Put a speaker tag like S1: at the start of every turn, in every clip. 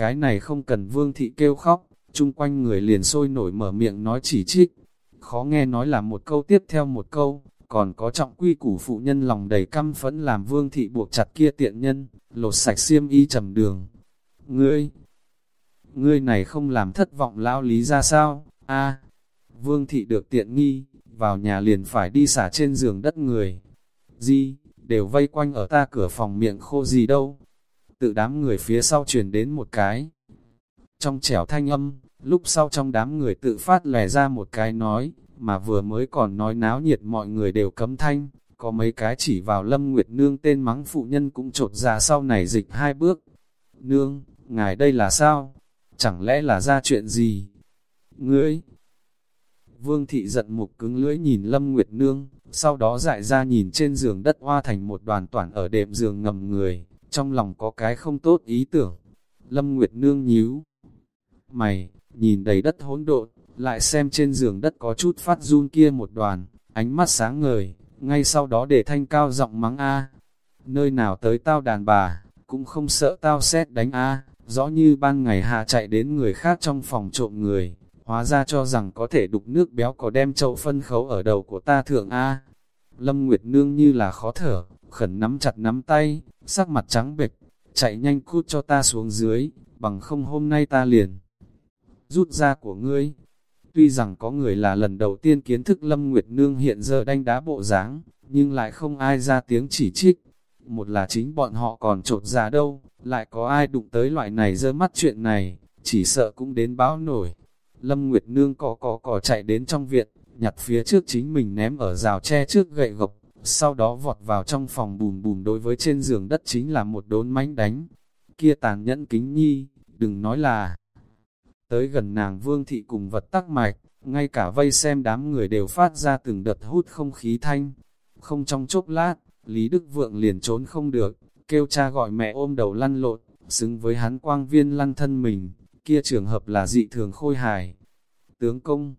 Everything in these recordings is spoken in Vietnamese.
S1: Cái này không cần vương thị kêu khóc, chung quanh người liền sôi nổi mở miệng nói chỉ trích. Khó nghe nói là một câu tiếp theo một câu, còn có trọng quy củ phụ nhân lòng đầy căm phẫn làm vương thị buộc chặt kia tiện nhân, lột sạch xiêm y trầm đường. Ngươi, ngươi này không làm thất vọng lão lý ra sao? a vương thị được tiện nghi, vào nhà liền phải đi xả trên giường đất người. Di, đều vây quanh ở ta cửa phòng miệng khô gì đâu. Tự đám người phía sau truyền đến một cái. Trong trẻo thanh âm, lúc sau trong đám người tự phát lè ra một cái nói, mà vừa mới còn nói náo nhiệt mọi người đều cấm thanh, có mấy cái chỉ vào Lâm Nguyệt Nương tên mắng phụ nhân cũng trột ra sau này dịch hai bước. Nương, ngài đây là sao? Chẳng lẽ là ra chuyện gì? Ngươi! Vương thị giận mục cứng lưỡi nhìn Lâm Nguyệt Nương, sau đó dại ra nhìn trên giường đất hoa thành một đoàn toàn ở đệm giường ngầm người, trong lòng có cái không tốt ý tưởng. Lâm Nguyệt Nương nhíu. Mày, nhìn đầy đất hỗn độn, lại xem trên giường đất có chút phát run kia một đoàn, ánh mắt sáng ngời, ngay sau đó để thanh cao giọng mắng A. Nơi nào tới tao đàn bà, cũng không sợ tao xét đánh A, rõ như ban ngày hạ chạy đến người khác trong phòng trộm người, hóa ra cho rằng có thể đục nước béo có đem chậu phân khấu ở đầu của ta thượng A. Lâm Nguyệt Nương như là khó thở, khẩn nắm chặt nắm tay, sắc mặt trắng bệch, chạy nhanh cút cho ta xuống dưới, bằng không hôm nay ta liền. Rút ra của ngươi, tuy rằng có người là lần đầu tiên kiến thức Lâm Nguyệt Nương hiện giờ đanh đá bộ dáng, nhưng lại không ai ra tiếng chỉ trích. Một là chính bọn họ còn trột ra đâu, lại có ai đụng tới loại này dơ mắt chuyện này, chỉ sợ cũng đến báo nổi. Lâm Nguyệt Nương có có cò chạy đến trong viện, nhặt phía trước chính mình ném ở rào tre trước gậy gộc, sau đó vọt vào trong phòng bùm bùm đối với trên giường đất chính là một đốn mánh đánh. Kia tàn nhẫn kính nhi, đừng nói là tới gần nàng vương thị cùng vật tắc mạch, ngay cả vây xem đám người đều phát ra từng đợt hút không khí thanh. Không trong chốc lát, Lý Đức Vượng liền trốn không được, kêu cha gọi mẹ ôm đầu lăn lộn, xứng với hắn quang viên lăn thân mình, kia trường hợp là dị thường khôi hài. Tướng công,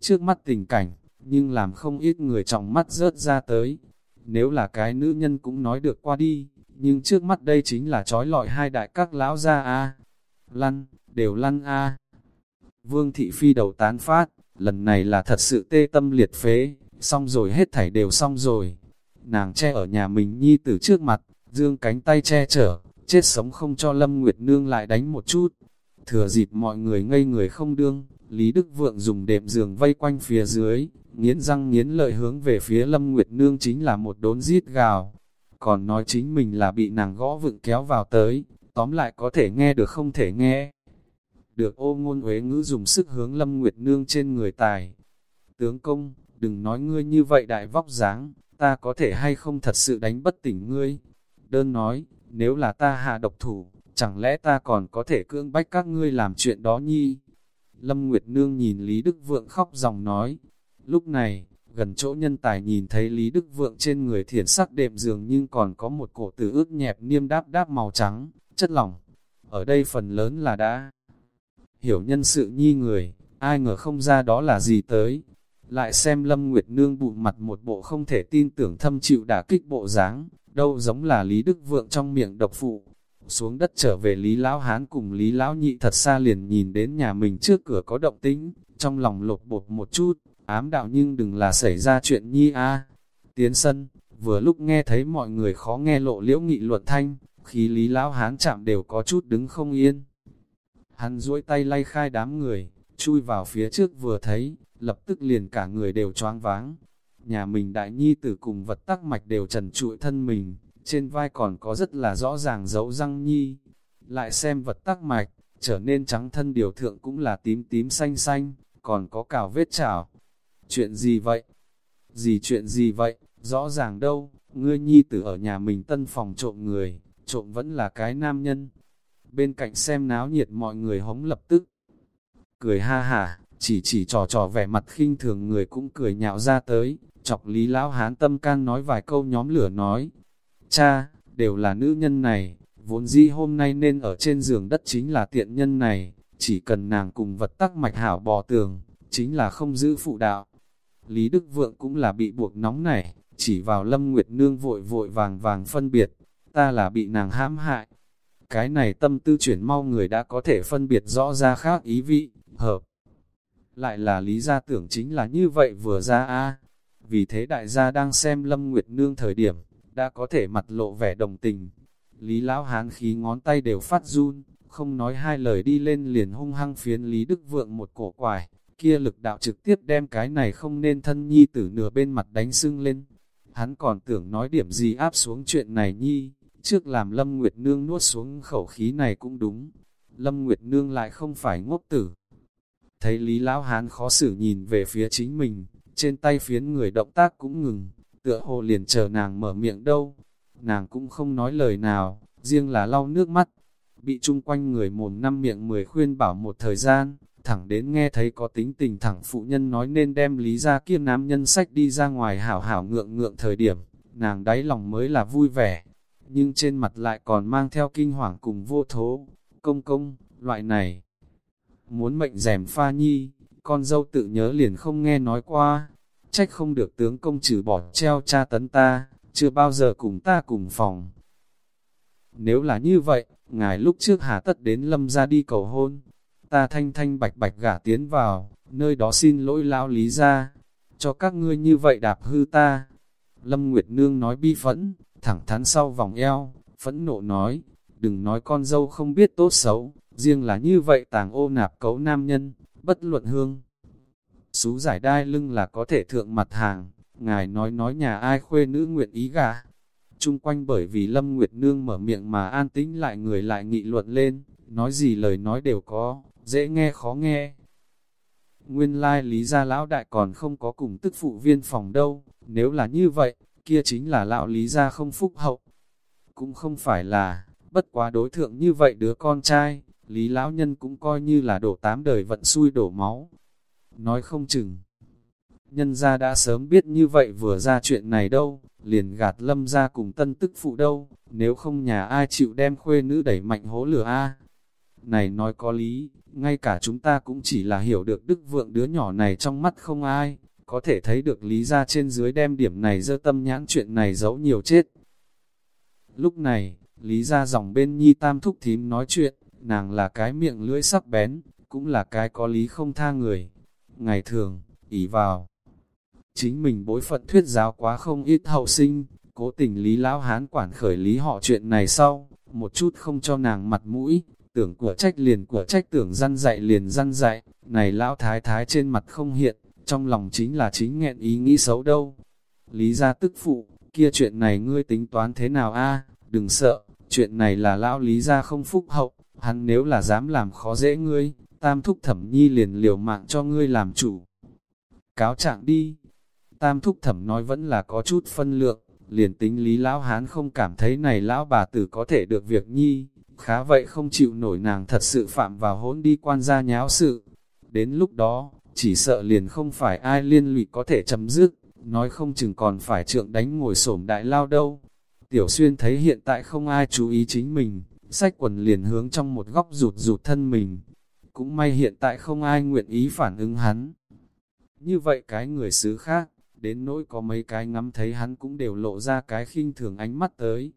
S1: trước mắt tình cảnh, nhưng làm không ít người trọng mắt rớt ra tới. Nếu là cái nữ nhân cũng nói được qua đi, nhưng trước mắt đây chính là trói lọi hai đại các lão gia a Lăn, đều lăn a Vương thị phi đầu tán phát, lần này là thật sự tê tâm liệt phế, xong rồi hết thảy đều xong rồi. Nàng che ở nhà mình nhi tử trước mặt, dương cánh tay che chở, chết sống không cho Lâm Nguyệt Nương lại đánh một chút. Thừa dịp mọi người ngây người không đương, Lý Đức Vượng dùng đệm giường vây quanh phía dưới, nghiến răng nghiến lợi hướng về phía Lâm Nguyệt Nương chính là một đốn giết gào. Còn nói chính mình là bị nàng gõ vựng kéo vào tới, tóm lại có thể nghe được không thể nghe. Được ô ngôn uế ngữ dùng sức hướng Lâm Nguyệt Nương trên người tài. Tướng công, đừng nói ngươi như vậy đại vóc dáng, ta có thể hay không thật sự đánh bất tỉnh ngươi. Đơn nói, nếu là ta hạ độc thủ, chẳng lẽ ta còn có thể cưỡng bách các ngươi làm chuyện đó nhi? Lâm Nguyệt Nương nhìn Lý Đức Vượng khóc dòng nói. Lúc này, gần chỗ nhân tài nhìn thấy Lý Đức Vượng trên người thiển sắc đệm giường nhưng còn có một cổ tử ướt nhẹp niêm đáp đáp màu trắng, chất lỏng. Ở đây phần lớn là đã hiểu nhân sự nhi người, ai ngờ không ra đó là gì tới. Lại xem Lâm Nguyệt Nương bụng mặt một bộ không thể tin tưởng thâm chịu đả kích bộ dáng, đâu giống là Lý Đức Vượng trong miệng độc phụ. Xuống đất trở về Lý Lão Hán cùng Lý Lão Nhị thật xa liền nhìn đến nhà mình trước cửa có động tĩnh, trong lòng lột bột một chút, ám đạo nhưng đừng là xảy ra chuyện nhi a Tiến sân, vừa lúc nghe thấy mọi người khó nghe lộ liễu nghị luận thanh, khí Lý Lão Hán chạm đều có chút đứng không yên. Hắn duỗi tay lay khai đám người, chui vào phía trước vừa thấy, lập tức liền cả người đều choáng váng. Nhà mình đại nhi tử cùng vật tắc mạch đều trần trụi thân mình, trên vai còn có rất là rõ ràng dấu răng nhi. Lại xem vật tắc mạch, trở nên trắng thân điều thượng cũng là tím tím xanh xanh, còn có cào vết chảo. Chuyện gì vậy? Gì chuyện gì vậy? Rõ ràng đâu, ngươi nhi tử ở nhà mình tân phòng trộm người, trộm vẫn là cái nam nhân. Bên cạnh xem náo nhiệt mọi người hống lập tức. Cười ha hả, chỉ chỉ trò trò vẻ mặt khinh thường người cũng cười nhạo ra tới, chọc lý lão hán tâm can nói vài câu nhóm lửa nói. Cha, đều là nữ nhân này, vốn dĩ hôm nay nên ở trên giường đất chính là tiện nhân này, chỉ cần nàng cùng vật tắc mạch hảo bò tường, chính là không giữ phụ đạo. Lý Đức Vượng cũng là bị buộc nóng này, chỉ vào Lâm Nguyệt Nương vội vội vàng vàng phân biệt, ta là bị nàng hãm hại. Cái này tâm tư chuyển mau người đã có thể phân biệt rõ ra khác ý vị, hợp. Lại là lý gia tưởng chính là như vậy vừa ra a Vì thế đại gia đang xem Lâm Nguyệt Nương thời điểm, đã có thể mặt lộ vẻ đồng tình. Lý Lão Hán khí ngón tay đều phát run, không nói hai lời đi lên liền hung hăng phiến Lý Đức Vượng một cổ quải, kia lực đạo trực tiếp đem cái này không nên thân nhi tử nửa bên mặt đánh sưng lên. Hắn còn tưởng nói điểm gì áp xuống chuyện này nhi, trước làm Lâm Nguyệt Nương nuốt xuống khẩu khí này cũng đúng. Lâm Nguyệt Nương lại không phải ngốc tử. Thấy Lý Lão Hán khó xử nhìn về phía chính mình, trên tay phiến người động tác cũng ngừng, tựa hồ liền chờ nàng mở miệng đâu. Nàng cũng không nói lời nào, riêng là lau nước mắt. Bị chung quanh người mồm năm miệng mười khuyên bảo một thời gian, thẳng đến nghe thấy có tính tình thẳng phụ nhân nói nên đem lý ra kia nam nhân sách đi ra ngoài hảo hảo ngượng ngượng thời điểm, nàng đáy lòng mới là vui vẻ, nhưng trên mặt lại còn mang theo kinh hoàng cùng vô thố, công công, loại này. Muốn mệnh rèm pha nhi, con dâu tự nhớ liền không nghe nói qua, trách không được tướng công trừ bỏ treo cha tấn ta, chưa bao giờ cùng ta cùng phòng. Nếu là như vậy, ngài lúc trước hà tất đến lâm ra đi cầu hôn, ta thanh thanh bạch bạch gả tiến vào, nơi đó xin lỗi lão lý ra, cho các ngươi như vậy đạp hư ta. Lâm Nguyệt Nương nói bi phẫn, thẳng thắn sau vòng eo, phẫn nộ nói, đừng nói con dâu không biết tốt xấu, riêng là như vậy tàng ô nạp cấu nam nhân, bất luận hương. xú giải đai lưng là có thể thượng mặt hàng, ngài nói nói nhà ai khuê nữ nguyện ý gà. Trung quanh bởi vì Lâm Nguyệt Nương mở miệng mà an tĩnh lại người lại nghị luận lên, nói gì lời nói đều có, dễ nghe khó nghe. Nguyên lai lý gia lão đại còn không có cùng tức phụ viên phòng đâu, nếu là như vậy, kia chính là lão lý gia không phúc hậu. Cũng không phải là, bất quá đối thượng như vậy đứa con trai, lý lão nhân cũng coi như là đổ tám đời vận xui đổ máu. Nói không chừng, nhân gia đã sớm biết như vậy vừa ra chuyện này đâu, liền gạt lâm ra cùng tân tức phụ đâu, nếu không nhà ai chịu đem khuê nữ đẩy mạnh hố lửa a Này nói có lý, ngay cả chúng ta cũng chỉ là hiểu được đức vượng đứa nhỏ này trong mắt không ai, có thể thấy được lý ra trên dưới đem điểm này dơ tâm nhãn chuyện này giấu nhiều chết. Lúc này, lý ra dòng bên nhi tam thúc thím nói chuyện, nàng là cái miệng lưỡi sắc bén, cũng là cái có lý không tha người. Ngày thường, ỉ vào, chính mình bối phận thuyết giáo quá không ít hậu sinh, cố tình lý lão hán quản khởi lý họ chuyện này sau, một chút không cho nàng mặt mũi, tưởng của trách liền của trách tưởng răn dạy liền răn dạy, này lão thái thái trên mặt không hiện, trong lòng chính là chính nghẹn ý nghĩ xấu đâu. Lý ra tức phụ, kia chuyện này ngươi tính toán thế nào a đừng sợ, chuyện này là lão lý ra không phúc hậu, hắn nếu là dám làm khó dễ ngươi, tam thúc thẩm nhi liền liều mạng cho ngươi làm chủ. Cáo trạng đi, tam thúc thẩm nói vẫn là có chút phân lượng, liền tính lý lão hán không cảm thấy này lão bà tử có thể được việc nhi, khá vậy không chịu nổi nàng thật sự phạm vào hỗn đi quan gia nháo sự. Đến lúc đó, chỉ sợ liền không phải ai liên lụy có thể chấm dứt, nói không chừng còn phải trượng đánh ngồi xổm đại lao đâu. Tiểu xuyên thấy hiện tại không ai chú ý chính mình, sách quần liền hướng trong một góc rụt rụt thân mình. Cũng may hiện tại không ai nguyện ý phản ứng hắn. Như vậy cái người xứ khác, đến nỗi có mấy cái ngắm thấy hắn cũng đều lộ ra cái khinh thường ánh mắt tới.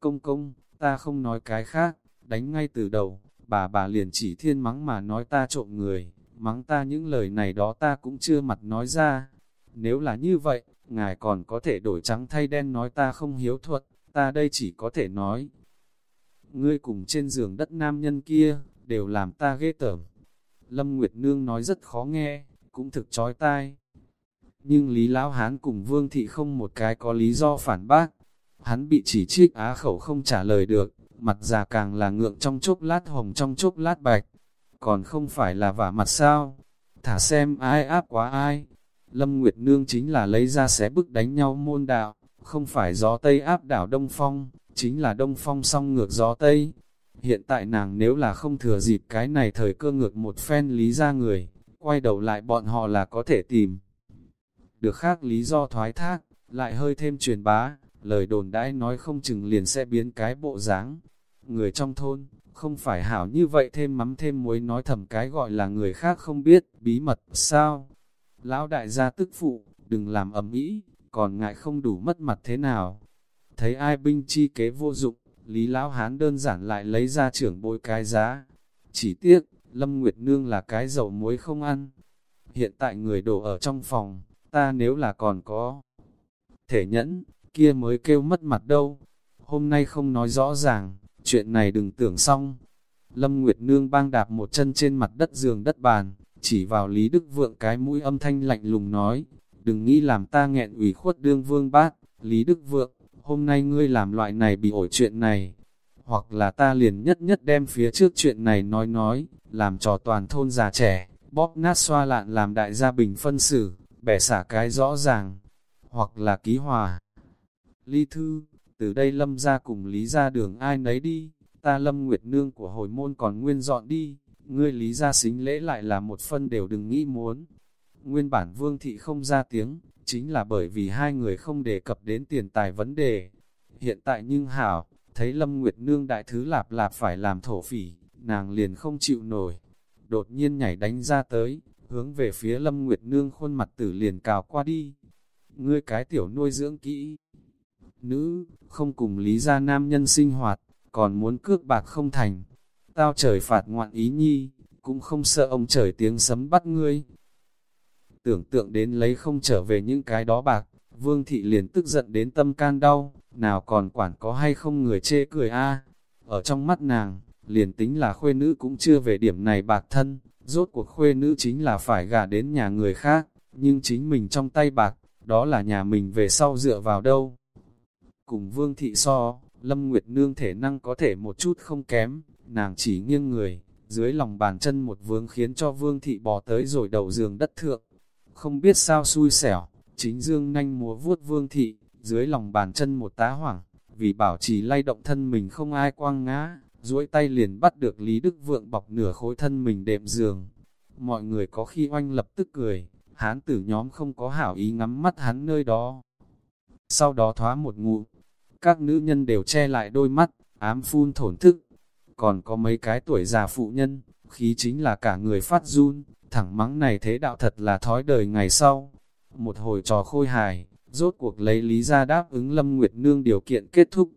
S1: Công công, ta không nói cái khác, đánh ngay từ đầu, bà bà liền chỉ thiên mắng mà nói ta trộm người, mắng ta những lời này đó ta cũng chưa mặt nói ra. Nếu là như vậy, ngài còn có thể đổi trắng thay đen nói ta không hiếu thuật, ta đây chỉ có thể nói. Ngươi cùng trên giường đất nam nhân kia, đều làm ta ghê tởm. Lâm Nguyệt Nương nói rất khó nghe, cũng thực chói tai. Nhưng Lý Lão Hán cùng Vương Thị không một cái có lý do phản bác, Hắn bị chỉ trích á khẩu không trả lời được, mặt già càng là ngượng trong chốc lát hồng trong chốc lát bạch. Còn không phải là vả mặt sao? Thả xem ai áp quá ai. Lâm Nguyệt Nương chính là lấy ra xé bức đánh nhau môn đạo, không phải gió Tây áp đảo Đông Phong, chính là Đông Phong song ngược gió Tây. Hiện tại nàng nếu là không thừa dịp cái này thời cơ ngược một phen lý ra người, quay đầu lại bọn họ là có thể tìm. Được khác lý do thoái thác, lại hơi thêm truyền bá, lời đồn đãi nói không chừng liền sẽ biến cái bộ dáng. Người trong thôn, không phải hảo như vậy thêm mắm thêm muối nói thầm cái gọi là người khác không biết, bí mật, sao? Lão đại gia tức phụ, đừng làm ầm ĩ, còn ngại không đủ mất mặt thế nào. Thấy ai binh chi kế vô dụng, Lý Lão Hán đơn giản lại lấy ra trưởng bối cái giá. Chỉ tiếc, Lâm Nguyệt Nương là cái dầu muối không ăn. Hiện tại người đổ ở trong phòng, ta nếu là còn có thể nhẫn, kia mới kêu mất mặt đâu. Hôm nay không nói rõ ràng, chuyện này đừng tưởng xong. Lâm Nguyệt Nương bang đạp một chân trên mặt đất giường đất bàn, chỉ vào Lý Đức Vượng cái mũi âm thanh lạnh lùng nói, đừng nghĩ làm ta nghẹn ủy khuất đương vương bát, Lý Đức Vượng, hôm nay ngươi làm loại này bị ổi chuyện này, hoặc là ta liền nhất nhất đem phía trước chuyện này nói nói, làm trò toàn thôn già trẻ, bóp nát xoa lạn làm đại gia bình phân xử, bẻ xả cái rõ ràng, hoặc là ký hòa. Ly Thư, từ đây lâm ra cùng lý ra đường ai nấy đi, ta lâm nguyệt nương của hồi môn còn nguyên dọn đi, ngươi lý ra xính lễ lại là một phân đều đừng nghĩ muốn. Nguyên bản vương thị không ra tiếng, chính là bởi vì hai người không đề cập đến tiền tài vấn đề. Hiện tại nhưng hảo, thấy lâm nguyệt nương đại thứ lạp lạp phải làm thổ phỉ, nàng liền không chịu nổi. Đột nhiên nhảy đánh ra tới, hướng về phía lâm nguyệt nương khuôn mặt tử liền cào qua đi. Ngươi cái tiểu nuôi dưỡng kỹ. Nữ, không cùng lý gia nam nhân sinh hoạt, còn muốn cước bạc không thành. Tao trời phạt ngoạn ý nhi, cũng không sợ ông trời tiếng sấm bắt ngươi. Tưởng tượng đến lấy không trở về những cái đó bạc, vương thị liền tức giận đến tâm can đau, nào còn quản có hay không người chê cười a Ở trong mắt nàng, liền tính là khuê nữ cũng chưa về điểm này bạc thân, rốt cuộc khuê nữ chính là phải gả đến nhà người khác, nhưng chính mình trong tay bạc, đó là nhà mình về sau dựa vào đâu. Cùng vương thị so, Lâm Nguyệt Nương thể năng có thể một chút không kém, nàng chỉ nghiêng người, dưới lòng bàn chân một vướng khiến cho vương thị bò tới rồi đầu giường đất thượng. Không biết sao xui xẻo, chính dương nhanh múa vuốt vương thị, dưới lòng bàn chân một tá hoảng, vì bảo trì lay động thân mình không ai quang ngã, duỗi tay liền bắt được Lý Đức Vượng bọc nửa khối thân mình đệm giường. Mọi người có khi oanh lập tức cười, hán tử nhóm không có hảo ý ngắm mắt hắn nơi đó. Sau đó thoá một ngụ, các nữ nhân đều che lại đôi mắt, ám phun thổn thức. Còn có mấy cái tuổi già phụ nhân, khí chính là cả người phát run, thẳng mắng này thế đạo thật là thói đời ngày sau. Một hồi trò khôi hài, rốt cuộc lấy lý ra đáp ứng Lâm Nguyệt Nương điều kiện kết thúc.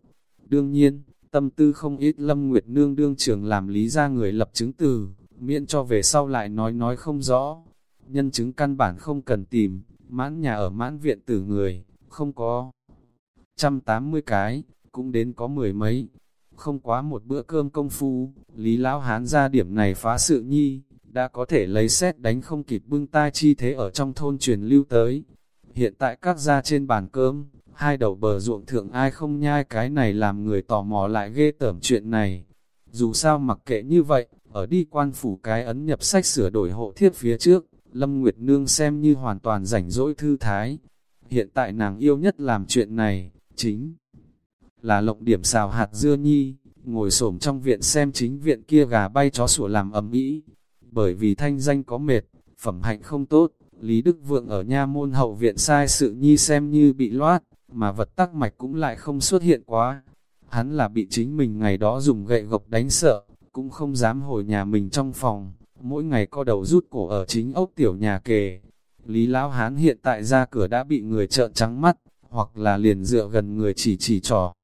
S1: Đương nhiên, tâm tư không ít Lâm Nguyệt Nương đương trường làm lý ra người lập chứng từ, miễn cho về sau lại nói nói không rõ. Nhân chứng căn bản không cần tìm, mãn nhà ở mãn viện tử người, không có trăm tám mươi cái, cũng đến có mười mấy. Không quá một bữa cơm công phu, Lý Lão Hán ra điểm này phá sự nhi, đã có thể lấy xét đánh không kịp bưng tai chi thế ở trong thôn truyền lưu tới. Hiện tại các gia trên bàn cơm, hai đầu bờ ruộng thượng ai không nhai cái này làm người tò mò lại ghê tởm chuyện này. Dù sao mặc kệ như vậy, ở đi quan phủ cái ấn nhập sách sửa đổi hộ thiết phía trước, Lâm Nguyệt Nương xem như hoàn toàn rảnh rỗi thư thái. Hiện tại nàng yêu nhất làm chuyện này, chính là lộng điểm xào hạt dưa nhi, ngồi xổm trong viện xem chính viện kia gà bay chó sủa làm ầm ĩ. Bởi vì thanh danh có mệt, phẩm hạnh không tốt, Lý Đức Vượng ở nha môn hậu viện sai sự nhi xem như bị loát, mà vật tắc mạch cũng lại không xuất hiện quá. Hắn là bị chính mình ngày đó dùng gậy gộc đánh sợ, cũng không dám hồi nhà mình trong phòng, mỗi ngày co đầu rút cổ ở chính ốc tiểu nhà kề. Lý Lão Hán hiện tại ra cửa đã bị người trợn trắng mắt, hoặc là liền dựa gần người chỉ chỉ trò.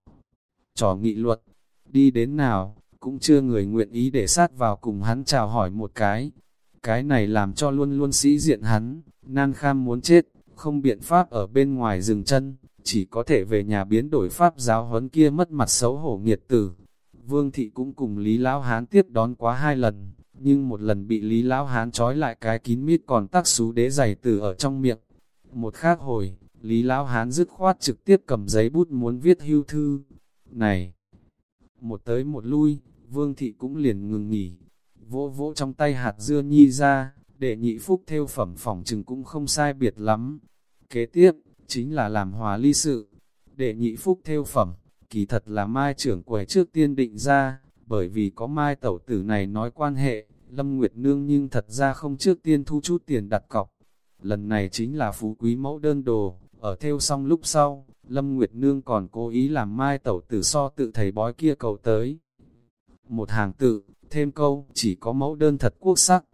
S1: Trò nghị luật, đi đến nào, cũng chưa người nguyện ý để sát vào cùng hắn chào hỏi một cái. Cái này làm cho luôn luôn sĩ diện hắn, nan kham muốn chết, không biện pháp ở bên ngoài dừng chân, chỉ có thể về nhà biến đổi pháp giáo huấn kia mất mặt xấu hổ nghiệt tử. Vương thị cũng cùng Lý Lão Hán tiếp đón quá hai lần, nhưng một lần bị Lý Lão Hán trói lại cái kín mít còn tắc xú đế giày tử ở trong miệng. Một khác hồi, Lý Lão Hán dứt khoát trực tiếp cầm giấy bút muốn viết hưu thư. Này! Một tới một lui, Vương thị cũng liền ngừng nghỉ, vỗ vỗ trong tay hạt dưa nhi ra, để nhị phúc theo phẩm phòng chừng cũng không sai biệt lắm. Kế tiếp, chính là làm hòa ly sự. Để nhị phúc theo phẩm, kỳ thật là mai trưởng quầy trước tiên định ra, bởi vì có mai tẩu tử này nói quan hệ, Lâm Nguyệt Nương nhưng thật ra không trước tiên thu chút tiền đặt cọc. Lần này chính là phú quý mẫu đơn đồ, ở theo xong lúc sau, Lâm Nguyệt Nương còn cố ý làm mai tẩu tử so tự thầy bói kia cầu tới. Một hàng tự, thêm câu, chỉ có mẫu đơn thật quốc sắc.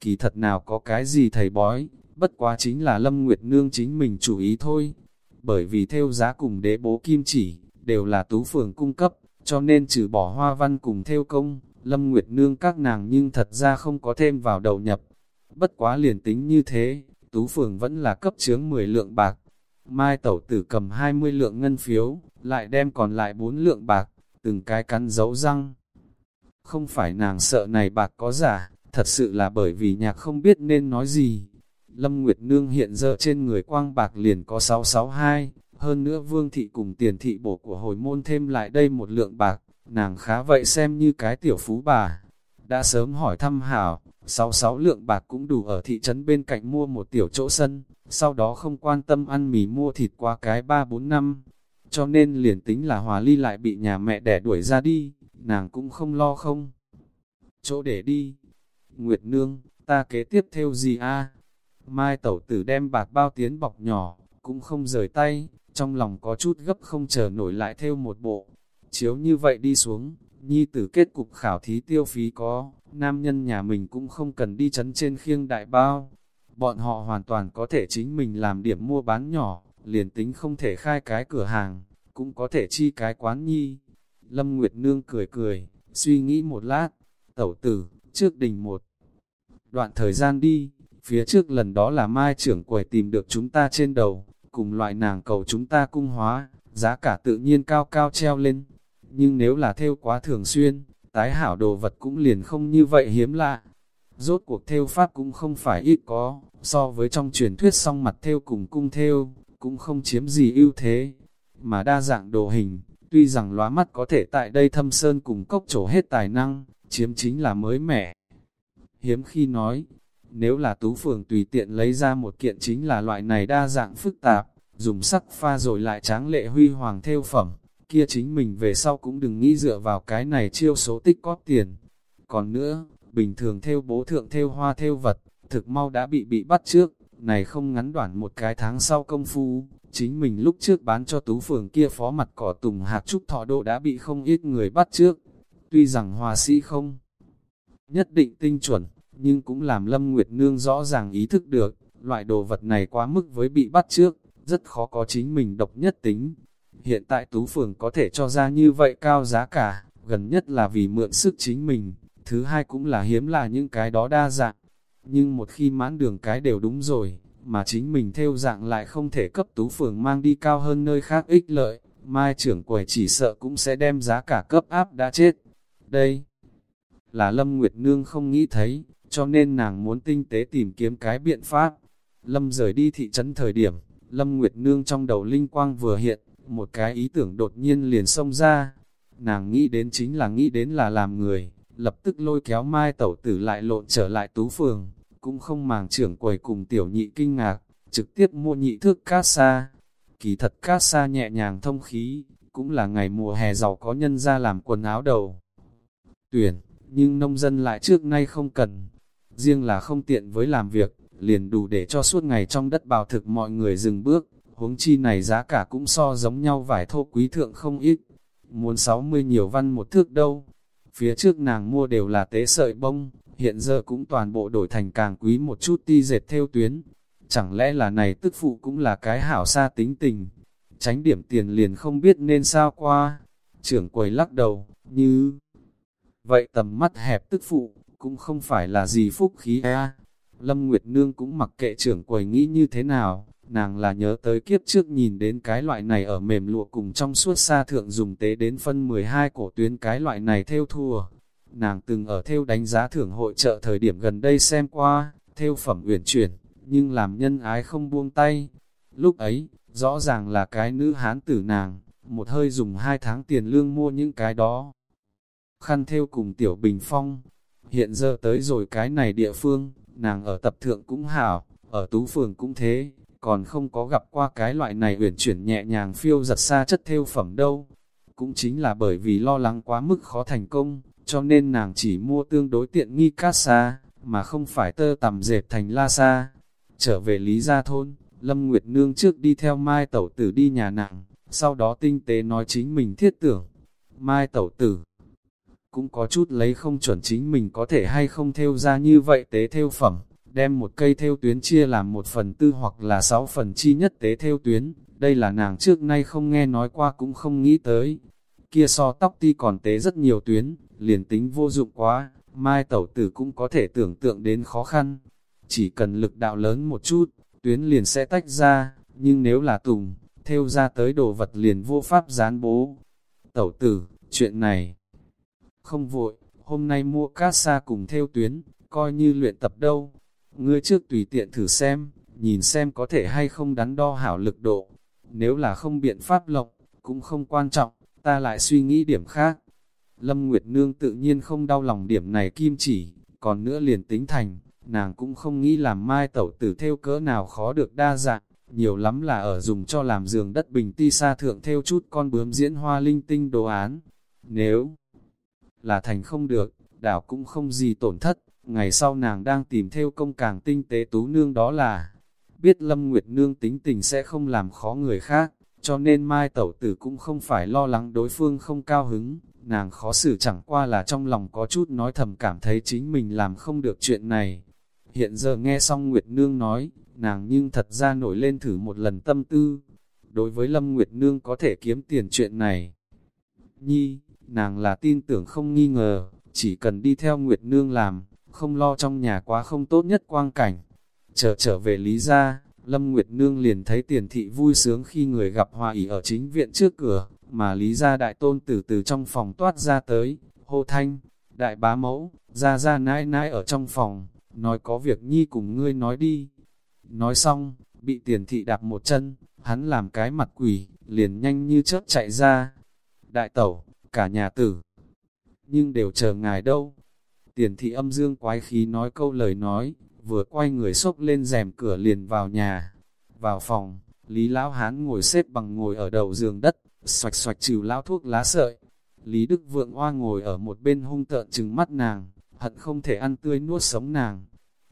S1: Kỳ thật nào có cái gì thầy bói, bất quá chính là Lâm Nguyệt Nương chính mình chủ ý thôi. Bởi vì theo giá cùng đế bố kim chỉ, đều là tú phường cung cấp, cho nên trừ bỏ hoa văn cùng theo công, Lâm Nguyệt Nương các nàng nhưng thật ra không có thêm vào đầu nhập. Bất quá liền tính như thế, Tú Phường vẫn là cấp chướng 10 lượng bạc. Mai Tẩu Tử cầm 20 lượng ngân phiếu, lại đem còn lại 4 lượng bạc, từng cái cắn dấu răng. Không phải nàng sợ này bạc có giả, thật sự là bởi vì nhạc không biết nên nói gì. Lâm Nguyệt Nương hiện giờ trên người quang bạc liền có 662, hơn nữa vương thị cùng tiền thị bổ của hồi môn thêm lại đây một lượng bạc, nàng khá vậy xem như cái tiểu phú bà. Đã sớm hỏi thăm hảo, 66 lượng bạc cũng đủ ở thị trấn bên cạnh mua một tiểu chỗ sân, sau đó không quan tâm ăn mì mua thịt qua cái 3-4 năm. Cho nên liền tính là hòa ly lại bị nhà mẹ đẻ đuổi ra đi, nàng cũng không lo không. Chỗ để đi. Nguyệt Nương, ta kế tiếp theo gì a Mai tẩu tử đem bạc bao tiến bọc nhỏ, cũng không rời tay, trong lòng có chút gấp không chờ nổi lại theo một bộ. Chiếu như vậy đi xuống, nhi tử kết cục khảo thí tiêu phí có, nam nhân nhà mình cũng không cần đi chấn trên khiêng đại bao. Bọn họ hoàn toàn có thể chính mình làm điểm mua bán nhỏ, liền tính không thể khai cái cửa hàng, cũng có thể chi cái quán nhi. Lâm Nguyệt Nương cười cười, suy nghĩ một lát, tẩu tử, trước đình một đoạn thời gian đi, phía trước lần đó là mai trưởng quầy tìm được chúng ta trên đầu, cùng loại nàng cầu chúng ta cung hóa, giá cả tự nhiên cao cao treo lên. Nhưng nếu là theo quá thường xuyên, tái hảo đồ vật cũng liền không như vậy hiếm lạ. Rốt cuộc theo pháp cũng không phải ít có, so với trong truyền thuyết song mặt theo cùng cung theo, cũng không chiếm gì ưu thế. Mà đa dạng đồ hình, tuy rằng lóa mắt có thể tại đây thâm sơn cùng cốc trổ hết tài năng, chiếm chính là mới mẻ. Hiếm khi nói, nếu là tú phường tùy tiện lấy ra một kiện chính là loại này đa dạng phức tạp, dùng sắc pha rồi lại tráng lệ huy hoàng theo phẩm, kia chính mình về sau cũng đừng nghĩ dựa vào cái này chiêu số tích cóp tiền. Còn nữa, bình thường theo bố thượng theo hoa theo vật, thực mau đã bị bị bắt trước, này không ngắn đoạn một cái tháng sau công phu, chính mình lúc trước bán cho tú phường kia phó mặt cỏ tùng hạt trúc thọ độ đã bị không ít người bắt trước. Tuy rằng hòa sĩ không nhất định tinh chuẩn, nhưng cũng làm Lâm Nguyệt Nương rõ ràng ý thức được, loại đồ vật này quá mức với bị bắt trước, rất khó có chính mình độc nhất tính. Hiện tại Tú Phường có thể cho ra như vậy cao giá cả, gần nhất là vì mượn sức chính mình, thứ hai cũng là hiếm là những cái đó đa dạng. Nhưng một khi mãn đường cái đều đúng rồi, mà chính mình theo dạng lại không thể cấp Tú Phường mang đi cao hơn nơi khác ích lợi, mai trưởng quầy chỉ sợ cũng sẽ đem giá cả cấp áp đã chết. Đây là Lâm Nguyệt Nương không nghĩ thấy, cho nên nàng muốn tinh tế tìm kiếm cái biện pháp. Lâm rời đi thị trấn thời điểm, Lâm Nguyệt Nương trong đầu linh quang vừa hiện, một cái ý tưởng đột nhiên liền xông ra. Nàng nghĩ đến chính là nghĩ đến là làm người, lập tức lôi kéo mai tẩu tử lại lộn trở lại tú phường, cũng không màng trưởng quầy cùng tiểu nhị kinh ngạc, trực tiếp mua nhị thước cát xa. Kỳ thật cát xa nhẹ nhàng thông khí, cũng là ngày mùa hè giàu có nhân ra làm quần áo đầu. Tuyển, nhưng nông dân lại trước nay không cần, riêng là không tiện với làm việc, liền đủ để cho suốt ngày trong đất bào thực mọi người dừng bước, huống chi này giá cả cũng so giống nhau vải thô quý thượng không ít, muốn 60 nhiều văn một thước đâu. Phía trước nàng mua đều là tế sợi bông, hiện giờ cũng toàn bộ đổi thành càng quý một chút ti dệt theo tuyến. Chẳng lẽ là này tức phụ cũng là cái hảo xa tính tình, tránh điểm tiền liền không biết nên sao qua. Trưởng quầy lắc đầu, như... Vậy tầm mắt hẹp tức phụ, cũng không phải là gì phúc khí a. Lâm Nguyệt Nương cũng mặc kệ trưởng quầy nghĩ như thế nào, nàng là nhớ tới kiếp trước nhìn đến cái loại này ở mềm lụa cùng trong suốt xa thượng dùng tế đến phân 12 cổ tuyến cái loại này theo thua. Nàng từng ở theo đánh giá thưởng hội trợ thời điểm gần đây xem qua, theo phẩm uyển chuyển, nhưng làm nhân ái không buông tay. Lúc ấy, rõ ràng là cái nữ hán tử nàng, một hơi dùng hai tháng tiền lương mua những cái đó. Khăn theo cùng tiểu bình phong, Hiện giờ tới rồi cái này địa phương, nàng ở tập thượng cũng hảo, ở tú phường cũng thế, còn không có gặp qua cái loại này uyển chuyển nhẹ nhàng phiêu giật xa chất theo phẩm đâu. Cũng chính là bởi vì lo lắng quá mức khó thành công, cho nên nàng chỉ mua tương đối tiện nghi cát xa, mà không phải tơ tầm dệt thành la xa. Trở về Lý Gia Thôn, Lâm Nguyệt Nương trước đi theo Mai Tẩu Tử đi nhà nàng, sau đó tinh tế nói chính mình thiết tưởng. Mai Tẩu Tử cũng có chút lấy không chuẩn chính mình có thể hay không theo ra như vậy tế theo phẩm, đem một cây theo tuyến chia làm một phần tư hoặc là sáu phần chi nhất tế theo tuyến, đây là nàng trước nay không nghe nói qua cũng không nghĩ tới. kia so tóc ti còn tế rất nhiều tuyến, liền tính vô dụng quá, mai tẩu tử cũng có thể tưởng tượng đến khó khăn. Chỉ cần lực đạo lớn một chút, tuyến liền sẽ tách ra, nhưng nếu là tùng, theo ra tới đồ vật liền vô pháp gián bố. Tẩu tử, chuyện này không vội, hôm nay mua cát xa cùng theo tuyến, coi như luyện tập đâu. Ngươi trước tùy tiện thử xem, nhìn xem có thể hay không đắn đo hảo lực độ. Nếu là không biện pháp lộng, cũng không quan trọng, ta lại suy nghĩ điểm khác. Lâm Nguyệt Nương tự nhiên không đau lòng điểm này kim chỉ, còn nữa liền tính thành, nàng cũng không nghĩ làm mai tẩu tử theo cỡ nào khó được đa dạng, nhiều lắm là ở dùng cho làm giường đất bình ti sa thượng theo chút con bướm diễn hoa linh tinh đồ án. Nếu là thành không được, đảo cũng không gì tổn thất, ngày sau nàng đang tìm theo công càng tinh tế tú nương đó là, biết Lâm Nguyệt Nương tính tình sẽ không làm khó người khác, cho nên Mai Tẩu Tử cũng không phải lo lắng đối phương không cao hứng, nàng khó xử chẳng qua là trong lòng có chút nói thầm cảm thấy chính mình làm không được chuyện này. Hiện giờ nghe xong Nguyệt Nương nói, nàng nhưng thật ra nổi lên thử một lần tâm tư. Đối với Lâm Nguyệt Nương có thể kiếm tiền chuyện này. Nhi, nàng là tin tưởng không nghi ngờ, chỉ cần đi theo Nguyệt Nương làm, không lo trong nhà quá không tốt nhất quang cảnh. Trở trở về Lý Gia, Lâm Nguyệt Nương liền thấy tiền thị vui sướng khi người gặp hòa ỉ ở chính viện trước cửa, mà Lý Gia đại tôn từ từ trong phòng toát ra tới, hô thanh, đại bá mẫu, ra ra nãi nãi ở trong phòng, nói có việc nhi cùng ngươi nói đi. Nói xong, bị tiền thị đạp một chân, hắn làm cái mặt quỷ, liền nhanh như chớp chạy ra. Đại tẩu, cả nhà tử, nhưng đều chờ ngài đâu. Tiền thị âm dương quái khí nói câu lời nói, vừa quay người xốc lên rèm cửa liền vào nhà. Vào phòng, Lý Lão Hán ngồi xếp bằng ngồi ở đầu giường đất, xoạch xoạch trừ lão thuốc lá sợi. Lý Đức Vượng Hoa ngồi ở một bên hung tợn trừng mắt nàng, hận không thể ăn tươi nuốt sống nàng.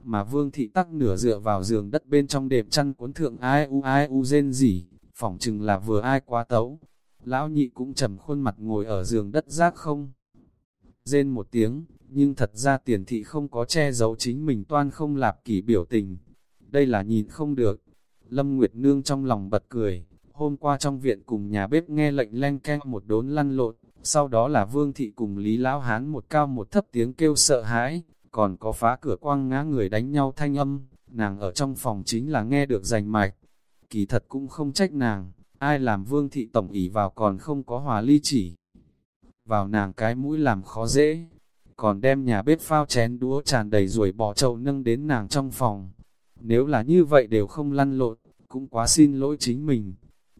S1: Mà Vương Thị tắc nửa dựa vào giường đất bên trong đệm chăn cuốn thượng ai u ai u rên gì, phỏng chừng là vừa ai quá tấu. Lão nhị cũng trầm khuôn mặt ngồi ở giường đất rác không. Rên một tiếng, nhưng thật ra tiền thị không có che giấu chính mình toan không lạp kỷ biểu tình. Đây là nhìn không được. Lâm Nguyệt Nương trong lòng bật cười, hôm qua trong viện cùng nhà bếp nghe lệnh len keng một đốn lăn lộn, sau đó là Vương Thị cùng Lý Lão Hán một cao một thấp tiếng kêu sợ hãi, còn có phá cửa quang ngã người đánh nhau thanh âm, nàng ở trong phòng chính là nghe được rành mạch. Kỳ thật cũng không trách nàng, ai làm Vương Thị tổng ỉ vào còn không có hòa ly chỉ. Vào nàng cái mũi làm khó dễ, còn đem nhà bếp phao chén đũa tràn đầy ruồi bỏ chậu nâng đến nàng trong phòng. Nếu là như vậy đều không lăn lộn, cũng quá xin lỗi chính mình.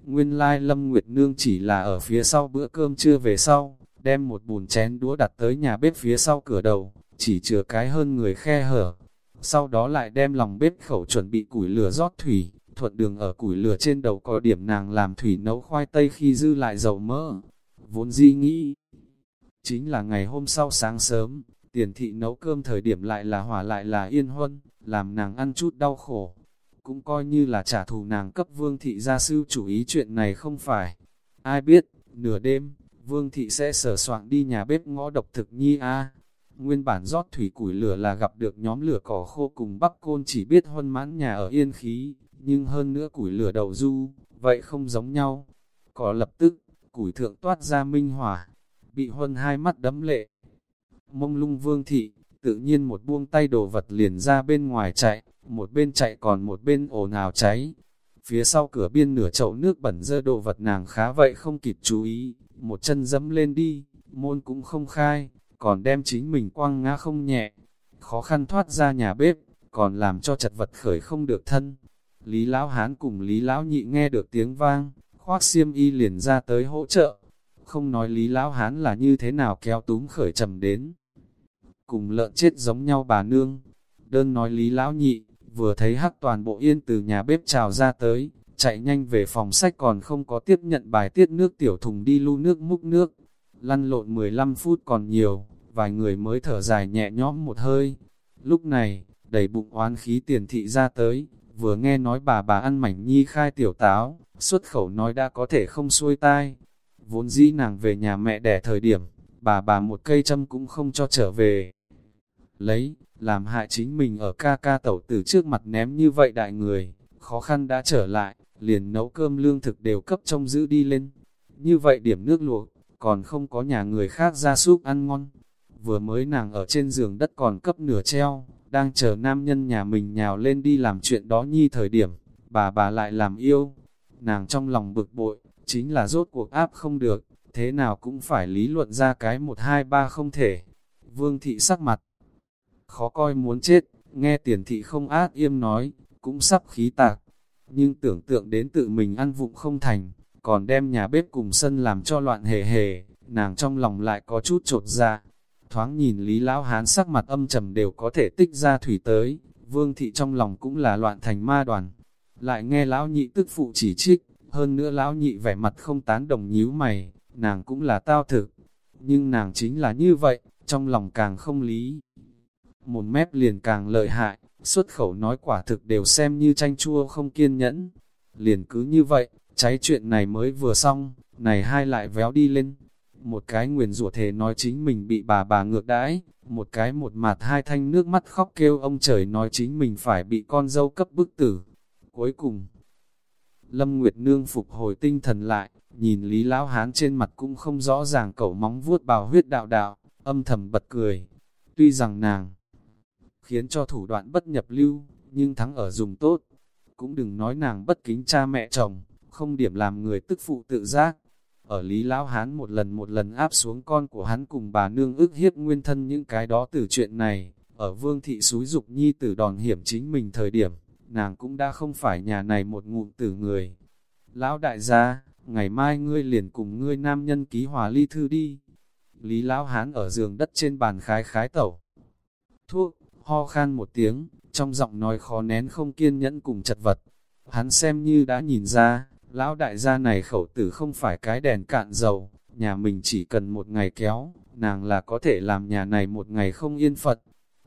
S1: Nguyên lai Lâm Nguyệt Nương chỉ là ở phía sau bữa cơm trưa về sau, đem một bùn chén đũa đặt tới nhà bếp phía sau cửa đầu, chỉ chừa cái hơn người khe hở. Sau đó lại đem lòng bếp khẩu chuẩn bị củi lửa rót thủy, thuận đường ở củi lửa trên đầu có điểm nàng làm thủy nấu khoai tây khi dư lại dầu mỡ. Vốn di nghĩ, Chính là ngày hôm sau sáng sớm, tiền thị nấu cơm thời điểm lại là hỏa lại là yên huân, làm nàng ăn chút đau khổ. Cũng coi như là trả thù nàng cấp vương thị gia sư chủ ý chuyện này không phải. Ai biết, nửa đêm, vương thị sẽ sở soạn đi nhà bếp ngõ độc thực nhi a Nguyên bản rót thủy củi lửa là gặp được nhóm lửa cỏ khô cùng bắc côn chỉ biết huân mãn nhà ở yên khí, nhưng hơn nữa củi lửa đầu du, vậy không giống nhau. Có lập tức, củi thượng toát ra minh hỏa, bị huân hai mắt đấm lệ. Mông lung vương thị, tự nhiên một buông tay đồ vật liền ra bên ngoài chạy, một bên chạy còn một bên ồn ào cháy. Phía sau cửa biên nửa chậu nước bẩn dơ đồ vật nàng khá vậy không kịp chú ý, một chân dẫm lên đi, môn cũng không khai, còn đem chính mình quăng ngã không nhẹ. Khó khăn thoát ra nhà bếp, còn làm cho chật vật khởi không được thân. Lý Lão Hán cùng Lý Lão Nhị nghe được tiếng vang, khoác xiêm y liền ra tới hỗ trợ không nói lý lão hán là như thế nào kéo túm khởi trầm đến. Cùng lợn chết giống nhau bà nương, đơn nói lý lão nhị, vừa thấy hắc toàn bộ yên từ nhà bếp trào ra tới, chạy nhanh về phòng sách còn không có tiếp nhận bài tiết nước tiểu thùng đi lưu nước múc nước. Lăn lộn 15 phút còn nhiều, vài người mới thở dài nhẹ nhõm một hơi. Lúc này, đầy bụng oán khí tiền thị ra tới, vừa nghe nói bà bà ăn mảnh nhi khai tiểu táo, xuất khẩu nói đã có thể không xuôi tai, Vốn dĩ nàng về nhà mẹ đẻ thời điểm, bà bà một cây châm cũng không cho trở về. Lấy, làm hại chính mình ở ca ca tẩu tử trước mặt ném như vậy đại người, khó khăn đã trở lại, liền nấu cơm lương thực đều cấp trong giữ đi lên. Như vậy điểm nước luộc, còn không có nhà người khác ra súc ăn ngon. Vừa mới nàng ở trên giường đất còn cấp nửa treo, đang chờ nam nhân nhà mình nhào lên đi làm chuyện đó nhi thời điểm, bà bà lại làm yêu. Nàng trong lòng bực bội, chính là rốt cuộc áp không được, thế nào cũng phải lý luận ra cái một hai ba không thể. Vương thị sắc mặt, khó coi muốn chết, nghe tiền thị không át yêm nói, cũng sắp khí tạc. Nhưng tưởng tượng đến tự mình ăn vụng không thành, còn đem nhà bếp cùng sân làm cho loạn hề hề, nàng trong lòng lại có chút trột ra. Thoáng nhìn Lý Lão Hán sắc mặt âm trầm đều có thể tích ra thủy tới, vương thị trong lòng cũng là loạn thành ma đoàn. Lại nghe Lão Nhị tức phụ chỉ trích, hơn nữa Lão Nhị vẻ mặt không tán đồng nhíu mày, nàng cũng là tao thực. Nhưng nàng chính là như vậy, trong lòng càng không lý. Một mép liền càng lợi hại, xuất khẩu nói quả thực đều xem như tranh chua không kiên nhẫn. Liền cứ như vậy, cháy chuyện này mới vừa xong, này hai lại véo đi lên. Một cái nguyền rủa thề nói chính mình bị bà bà ngược đãi, một cái một mặt hai thanh nước mắt khóc kêu ông trời nói chính mình phải bị con dâu cấp bức tử. Cuối cùng, Lâm Nguyệt Nương phục hồi tinh thần lại, nhìn Lý Lão Hán trên mặt cũng không rõ ràng cẩu móng vuốt bào huyết đạo đạo, âm thầm bật cười. Tuy rằng nàng khiến cho thủ đoạn bất nhập lưu, nhưng thắng ở dùng tốt. Cũng đừng nói nàng bất kính cha mẹ chồng, không điểm làm người tức phụ tự giác. Ở Lý Lão Hán một lần một lần áp xuống con của hắn cùng bà nương ức hiếp nguyên thân những cái đó từ chuyện này, ở vương thị xúi dục nhi tử đòn hiểm chính mình thời điểm, nàng cũng đã không phải nhà này một ngụm tử người. Lão đại gia, ngày mai ngươi liền cùng ngươi nam nhân ký hòa ly thư đi. Lý Lão Hán ở giường đất trên bàn khái khái tẩu. Thuốc, ho khan một tiếng, trong giọng nói khó nén không kiên nhẫn cùng chật vật. Hắn xem như đã nhìn ra, lão đại gia này khẩu tử không phải cái đèn cạn dầu, nhà mình chỉ cần một ngày kéo, nàng là có thể làm nhà này một ngày không yên phật.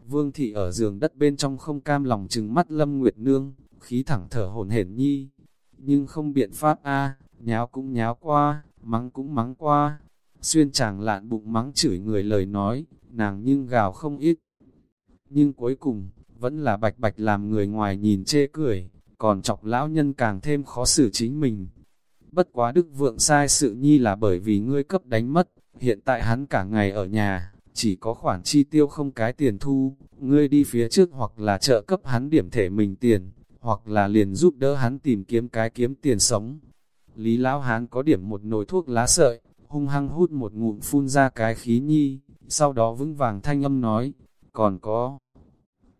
S1: Vương thị ở giường đất bên trong không cam lòng trừng mắt Lâm Nguyệt Nương, khí thẳng thở hồn hển nhi. Nhưng không biện pháp a nháo cũng nháo qua, mắng cũng mắng qua. Xuyên chàng lạn bụng mắng chửi người lời nói, nàng nhưng gào không ít. Nhưng cuối cùng, vẫn là bạch bạch làm người ngoài nhìn chê cười, còn chọc lão nhân càng thêm khó xử chính mình. Bất quá đức vượng sai sự nhi là bởi vì ngươi cấp đánh mất, hiện tại hắn cả ngày ở nhà, chỉ có khoản chi tiêu không cái tiền thu, ngươi đi phía trước hoặc là trợ cấp hắn điểm thể mình tiền, hoặc là liền giúp đỡ hắn tìm kiếm cái kiếm tiền sống. Lý Lão Hán có điểm một nồi thuốc lá sợi, hung hăng hút một ngụm phun ra cái khí nhi, sau đó vững vàng thanh âm nói, còn có.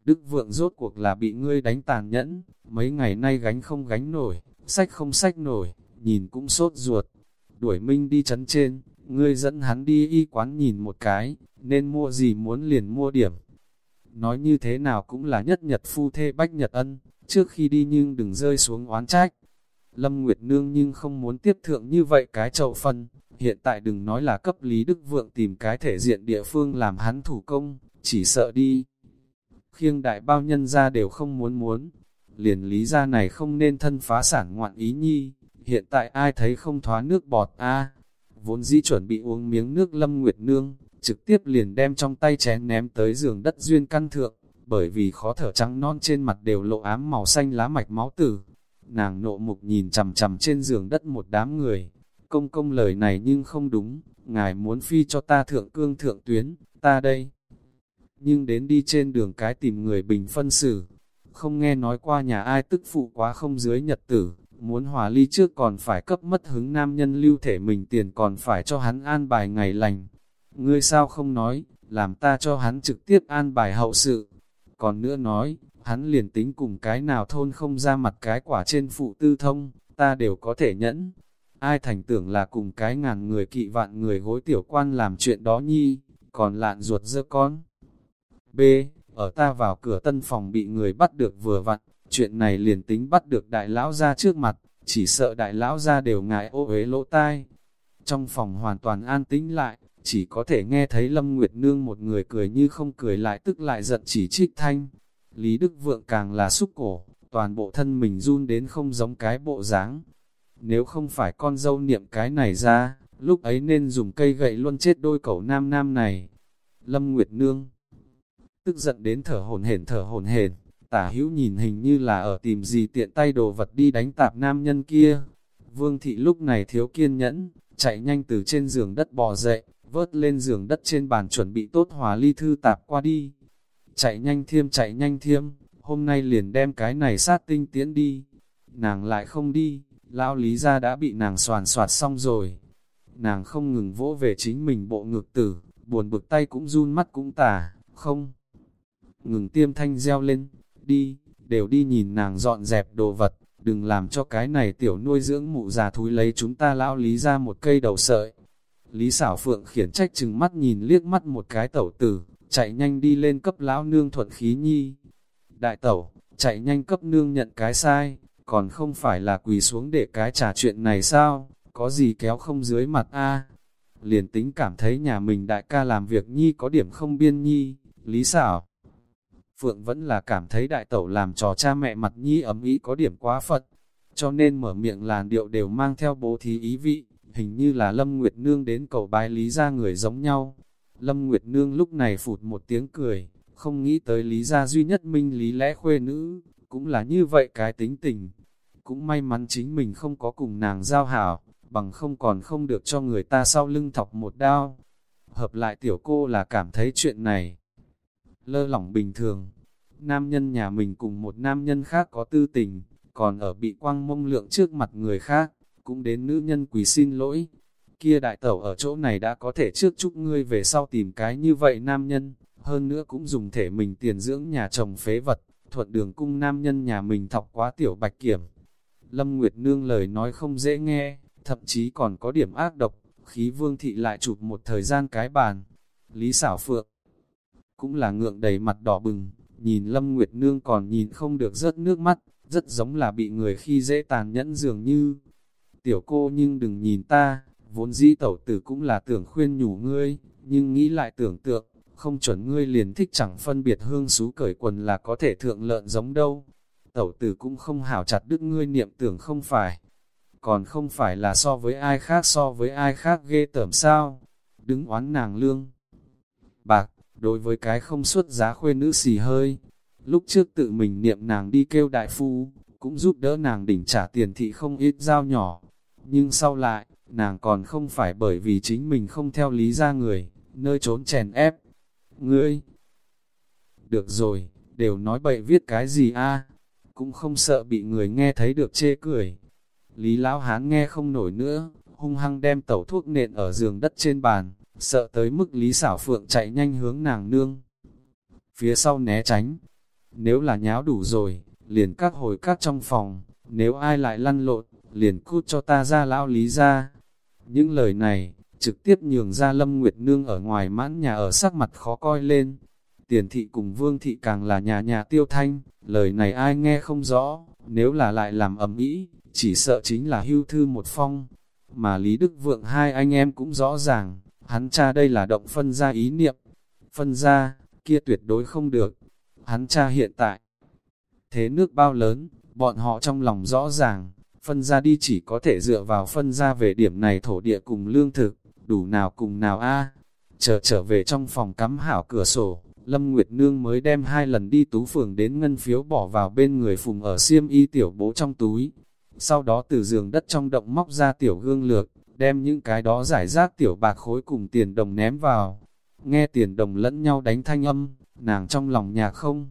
S1: Đức vượng rốt cuộc là bị ngươi đánh tàn nhẫn, mấy ngày nay gánh không gánh nổi, sách không sách nổi, nhìn cũng sốt ruột. Đuổi Minh đi chấn trên, ngươi dẫn hắn đi y quán nhìn một cái, nên mua gì muốn liền mua điểm. Nói như thế nào cũng là nhất nhật phu thê bách nhật ân, trước khi đi nhưng đừng rơi xuống oán trách. Lâm Nguyệt Nương nhưng không muốn tiếp thượng như vậy cái chậu phân, hiện tại đừng nói là cấp Lý Đức Vượng tìm cái thể diện địa phương làm hắn thủ công, chỉ sợ đi. Khiêng đại bao nhân ra đều không muốn muốn, liền lý ra này không nên thân phá sản ngoạn ý nhi, hiện tại ai thấy không thoá nước bọt a Vốn dĩ chuẩn bị uống miếng nước Lâm Nguyệt Nương, trực tiếp liền đem trong tay chén ném tới giường đất duyên căn thượng, bởi vì khó thở trắng non trên mặt đều lộ ám màu xanh lá mạch máu tử. Nàng nộ mục nhìn chầm chầm trên giường đất một đám người, công công lời này nhưng không đúng, ngài muốn phi cho ta thượng cương thượng tuyến, ta đây. Nhưng đến đi trên đường cái tìm người bình phân xử, không nghe nói qua nhà ai tức phụ quá không dưới nhật tử, muốn hòa ly trước còn phải cấp mất hứng nam nhân lưu thể mình tiền còn phải cho hắn an bài ngày lành. Ngươi sao không nói, làm ta cho hắn trực tiếp an bài hậu sự. Còn nữa nói, hắn liền tính cùng cái nào thôn không ra mặt cái quả trên phụ tư thông, ta đều có thể nhẫn. Ai thành tưởng là cùng cái ngàn người kỵ vạn người gối tiểu quan làm chuyện đó nhi, còn lạn ruột dơ con. B. Ở ta vào cửa tân phòng bị người bắt được vừa vặn, chuyện này liền tính bắt được đại lão ra trước mặt, chỉ sợ đại lão ra đều ngại ô uế lỗ tai. Trong phòng hoàn toàn an tĩnh lại, chỉ có thể nghe thấy Lâm Nguyệt Nương một người cười như không cười lại tức lại giận chỉ trích thanh. Lý Đức Vượng càng là xúc cổ, toàn bộ thân mình run đến không giống cái bộ dáng. Nếu không phải con dâu niệm cái này ra, lúc ấy nên dùng cây gậy luôn chết đôi cẩu nam nam này. Lâm Nguyệt Nương tức giận đến thở hồn hển thở hồn hển, tả hữu nhìn hình như là ở tìm gì tiện tay đồ vật đi đánh tạp nam nhân kia. Vương thị lúc này thiếu kiên nhẫn, chạy nhanh từ trên giường đất bò dậy, vớt lên giường đất trên bàn chuẩn bị tốt hòa ly thư tạp qua đi. Chạy nhanh thiêm chạy nhanh thiêm, hôm nay liền đem cái này sát tinh tiễn đi. Nàng lại không đi, lão lý ra đã bị nàng soàn soạt xong rồi. Nàng không ngừng vỗ về chính mình bộ ngực tử, buồn bực tay cũng run mắt cũng tả, không. Ngừng tiêm thanh reo lên, đi, đều đi nhìn nàng dọn dẹp đồ vật, đừng làm cho cái này tiểu nuôi dưỡng mụ già thúi lấy chúng ta lão lý ra một cây đầu sợi. Lý xảo phượng khiển trách chừng mắt nhìn liếc mắt một cái tẩu tử, chạy nhanh đi lên cấp lão nương thuận khí nhi. Đại tẩu, chạy nhanh cấp nương nhận cái sai, còn không phải là quỳ xuống để cái trả chuyện này sao, có gì kéo không dưới mặt a Liền tính cảm thấy nhà mình đại ca làm việc nhi có điểm không biên nhi, lý xảo. Phượng vẫn là cảm thấy đại tẩu làm trò cha mẹ mặt nhi ấm ý có điểm quá phật, cho nên mở miệng làn điệu đều mang theo bố thí ý vị, hình như là Lâm Nguyệt Nương đến cầu bái lý ra người giống nhau. Lâm Nguyệt Nương lúc này phụt một tiếng cười, không nghĩ tới lý gia duy nhất minh lý lẽ khuê nữ, cũng là như vậy cái tính tình. Cũng may mắn chính mình không có cùng nàng giao hảo, bằng không còn không được cho người ta sau lưng thọc một đao. Hợp lại tiểu cô là cảm thấy chuyện này lơ lỏng bình thường. Nam nhân nhà mình cùng một nam nhân khác có tư tình, còn ở bị quăng mông lượng trước mặt người khác, cũng đến nữ nhân quỳ xin lỗi. Kia đại tẩu ở chỗ này đã có thể trước chúc ngươi về sau tìm cái như vậy nam nhân, hơn nữa cũng dùng thể mình tiền dưỡng nhà chồng phế vật, thuận đường cung nam nhân nhà mình thọc quá tiểu bạch kiểm. Lâm Nguyệt Nương lời nói không dễ nghe, thậm chí còn có điểm ác độc, khí vương thị lại chụp một thời gian cái bàn. Lý xảo phượng, cũng là ngượng đầy mặt đỏ bừng, nhìn Lâm Nguyệt Nương còn nhìn không được rớt nước mắt, rất giống là bị người khi dễ tàn nhẫn dường như. Tiểu cô nhưng đừng nhìn ta, vốn dĩ tẩu tử cũng là tưởng khuyên nhủ ngươi, nhưng nghĩ lại tưởng tượng, không chuẩn ngươi liền thích chẳng phân biệt hương xú cởi quần là có thể thượng lợn giống đâu. Tẩu tử cũng không hảo chặt đứt ngươi niệm tưởng không phải, còn không phải là so với ai khác so với ai khác ghê tởm sao, đứng oán nàng lương. Bạc, đối với cái không xuất giá khuê nữ xì hơi, lúc trước tự mình niệm nàng đi kêu đại phu, cũng giúp đỡ nàng đỉnh trả tiền thị không ít giao nhỏ, nhưng sau lại, nàng còn không phải bởi vì chính mình không theo lý ra người, nơi trốn chèn ép. Ngươi! Được rồi, đều nói bậy viết cái gì a cũng không sợ bị người nghe thấy được chê cười. Lý Lão Hán nghe không nổi nữa, hung hăng đem tẩu thuốc nện ở giường đất trên bàn, sợ tới mức Lý Xảo Phượng chạy nhanh hướng nàng nương. Phía sau né tránh, nếu là nháo đủ rồi, liền các hồi các trong phòng, nếu ai lại lăn lộn, liền cút cho ta ra lão Lý ra. Những lời này, trực tiếp nhường ra Lâm Nguyệt Nương ở ngoài mãn nhà ở sắc mặt khó coi lên. Tiền thị cùng vương thị càng là nhà nhà tiêu thanh, lời này ai nghe không rõ, nếu là lại làm ầm ĩ, chỉ sợ chính là hưu thư một phong. Mà Lý Đức Vượng hai anh em cũng rõ ràng, Hắn cha đây là động phân ra ý niệm, phân ra, kia tuyệt đối không được. Hắn cha hiện tại, thế nước bao lớn, bọn họ trong lòng rõ ràng, phân ra đi chỉ có thể dựa vào phân ra về điểm này thổ địa cùng lương thực, đủ nào cùng nào a. Chờ trở về trong phòng cắm hảo cửa sổ, Lâm Nguyệt Nương mới đem hai lần đi tú phường đến ngân phiếu bỏ vào bên người phùng ở xiêm y tiểu bố trong túi. Sau đó từ giường đất trong động móc ra tiểu gương lược, đem những cái đó giải rác tiểu bạc khối cùng tiền đồng ném vào. Nghe tiền đồng lẫn nhau đánh thanh âm, nàng trong lòng nhà không.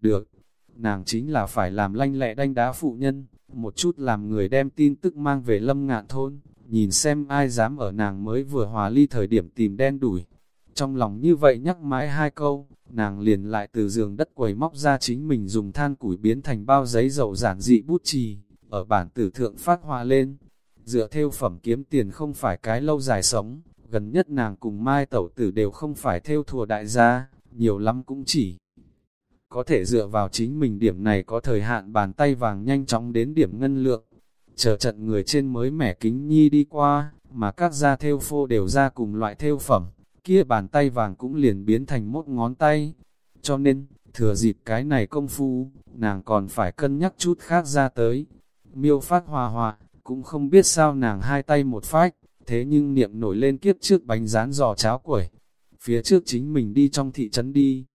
S1: Được, nàng chính là phải làm lanh lẹ đanh đá phụ nhân, một chút làm người đem tin tức mang về lâm ngạn thôn, nhìn xem ai dám ở nàng mới vừa hòa ly thời điểm tìm đen đuổi. Trong lòng như vậy nhắc mãi hai câu, nàng liền lại từ giường đất quầy móc ra chính mình dùng than củi biến thành bao giấy dầu giản dị bút chì, ở bản tử thượng phát hoa lên, dựa theo phẩm kiếm tiền không phải cái lâu dài sống, gần nhất nàng cùng mai tẩu tử đều không phải theo thùa đại gia, nhiều lắm cũng chỉ có thể dựa vào chính mình điểm này có thời hạn bàn tay vàng nhanh chóng đến điểm ngân lượng. Chờ trận người trên mới mẻ kính nhi đi qua, mà các gia theo phô đều ra cùng loại theo phẩm, kia bàn tay vàng cũng liền biến thành một ngón tay. Cho nên, thừa dịp cái này công phu, nàng còn phải cân nhắc chút khác ra tới. Miêu phát hòa hòa, cũng không biết sao nàng hai tay một phách, thế nhưng niệm nổi lên kiếp trước bánh rán giò cháo quẩy. Phía trước chính mình đi trong thị trấn đi.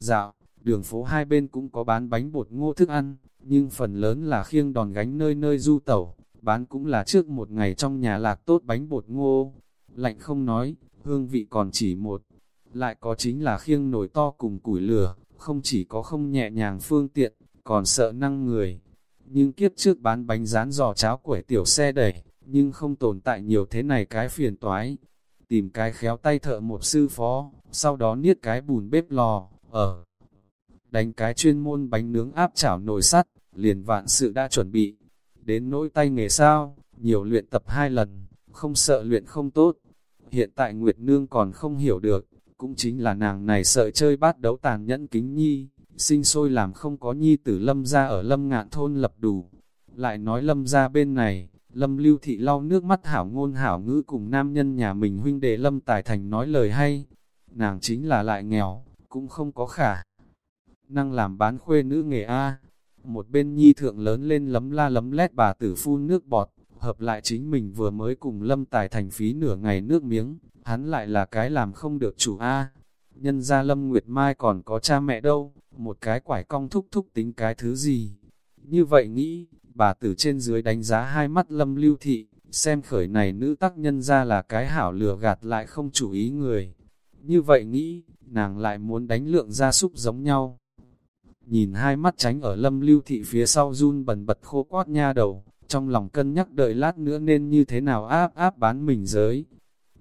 S1: Dạo, đường phố hai bên cũng có bán bánh bột ngô thức ăn, nhưng phần lớn là khiêng đòn gánh nơi nơi du tẩu, bán cũng là trước một ngày trong nhà lạc tốt bánh bột ngô. Lạnh không nói, hương vị còn chỉ một, lại có chính là khiêng nồi to cùng củi lửa, không chỉ có không nhẹ nhàng phương tiện, còn sợ năng người. Nhưng kiếp trước bán bánh rán giò cháo quẩy tiểu xe đẩy, nhưng không tồn tại nhiều thế này cái phiền toái. Tìm cái khéo tay thợ một sư phó, sau đó niết cái bùn bếp lò, ở. Đánh cái chuyên môn bánh nướng áp chảo nồi sắt, liền vạn sự đã chuẩn bị. Đến nỗi tay nghề sao, nhiều luyện tập hai lần, không sợ luyện không tốt. Hiện tại Nguyệt Nương còn không hiểu được, cũng chính là nàng này sợ chơi bát đấu tàn nhẫn kính nhi, sinh sôi làm không có nhi tử lâm ra ở lâm ngạn thôn lập đủ. Lại nói lâm ra bên này, lâm lưu thị lau nước mắt hảo ngôn hảo ngữ cùng nam nhân nhà mình huynh đệ lâm tài thành nói lời hay. Nàng chính là lại nghèo, cũng không có khả. Năng làm bán khuê nữ nghề A. Một bên nhi thượng lớn lên lấm la lấm lét bà tử phun nước bọt, hợp lại chính mình vừa mới cùng lâm tài thành phí nửa ngày nước miếng, hắn lại là cái làm không được chủ A. Nhân ra Lâm Nguyệt Mai còn có cha mẹ đâu, một cái quải cong thúc thúc tính cái thứ gì. Như vậy nghĩ, bà tử trên dưới đánh giá hai mắt Lâm Lưu Thị, xem khởi này nữ tác nhân ra là cái hảo lừa gạt lại không chủ ý người. Như vậy nghĩ, nàng lại muốn đánh lượng gia súc giống nhau. Nhìn hai mắt tránh ở Lâm Lưu Thị phía sau run bần bật khô quát nha đầu, trong lòng cân nhắc đợi lát nữa nên như thế nào áp áp bán mình giới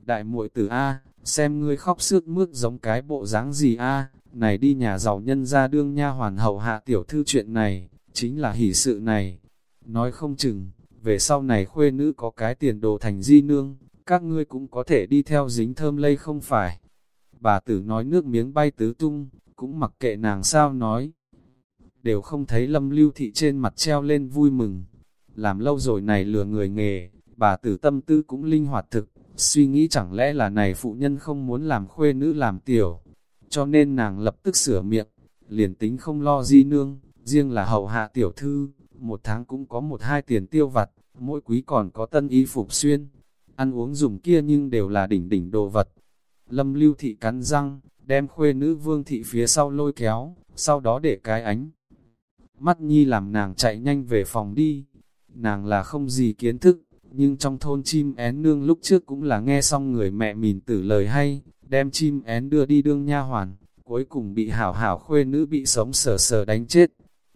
S1: đại muội tử A, xem ngươi khóc sướt mướt giống cái bộ dáng gì A, này đi nhà giàu nhân ra đương nha hoàn hậu hạ tiểu thư chuyện này, chính là hỷ sự này. Nói không chừng, về sau này khuê nữ có cái tiền đồ thành di nương, các ngươi cũng có thể đi theo dính thơm lây không phải. Bà tử nói nước miếng bay tứ tung, cũng mặc kệ nàng sao nói. Đều không thấy lâm lưu thị trên mặt treo lên vui mừng. Làm lâu rồi này lừa người nghề, bà tử tâm tư cũng linh hoạt thực, suy nghĩ chẳng lẽ là này phụ nhân không muốn làm khuê nữ làm tiểu, cho nên nàng lập tức sửa miệng, liền tính không lo di nương, riêng là hậu hạ tiểu thư, một tháng cũng có một hai tiền tiêu vặt, mỗi quý còn có tân y phục xuyên, ăn uống dùng kia nhưng đều là đỉnh đỉnh đồ vật. Lâm lưu thị cắn răng, đem khuê nữ vương thị phía sau lôi kéo, sau đó để cái ánh. Mắt nhi làm nàng chạy nhanh về phòng đi, nàng là không gì kiến thức, nhưng trong thôn chim én nương lúc trước cũng là nghe xong người mẹ mìn tử lời hay, đem chim én đưa đi đương nha hoàn, cuối cùng bị hảo hảo khuê nữ bị sống sờ sờ đánh chết.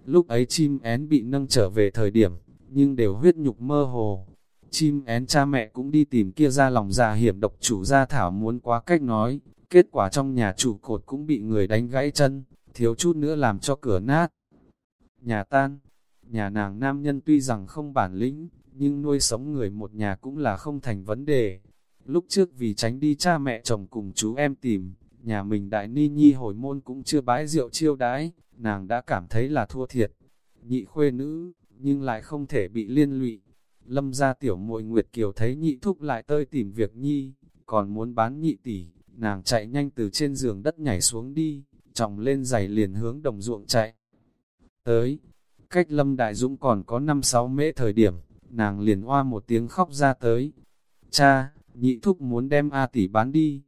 S1: Lúc ấy chim én bị nâng trở về thời điểm, nhưng đều huyết nhục mơ hồ. Chim én cha mẹ cũng đi tìm kia ra lòng già hiểm độc chủ gia thảo muốn quá cách nói, kết quả trong nhà chủ cột cũng bị người đánh gãy chân, thiếu chút nữa làm cho cửa nát. Nhà tan, nhà nàng nam nhân tuy rằng không bản lĩnh, nhưng nuôi sống người một nhà cũng là không thành vấn đề. Lúc trước vì tránh đi cha mẹ chồng cùng chú em tìm, nhà mình đại ni nhi hồi môn cũng chưa bái rượu chiêu đãi, nàng đã cảm thấy là thua thiệt. Nhị khuê nữ, nhưng lại không thể bị liên lụy. Lâm ra tiểu muội Nguyệt Kiều thấy nhị thúc lại tơi tìm việc nhi, còn muốn bán nhị tỷ, nàng chạy nhanh từ trên giường đất nhảy xuống đi, chồng lên giày liền hướng đồng ruộng chạy. Tới, cách Lâm Đại Dũng còn có 5-6 mễ thời điểm, nàng liền hoa một tiếng khóc ra tới. Cha, nhị thúc muốn đem A tỷ bán đi.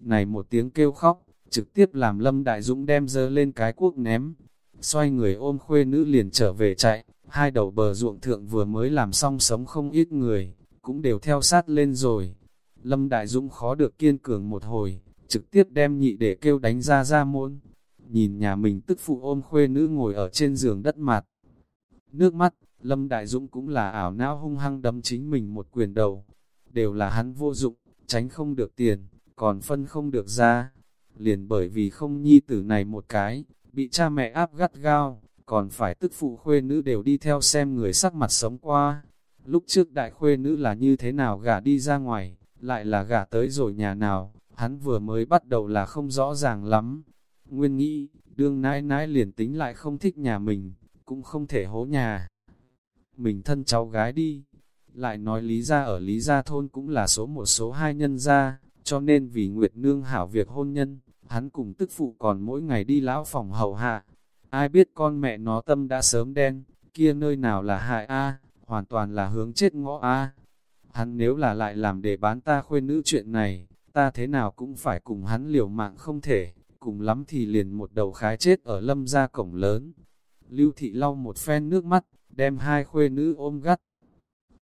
S1: Này một tiếng kêu khóc, trực tiếp làm Lâm Đại Dũng đem dơ lên cái cuốc ném. Xoay người ôm khuê nữ liền trở về chạy, hai đầu bờ ruộng thượng vừa mới làm xong sống không ít người, cũng đều theo sát lên rồi. Lâm Đại Dũng khó được kiên cường một hồi, trực tiếp đem nhị để kêu đánh ra ra môn. Nhìn nhà mình tức phụ ôm khuê nữ ngồi ở trên giường đất mặt. Nước mắt, Lâm Đại Dũng cũng là ảo não hung hăng đấm chính mình một quyền đầu. Đều là hắn vô dụng, tránh không được tiền, còn phân không được ra. Liền bởi vì không nhi tử này một cái, bị cha mẹ áp gắt gao, còn phải tức phụ khuê nữ đều đi theo xem người sắc mặt sống qua. Lúc trước đại khuê nữ là như thế nào gả đi ra ngoài, lại là gả tới rồi nhà nào, hắn vừa mới bắt đầu là không rõ ràng lắm. Nguyên nghĩ, đương nãi nãi liền tính lại không thích nhà mình, cũng không thể hố nhà mình thân cháu gái đi. Lại nói Lý Gia ở Lý Gia Thôn cũng là số một số hai nhân gia, cho nên vì Nguyệt Nương hảo việc hôn nhân, hắn cùng tức phụ còn mỗi ngày đi lão phòng hầu hạ. Ai biết con mẹ nó tâm đã sớm đen, kia nơi nào là hại A, hoàn toàn là hướng chết ngõ A. Hắn nếu là lại làm để bán ta khuê nữ chuyện này, ta thế nào cũng phải cùng hắn liều mạng không thể, cùng lắm thì liền một đầu khái chết ở lâm gia cổng lớn. Lưu thị lau một phen nước mắt, đem hai khuê nữ ôm gắt,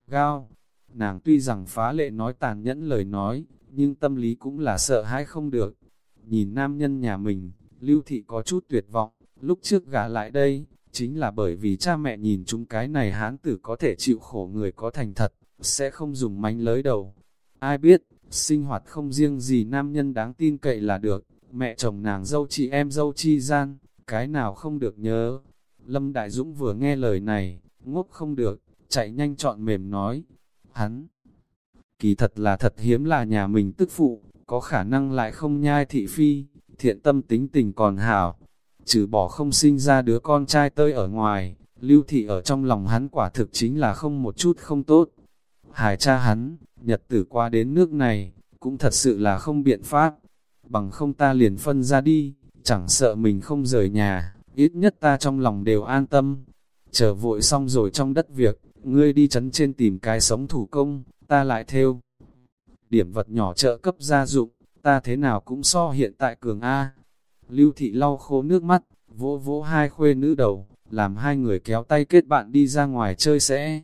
S1: Gao, nàng tuy rằng phá lệ nói tàn nhẫn lời nói, nhưng tâm lý cũng là sợ hãi không được. Nhìn nam nhân nhà mình, lưu thị có chút tuyệt vọng, lúc trước gả lại đây, chính là bởi vì cha mẹ nhìn chúng cái này hán tử có thể chịu khổ người có thành thật, sẽ không dùng mánh lới đầu. Ai biết, sinh hoạt không riêng gì nam nhân đáng tin cậy là được, mẹ chồng nàng dâu chị em dâu chi gian, cái nào không được nhớ. Lâm Đại Dũng vừa nghe lời này, ngốc không được, chạy nhanh chọn mềm nói, hắn. Kỳ thật là thật hiếm là nhà mình tức phụ, có khả năng lại không nhai thị phi, thiện tâm tính tình còn hảo. Trừ bỏ không sinh ra đứa con trai tơi ở ngoài, lưu thị ở trong lòng hắn quả thực chính là không một chút không tốt. Hải cha hắn, nhật tử qua đến nước này, cũng thật sự là không biện pháp. Bằng không ta liền phân ra đi, chẳng sợ mình không rời nhà, ít nhất ta trong lòng đều an tâm. Chờ vội xong rồi trong đất việc, ngươi đi chấn trên tìm cái sống thủ công, ta lại theo. Điểm vật nhỏ trợ cấp gia dụng, ta thế nào cũng so hiện tại cường A. Lưu thị lau khô nước mắt, vỗ vỗ hai khuê nữ đầu, làm hai người kéo tay kết bạn đi ra ngoài chơi sẽ.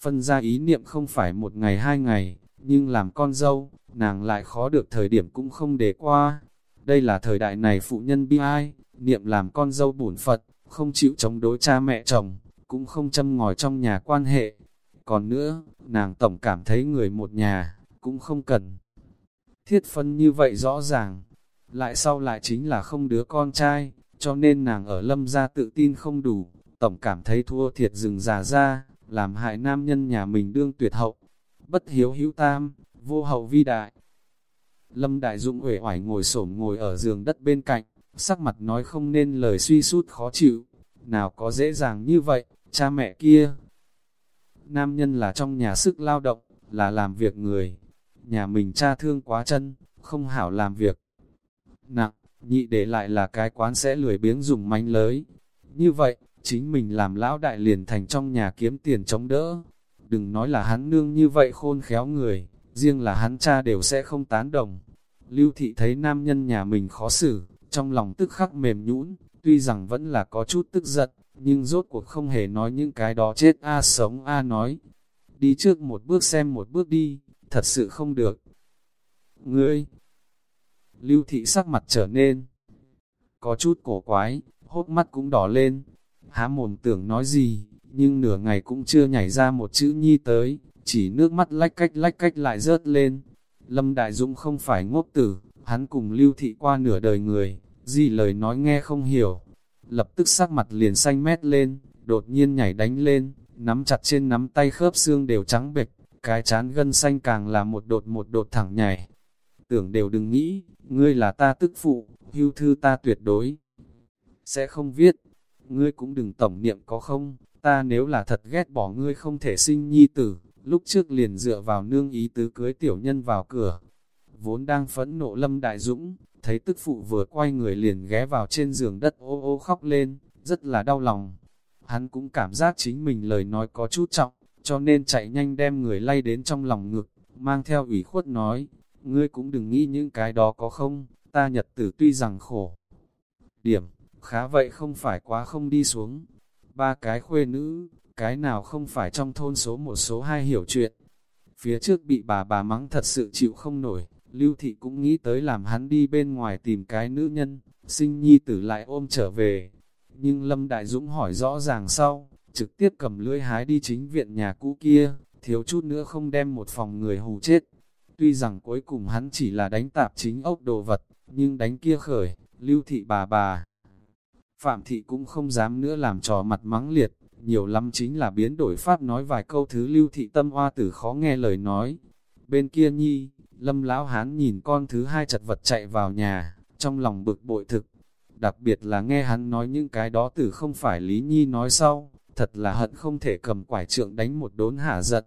S1: Phân ra ý niệm không phải một ngày hai ngày, nhưng làm con dâu, nàng lại khó được thời điểm cũng không để qua. Đây là thời đại này phụ nhân bi ai, niệm làm con dâu bổn Phật, không chịu chống đối cha mẹ chồng, cũng không châm ngòi trong nhà quan hệ. Còn nữa, nàng tổng cảm thấy người một nhà, cũng không cần. Thiết phân như vậy rõ ràng, lại sau lại chính là không đứa con trai, cho nên nàng ở lâm gia tự tin không đủ, tổng cảm thấy thua thiệt rừng già ra, làm hại nam nhân nhà mình đương tuyệt hậu. Bất hiếu hữu tam, vô hậu vi đại. Lâm Đại Dũng uể oải ngồi xổm ngồi ở giường đất bên cạnh, sắc mặt nói không nên lời suy sút khó chịu. Nào có dễ dàng như vậy, cha mẹ kia. Nam nhân là trong nhà sức lao động, là làm việc người. Nhà mình cha thương quá chân, không hảo làm việc. Nặng, nhị để lại là cái quán sẽ lười biếng dùng mánh lới. Như vậy, chính mình làm lão đại liền thành trong nhà kiếm tiền chống đỡ. Đừng nói là hắn nương như vậy khôn khéo người, riêng là hắn cha đều sẽ không tán đồng. Lưu thị thấy nam nhân nhà mình khó xử, trong lòng tức khắc mềm nhũn, tuy rằng vẫn là có chút tức giận, nhưng rốt cuộc không hề nói những cái đó chết a sống a nói. Đi trước một bước xem một bước đi, thật sự không được. Ngươi! Lưu thị sắc mặt trở nên có chút cổ quái, hốt mắt cũng đỏ lên. Há mồm tưởng nói gì, nhưng nửa ngày cũng chưa nhảy ra một chữ nhi tới, chỉ nước mắt lách cách lách cách lại rớt lên. Lâm Đại Dũng không phải ngốc tử, hắn cùng lưu thị qua nửa đời người, gì lời nói nghe không hiểu. Lập tức sắc mặt liền xanh mét lên, đột nhiên nhảy đánh lên, nắm chặt trên nắm tay khớp xương đều trắng bệch, cái chán gân xanh càng là một đột một đột thẳng nhảy. Tưởng đều đừng nghĩ, ngươi là ta tức phụ, hưu thư ta tuyệt đối. Sẽ không viết, ngươi cũng đừng tổng niệm có không, ta nếu là thật ghét bỏ ngươi không thể sinh nhi tử, lúc trước liền dựa vào nương ý tứ cưới tiểu nhân vào cửa. Vốn đang phẫn nộ lâm đại dũng, thấy tức phụ vừa quay người liền ghé vào trên giường đất ô ô khóc lên, rất là đau lòng. Hắn cũng cảm giác chính mình lời nói có chút trọng, cho nên chạy nhanh đem người lay đến trong lòng ngực, mang theo ủy khuất nói, ngươi cũng đừng nghĩ những cái đó có không, ta nhật tử tuy rằng khổ. Điểm, khá vậy không phải quá không đi xuống. Ba cái khuê nữ, cái nào không phải trong thôn số một số hai hiểu chuyện. Phía trước bị bà bà mắng thật sự chịu không nổi, Lưu Thị cũng nghĩ tới làm hắn đi bên ngoài tìm cái nữ nhân, sinh nhi tử lại ôm trở về. Nhưng Lâm Đại Dũng hỏi rõ ràng sau, trực tiếp cầm lưỡi hái đi chính viện nhà cũ kia, thiếu chút nữa không đem một phòng người hù chết. Tuy rằng cuối cùng hắn chỉ là đánh tạp chính ốc đồ vật, nhưng đánh kia khởi, lưu thị bà bà. Phạm thị cũng không dám nữa làm trò mặt mắng liệt, nhiều lắm chính là biến đổi pháp nói vài câu thứ lưu thị tâm hoa tử khó nghe lời nói. Bên kia nhi, lâm lão hán nhìn con thứ hai chật vật chạy vào nhà, trong lòng bực bội thực. Đặc biệt là nghe hắn nói những cái đó từ không phải Lý Nhi nói sau, thật là hận không thể cầm quải trượng đánh một đốn hả giật.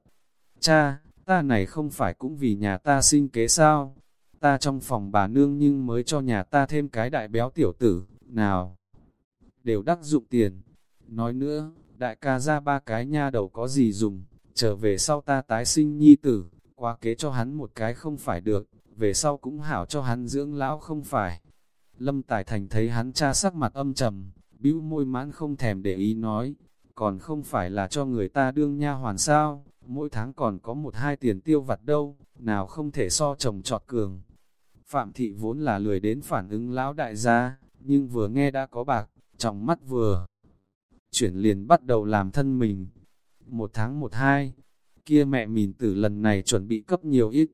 S1: Cha, ta này không phải cũng vì nhà ta sinh kế sao? Ta trong phòng bà nương nhưng mới cho nhà ta thêm cái đại béo tiểu tử, nào? Đều đắc dụng tiền. Nói nữa, đại ca ra ba cái nha đầu có gì dùng, trở về sau ta tái sinh nhi tử, qua kế cho hắn một cái không phải được, về sau cũng hảo cho hắn dưỡng lão không phải. Lâm Tài Thành thấy hắn cha sắc mặt âm trầm, bĩu môi mãn không thèm để ý nói, còn không phải là cho người ta đương nha hoàn sao, mỗi tháng còn có một hai tiền tiêu vặt đâu, nào không thể so chồng trọt cường. Phạm thị vốn là lười đến phản ứng lão đại gia, nhưng vừa nghe đã có bạc, trong mắt vừa chuyển liền bắt đầu làm thân mình. Một tháng một hai, kia mẹ mìn tử lần này chuẩn bị cấp nhiều ít.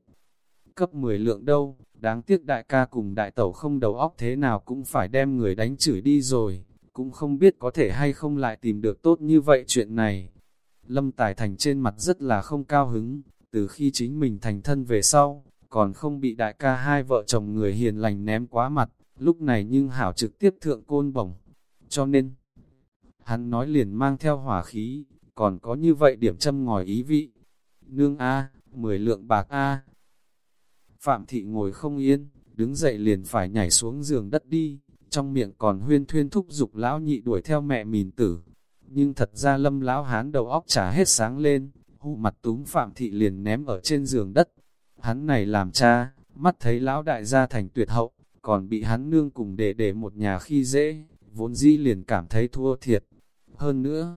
S1: Cấp 10 lượng đâu, đáng tiếc đại ca cùng đại tẩu không đầu óc thế nào cũng phải đem người đánh chửi đi rồi, cũng không biết có thể hay không lại tìm được tốt như vậy chuyện này. Lâm Tài Thành trên mặt rất là không cao hứng, từ khi chính mình thành thân về sau, còn không bị đại ca hai vợ chồng người hiền lành ném quá mặt, lúc này nhưng hảo trực tiếp thượng côn bổng. Cho nên, hắn nói liền mang theo hỏa khí, còn có như vậy điểm châm ngòi ý vị. Nương A, mười lượng bạc A. Phạm thị ngồi không yên, đứng dậy liền phải nhảy xuống giường đất đi, trong miệng còn huyên thuyên thúc giục lão nhị đuổi theo mẹ mìn tử. Nhưng thật ra lâm lão hán đầu óc trả hết sáng lên, hụ mặt túm Phạm thị liền ném ở trên giường đất. Hắn này làm cha, mắt thấy lão đại gia thành tuyệt hậu, còn bị hắn nương cùng để để một nhà khi dễ, vốn dĩ liền cảm thấy thua thiệt. Hơn nữa,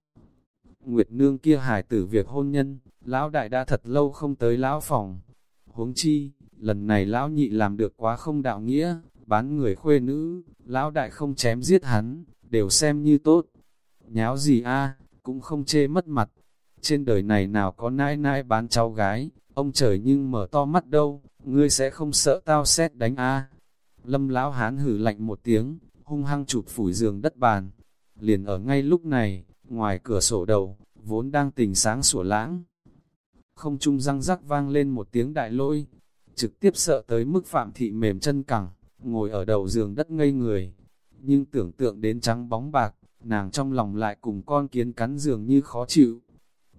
S1: Nguyệt nương kia hài tử việc hôn nhân, lão đại đã thật lâu không tới lão phòng. Huống chi, lần này lão nhị làm được quá không đạo nghĩa, bán người khuê nữ, lão đại không chém giết hắn, đều xem như tốt. Nháo gì a cũng không chê mất mặt. Trên đời này nào có nãi nãi bán cháu gái, ông trời nhưng mở to mắt đâu, ngươi sẽ không sợ tao xét đánh a Lâm lão hán hử lạnh một tiếng, hung hăng chụp phủi giường đất bàn. Liền ở ngay lúc này, ngoài cửa sổ đầu, vốn đang tình sáng sủa lãng. Không trung răng rắc vang lên một tiếng đại lôi, trực tiếp sợ tới mức phạm thị mềm chân cẳng, ngồi ở đầu giường đất ngây người. Nhưng tưởng tượng đến trắng bóng bạc, nàng trong lòng lại cùng con kiến cắn giường như khó chịu.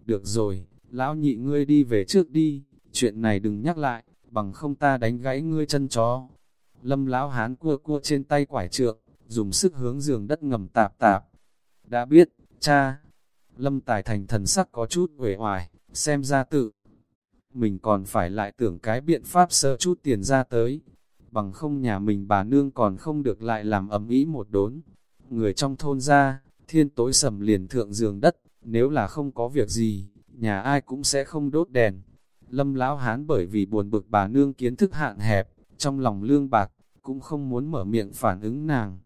S1: Được rồi, lão nhị ngươi đi về trước đi, chuyện này đừng nhắc lại, bằng không ta đánh gãy ngươi chân chó. Lâm lão hán cua cua trên tay quải trượng, dùng sức hướng giường đất ngầm tạp tạp. Đã biết, cha. Lâm Tài Thành thần sắc có chút uể oải, xem ra tự. Mình còn phải lại tưởng cái biện pháp sơ chút tiền ra tới. Bằng không nhà mình bà nương còn không được lại làm ấm ý một đốn. Người trong thôn ra, thiên tối sầm liền thượng giường đất, nếu là không có việc gì, nhà ai cũng sẽ không đốt đèn. Lâm lão hán bởi vì buồn bực bà nương kiến thức hạn hẹp, trong lòng lương bạc, cũng không muốn mở miệng phản ứng nàng.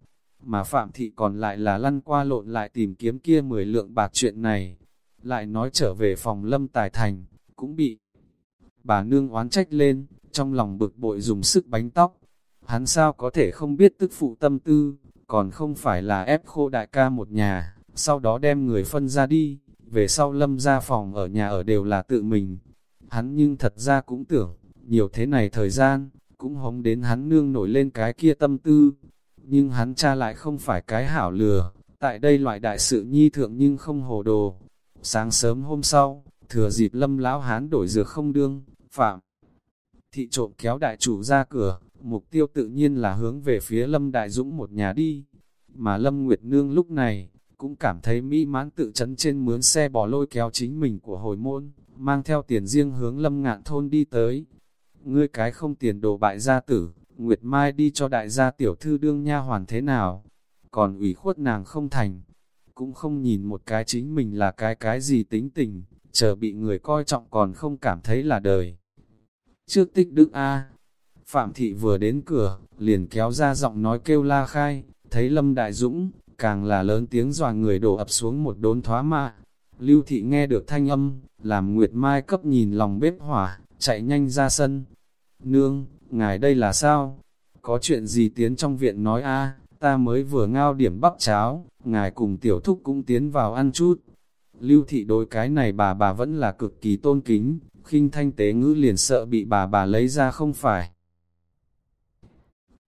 S1: Mà Phạm Thị còn lại là lăn qua lộn lại tìm kiếm kia mười lượng bạc chuyện này. Lại nói trở về phòng lâm tài thành, cũng bị bà nương oán trách lên, trong lòng bực bội dùng sức bánh tóc. Hắn sao có thể không biết tức phụ tâm tư, còn không phải là ép khô đại ca một nhà, sau đó đem người phân ra đi, về sau lâm ra phòng ở nhà ở đều là tự mình. Hắn nhưng thật ra cũng tưởng, nhiều thế này thời gian, cũng hống đến hắn nương nổi lên cái kia tâm tư. Nhưng hắn cha lại không phải cái hảo lừa, tại đây loại đại sự nhi thượng nhưng không hồ đồ. Sáng sớm hôm sau, thừa dịp lâm lão hán đổi dược không đương, phạm. Thị trộm kéo đại chủ ra cửa, mục tiêu tự nhiên là hướng về phía lâm đại dũng một nhà đi. Mà lâm nguyệt nương lúc này, cũng cảm thấy mỹ mãn tự chấn trên mướn xe bỏ lôi kéo chính mình của hồi môn, mang theo tiền riêng hướng lâm ngạn thôn đi tới ngươi cái không tiền đồ bại gia tử, Nguyệt Mai đi cho đại gia tiểu thư đương nha hoàn thế nào, còn ủy khuất nàng không thành, cũng không nhìn một cái chính mình là cái cái gì tính tình, chờ bị người coi trọng còn không cảm thấy là đời. Trước tích đức A, Phạm Thị vừa đến cửa, liền kéo ra giọng nói kêu la khai, thấy Lâm Đại Dũng, càng là lớn tiếng dòa người đổ ập xuống một đốn thoá mạ. Lưu Thị nghe được thanh âm, làm Nguyệt Mai cấp nhìn lòng bếp hỏa, chạy nhanh ra sân. Nương, ngài đây là sao? Có chuyện gì tiến trong viện nói a ta mới vừa ngao điểm bắp cháo, ngài cùng tiểu thúc cũng tiến vào ăn chút. Lưu thị đối cái này bà bà vẫn là cực kỳ tôn kính, khinh thanh tế ngữ liền sợ bị bà bà lấy ra không phải.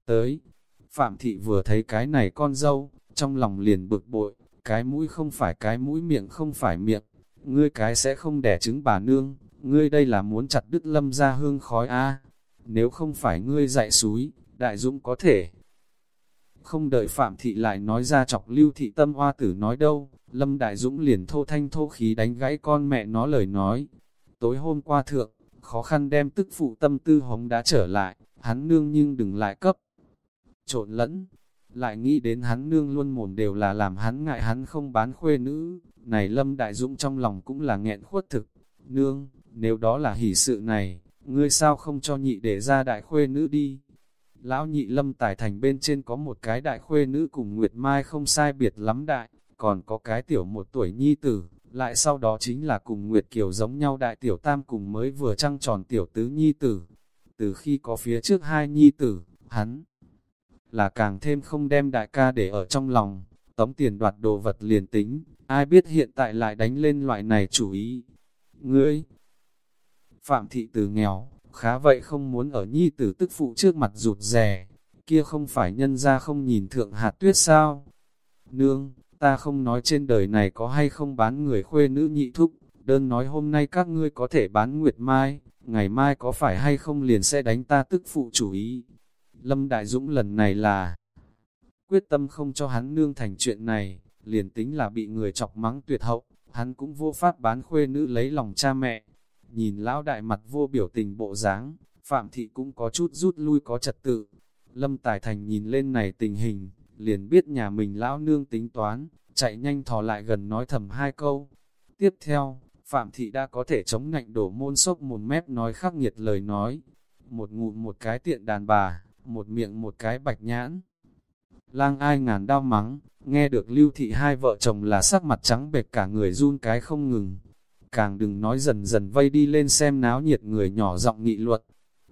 S1: Tới, Phạm thị vừa thấy cái này con dâu, trong lòng liền bực bội, cái mũi không phải cái mũi miệng không phải miệng, ngươi cái sẽ không đẻ trứng bà nương, ngươi đây là muốn chặt đứt lâm ra hương khói a nếu không phải ngươi dạy súi, đại dũng có thể. Không đợi Phạm Thị lại nói ra chọc lưu thị tâm hoa tử nói đâu, Lâm Đại Dũng liền thô thanh thô khí đánh gãy con mẹ nó lời nói. Tối hôm qua thượng, khó khăn đem tức phụ tâm tư hống đã trở lại, hắn nương nhưng đừng lại cấp. Trộn lẫn, lại nghĩ đến hắn nương luôn mồm đều là làm hắn ngại hắn không bán khuê nữ, này Lâm Đại Dũng trong lòng cũng là nghẹn khuất thực, Nương, nếu đó là hỷ sự này, ngươi sao không cho nhị để ra đại khuê nữ đi? Lão nhị lâm tài thành bên trên có một cái đại khuê nữ cùng Nguyệt Mai không sai biệt lắm đại, còn có cái tiểu một tuổi nhi tử, lại sau đó chính là cùng Nguyệt Kiều giống nhau đại tiểu tam cùng mới vừa trăng tròn tiểu tứ nhi tử. Từ khi có phía trước hai nhi tử, hắn là càng thêm không đem đại ca để ở trong lòng, tống tiền đoạt đồ vật liền tính, ai biết hiện tại lại đánh lên loại này chủ ý. Ngươi, Phạm thị từ nghèo, khá vậy không muốn ở nhi tử tức phụ trước mặt rụt rè, kia không phải nhân ra không nhìn thượng hạt tuyết sao? Nương, ta không nói trên đời này có hay không bán người khuê nữ nhị thúc, đơn nói hôm nay các ngươi có thể bán nguyệt mai, ngày mai có phải hay không liền sẽ đánh ta tức phụ chủ ý. Lâm Đại Dũng lần này là quyết tâm không cho hắn nương thành chuyện này, liền tính là bị người chọc mắng tuyệt hậu, hắn cũng vô pháp bán khuê nữ lấy lòng cha mẹ. Nhìn lão đại mặt vô biểu tình bộ dáng, Phạm Thị cũng có chút rút lui có trật tự. Lâm Tài Thành nhìn lên này tình hình, liền biết nhà mình lão nương tính toán, chạy nhanh thò lại gần nói thầm hai câu. Tiếp theo, Phạm Thị đã có thể chống ngạnh đổ môn sốc một mép nói khắc nghiệt lời nói. Một ngụm một cái tiện đàn bà, một miệng một cái bạch nhãn. Lang ai ngàn đau mắng, nghe được lưu thị hai vợ chồng là sắc mặt trắng bệch cả người run cái không ngừng. Càng đừng nói dần dần vây đi lên xem náo nhiệt người nhỏ giọng nghị luật.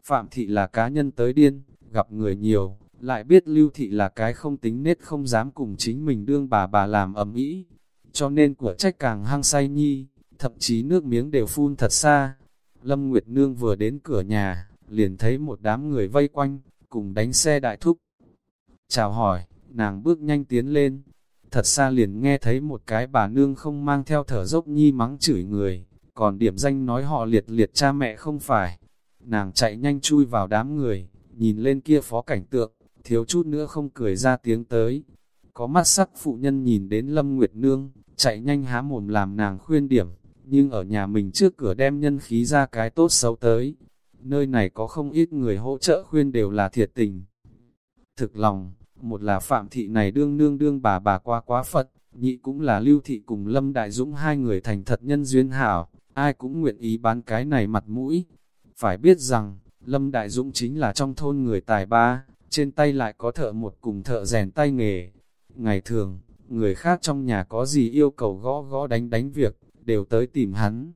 S1: Phạm thị là cá nhân tới điên, gặp người nhiều, lại biết lưu thị là cái không tính nết không dám cùng chính mình đương bà bà làm ầm ĩ, Cho nên của trách càng hăng say nhi, thậm chí nước miếng đều phun thật xa. Lâm Nguyệt Nương vừa đến cửa nhà, liền thấy một đám người vây quanh, cùng đánh xe đại thúc. Chào hỏi, nàng bước nhanh tiến lên, thật xa liền nghe thấy một cái bà nương không mang theo thở dốc nhi mắng chửi người, còn điểm danh nói họ liệt liệt cha mẹ không phải. Nàng chạy nhanh chui vào đám người, nhìn lên kia phó cảnh tượng, thiếu chút nữa không cười ra tiếng tới. Có mắt sắc phụ nhân nhìn đến Lâm Nguyệt Nương, chạy nhanh há mồm làm nàng khuyên điểm, nhưng ở nhà mình trước cửa đem nhân khí ra cái tốt xấu tới. Nơi này có không ít người hỗ trợ khuyên đều là thiệt tình. Thực lòng, một là phạm thị này đương nương đương bà bà qua quá Phật, nhị cũng là lưu thị cùng Lâm Đại Dũng hai người thành thật nhân duyên hảo, ai cũng nguyện ý bán cái này mặt mũi. Phải biết rằng, Lâm Đại Dũng chính là trong thôn người tài ba, trên tay lại có thợ một cùng thợ rèn tay nghề. Ngày thường, người khác trong nhà có gì yêu cầu gõ gõ đánh đánh việc, đều tới tìm hắn.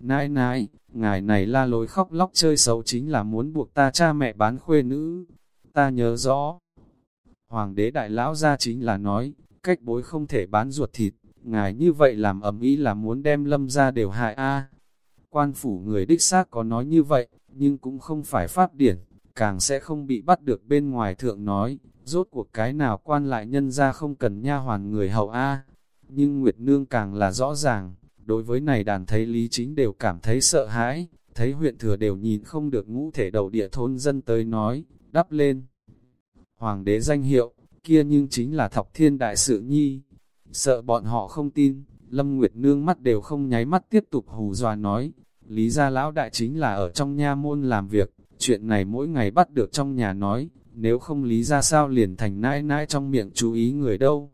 S1: Nãi nãi, ngài này la lối khóc lóc chơi xấu chính là muốn buộc ta cha mẹ bán khuê nữ. Ta nhớ rõ, Hoàng đế đại lão ra chính là nói, cách bối không thể bán ruột thịt, ngài như vậy làm ẩm ý là muốn đem lâm ra đều hại a. Quan phủ người đích xác có nói như vậy, nhưng cũng không phải pháp điển, càng sẽ không bị bắt được bên ngoài thượng nói, rốt cuộc cái nào quan lại nhân ra không cần nha hoàn người hậu a. Nhưng Nguyệt Nương càng là rõ ràng, đối với này đàn thấy lý chính đều cảm thấy sợ hãi, thấy huyện thừa đều nhìn không được ngũ thể đầu địa thôn dân tới nói, đắp lên hoàng đế danh hiệu, kia nhưng chính là thọc thiên đại sự nhi. Sợ bọn họ không tin, Lâm Nguyệt Nương mắt đều không nháy mắt tiếp tục hù dọa nói, lý gia lão đại chính là ở trong nha môn làm việc, chuyện này mỗi ngày bắt được trong nhà nói, nếu không lý ra sao liền thành nãi nãi trong miệng chú ý người đâu.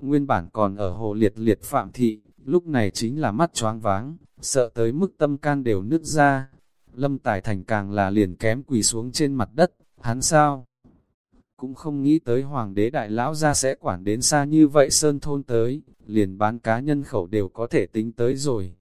S1: Nguyên bản còn ở hồ liệt liệt phạm thị, lúc này chính là mắt choáng váng, sợ tới mức tâm can đều nứt ra. Lâm Tài Thành càng là liền kém quỳ xuống trên mặt đất, hắn sao? Cũng không nghĩ tới hoàng đế đại lão ra sẽ quản đến xa như vậy sơn thôn tới, liền bán cá nhân khẩu đều có thể tính tới rồi.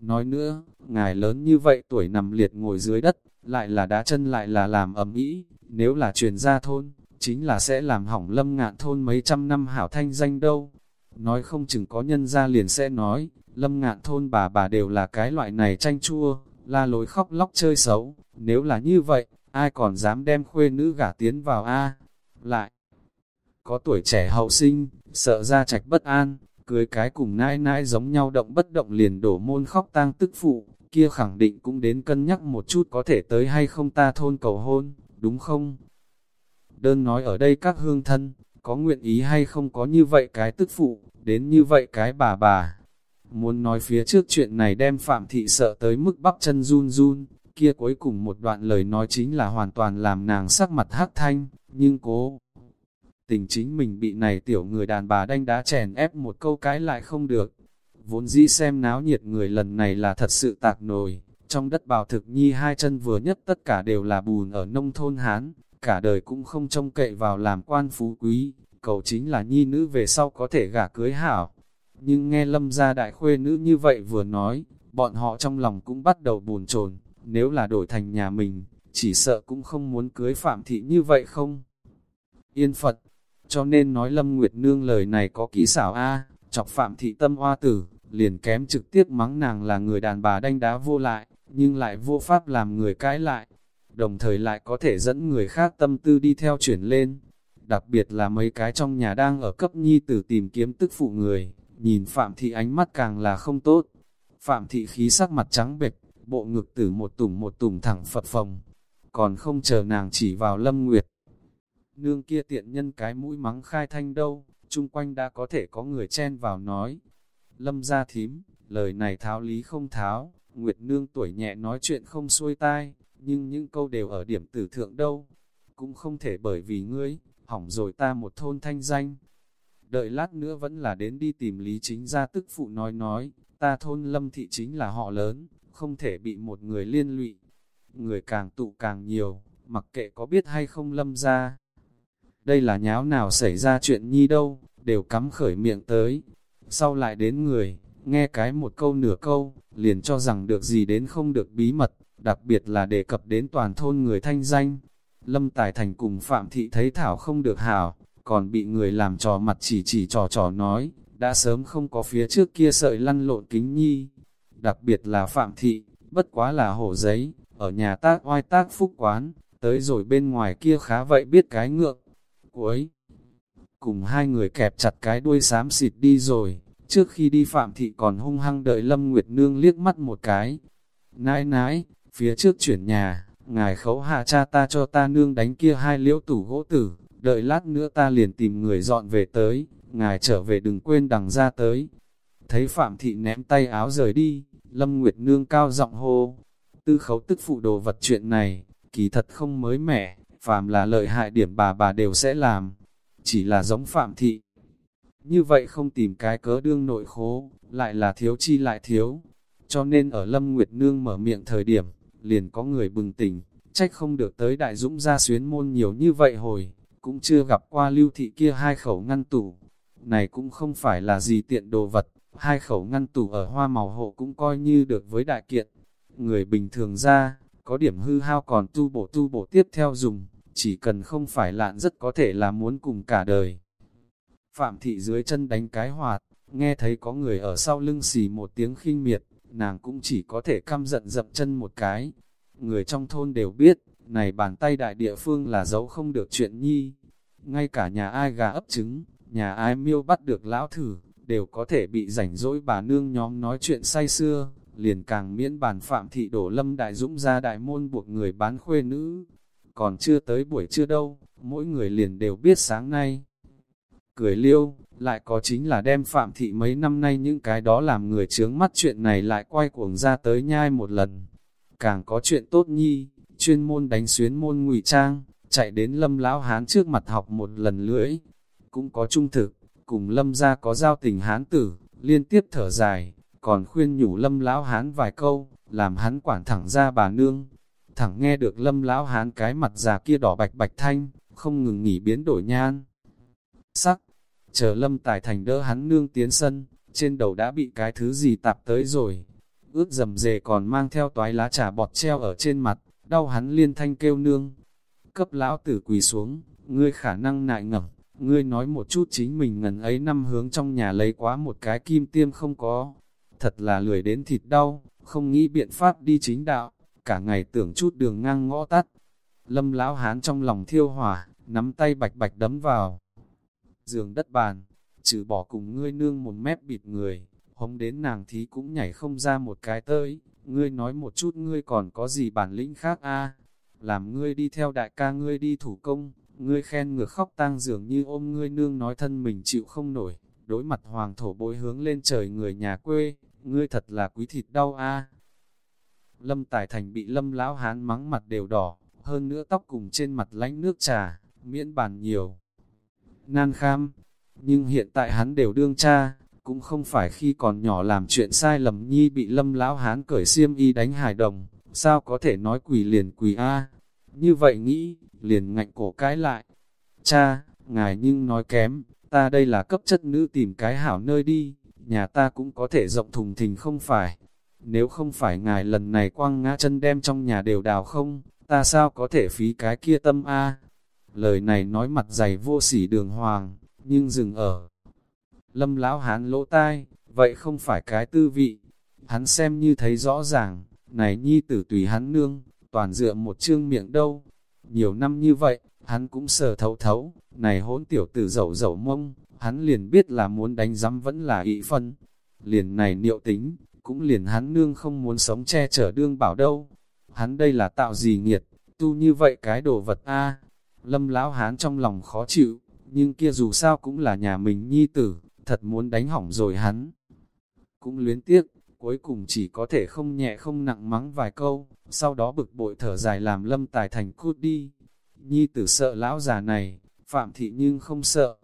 S1: Nói nữa, ngài lớn như vậy tuổi nằm liệt ngồi dưới đất, lại là đá chân lại là làm ẩm ý, nếu là truyền ra thôn, chính là sẽ làm hỏng lâm ngạn thôn mấy trăm năm hảo thanh danh đâu. Nói không chừng có nhân ra liền sẽ nói, lâm ngạn thôn bà bà đều là cái loại này tranh chua, la lối khóc lóc chơi xấu, nếu là như vậy, ai còn dám đem khuê nữ gả tiến vào A lại. Có tuổi trẻ hậu sinh, sợ ra trạch bất an, cưới cái cùng nãi nãi giống nhau động bất động liền đổ môn khóc tang tức phụ, kia khẳng định cũng đến cân nhắc một chút có thể tới hay không ta thôn cầu hôn, đúng không? Đơn nói ở đây các hương thân, có nguyện ý hay không có như vậy cái tức phụ, đến như vậy cái bà bà. Muốn nói phía trước chuyện này đem Phạm Thị sợ tới mức bắp chân run run, kia cuối cùng một đoạn lời nói chính là hoàn toàn làm nàng sắc mặt hắc thanh, nhưng cố tình chính mình bị này tiểu người đàn bà đanh đá chèn ép một câu cái lại không được. vốn dĩ xem náo nhiệt người lần này là thật sự tạc nổi, trong đất bào thực nhi hai chân vừa nhất tất cả đều là bùn ở nông thôn Hán, cả đời cũng không trông cậy vào làm quan phú quý, cầu chính là nhi nữ về sau có thể gả cưới hảo. Nhưng nghe lâm gia đại khuê nữ như vậy vừa nói, bọn họ trong lòng cũng bắt đầu buồn chồn nếu là đổi thành nhà mình, chỉ sợ cũng không muốn cưới Phạm Thị như vậy không? Yên Phật, cho nên nói Lâm Nguyệt Nương lời này có kỹ xảo A, chọc Phạm Thị tâm hoa tử, liền kém trực tiếp mắng nàng là người đàn bà đanh đá vô lại, nhưng lại vô pháp làm người cãi lại, đồng thời lại có thể dẫn người khác tâm tư đi theo chuyển lên. Đặc biệt là mấy cái trong nhà đang ở cấp nhi tử tìm kiếm tức phụ người, nhìn Phạm Thị ánh mắt càng là không tốt. Phạm Thị khí sắc mặt trắng bệch, bộ ngực tử một tùng một tùng thẳng phật phồng, còn không chờ nàng chỉ vào Lâm Nguyệt. Nương kia tiện nhân cái mũi mắng khai thanh đâu, chung quanh đã có thể có người chen vào nói. Lâm ra thím, lời này tháo lý không tháo, Nguyệt Nương tuổi nhẹ nói chuyện không xuôi tai, nhưng những câu đều ở điểm tử thượng đâu. Cũng không thể bởi vì ngươi, hỏng rồi ta một thôn thanh danh. Đợi lát nữa vẫn là đến đi tìm Lý Chính ra tức phụ nói nói, ta thôn Lâm Thị chính là họ lớn, không thể bị một người liên lụy. Người càng tụ càng nhiều, mặc kệ có biết hay không Lâm ra. Đây là nháo nào xảy ra chuyện nhi đâu, đều cắm khởi miệng tới. Sau lại đến người, nghe cái một câu nửa câu, liền cho rằng được gì đến không được bí mật, đặc biệt là đề cập đến toàn thôn người thanh danh. Lâm Tài Thành cùng Phạm Thị thấy Thảo không được hảo, còn bị người làm trò mặt chỉ chỉ trò trò nói, đã sớm không có phía trước kia sợi lăn lộn kính nhi. Đặc biệt là Phạm Thị, bất quá là hổ giấy, ở nhà tác oai tác phúc quán, tới rồi bên ngoài kia khá vậy biết cái ngượng. Cuối, cùng hai người kẹp chặt cái đuôi xám xịt đi rồi, trước khi đi Phạm Thị còn hung hăng đợi Lâm Nguyệt Nương liếc mắt một cái. Nãi nãi, phía trước chuyển nhà, ngài khấu hạ cha ta cho ta nương đánh kia hai liễu tủ gỗ tử, đợi lát nữa ta liền tìm người dọn về tới, ngài trở về đừng quên đằng ra tới. Thấy Phạm Thị ném tay áo rời đi, Lâm Nguyệt Nương cao giọng hô, tư khấu tức phụ đồ vật chuyện này, kỳ thật không mới mẻ, phàm là lợi hại điểm bà bà đều sẽ làm, chỉ là giống Phạm Thị. Như vậy không tìm cái cớ đương nội khố, lại là thiếu chi lại thiếu, cho nên ở Lâm Nguyệt Nương mở miệng thời điểm, liền có người bừng tỉnh, trách không được tới Đại Dũng ra xuyến môn nhiều như vậy hồi, cũng chưa gặp qua lưu thị kia hai khẩu ngăn tủ. Này cũng không phải là gì tiện đồ vật, hai khẩu ngăn tủ ở hoa màu hộ cũng coi như được với đại kiện. Người bình thường ra, có điểm hư hao còn tu bổ tu bổ tiếp theo dùng, chỉ cần không phải lạn rất có thể là muốn cùng cả đời. Phạm thị dưới chân đánh cái hoạt, nghe thấy có người ở sau lưng xì một tiếng khinh miệt, nàng cũng chỉ có thể căm giận dậm chân một cái. Người trong thôn đều biết, này bàn tay đại địa phương là giấu không được chuyện nhi. Ngay cả nhà ai gà ấp trứng, nhà ai miêu bắt được lão thử, đều có thể bị rảnh rỗi bà nương nhóm nói chuyện say xưa, liền càng miễn bàn phạm thị đổ lâm đại dũng ra đại môn buộc người bán khuê nữ. Còn chưa tới buổi trưa đâu, mỗi người liền đều biết sáng nay. Cười liêu, lại có chính là đem phạm thị mấy năm nay những cái đó làm người chướng mắt chuyện này lại quay cuồng ra tới nhai một lần. Càng có chuyện tốt nhi, chuyên môn đánh xuyến môn ngụy trang, chạy đến lâm lão hán trước mặt học một lần lưỡi. Cũng có trung thực, cùng lâm ra có giao tình hán tử, liên tiếp thở dài, còn khuyên nhủ lâm lão hán vài câu, làm hắn quản thẳng ra bà nương. Thẳng nghe được lâm lão hán cái mặt già kia đỏ bạch bạch thanh, không ngừng nghỉ biến đổi nhan. Sắc, chờ lâm tài thành đỡ hắn nương tiến sân, trên đầu đã bị cái thứ gì tạp tới rồi. Ướt dầm dề còn mang theo toái lá trà bọt treo ở trên mặt, đau hắn liên thanh kêu nương. Cấp lão tử quỳ xuống, ngươi khả năng nại ngẩm, ngươi nói một chút chính mình ngần ấy năm hướng trong nhà lấy quá một cái kim tiêm không có. Thật là lười đến thịt đau, không nghĩ biện pháp đi chính đạo, cả ngày tưởng chút đường ngang ngõ tắt. Lâm lão hán trong lòng thiêu hỏa, nắm tay bạch bạch đấm vào. Giường đất bàn, trừ bỏ cùng ngươi nương một mép bịt người, hống đến nàng thí cũng nhảy không ra một cái tới, ngươi nói một chút ngươi còn có gì bản lĩnh khác a làm ngươi đi theo đại ca ngươi đi thủ công, ngươi khen ngược khóc tang dường như ôm ngươi nương nói thân mình chịu không nổi, đối mặt hoàng thổ bối hướng lên trời người nhà quê, ngươi thật là quý thịt đau a Lâm Tài Thành bị lâm lão hán mắng mặt đều đỏ, hơn nữa tóc cùng trên mặt lánh nước trà, miễn bàn nhiều. Nan kham, nhưng hiện tại hắn đều đương cha, cũng không phải khi còn nhỏ làm chuyện sai lầm nhi bị lâm lão hán cởi xiêm y đánh hài đồng, sao có thể nói quỷ liền quỷ A. Như vậy nghĩ, liền ngạnh cổ cái lại. Cha, ngài nhưng nói kém, ta đây là cấp chất nữ tìm cái hảo nơi đi, nhà ta cũng có thể rộng thùng thình không phải. Nếu không phải ngài lần này quăng ngã chân đem trong nhà đều đào không, ta sao có thể phí cái kia tâm A. Lời này nói mặt dày vô sỉ đường hoàng, nhưng dừng ở. Lâm lão hán lỗ tai, vậy không phải cái tư vị. Hắn xem như thấy rõ ràng, này nhi tử tùy hắn nương, toàn dựa một chương miệng đâu. Nhiều năm như vậy, hắn cũng sờ thấu thấu, này hỗn tiểu tử dầu dầu mông, hắn liền biết là muốn đánh giám vẫn là ị phân. Liền này niệu tính, cũng liền hắn nương không muốn sống che chở đương bảo đâu. Hắn đây là tạo gì nghiệt, tu như vậy cái đồ vật a Lâm lão hán trong lòng khó chịu, nhưng kia dù sao cũng là nhà mình nhi tử, thật muốn đánh hỏng rồi hắn. Cũng luyến tiếc, cuối cùng chỉ có thể không nhẹ không nặng mắng vài câu, sau đó bực bội thở dài làm lâm tài thành cút đi. Nhi tử sợ lão già này, phạm thị nhưng không sợ.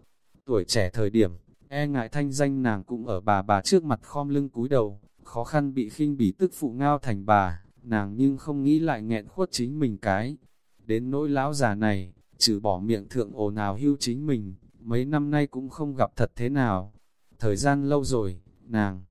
S1: Tuổi trẻ thời điểm, e ngại thanh danh nàng cũng ở bà bà trước mặt khom lưng cúi đầu, khó khăn bị khinh bỉ tức phụ ngao thành bà, nàng nhưng không nghĩ lại nghẹn khuất chính mình cái. Đến nỗi lão già này, trừ bỏ miệng thượng ồn nào hưu chính mình, mấy năm nay cũng không gặp thật thế nào. Thời gian lâu rồi, nàng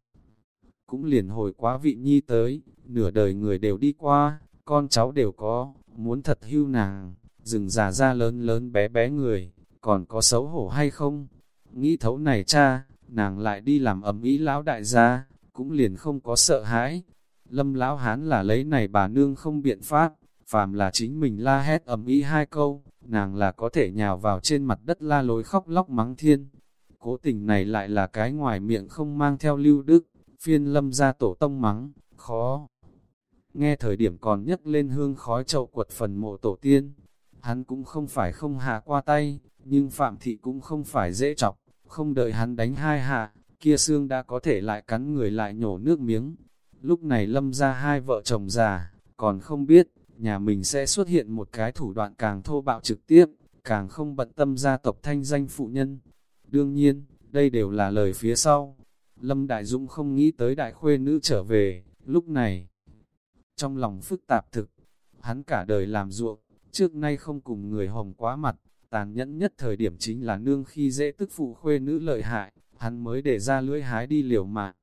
S1: cũng liền hồi quá vị nhi tới, nửa đời người đều đi qua, con cháu đều có, muốn thật hưu nàng, rừng già ra lớn lớn bé bé người, còn có xấu hổ hay không? Nghĩ thấu này cha, nàng lại đi làm ấm ý lão đại gia, cũng liền không có sợ hãi. Lâm lão hán là lấy này bà nương không biện pháp, phàm là chính mình la hét ầm ý hai câu, nàng là có thể nhào vào trên mặt đất la lối khóc lóc mắng thiên. Cố tình này lại là cái ngoài miệng không mang theo lưu đức, phiên lâm ra tổ tông mắng, khó. Nghe thời điểm còn nhấc lên hương khói chậu quật phần mộ tổ tiên, hắn cũng không phải không hạ qua tay, nhưng Phạm Thị cũng không phải dễ chọc, không đợi hắn đánh hai hạ, kia xương đã có thể lại cắn người lại nhổ nước miếng. Lúc này lâm ra hai vợ chồng già, còn không biết, nhà mình sẽ xuất hiện một cái thủ đoạn càng thô bạo trực tiếp, càng không bận tâm gia tộc thanh danh phụ nhân. Đương nhiên, đây đều là lời phía sau. Lâm Đại Dũng không nghĩ tới đại khuê nữ trở về, lúc này. Trong lòng phức tạp thực, hắn cả đời làm ruộng, trước nay không cùng người hồng quá mặt, tàn nhẫn nhất thời điểm chính là nương khi dễ tức phụ khuê nữ lợi hại, hắn mới để ra lưỡi hái đi liều mạng.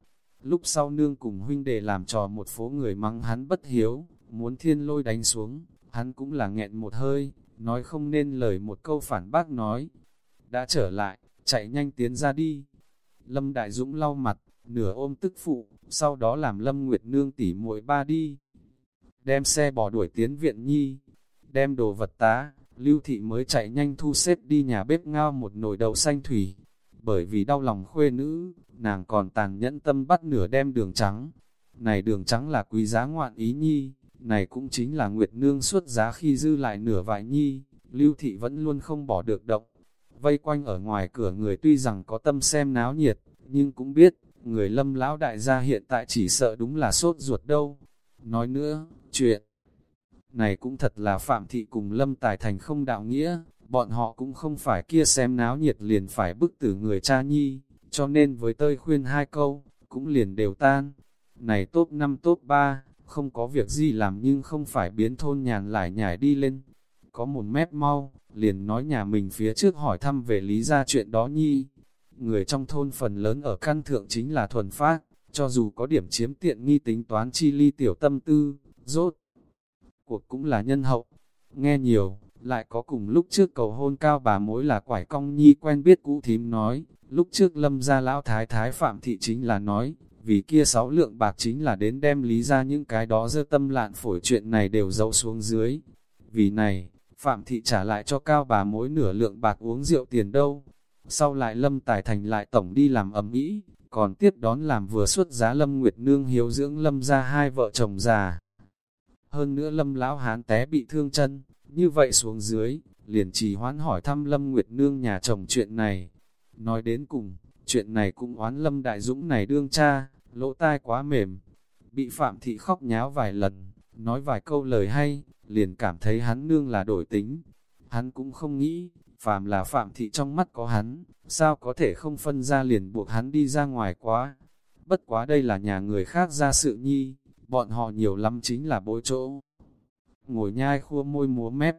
S1: Lúc sau nương cùng huynh đệ làm trò một phố người mắng hắn bất hiếu, muốn thiên lôi đánh xuống, hắn cũng là nghẹn một hơi, nói không nên lời một câu phản bác nói. Đã trở lại, chạy nhanh tiến ra đi. Lâm Đại Dũng lau mặt, nửa ôm tức phụ, sau đó làm Lâm Nguyệt Nương tỉ muội ba đi. Đem xe bỏ đuổi tiến viện nhi, đem đồ vật tá, Lưu Thị mới chạy nhanh thu xếp đi nhà bếp ngao một nồi đậu xanh thủy. Bởi vì đau lòng khuê nữ, nàng còn tàn nhẫn tâm bắt nửa đem đường trắng. Này đường trắng là quý giá ngoạn ý nhi, này cũng chính là Nguyệt Nương xuất giá khi dư lại nửa vài nhi, Lưu Thị vẫn luôn không bỏ được động. Vây quanh ở ngoài cửa người tuy rằng có tâm xem náo nhiệt, nhưng cũng biết, người lâm lão đại gia hiện tại chỉ sợ đúng là sốt ruột đâu. Nói nữa, chuyện này cũng thật là Phạm Thị cùng Lâm Tài Thành không đạo nghĩa, bọn họ cũng không phải kia xem náo nhiệt liền phải bức tử người cha nhi, cho nên với tơi khuyên hai câu, cũng liền đều tan. Này top 5 top 3, không có việc gì làm nhưng không phải biến thôn nhàn lại nhảy đi lên. Có một mép mau, liền nói nhà mình phía trước hỏi thăm về lý ra chuyện đó nhi. Người trong thôn phần lớn ở căn thượng chính là thuần phát, cho dù có điểm chiếm tiện nghi tính toán chi ly tiểu tâm tư, rốt. Cuộc cũng là nhân hậu, nghe nhiều, lại có cùng lúc trước cầu hôn cao bà mối là quải cong nhi quen biết cũ thím nói, lúc trước lâm gia lão thái thái phạm thị chính là nói, vì kia sáu lượng bạc chính là đến đem lý ra những cái đó dơ tâm lạn phổi chuyện này đều dẫu xuống dưới. Vì này, Phạm Thị trả lại cho cao bà mỗi nửa lượng bạc uống rượu tiền đâu. Sau lại Lâm Tài Thành lại tổng đi làm ẩm ý, còn tiếp đón làm vừa xuất giá Lâm Nguyệt Nương hiếu dưỡng Lâm ra hai vợ chồng già. Hơn nữa Lâm Lão Hán té bị thương chân, như vậy xuống dưới, liền trì hoãn hỏi thăm Lâm Nguyệt Nương nhà chồng chuyện này. Nói đến cùng, chuyện này cũng oán Lâm Đại Dũng này đương cha, lỗ tai quá mềm, bị Phạm Thị khóc nháo vài lần, nói vài câu lời hay, liền cảm thấy hắn nương là đổi tính. Hắn cũng không nghĩ, phàm là phạm thị trong mắt có hắn, sao có thể không phân ra liền buộc hắn đi ra ngoài quá. Bất quá đây là nhà người khác ra sự nhi, bọn họ nhiều lắm chính là bối chỗ. Ngồi nhai khua môi múa mép,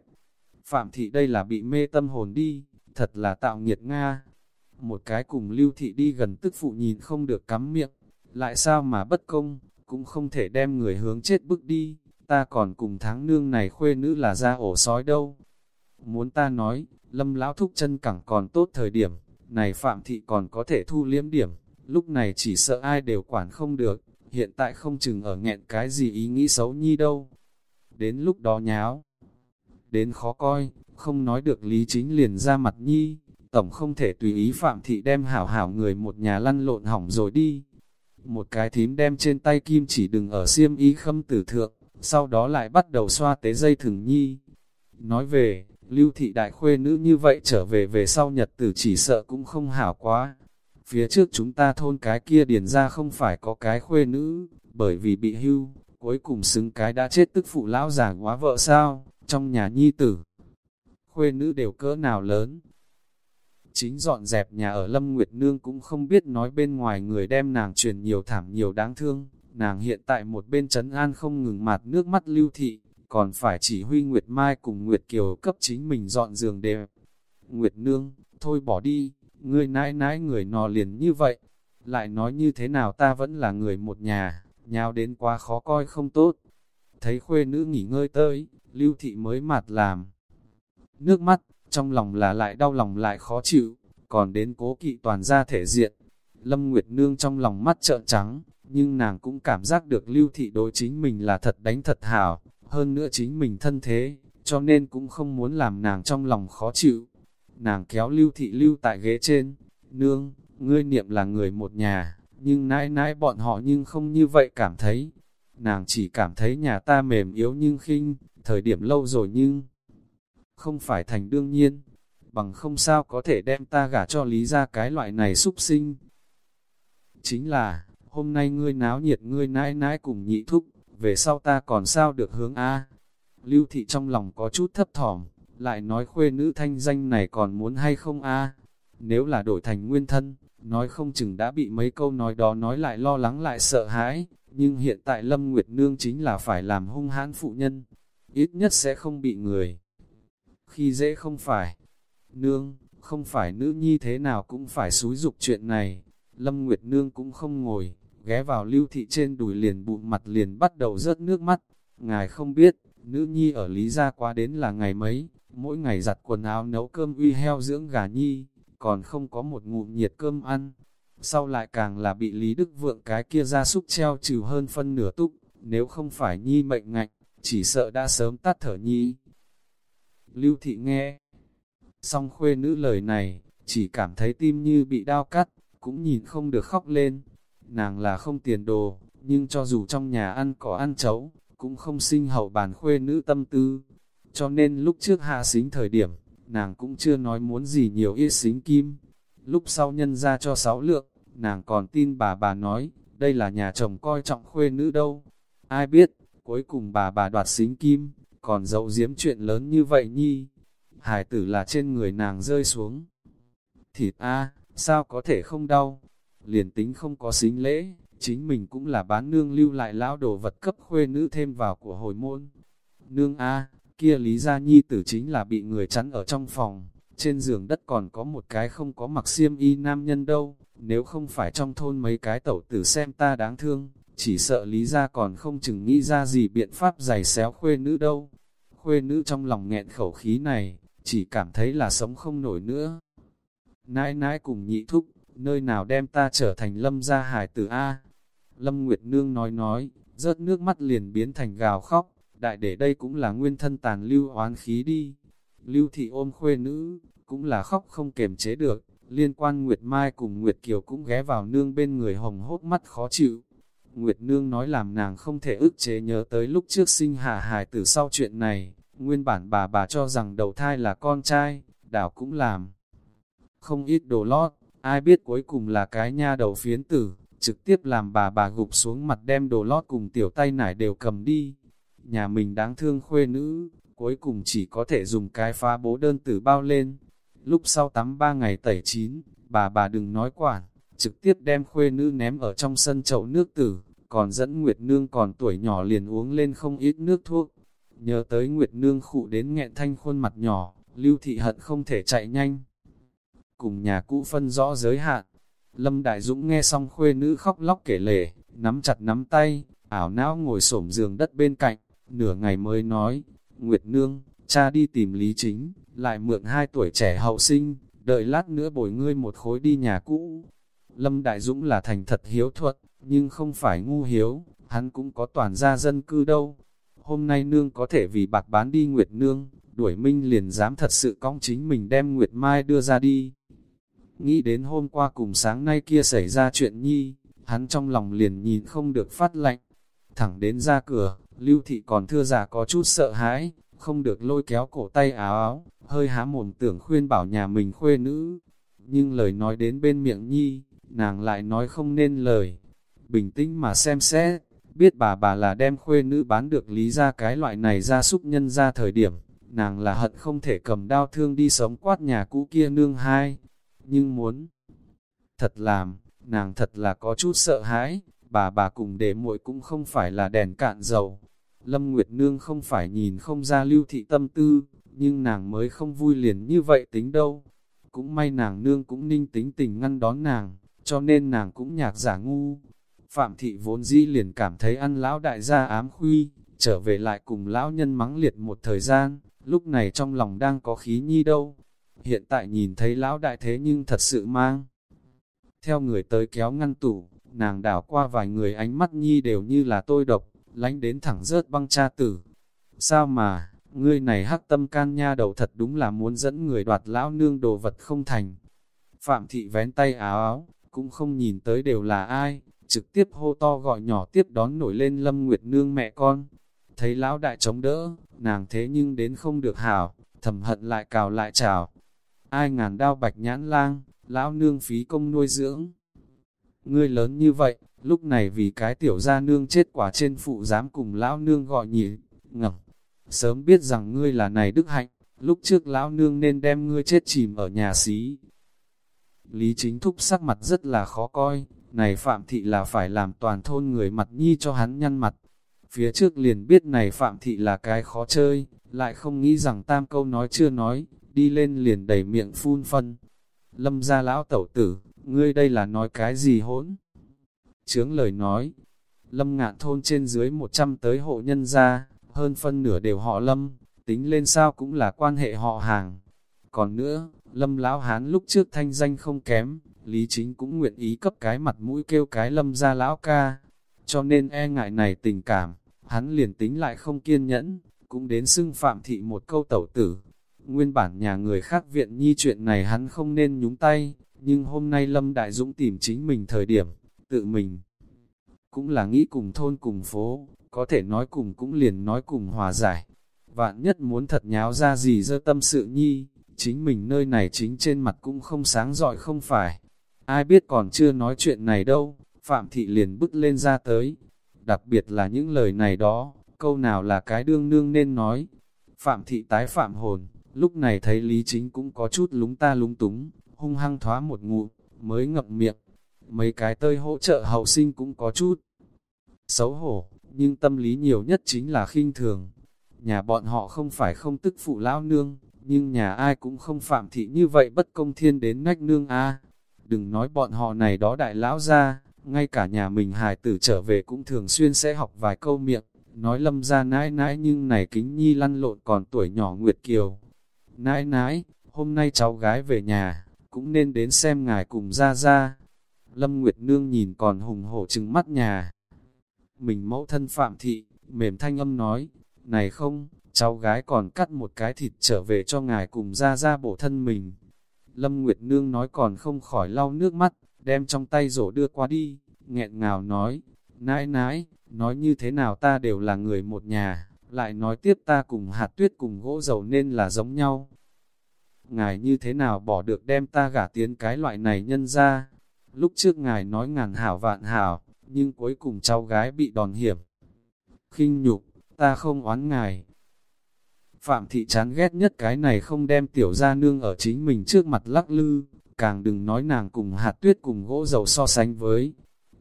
S1: phạm thị đây là bị mê tâm hồn đi, thật là tạo nghiệt Nga. Một cái cùng lưu thị đi gần tức phụ nhìn không được cắm miệng, lại sao mà bất công, cũng không thể đem người hướng chết bước đi, ta còn cùng tháng nương này khuê nữ là ra ổ sói đâu. Muốn ta nói, lâm lão thúc chân cẳng còn tốt thời điểm, này phạm thị còn có thể thu liếm điểm, lúc này chỉ sợ ai đều quản không được, hiện tại không chừng ở nghẹn cái gì ý nghĩ xấu nhi đâu. Đến lúc đó nháo, đến khó coi, không nói được lý chính liền ra mặt nhi, tổng không thể tùy ý phạm thị đem hảo hảo người một nhà lăn lộn hỏng rồi đi. Một cái thím đem trên tay kim chỉ đừng ở xiêm y khâm tử thượng, sau đó lại bắt đầu xoa tế dây thừng nhi. Nói về, lưu thị đại khuê nữ như vậy trở về về sau nhật tử chỉ sợ cũng không hảo quá. Phía trước chúng ta thôn cái kia điền ra không phải có cái khuê nữ, bởi vì bị hưu, cuối cùng xứng cái đã chết tức phụ lão già quá vợ sao, trong nhà nhi tử. Khuê nữ đều cỡ nào lớn. Chính dọn dẹp nhà ở Lâm Nguyệt Nương cũng không biết nói bên ngoài người đem nàng truyền nhiều thảm nhiều đáng thương, nàng hiện tại một bên trấn an không ngừng mặt nước mắt lưu thị, còn phải chỉ huy Nguyệt Mai cùng Nguyệt Kiều cấp chính mình dọn giường đẹp. Nguyệt Nương, thôi bỏ đi, ngươi nãi nãi người nò liền như vậy, lại nói như thế nào ta vẫn là người một nhà, nhào đến quá khó coi không tốt. Thấy khuê nữ nghỉ ngơi tới, lưu thị mới mặt làm. Nước mắt, trong lòng là lại đau lòng lại khó chịu, còn đến cố kỵ toàn ra thể diện. Lâm Nguyệt Nương trong lòng mắt trợn trắng, nhưng nàng cũng cảm giác được lưu thị đối chính mình là thật đánh thật hảo, hơn nữa chính mình thân thế, cho nên cũng không muốn làm nàng trong lòng khó chịu. Nàng kéo lưu thị lưu tại ghế trên, nương, ngươi niệm là người một nhà, nhưng nãi nãi bọn họ nhưng không như vậy cảm thấy. Nàng chỉ cảm thấy nhà ta mềm yếu nhưng khinh, thời điểm lâu rồi nhưng không phải thành đương nhiên, bằng không sao có thể đem ta gả cho lý ra cái loại này súc sinh. Chính là, hôm nay ngươi náo nhiệt ngươi nãi nãi cùng nhị thúc, về sau ta còn sao được hướng A. Lưu thị trong lòng có chút thấp thỏm, lại nói khuê nữ thanh danh này còn muốn hay không A. Nếu là đổi thành nguyên thân, nói không chừng đã bị mấy câu nói đó nói lại lo lắng lại sợ hãi, nhưng hiện tại Lâm Nguyệt Nương chính là phải làm hung hãn phụ nhân, ít nhất sẽ không bị người. Khi dễ không phải, nương, không phải nữ nhi thế nào cũng phải xúi dục chuyện này, Lâm Nguyệt Nương cũng không ngồi, ghé vào lưu thị trên đùi liền bụng mặt liền bắt đầu rớt nước mắt. Ngài không biết, nữ nhi ở Lý Gia qua đến là ngày mấy, mỗi ngày giặt quần áo nấu cơm uy heo dưỡng gà nhi, còn không có một ngụm nhiệt cơm ăn. Sau lại càng là bị Lý Đức Vượng cái kia ra súc treo trừ hơn phân nửa túc, nếu không phải nhi mệnh ngạnh, chỉ sợ đã sớm tắt thở nhi. Lưu thị nghe, xong khuê nữ lời này, chỉ cảm thấy tim như bị đau cắt, cũng nhìn không được khóc lên, nàng là không tiền đồ, nhưng cho dù trong nhà ăn có ăn chấu, cũng không sinh hậu bàn khuê nữ tâm tư. Cho nên lúc trước hạ xính thời điểm, nàng cũng chưa nói muốn gì nhiều ít xính kim. Lúc sau nhân ra cho sáu lượng, nàng còn tin bà bà nói, đây là nhà chồng coi trọng khuê nữ đâu. Ai biết, cuối cùng bà bà đoạt xính kim, còn dậu diếm chuyện lớn như vậy nhi. Hải tử là trên người nàng rơi xuống. Thịt a sao có thể không đau? Liền tính không có xính lễ, chính mình cũng là bán nương lưu lại lão đồ vật cấp khuê nữ thêm vào của hồi môn. Nương A, kia Lý Gia Nhi tử chính là bị người chắn ở trong phòng, trên giường đất còn có một cái không có mặc xiêm y nam nhân đâu, nếu không phải trong thôn mấy cái tẩu tử xem ta đáng thương, chỉ sợ Lý Gia còn không chừng nghĩ ra gì biện pháp giày xéo khuê nữ đâu. Khuê nữ trong lòng nghẹn khẩu khí này, chỉ cảm thấy là sống không nổi nữa. Nãi nãi cùng nhị thúc, nơi nào đem ta trở thành lâm gia hải tử A. Lâm Nguyệt Nương nói nói, rớt nước mắt liền biến thành gào khóc, đại để đây cũng là nguyên thân tàn lưu oán khí đi. Lưu thị ôm khuê nữ, cũng là khóc không kềm chế được, liên quan Nguyệt Mai cùng Nguyệt Kiều cũng ghé vào nương bên người hồng hốt mắt khó chịu. Nguyệt Nương nói làm nàng không thể ức chế nhớ tới lúc trước sinh hạ hài tử sau chuyện này, nguyên bản bà bà cho rằng đầu thai là con trai, đảo cũng làm. Không ít đồ lót, Ai biết cuối cùng là cái nha đầu phiến tử, trực tiếp làm bà bà gục xuống mặt đem đồ lót cùng tiểu tay nải đều cầm đi. Nhà mình đáng thương khuê nữ, cuối cùng chỉ có thể dùng cái phá bố đơn tử bao lên. lúc sau tắm ba ngày tẩy chín, bà bà đừng nói quản, trực tiếp đem khuê nữ ném ở trong sân chậu nước tử, còn dẫn Nguyệt Nương còn tuổi nhỏ liền uống lên không ít nước thuốc. Nhớ tới Nguyệt Nương khụ đến nghẹn thanh khuôn mặt nhỏ, Lưu Thị Hận không thể chạy nhanh. Cùng nhà cũ phân rõ giới hạn, Lâm Đại Dũng nghe xong khuê nữ khóc lóc kể lể, nắm chặt nắm tay, ảo não ngồi xổm giường đất bên cạnh, nửa ngày mới nói, Nguyệt Nương, cha đi tìm Lý Chính, lại mượn hai tuổi trẻ hậu sinh, đợi lát nữa bồi ngươi một khối đi nhà cũ. Lâm Đại Dũng là thành thật hiếu thuật, nhưng không phải ngu hiếu, hắn cũng có toàn gia dân cư đâu. Hôm nay nương có thể vì bạc bán đi Nguyệt Nương, đuổi minh liền dám thật sự cong chính mình đem Nguyệt Mai đưa ra đi. Nghĩ đến hôm qua cùng sáng nay kia xảy ra chuyện nhi, hắn trong lòng liền nhìn không được phát lạnh. Thẳng đến ra cửa, lưu thị còn thưa giả có chút sợ hãi, không được lôi kéo cổ tay áo áo, hơi há mồm tưởng khuyên bảo nhà mình khuê nữ. Nhưng lời nói đến bên miệng nhi, nàng lại nói không nên lời. Bình tĩnh mà xem xét, biết bà bà là đem khuê nữ bán được lý ra cái loại này ra súc nhân ra thời điểm, nàng là hận không thể cầm đao thương đi sống quát nhà cũ kia nương hai. Nhưng muốn thật làm, nàng thật là có chút sợ hãi, bà bà cùng để muội cũng không phải là đèn cạn dầu. Lâm Nguyệt Nương không phải nhìn không ra lưu thị tâm tư, nhưng nàng mới không vui liền như vậy tính đâu. Cũng may nàng nương cũng ninh tính tình ngăn đón nàng, cho nên nàng cũng nhạc giả ngu. Phạm thị vốn dĩ liền cảm thấy ăn lão đại gia ám khuy, trở về lại cùng lão nhân mắng liệt một thời gian, lúc này trong lòng đang có khí nhi đâu. Hiện tại nhìn thấy lão đại thế nhưng thật sự mang. Theo người tới kéo ngăn tủ, nàng đảo qua vài người ánh mắt nhi đều như là tôi độc, lánh đến thẳng rớt băng cha tử. Sao mà, ngươi này hắc tâm can nha đầu thật đúng là muốn dẫn người đoạt lão nương đồ vật không thành. Phạm thị vén tay áo áo, cũng không nhìn tới đều là ai, trực tiếp hô to gọi nhỏ tiếp đón nổi lên lâm nguyệt nương mẹ con. Thấy lão đại chống đỡ, nàng thế nhưng đến không được hảo, thầm hận lại cào lại chào. Ai ngàn đao bạch nhãn lang, lão nương phí công nuôi dưỡng. Ngươi lớn như vậy, lúc này vì cái tiểu gia nương chết quả trên phụ dám cùng lão nương gọi nhỉ, ngầm. Sớm biết rằng ngươi là này đức hạnh, lúc trước lão nương nên đem ngươi chết chìm ở nhà xí. Lý chính thúc sắc mặt rất là khó coi, này Phạm Thị là phải làm toàn thôn người mặt nhi cho hắn nhăn mặt. Phía trước liền biết này Phạm Thị là cái khó chơi, lại không nghĩ rằng tam câu nói chưa nói, đi lên liền đầy miệng phun phân. Lâm ra lão tẩu tử, ngươi đây là nói cái gì hỗn? Chướng lời nói, lâm ngạn thôn trên dưới 100 tới hộ nhân gia, hơn phân nửa đều họ lâm, tính lên sao cũng là quan hệ họ hàng. Còn nữa, lâm lão hán lúc trước thanh danh không kém, Lý Chính cũng nguyện ý cấp cái mặt mũi kêu cái lâm ra lão ca. Cho nên e ngại này tình cảm, hắn liền tính lại không kiên nhẫn, cũng đến xưng phạm thị một câu tẩu tử. Nguyên bản nhà người khác viện nhi chuyện này hắn không nên nhúng tay, nhưng hôm nay Lâm Đại Dũng tìm chính mình thời điểm, tự mình. Cũng là nghĩ cùng thôn cùng phố, có thể nói cùng cũng liền nói cùng hòa giải. Vạn nhất muốn thật nháo ra gì dơ tâm sự nhi, chính mình nơi này chính trên mặt cũng không sáng giỏi không phải. Ai biết còn chưa nói chuyện này đâu, Phạm Thị liền bứt lên ra tới. Đặc biệt là những lời này đó, câu nào là cái đương nương nên nói. Phạm Thị tái phạm hồn, lúc này thấy Lý Chính cũng có chút lúng ta lúng túng, hung hăng thoá một ngụ, mới ngậm miệng. Mấy cái tơi hỗ trợ hậu sinh cũng có chút xấu hổ, nhưng tâm lý nhiều nhất chính là khinh thường. Nhà bọn họ không phải không tức phụ lão nương, nhưng nhà ai cũng không phạm thị như vậy bất công thiên đến nách nương a Đừng nói bọn họ này đó đại lão ra, ngay cả nhà mình hài tử trở về cũng thường xuyên sẽ học vài câu miệng, nói lâm ra nãi nãi nhưng này kính nhi lăn lộn còn tuổi nhỏ Nguyệt Kiều. Nãi nãi, hôm nay cháu gái về nhà, cũng nên đến xem ngài cùng ra ra. Lâm Nguyệt Nương nhìn còn hùng hổ trừng mắt nhà. Mình mẫu thân Phạm Thị, mềm thanh âm nói, này không, cháu gái còn cắt một cái thịt trở về cho ngài cùng ra ra bổ thân mình. Lâm Nguyệt Nương nói còn không khỏi lau nước mắt, đem trong tay rổ đưa qua đi, nghẹn ngào nói, nãi nãi, nói như thế nào ta đều là người một nhà, lại nói tiếp ta cùng hạt tuyết cùng gỗ dầu nên là giống nhau. Ngài như thế nào bỏ được đem ta gả tiến cái loại này nhân ra? Lúc trước ngài nói ngàn hảo vạn hảo, nhưng cuối cùng cháu gái bị đòn hiểm. khinh nhục, ta không oán ngài. Phạm thị chán ghét nhất cái này không đem tiểu gia nương ở chính mình trước mặt lắc lư, càng đừng nói nàng cùng hạt tuyết cùng gỗ dầu so sánh với.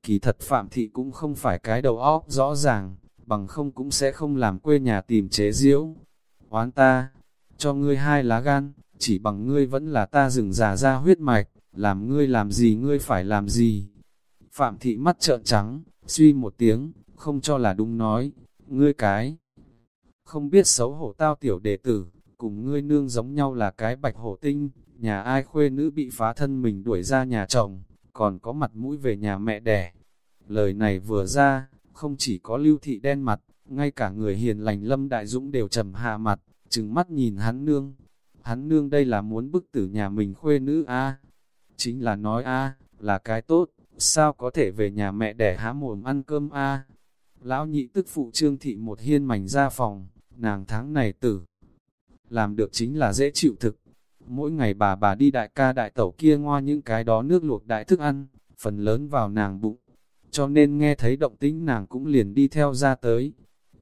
S1: Kỳ thật Phạm thị cũng không phải cái đầu óc rõ ràng, bằng không cũng sẽ không làm quê nhà tìm chế diễu. Oán ta, cho ngươi hai lá gan, chỉ bằng ngươi vẫn là ta rừng già ra huyết mạch, làm ngươi làm gì ngươi phải làm gì. Phạm thị mắt trợn trắng, suy một tiếng, không cho là đúng nói, ngươi cái. Không biết xấu hổ tao tiểu đệ tử, cùng ngươi nương giống nhau là cái bạch hổ tinh, nhà ai khuê nữ bị phá thân mình đuổi ra nhà chồng, còn có mặt mũi về nhà mẹ đẻ. Lời này vừa ra, không chỉ có lưu thị đen mặt, ngay cả người hiền lành lâm đại dũng đều trầm hạ mặt, trừng mắt nhìn hắn nương. Hắn nương đây là muốn bức tử nhà mình khuê nữ a Chính là nói a là cái tốt, sao có thể về nhà mẹ đẻ há mồm ăn cơm a Lão nhị tức phụ trương thị một hiên mảnh ra phòng, nàng tháng này tử. Làm được chính là dễ chịu thực. Mỗi ngày bà bà đi đại ca đại tẩu kia ngoa những cái đó nước luộc đại thức ăn, phần lớn vào nàng bụng. Cho nên nghe thấy động tĩnh nàng cũng liền đi theo ra tới.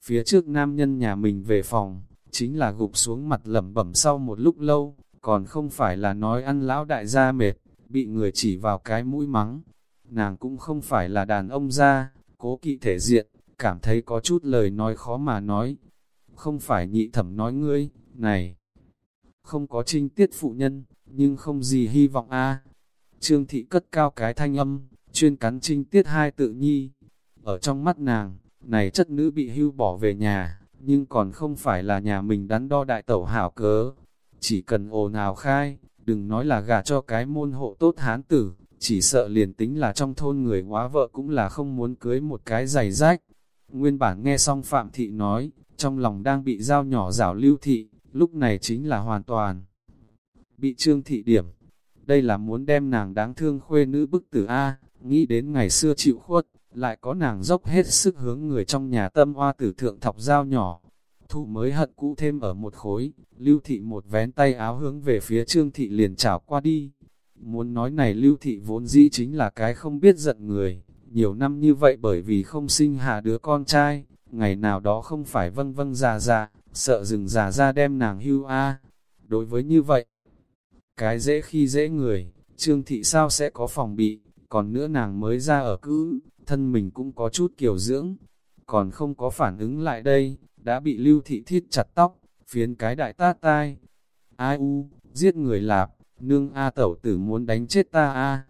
S1: Phía trước nam nhân nhà mình về phòng, chính là gục xuống mặt lẩm bẩm sau một lúc lâu, còn không phải là nói ăn lão đại gia mệt, bị người chỉ vào cái mũi mắng. Nàng cũng không phải là đàn ông ra, cố kỵ thể diện, cảm thấy có chút lời nói khó mà nói. Không phải nhị thẩm nói ngươi, này, không có trinh tiết phụ nhân, nhưng không gì hy vọng a Trương thị cất cao cái thanh âm, chuyên cắn trinh tiết hai tự nhi. Ở trong mắt nàng, này chất nữ bị hưu bỏ về nhà, nhưng còn không phải là nhà mình đắn đo đại tẩu hảo cớ. Chỉ cần ồn nào khai, đừng nói là gả cho cái môn hộ tốt hán tử, chỉ sợ liền tính là trong thôn người hóa vợ cũng là không muốn cưới một cái giày rách. Nguyên bản nghe xong Phạm Thị nói, trong lòng đang bị dao nhỏ rảo lưu thị, lúc này chính là hoàn toàn bị trương thị điểm. Đây là muốn đem nàng đáng thương khuê nữ bức tử A, nghĩ đến ngày xưa chịu khuất, lại có nàng dốc hết sức hướng người trong nhà tâm hoa tử thượng thọc dao nhỏ. Thụ mới hận cũ thêm ở một khối, lưu thị một vén tay áo hướng về phía trương thị liền chảo qua đi. Muốn nói này lưu thị vốn dĩ chính là cái không biết giận người, nhiều năm như vậy bởi vì không sinh hạ đứa con trai, ngày nào đó không phải vâng vâng già già, sợ rừng già ra đem nàng hưu a. Đối với như vậy, cái dễ khi dễ người, trương thị sao sẽ có phòng bị, còn nữa nàng mới ra ở cữ, thân mình cũng có chút kiểu dưỡng, còn không có phản ứng lại đây, đã bị lưu thị thiết chặt tóc, phiến cái đại tát tai. Ai u, giết người lạp, nương A tẩu tử muốn đánh chết ta A.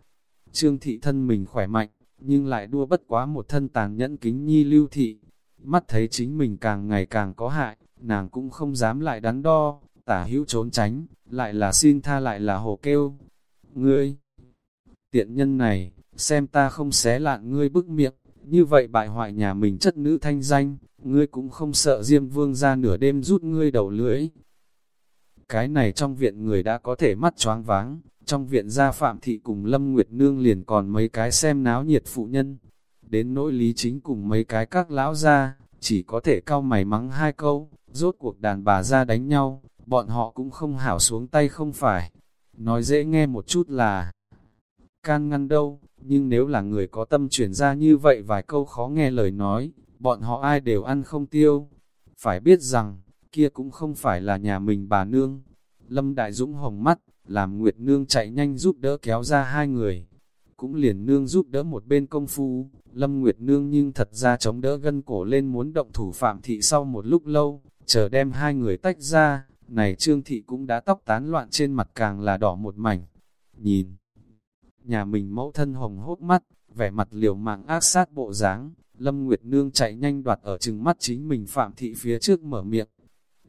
S1: Trương thị thân mình khỏe mạnh, nhưng lại đua bất quá một thân tàn nhẫn kính nhi lưu thị. Mắt thấy chính mình càng ngày càng có hại, nàng cũng không dám lại đắn đo, tả hữu trốn tránh, lại là xin tha lại là hồ kêu. Ngươi, tiện nhân này, xem ta không xé lạn ngươi bức miệng, như vậy bại hoại nhà mình chất nữ thanh danh, ngươi cũng không sợ Diêm Vương ra nửa đêm rút ngươi đầu lưỡi. Cái này trong viện người đã có thể mắt choáng váng, trong viện gia Phạm Thị cùng Lâm Nguyệt Nương liền còn mấy cái xem náo nhiệt phụ nhân. Đến nỗi lý chính cùng mấy cái các lão gia, chỉ có thể cao mày mắng hai câu, rốt cuộc đàn bà ra đánh nhau, bọn họ cũng không hảo xuống tay không phải. Nói dễ nghe một chút là can ngăn đâu, nhưng nếu là người có tâm chuyển ra như vậy vài câu khó nghe lời nói, bọn họ ai đều ăn không tiêu. Phải biết rằng, kia cũng không phải là nhà mình bà nương. Lâm Đại Dũng hồng mắt, làm Nguyệt Nương chạy nhanh giúp đỡ kéo ra hai người. Cũng liền nương giúp đỡ một bên công phu, Lâm Nguyệt Nương nhưng thật ra chống đỡ gân cổ lên muốn động thủ phạm thị sau một lúc lâu, chờ đem hai người tách ra, này Trương Thị cũng đã tóc tán loạn trên mặt càng là đỏ một mảnh. Nhìn, nhà mình mẫu thân hồng hốt mắt, vẻ mặt liều mạng ác sát bộ dáng Lâm Nguyệt Nương chạy nhanh đoạt ở chừng mắt chính mình Phạm Thị phía trước mở miệng.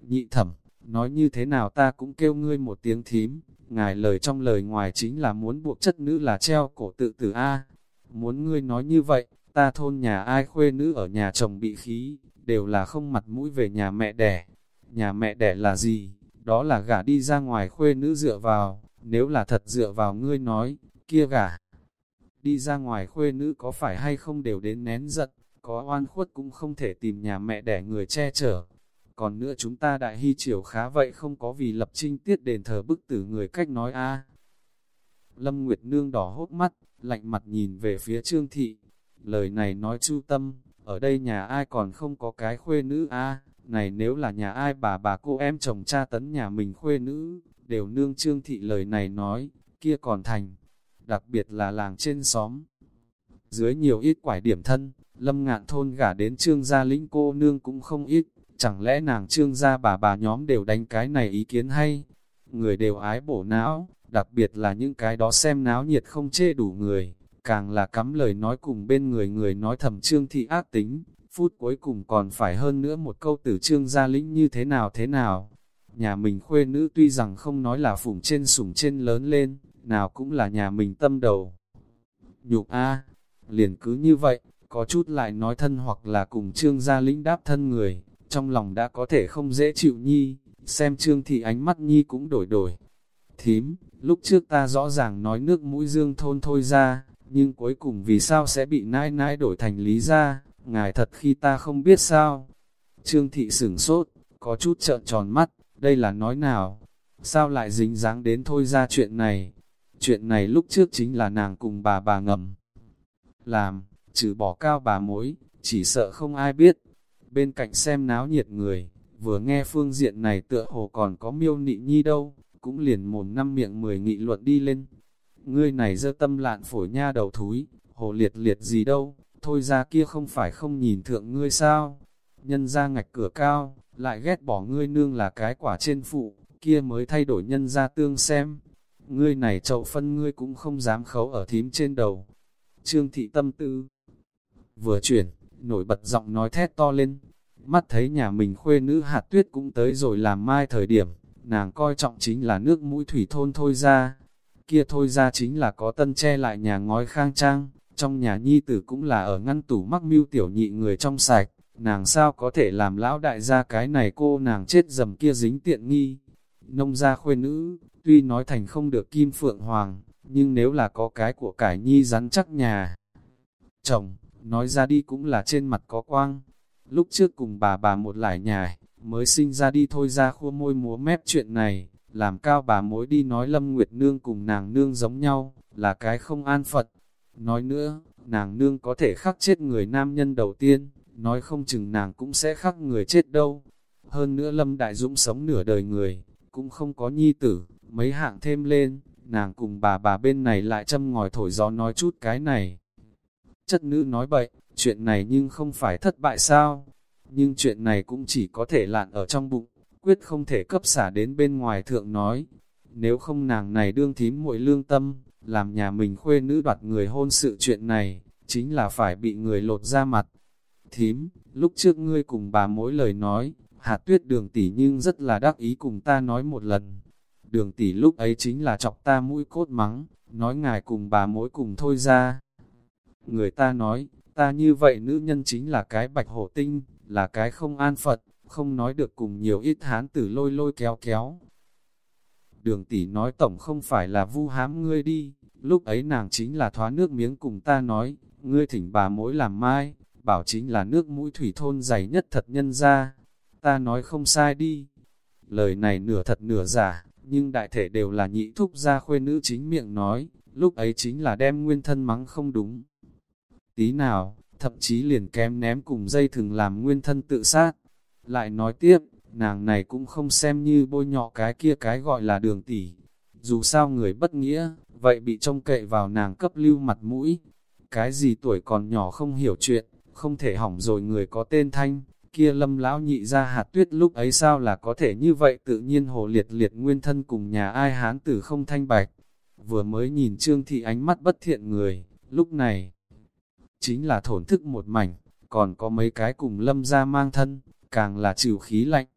S1: Nhị thẩm, nói như thế nào ta cũng kêu ngươi một tiếng thím, ngài lời trong lời ngoài chính là muốn buộc chất nữ là treo cổ tự tử A. Muốn ngươi nói như vậy, ta thôn nhà ai khuê nữ ở nhà chồng bị khí, đều là không mặt mũi về nhà mẹ đẻ. Nhà mẹ đẻ là gì? Đó là gả đi ra ngoài khuê nữ dựa vào, nếu là thật dựa vào ngươi nói, kia gả. Đi ra ngoài khuê nữ có phải hay không đều đến nén giận, có oan khuất cũng không thể tìm nhà mẹ đẻ người che chở. Còn nữa chúng ta đại hy triều khá vậy không có vì lập trinh tiết đền thờ bức tử người cách nói a Lâm Nguyệt Nương đỏ hốt mắt, lạnh mặt nhìn về phía Trương Thị. Lời này nói chu tâm, ở đây nhà ai còn không có cái khuê nữ a? Này nếu là nhà ai bà bà cô em chồng cha tấn nhà mình khuê nữ, đều nương trương thị lời này nói, kia còn thành, đặc biệt là làng trên xóm. Dưới nhiều ít quải điểm thân, lâm ngạn thôn gả đến trương gia lĩnh cô nương cũng không ít, chẳng lẽ nàng trương gia bà bà nhóm đều đánh cái này ý kiến hay? Người đều ái bổ não, đặc biệt là những cái đó xem náo nhiệt không chê đủ người, càng là cắm lời nói cùng bên người người nói thầm trương thị ác tính, phút cuối cùng còn phải hơn nữa một câu từ trương gia lĩnh như thế nào thế nào. Nhà mình khuê nữ tuy rằng không nói là phủng trên sủng trên lớn lên, nào cũng là nhà mình tâm đầu. Nhục a liền cứ như vậy, có chút lại nói thân hoặc là cùng trương gia lĩnh đáp thân người, trong lòng đã có thể không dễ chịu nhi, xem trương thị ánh mắt nhi cũng đổi đổi. Thím, lúc trước ta rõ ràng nói nước mũi dương thôn thôi ra, nhưng cuối cùng vì sao sẽ bị nãi nãi đổi thành lý ra, ngài thật khi ta không biết sao. Trương thị sửng sốt, có chút trợn tròn mắt, đây là nói nào, sao lại dính dáng đến thôi ra chuyện này. Chuyện này lúc trước chính là nàng cùng bà bà ngầm. Làm, trừ bỏ cao bà mối, chỉ sợ không ai biết. Bên cạnh xem náo nhiệt người, vừa nghe phương diện này tựa hồ còn có miêu nị nhi đâu, cũng liền mồm năm miệng mười nghị luận đi lên. Ngươi này dơ tâm lạn phổi nha đầu thúi, hồ liệt liệt gì đâu, thôi ra kia không phải không nhìn thượng ngươi sao. Nhân ra ngạch cửa cao, lại ghét bỏ ngươi nương là cái quả trên phụ, kia mới thay đổi nhân ra tương xem. Ngươi này chậu phân ngươi cũng không dám khấu ở thím trên đầu. Trương thị tâm tư vừa chuyển, nổi bật giọng nói thét to lên. Mắt thấy nhà mình khuê nữ hạt tuyết cũng tới rồi làm mai thời điểm, nàng coi trọng chính là nước mũi thủy thôn thôi ra. Kia thôi ra chính là có tân che lại nhà ngói khang trang, trong nhà nhi tử cũng là ở ngăn tủ mắc mưu tiểu nhị người trong sạch, nàng sao có thể làm lão đại gia cái này cô nàng chết dầm kia dính tiện nghi. Nông gia khuê nữ, tuy nói thành không được kim phượng hoàng, nhưng nếu là có cái của cải nhi rắn chắc nhà. Chồng, nói ra đi cũng là trên mặt có quang. Lúc trước cùng bà bà một lải nhài, mới sinh ra đi thôi ra khua môi múa mép chuyện này, làm cao bà mối đi nói Lâm Nguyệt Nương cùng nàng nương giống nhau, là cái không an phận. Nói nữa, nàng nương có thể khắc chết người nam nhân đầu tiên, nói không chừng nàng cũng sẽ khắc người chết đâu. Hơn nữa Lâm Đại Dũng sống nửa đời người, cũng không có nhi tử, mấy hạng thêm lên, nàng cùng bà bà bên này lại châm ngòi thổi gió nói chút cái này. Chất nữ nói bậy, chuyện này nhưng không phải thất bại sao, nhưng chuyện này cũng chỉ có thể lạn ở trong bụng, quyết không thể cấp xả đến bên ngoài thượng nói. Nếu không nàng này đương thím muội lương tâm, làm nhà mình khuê nữ đoạt người hôn sự chuyện này, chính là phải bị người lột ra mặt. Thím, lúc trước ngươi cùng bà mỗi lời nói, hạt tuyết đường tỷ nhưng rất là đắc ý cùng ta nói một lần. Đường tỷ lúc ấy chính là chọc ta mũi cốt mắng, nói ngài cùng bà mỗi cùng thôi ra. Người ta nói, ta như vậy nữ nhân chính là cái bạch hổ tinh, là cái không an Phật, không nói được cùng nhiều ít hán tử lôi lôi kéo kéo. Đường tỷ nói tổng không phải là vu hám ngươi đi, lúc ấy nàng chính là thoá nước miếng cùng ta nói, ngươi thỉnh bà mỗi làm mai, bảo chính là nước mũi thủy thôn dày nhất thật nhân ra. Ta nói không sai đi. Lời này nửa thật nửa giả, nhưng đại thể đều là nhị thúc gia khuê nữ chính miệng nói, lúc ấy chính là đem nguyên thân mắng không đúng. Tí nào, thậm chí liền kém ném cùng dây thừng làm nguyên thân tự sát. Lại nói tiếp, nàng này cũng không xem như bôi nhọ cái kia cái gọi là đường tỷ. Dù sao người bất nghĩa, vậy bị trông cậy vào nàng cấp lưu mặt mũi. Cái gì tuổi còn nhỏ không hiểu chuyện, không thể hỏng rồi người có tên thanh, kia lâm lão nhị ra hạt tuyết lúc ấy sao là có thể như vậy tự nhiên hồ liệt liệt nguyên thân cùng nhà ai hán tử không thanh bạch. Vừa mới nhìn trương thị ánh mắt bất thiện người, lúc này, chính là thổn thức một mảnh, còn có mấy cái cùng lâm ra mang thân, càng là trừ khí lạnh.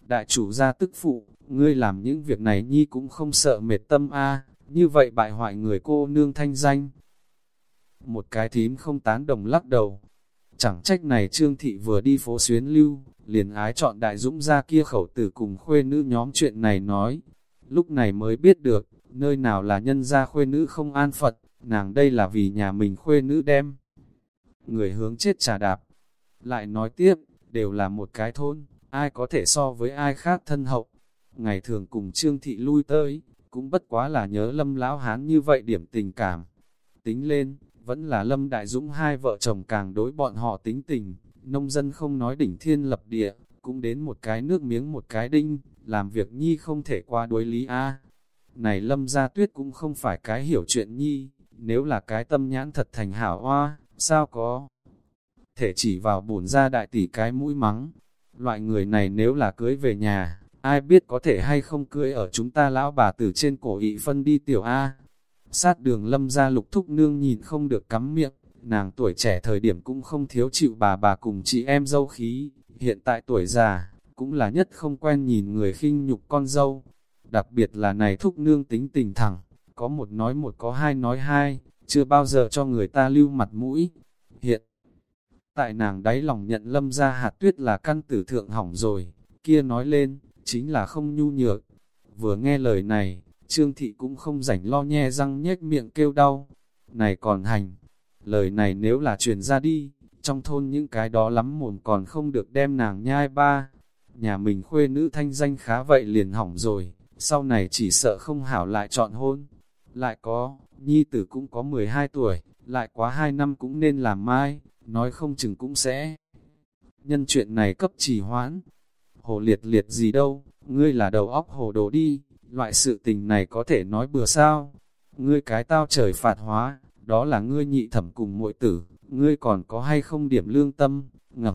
S1: Đại chủ gia tức phụ, ngươi làm những việc này nhi cũng không sợ mệt tâm a như vậy bại hoại người cô nương thanh danh. Một cái thím không tán đồng lắc đầu, chẳng trách này trương thị vừa đi phố xuyến lưu, liền ái chọn đại dũng ra kia khẩu tử cùng khuê nữ nhóm chuyện này nói. Lúc này mới biết được, nơi nào là nhân gia khuê nữ không an Phật, nàng đây là vì nhà mình khuê nữ đem người hướng chết trà đạp. Lại nói tiếp, đều là một cái thôn, ai có thể so với ai khác thân hậu. Ngày thường cùng Trương Thị lui tới, cũng bất quá là nhớ lâm lão hán như vậy điểm tình cảm. Tính lên, vẫn là lâm đại dũng hai vợ chồng càng đối bọn họ tính tình, nông dân không nói đỉnh thiên lập địa, cũng đến một cái nước miếng một cái đinh, làm việc nhi không thể qua đối lý A. Này lâm gia tuyết cũng không phải cái hiểu chuyện nhi, nếu là cái tâm nhãn thật thành hảo hoa, sao có thể chỉ vào bổn ra đại tỷ cái mũi mắng. Loại người này nếu là cưới về nhà, ai biết có thể hay không cưới ở chúng ta lão bà từ trên cổ ị phân đi tiểu A. Sát đường lâm ra lục thúc nương nhìn không được cắm miệng, nàng tuổi trẻ thời điểm cũng không thiếu chịu bà bà cùng chị em dâu khí, hiện tại tuổi già, cũng là nhất không quen nhìn người khinh nhục con dâu. Đặc biệt là này thúc nương tính tình thẳng, có một nói một có hai nói hai, chưa bao giờ cho người ta lưu mặt mũi. Hiện tại nàng đáy lòng nhận lâm ra hạt tuyết là căn tử thượng hỏng rồi, kia nói lên, chính là không nhu nhược. Vừa nghe lời này, Trương Thị cũng không rảnh lo nhe răng nhếch miệng kêu đau. Này còn hành, lời này nếu là truyền ra đi, trong thôn những cái đó lắm mồm còn không được đem nàng nhai ba. Nhà mình khuê nữ thanh danh khá vậy liền hỏng rồi, sau này chỉ sợ không hảo lại chọn hôn. Lại có, nhi tử cũng có 12 tuổi, lại quá 2 năm cũng nên làm mai, nói không chừng cũng sẽ. Nhân chuyện này cấp trì hoãn, hồ liệt liệt gì đâu, ngươi là đầu óc hồ đồ đi, loại sự tình này có thể nói bừa sao. Ngươi cái tao trời phạt hóa, đó là ngươi nhị thẩm cùng muội tử, ngươi còn có hay không điểm lương tâm, ngầm.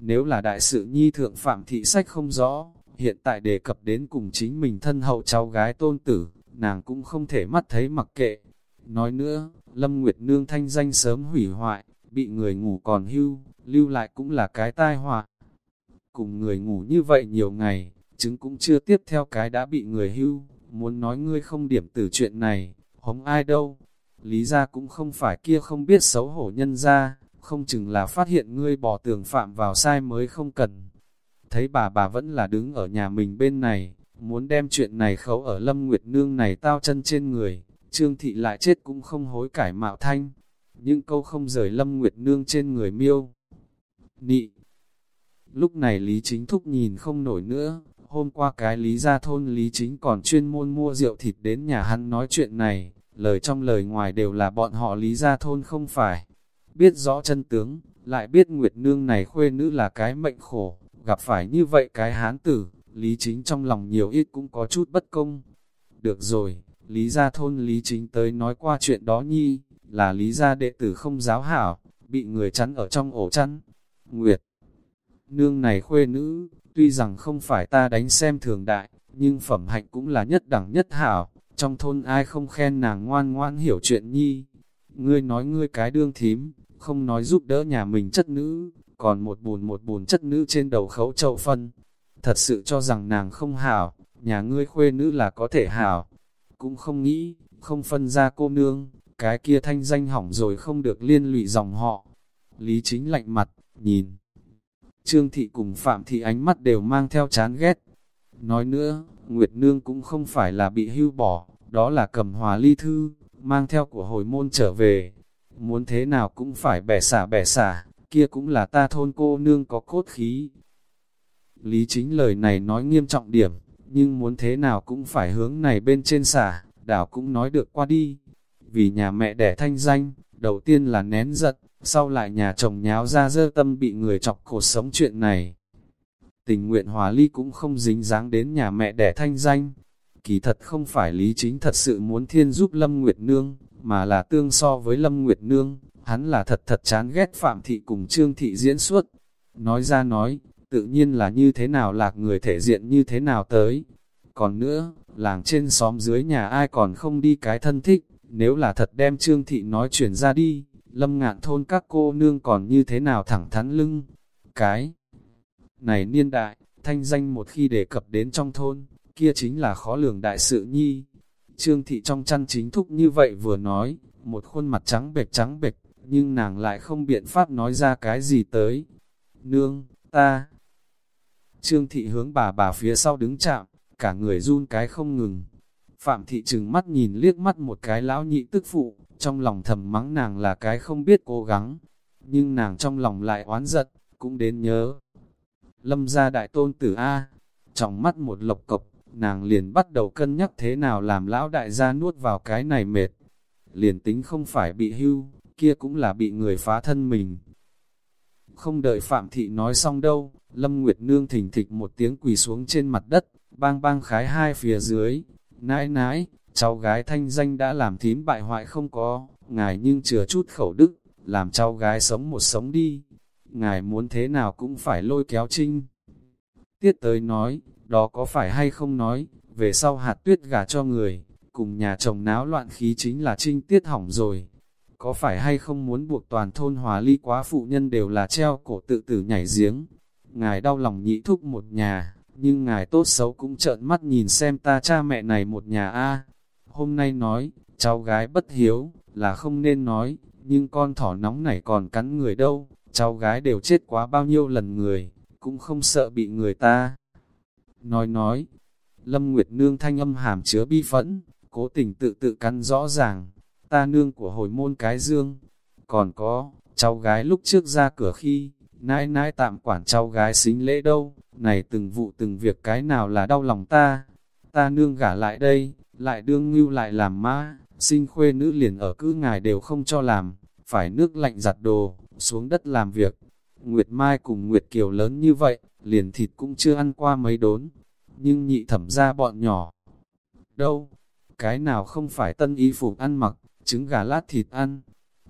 S1: Nếu là đại sự nhi thượng phạm thị sách không rõ, hiện tại đề cập đến cùng chính mình thân hậu cháu gái tôn tử, nàng cũng không thể mắt thấy mặc kệ. Nói nữa, Lâm Nguyệt Nương thanh danh sớm hủy hoại, bị người ngủ còn hưu, lưu lại cũng là cái tai họa. Cùng người ngủ như vậy nhiều ngày, chứng cũng chưa tiếp theo cái đã bị người hưu, muốn nói ngươi không điểm từ chuyện này, hống ai đâu. Lý ra cũng không phải kia không biết xấu hổ nhân ra, không chừng là phát hiện ngươi bỏ tường phạm vào sai mới không cần. Thấy bà bà vẫn là đứng ở nhà mình bên này, muốn đem chuyện này khấu ở Lâm Nguyệt Nương này tao chân trên người, Trương Thị lại chết cũng không hối cải mạo thanh. Những câu không rời Lâm Nguyệt Nương trên người miêu. Nị, Lúc này Lý Chính Thúc nhìn không nổi nữa, hôm qua cái Lý ra thôn Lý Chính còn chuyên môn mua rượu thịt đến nhà hắn nói chuyện này, lời trong lời ngoài đều là bọn họ Lý ra thôn không phải. Biết rõ chân tướng, lại biết Nguyệt Nương này khuê nữ là cái mệnh khổ, gặp phải như vậy cái hán tử, Lý Chính trong lòng nhiều ít cũng có chút bất công. Được rồi, Lý gia thôn Lý Chính tới nói qua chuyện đó nhi, là Lý gia đệ tử không giáo hảo, bị người chắn ở trong ổ chăn. Nguyệt nương này khuê nữ, tuy rằng không phải ta đánh xem thường đại, nhưng phẩm hạnh cũng là nhất đẳng nhất hảo, trong thôn ai không khen nàng ngoan ngoan hiểu chuyện nhi. Ngươi nói ngươi cái đương thím, không nói giúp đỡ nhà mình chất nữ, còn một bùn một bùn chất nữ trên đầu khấu chậu phân. Thật sự cho rằng nàng không hảo, nhà ngươi khuê nữ là có thể hảo. Cũng không nghĩ, không phân ra cô nương, cái kia thanh danh hỏng rồi không được liên lụy dòng họ. Lý chính lạnh mặt, nhìn Trương Thị cùng Phạm Thị ánh mắt đều mang theo chán ghét. Nói nữa, Nguyệt Nương cũng không phải là bị hưu bỏ, đó là cầm hòa ly thư, mang theo của hồi môn trở về. Muốn thế nào cũng phải bẻ xả bẻ xả, kia cũng là ta thôn cô nương có cốt khí. Lý chính lời này nói nghiêm trọng điểm, nhưng muốn thế nào cũng phải hướng này bên trên xả, đảo cũng nói được qua đi. Vì nhà mẹ đẻ thanh danh, đầu tiên là nén giận, sau lại nhà chồng nháo ra dơ tâm bị người chọc cột sống chuyện này. Tình nguyện hòa ly cũng không dính dáng đến nhà mẹ đẻ thanh danh. Kỳ thật không phải lý chính thật sự muốn thiên giúp Lâm Nguyệt Nương, mà là tương so với Lâm Nguyệt Nương, hắn là thật thật chán ghét Phạm Thị cùng Trương Thị diễn xuất. Nói ra nói, tự nhiên là như thế nào lạc người thể diện như thế nào tới. Còn nữa, làng trên xóm dưới nhà ai còn không đi cái thân thích, nếu là thật đem Trương Thị nói chuyển ra đi, lâm ngạn thôn các cô nương còn như thế nào thẳng thắn lưng. Cái này niên đại, thanh danh một khi đề cập đến trong thôn, kia chính là khó lường đại sự nhi. Trương thị trong chăn chính thúc như vậy vừa nói, một khuôn mặt trắng bệch trắng bệch, nhưng nàng lại không biện pháp nói ra cái gì tới. Nương, ta. Trương thị hướng bà bà phía sau đứng chạm, cả người run cái không ngừng. Phạm thị trừng mắt nhìn liếc mắt một cái lão nhị tức phụ, trong lòng thầm mắng nàng là cái không biết cố gắng, nhưng nàng trong lòng lại oán giận, cũng đến nhớ. Lâm gia đại tôn tử A, trong mắt một lộc cộc, nàng liền bắt đầu cân nhắc thế nào làm lão đại gia nuốt vào cái này mệt. Liền tính không phải bị hưu, kia cũng là bị người phá thân mình. Không đợi Phạm Thị nói xong đâu, Lâm Nguyệt Nương thỉnh thịch một tiếng quỳ xuống trên mặt đất, bang bang khái hai phía dưới. Nãi nãi, cháu gái thanh danh đã làm thím bại hoại không có, ngài nhưng chừa chút khẩu đức, làm cháu gái sống một sống đi. Ngài muốn thế nào cũng phải lôi kéo trinh. Tiết tới nói, đó có phải hay không nói, về sau hạt tuyết gả cho người, cùng nhà chồng náo loạn khí chính là trinh tiết hỏng rồi. Có phải hay không muốn buộc toàn thôn hòa ly quá phụ nhân đều là treo cổ tự tử nhảy giếng. Ngài đau lòng nhị thúc một nhà, nhưng ngài tốt xấu cũng trợn mắt nhìn xem ta cha mẹ này một nhà a Hôm nay nói, cháu gái bất hiếu, là không nên nói, nhưng con thỏ nóng này còn cắn người đâu, cháu gái đều chết quá bao nhiêu lần người, cũng không sợ bị người ta. Nói nói, Lâm Nguyệt Nương thanh âm hàm chứa bi phẫn, cố tình tự tự cắn rõ ràng, ta nương của hồi môn cái dương. Còn có, cháu gái lúc trước ra cửa khi, nãi nãi tạm quản cháu gái xính lễ đâu, này từng vụ từng việc cái nào là đau lòng ta. Ta nương gả lại đây, lại đương ngưu lại làm ma, sinh khuê nữ liền ở cứ ngài đều không cho làm, phải nước lạnh giặt đồ, xuống đất làm việc. Nguyệt Mai cùng Nguyệt Kiều lớn như vậy, liền thịt cũng chưa ăn qua mấy đốn, nhưng nhị thẩm ra bọn nhỏ. Đâu, cái nào không phải tân y phục ăn mặc, trứng gà lát thịt ăn,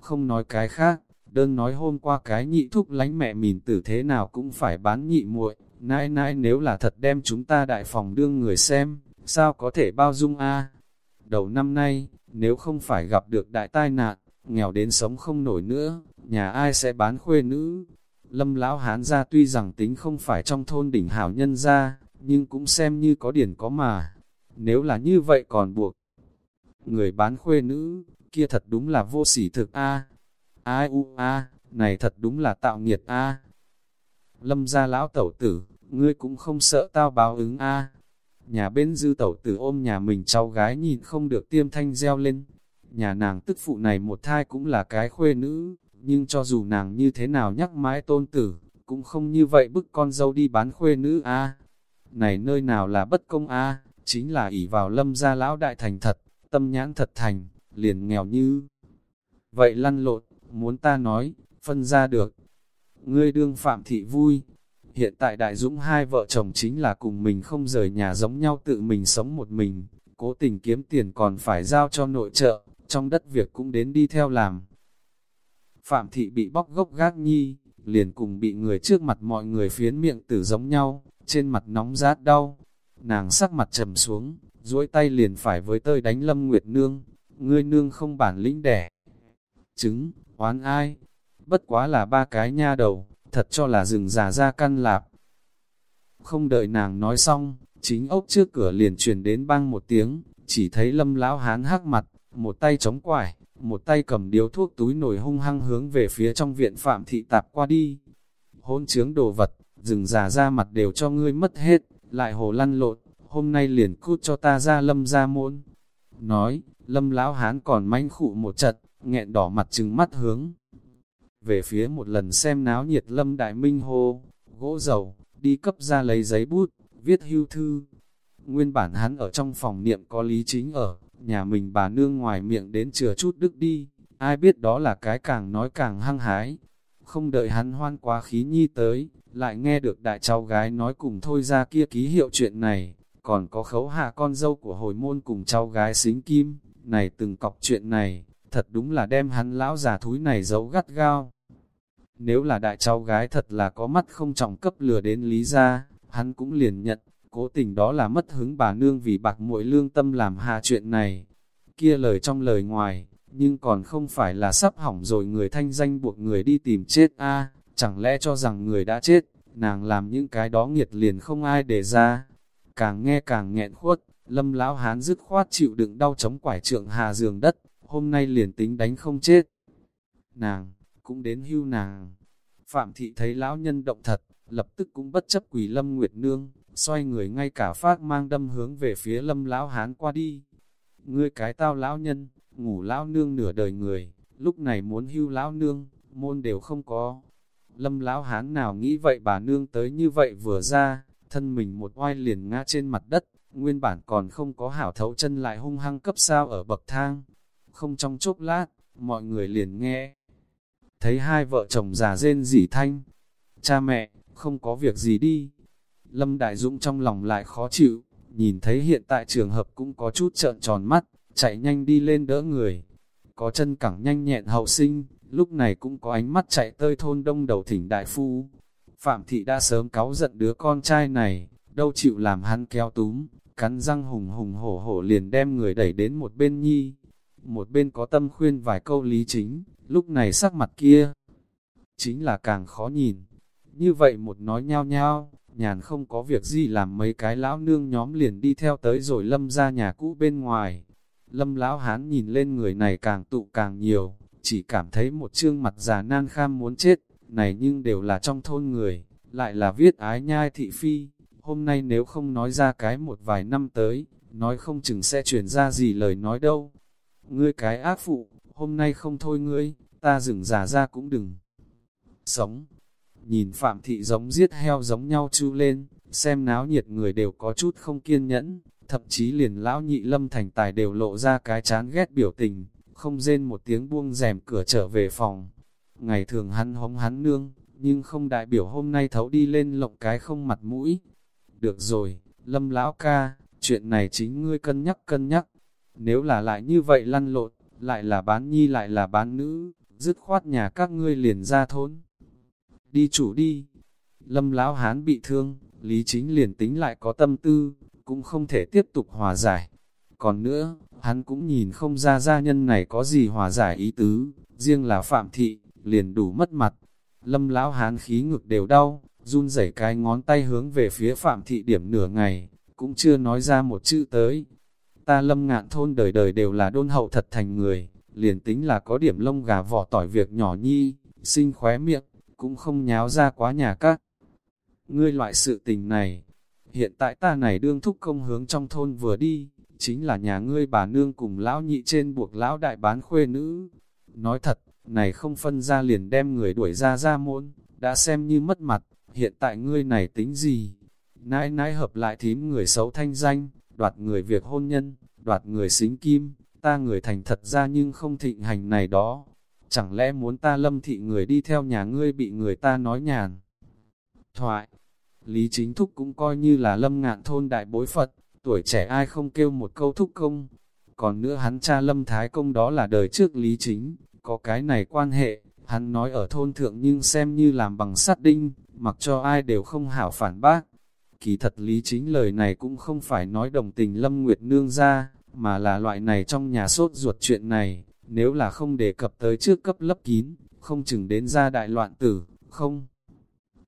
S1: không nói cái khác, đơn nói hôm qua cái nhị thúc lánh mẹ mìn tử thế nào cũng phải bán nhị muội nãi nãi nếu là thật đem chúng ta đại phòng đương người xem, sao có thể bao dung a Đầu năm nay, nếu không phải gặp được đại tai nạn, nghèo đến sống không nổi nữa, nhà ai sẽ bán khuê nữ. Lâm lão hán ra tuy rằng tính không phải trong thôn đỉnh hảo nhân ra, nhưng cũng xem như có điển có mà. Nếu là như vậy còn buộc người bán khuê nữ, kia thật đúng là vô sỉ thực a. Ai u a, này thật đúng là tạo nghiệt a. Lâm gia lão tẩu tử, ngươi cũng không sợ tao báo ứng a. Nhà bên dư tẩu tử ôm nhà mình cháu gái nhìn không được tiêm thanh reo lên. Nhà nàng tức phụ này một thai cũng là cái khuê nữ, nhưng cho dù nàng như thế nào nhắc mãi tôn tử, cũng không như vậy bức con dâu đi bán khuê nữ a. Này nơi nào là bất công a, chính là ỷ vào lâm gia lão đại thành thật, tâm nhãn thật thành, liền nghèo như. Vậy lăn lộn, muốn ta nói, phân ra được. Ngươi đương phạm thị vui. Hiện tại đại dũng hai vợ chồng chính là cùng mình không rời nhà giống nhau tự mình sống một mình, cố tình kiếm tiền còn phải giao cho nội trợ, trong đất việc cũng đến đi theo làm. Phạm thị bị bóc gốc gác nhi, liền cùng bị người trước mặt mọi người phiến miệng tử giống nhau, trên mặt nóng rát đau. Nàng sắc mặt trầm xuống, duỗi tay liền phải với tơi đánh Lâm Nguyệt Nương, ngươi nương không bản lĩnh đẻ. Trứng, oán ai? Bất quá là ba cái nha đầu, thật cho là rừng già ra căn lạp. Không đợi nàng nói xong, chính ốc trước cửa liền truyền đến băng một tiếng, chỉ thấy lâm lão hán hắc mặt, một tay chống quải, một tay cầm điếu thuốc túi nổi hung hăng hướng về phía trong viện phạm thị tạp qua đi. Hôn chướng đồ vật, rừng già ra mặt đều cho ngươi mất hết, lại hồ lăn lộn, hôm nay liền cút cho ta ra lâm ra môn. Nói, lâm lão hán còn manh khụ một trận, nghẹn đỏ mặt trừng mắt hướng. Về phía một lần xem náo nhiệt lâm đại minh hô, gỗ dầu, đi cấp ra lấy giấy bút, viết hưu thư. Nguyên bản hắn ở trong phòng niệm có lý chính ở, nhà mình bà nương ngoài miệng đến chừa chút đức đi, ai biết đó là cái càng nói càng hăng hái. Không đợi hắn hoan quá khí nhi tới, lại nghe được đại cháu gái nói cùng thôi ra kia ký hiệu chuyện này, còn có khấu hạ con dâu của hồi môn cùng cháu gái xính kim, này từng cọc chuyện này, thật đúng là đem hắn lão già thúi này giấu gắt gao. Nếu là đại cháu gái thật là có mắt không trọng cấp lừa đến lý ra, hắn cũng liền nhận, cố tình đó là mất hứng bà nương vì bạc muội lương tâm làm hạ chuyện này. Kia lời trong lời ngoài, nhưng còn không phải là sắp hỏng rồi người thanh danh buộc người đi tìm chết a chẳng lẽ cho rằng người đã chết, nàng làm những cái đó nghiệt liền không ai để ra. Càng nghe càng nghẹn khuất, lâm lão hán dứt khoát chịu đựng đau chống quải trượng hà giường đất, hôm nay liền tính đánh không chết. Nàng, cũng đến hưu nàng. Phạm thị thấy lão nhân động thật, lập tức cũng bất chấp quỷ lâm nguyệt nương, xoay người ngay cả phát mang đâm hướng về phía lâm lão hán qua đi. Ngươi cái tao lão nhân, ngủ lão nương nửa đời người, lúc này muốn hưu lão nương, môn đều không có. Lâm lão hán nào nghĩ vậy bà nương tới như vậy vừa ra, thân mình một oai liền ngã trên mặt đất, nguyên bản còn không có hảo thấu chân lại hung hăng cấp sao ở bậc thang. Không trong chốc lát, mọi người liền nghe. Thấy hai vợ chồng già rên rỉ thanh. Cha mẹ, không có việc gì đi. Lâm Đại Dũng trong lòng lại khó chịu, nhìn thấy hiện tại trường hợp cũng có chút trợn tròn mắt, chạy nhanh đi lên đỡ người. Có chân cẳng nhanh nhẹn hậu sinh, lúc này cũng có ánh mắt chạy tơi thôn đông đầu thỉnh đại phu. Phạm thị đã sớm cáu giận đứa con trai này, đâu chịu làm hắn kéo túm, cắn răng hùng hùng hổ hổ liền đem người đẩy đến một bên nhi. Một bên có tâm khuyên vài câu lý chính, lúc này sắc mặt kia, chính là càng khó nhìn. Như vậy một nói nhao nhao, nhàn không có việc gì làm mấy cái lão nương nhóm liền đi theo tới rồi lâm ra nhà cũ bên ngoài. Lâm lão hán nhìn lên người này càng tụ càng nhiều, chỉ cảm thấy một trương mặt già nan kham muốn chết, này nhưng đều là trong thôn người, lại là viết ái nhai thị phi, hôm nay nếu không nói ra cái một vài năm tới, nói không chừng sẽ truyền ra gì lời nói đâu. Ngươi cái ác phụ, hôm nay không thôi ngươi, ta dừng giả ra cũng đừng. Sống, nhìn Phạm Thị giống giết heo giống nhau chu lên, xem náo nhiệt người đều có chút không kiên nhẫn, thậm chí liền lão nhị lâm thành tài đều lộ ra cái chán ghét biểu tình, không rên một tiếng buông rèm cửa trở về phòng. Ngày thường hắn hống hắn nương, nhưng không đại biểu hôm nay thấu đi lên lộng cái không mặt mũi. Được rồi, lâm lão ca, chuyện này chính ngươi cân nhắc cân nhắc. Nếu là lại như vậy lăn lộn, lại là bán nhi lại là bán nữ, dứt khoát nhà các ngươi liền ra thôn. Đi chủ đi. Lâm lão hán bị thương, Lý Chính liền tính lại có tâm tư, cũng không thể tiếp tục hòa giải. Còn nữa, hắn cũng nhìn không ra gia nhân này có gì hòa giải ý tứ, riêng là Phạm Thị, liền đủ mất mặt. Lâm lão hán khí ngực đều đau, run rẩy cái ngón tay hướng về phía Phạm Thị điểm nửa ngày, cũng chưa nói ra một chữ tới. Ta lâm ngạn thôn đời đời đều là đôn hậu thật thành người, liền tính là có điểm lông gà vỏ tỏi việc nhỏ nhi, sinh khóe miệng, cũng không nháo ra quá nhà các. Ngươi loại sự tình này, hiện tại ta này đương thúc công hướng trong thôn vừa đi, chính là nhà ngươi bà nương cùng lão nhị trên buộc lão đại bán khuê nữ. Nói thật, này không phân ra liền đem người đuổi ra ra môn, đã xem như mất mặt, hiện tại ngươi này tính gì? Nãi nãi hợp lại thím người xấu thanh danh, đoạt người việc hôn nhân, đoạt người xính kim, ta người thành thật ra nhưng không thịnh hành này đó. Chẳng lẽ muốn ta lâm thị người đi theo nhà ngươi bị người ta nói nhàn? Thoại Lý Chính Thúc cũng coi như là lâm ngạn thôn đại bối Phật, tuổi trẻ ai không kêu một câu thúc công. Còn nữa hắn cha lâm thái công đó là đời trước Lý Chính, có cái này quan hệ, hắn nói ở thôn thượng nhưng xem như làm bằng sắt đinh, mặc cho ai đều không hảo phản bác. Kỳ thật Lý Chính lời này cũng không phải nói đồng tình Lâm Nguyệt Nương ra, mà là loại này trong nhà sốt ruột chuyện này, nếu là không đề cập tới trước cấp lấp kín, không chừng đến ra đại loạn tử, không.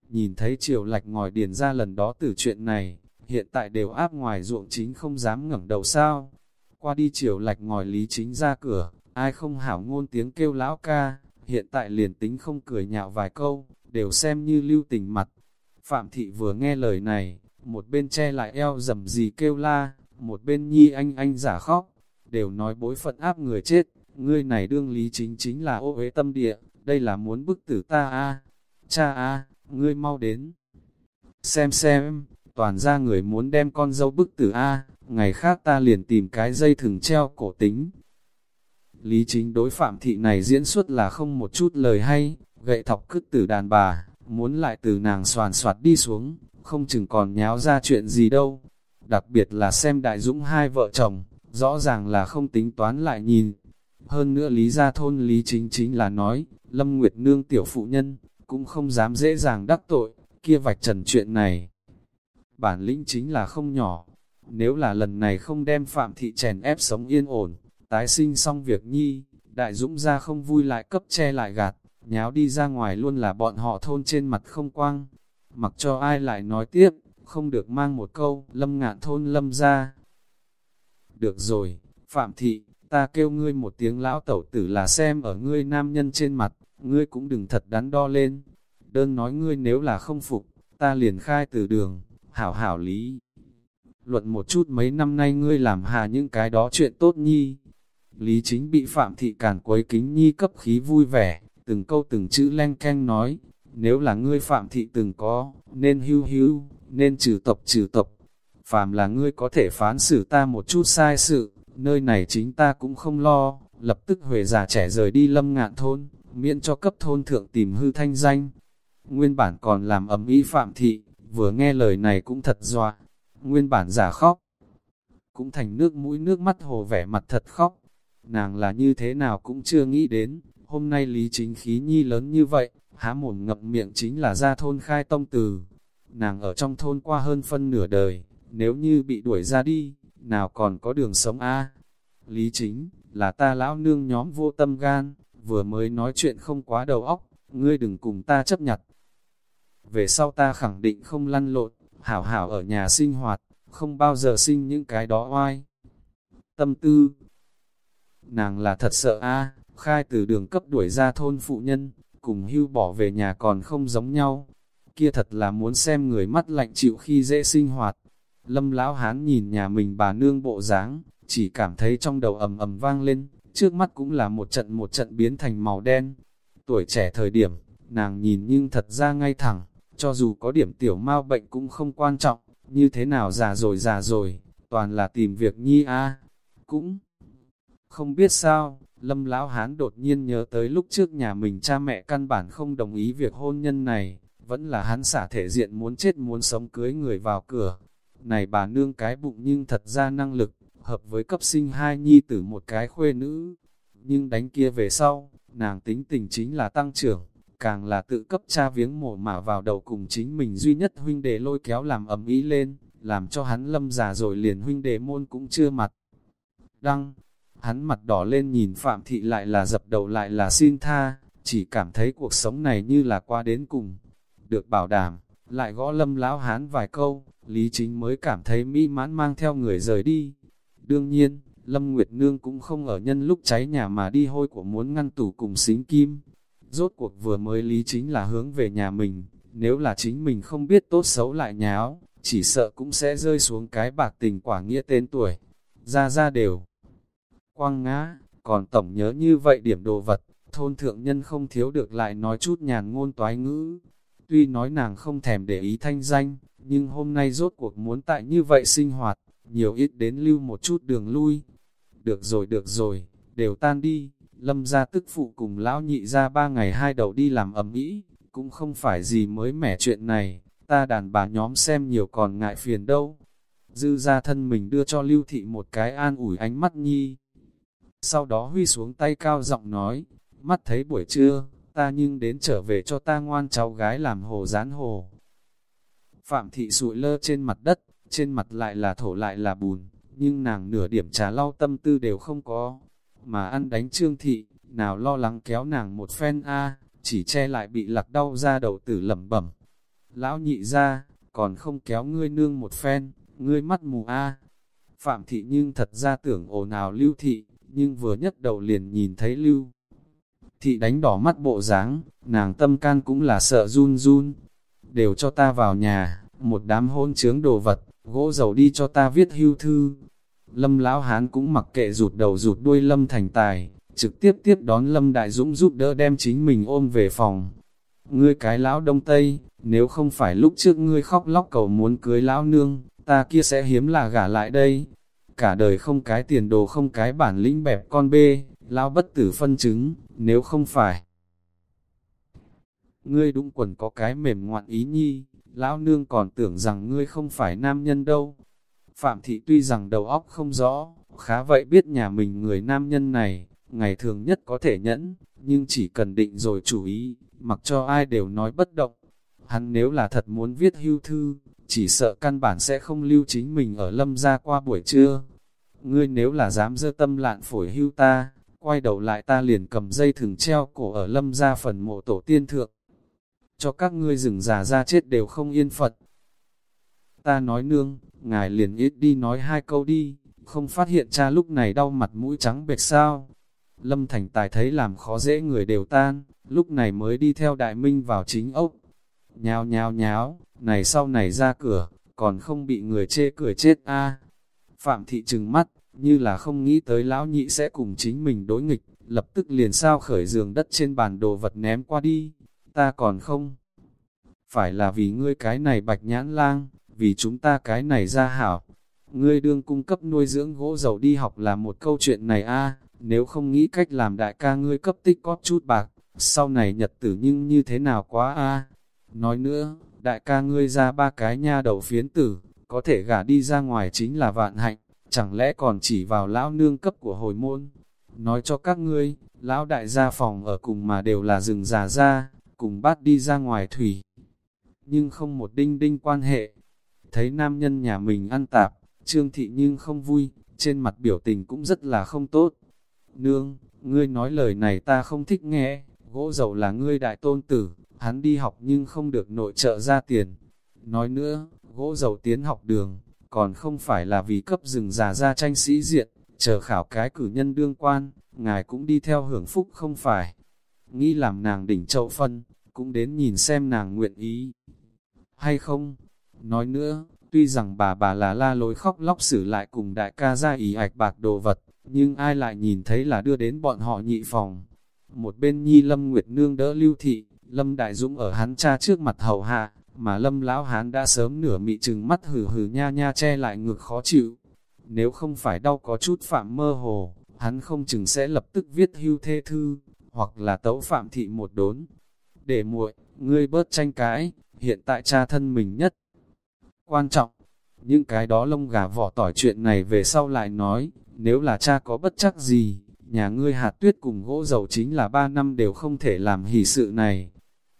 S1: Nhìn thấy triều lạch ngòi điền ra lần đó từ chuyện này, hiện tại đều áp ngoài ruộng chính không dám ngẩng đầu sao. Qua đi triều lạch ngòi lý chính ra cửa, ai không hảo ngôn tiếng kêu lão ca, hiện tại liền tính không cười nhạo vài câu, đều xem như lưu tình mặt. Phạm thị vừa nghe lời này, một bên che lại eo dầm gì kêu la, một bên nhi anh anh giả khóc, đều nói bối phận áp người chết, ngươi này đương lý chính chính là ô uế tâm địa, đây là muốn bức tử ta a cha a ngươi mau đến. Xem xem, toàn ra người muốn đem con dâu bức tử A, ngày khác ta liền tìm cái dây thừng treo cổ tính. Lý chính đối phạm thị này diễn xuất là không một chút lời hay, gậy thọc cứt tử đàn bà, muốn lại từ nàng soàn soạt đi xuống, không chừng còn nháo ra chuyện gì đâu. Đặc biệt là xem đại dũng hai vợ chồng, rõ ràng là không tính toán lại nhìn. Hơn nữa lý gia thôn lý chính chính là nói, Lâm Nguyệt Nương tiểu phụ nhân, cũng không dám dễ dàng đắc tội, kia vạch trần chuyện này. Bản lĩnh chính là không nhỏ, nếu là lần này không đem Phạm Thị chèn ép sống yên ổn, tái sinh xong việc nhi, đại dũng ra không vui lại cấp che lại gạt, nháo đi ra ngoài luôn là bọn họ thôn trên mặt không quang. Mặc cho ai lại nói tiếp, không được mang một câu, lâm ngạn thôn lâm ra. Được rồi, Phạm Thị, ta kêu ngươi một tiếng lão tẩu tử là xem ở ngươi nam nhân trên mặt, ngươi cũng đừng thật đắn đo lên. Đơn nói ngươi nếu là không phục, ta liền khai từ đường, hảo hảo lý. Luận một chút mấy năm nay ngươi làm hà những cái đó chuyện tốt nhi. Lý chính bị Phạm Thị Càn quấy kính nhi cấp khí vui vẻ, từng câu từng chữ len keng nói, nếu là ngươi Phạm Thị từng có, nên hưu hưu, nên trừ tộc trừ tộc. Phạm là ngươi có thể phán xử ta một chút sai sự, nơi này chính ta cũng không lo, lập tức huề già trẻ rời đi lâm ngạn thôn, miễn cho cấp thôn thượng tìm hư thanh danh. nguyên bản còn làm ấm ý phạm thị, vừa nghe lời này cũng thật doa, nguyên bản giả khóc, cũng thành nước mũi nước mắt hồ vẻ mặt thật khóc, nàng là như thế nào cũng chưa nghĩ đến, hôm nay lý chính khí nhi lớn như vậy, há mồm ngậm miệng chính là ra thôn khai tông từ, nàng ở trong thôn qua hơn phân nửa đời, nếu như bị đuổi ra đi, nào còn có đường sống a Lý chính, là ta lão nương nhóm vô tâm gan, vừa mới nói chuyện không quá đầu óc, ngươi đừng cùng ta chấp nhặt. Về sau ta khẳng định không lăn lộn, hảo hảo ở nhà sinh hoạt, không bao giờ sinh những cái đó oai. Tâm tư Nàng là thật sợ a khai từ đường cấp đuổi ra thôn phụ nhân, cùng hưu bỏ về nhà còn không giống nhau. Kia thật là muốn xem người mắt lạnh chịu khi dễ sinh hoạt. Lâm lão hán nhìn nhà mình bà nương bộ dáng, chỉ cảm thấy trong đầu ầm ầm vang lên, trước mắt cũng là một trận một trận biến thành màu đen. Tuổi trẻ thời điểm, nàng nhìn nhưng thật ra ngay thẳng, cho dù có điểm tiểu mau bệnh cũng không quan trọng, như thế nào già rồi già rồi, toàn là tìm việc nhi a Cũng không biết sao, lâm lão hán đột nhiên nhớ tới lúc trước nhà mình cha mẹ căn bản không đồng ý việc hôn nhân này, vẫn là hắn xả thể diện muốn chết muốn sống cưới người vào cửa. Này bà nương cái bụng nhưng thật ra năng lực, hợp với cấp sinh hai nhi tử một cái khuê nữ. Nhưng đánh kia về sau, nàng tính tình chính là tăng trưởng, càng là tự cấp cha viếng mổ mà vào đầu cùng chính mình duy nhất huynh đệ lôi kéo làm ầm ý lên, làm cho hắn lâm già rồi liền huynh đệ môn cũng chưa mặt. Đăng, hắn mặt đỏ lên nhìn Phạm Thị lại là dập đầu lại là xin tha, chỉ cảm thấy cuộc sống này như là qua đến cùng. Được bảo đảm, lại gõ lâm lão hán vài câu, Lý Chính mới cảm thấy mỹ mãn mang theo người rời đi. Đương nhiên, Lâm Nguyệt Nương cũng không ở nhân lúc cháy nhà mà đi hôi của muốn ngăn tủ cùng xính kim. Rốt cuộc vừa mới Lý Chính là hướng về nhà mình, nếu là chính mình không biết tốt xấu lại nháo, chỉ sợ cũng sẽ rơi xuống cái bạc tình quả nghĩa tên tuổi. Ra ra đều quang ngã, còn tổng nhớ như vậy điểm đồ vật, thôn thượng nhân không thiếu được lại nói chút nhàn ngôn toái ngữ. Tuy nói nàng không thèm để ý thanh danh, nhưng hôm nay rốt cuộc muốn tại như vậy sinh hoạt, nhiều ít đến lưu một chút đường lui. Được rồi được rồi, đều tan đi, lâm ra tức phụ cùng lão nhị ra ba ngày hai đầu đi làm ẩm ý, cũng không phải gì mới mẻ chuyện này, ta đàn bà nhóm xem nhiều còn ngại phiền đâu. Dư ra thân mình đưa cho lưu thị một cái an ủi ánh mắt nhi, sau đó huy xuống tay cao giọng nói, mắt thấy buổi trưa, ta nhưng đến trở về cho ta ngoan cháu gái làm hồ rán hồ. Phạm thị sụi lơ trên mặt đất, trên mặt lại là thổ lại là bùn, nhưng nàng nửa điểm trà lau tâm tư đều không có. Mà ăn đánh trương thị, nào lo lắng kéo nàng một phen a chỉ che lại bị lạc đau ra đầu tử lẩm bẩm. Lão nhị ra, còn không kéo ngươi nương một phen, ngươi mắt mù a Phạm thị nhưng thật ra tưởng ồn ào lưu thị, nhưng vừa nhất đầu liền nhìn thấy lưu. Thị đánh đỏ mắt bộ dáng, nàng tâm can cũng là sợ run run. Đều cho ta vào nhà, một đám hôn chướng đồ vật, gỗ dầu đi cho ta viết hưu thư. Lâm lão hán cũng mặc kệ rụt đầu rụt đuôi lâm thành tài, trực tiếp tiếp đón lâm đại dũng giúp đỡ đem chính mình ôm về phòng. Ngươi cái lão đông tây, nếu không phải lúc trước ngươi khóc lóc cầu muốn cưới lão nương, ta kia sẽ hiếm là gả lại đây cả đời không cái tiền đồ không cái bản lĩnh bẹp con bê, lao bất tử phân chứng, nếu không phải. Ngươi đúng quần có cái mềm ngoạn ý nhi, lão nương còn tưởng rằng ngươi không phải nam nhân đâu. Phạm thị tuy rằng đầu óc không rõ, khá vậy biết nhà mình người nam nhân này, ngày thường nhất có thể nhẫn, nhưng chỉ cần định rồi chủ ý, mặc cho ai đều nói bất động. Hắn nếu là thật muốn viết hưu thư, chỉ sợ căn bản sẽ không lưu chính mình ở lâm gia qua buổi trưa. Ngươi nếu là dám dơ tâm lạn phổi hưu ta, quay đầu lại ta liền cầm dây thừng treo cổ ở lâm gia phần mộ tổ tiên thượng. Cho các ngươi rừng già ra chết đều không yên Phật. Ta nói nương, ngài liền ít đi nói hai câu đi, không phát hiện cha lúc này đau mặt mũi trắng bệch sao. Lâm Thành Tài thấy làm khó dễ người đều tan, lúc này mới đi theo đại minh vào chính ốc. Nhào nhào nháo, này sau này ra cửa, còn không bị người chê cười chết a Phạm thị trừng mắt, như là không nghĩ tới lão nhị sẽ cùng chính mình đối nghịch, lập tức liền sao khởi giường đất trên bàn đồ vật ném qua đi. Ta còn không. Phải là vì ngươi cái này bạch nhãn lang, vì chúng ta cái này ra hảo. Ngươi đương cung cấp nuôi dưỡng gỗ dầu đi học là một câu chuyện này a nếu không nghĩ cách làm đại ca ngươi cấp tích có chút bạc, sau này nhật tử nhưng như thế nào quá a Nói nữa, đại ca ngươi ra ba cái nha đầu phiến tử, có thể gả đi ra ngoài chính là vạn hạnh, chẳng lẽ còn chỉ vào lão nương cấp của hồi môn. Nói cho các ngươi, lão đại gia phòng ở cùng mà đều là rừng già ra, cùng bắt đi ra ngoài thủy. Nhưng không một đinh đinh quan hệ. Thấy nam nhân nhà mình ăn tạp, trương thị nhưng không vui, trên mặt biểu tình cũng rất là không tốt. Nương, ngươi nói lời này ta không thích nghe, gỗ dầu là ngươi đại tôn tử, hắn đi học nhưng không được nội trợ ra tiền. Nói nữa, gỗ dầu tiến học đường, còn không phải là vì cấp rừng già ra tranh sĩ diện, chờ khảo cái cử nhân đương quan, ngài cũng đi theo hưởng phúc không phải. Nghĩ làm nàng đỉnh chậu phân, cũng đến nhìn xem nàng nguyện ý. Hay không? Nói nữa, tuy rằng bà bà là la lối khóc lóc xử lại cùng đại ca ra ý ạch bạc đồ vật, nhưng ai lại nhìn thấy là đưa đến bọn họ nhị phòng. Một bên nhi Lâm Nguyệt Nương đỡ lưu thị, Lâm Đại Dũng ở hắn cha trước mặt hầu hạ, mà Lâm Lão Hán đã sớm nửa mị trừng mắt hử hử nha nha che lại ngực khó chịu. Nếu không phải đau có chút phạm mơ hồ, hắn không chừng sẽ lập tức viết hưu thê thư, hoặc là tấu phạm thị một đốn. Để muội, ngươi bớt tranh cãi, hiện tại cha thân mình nhất. Quan trọng, những cái đó lông gà vỏ tỏi chuyện này về sau lại nói, nếu là cha có bất chắc gì, nhà ngươi hạt tuyết cùng gỗ dầu chính là ba năm đều không thể làm hỷ sự này.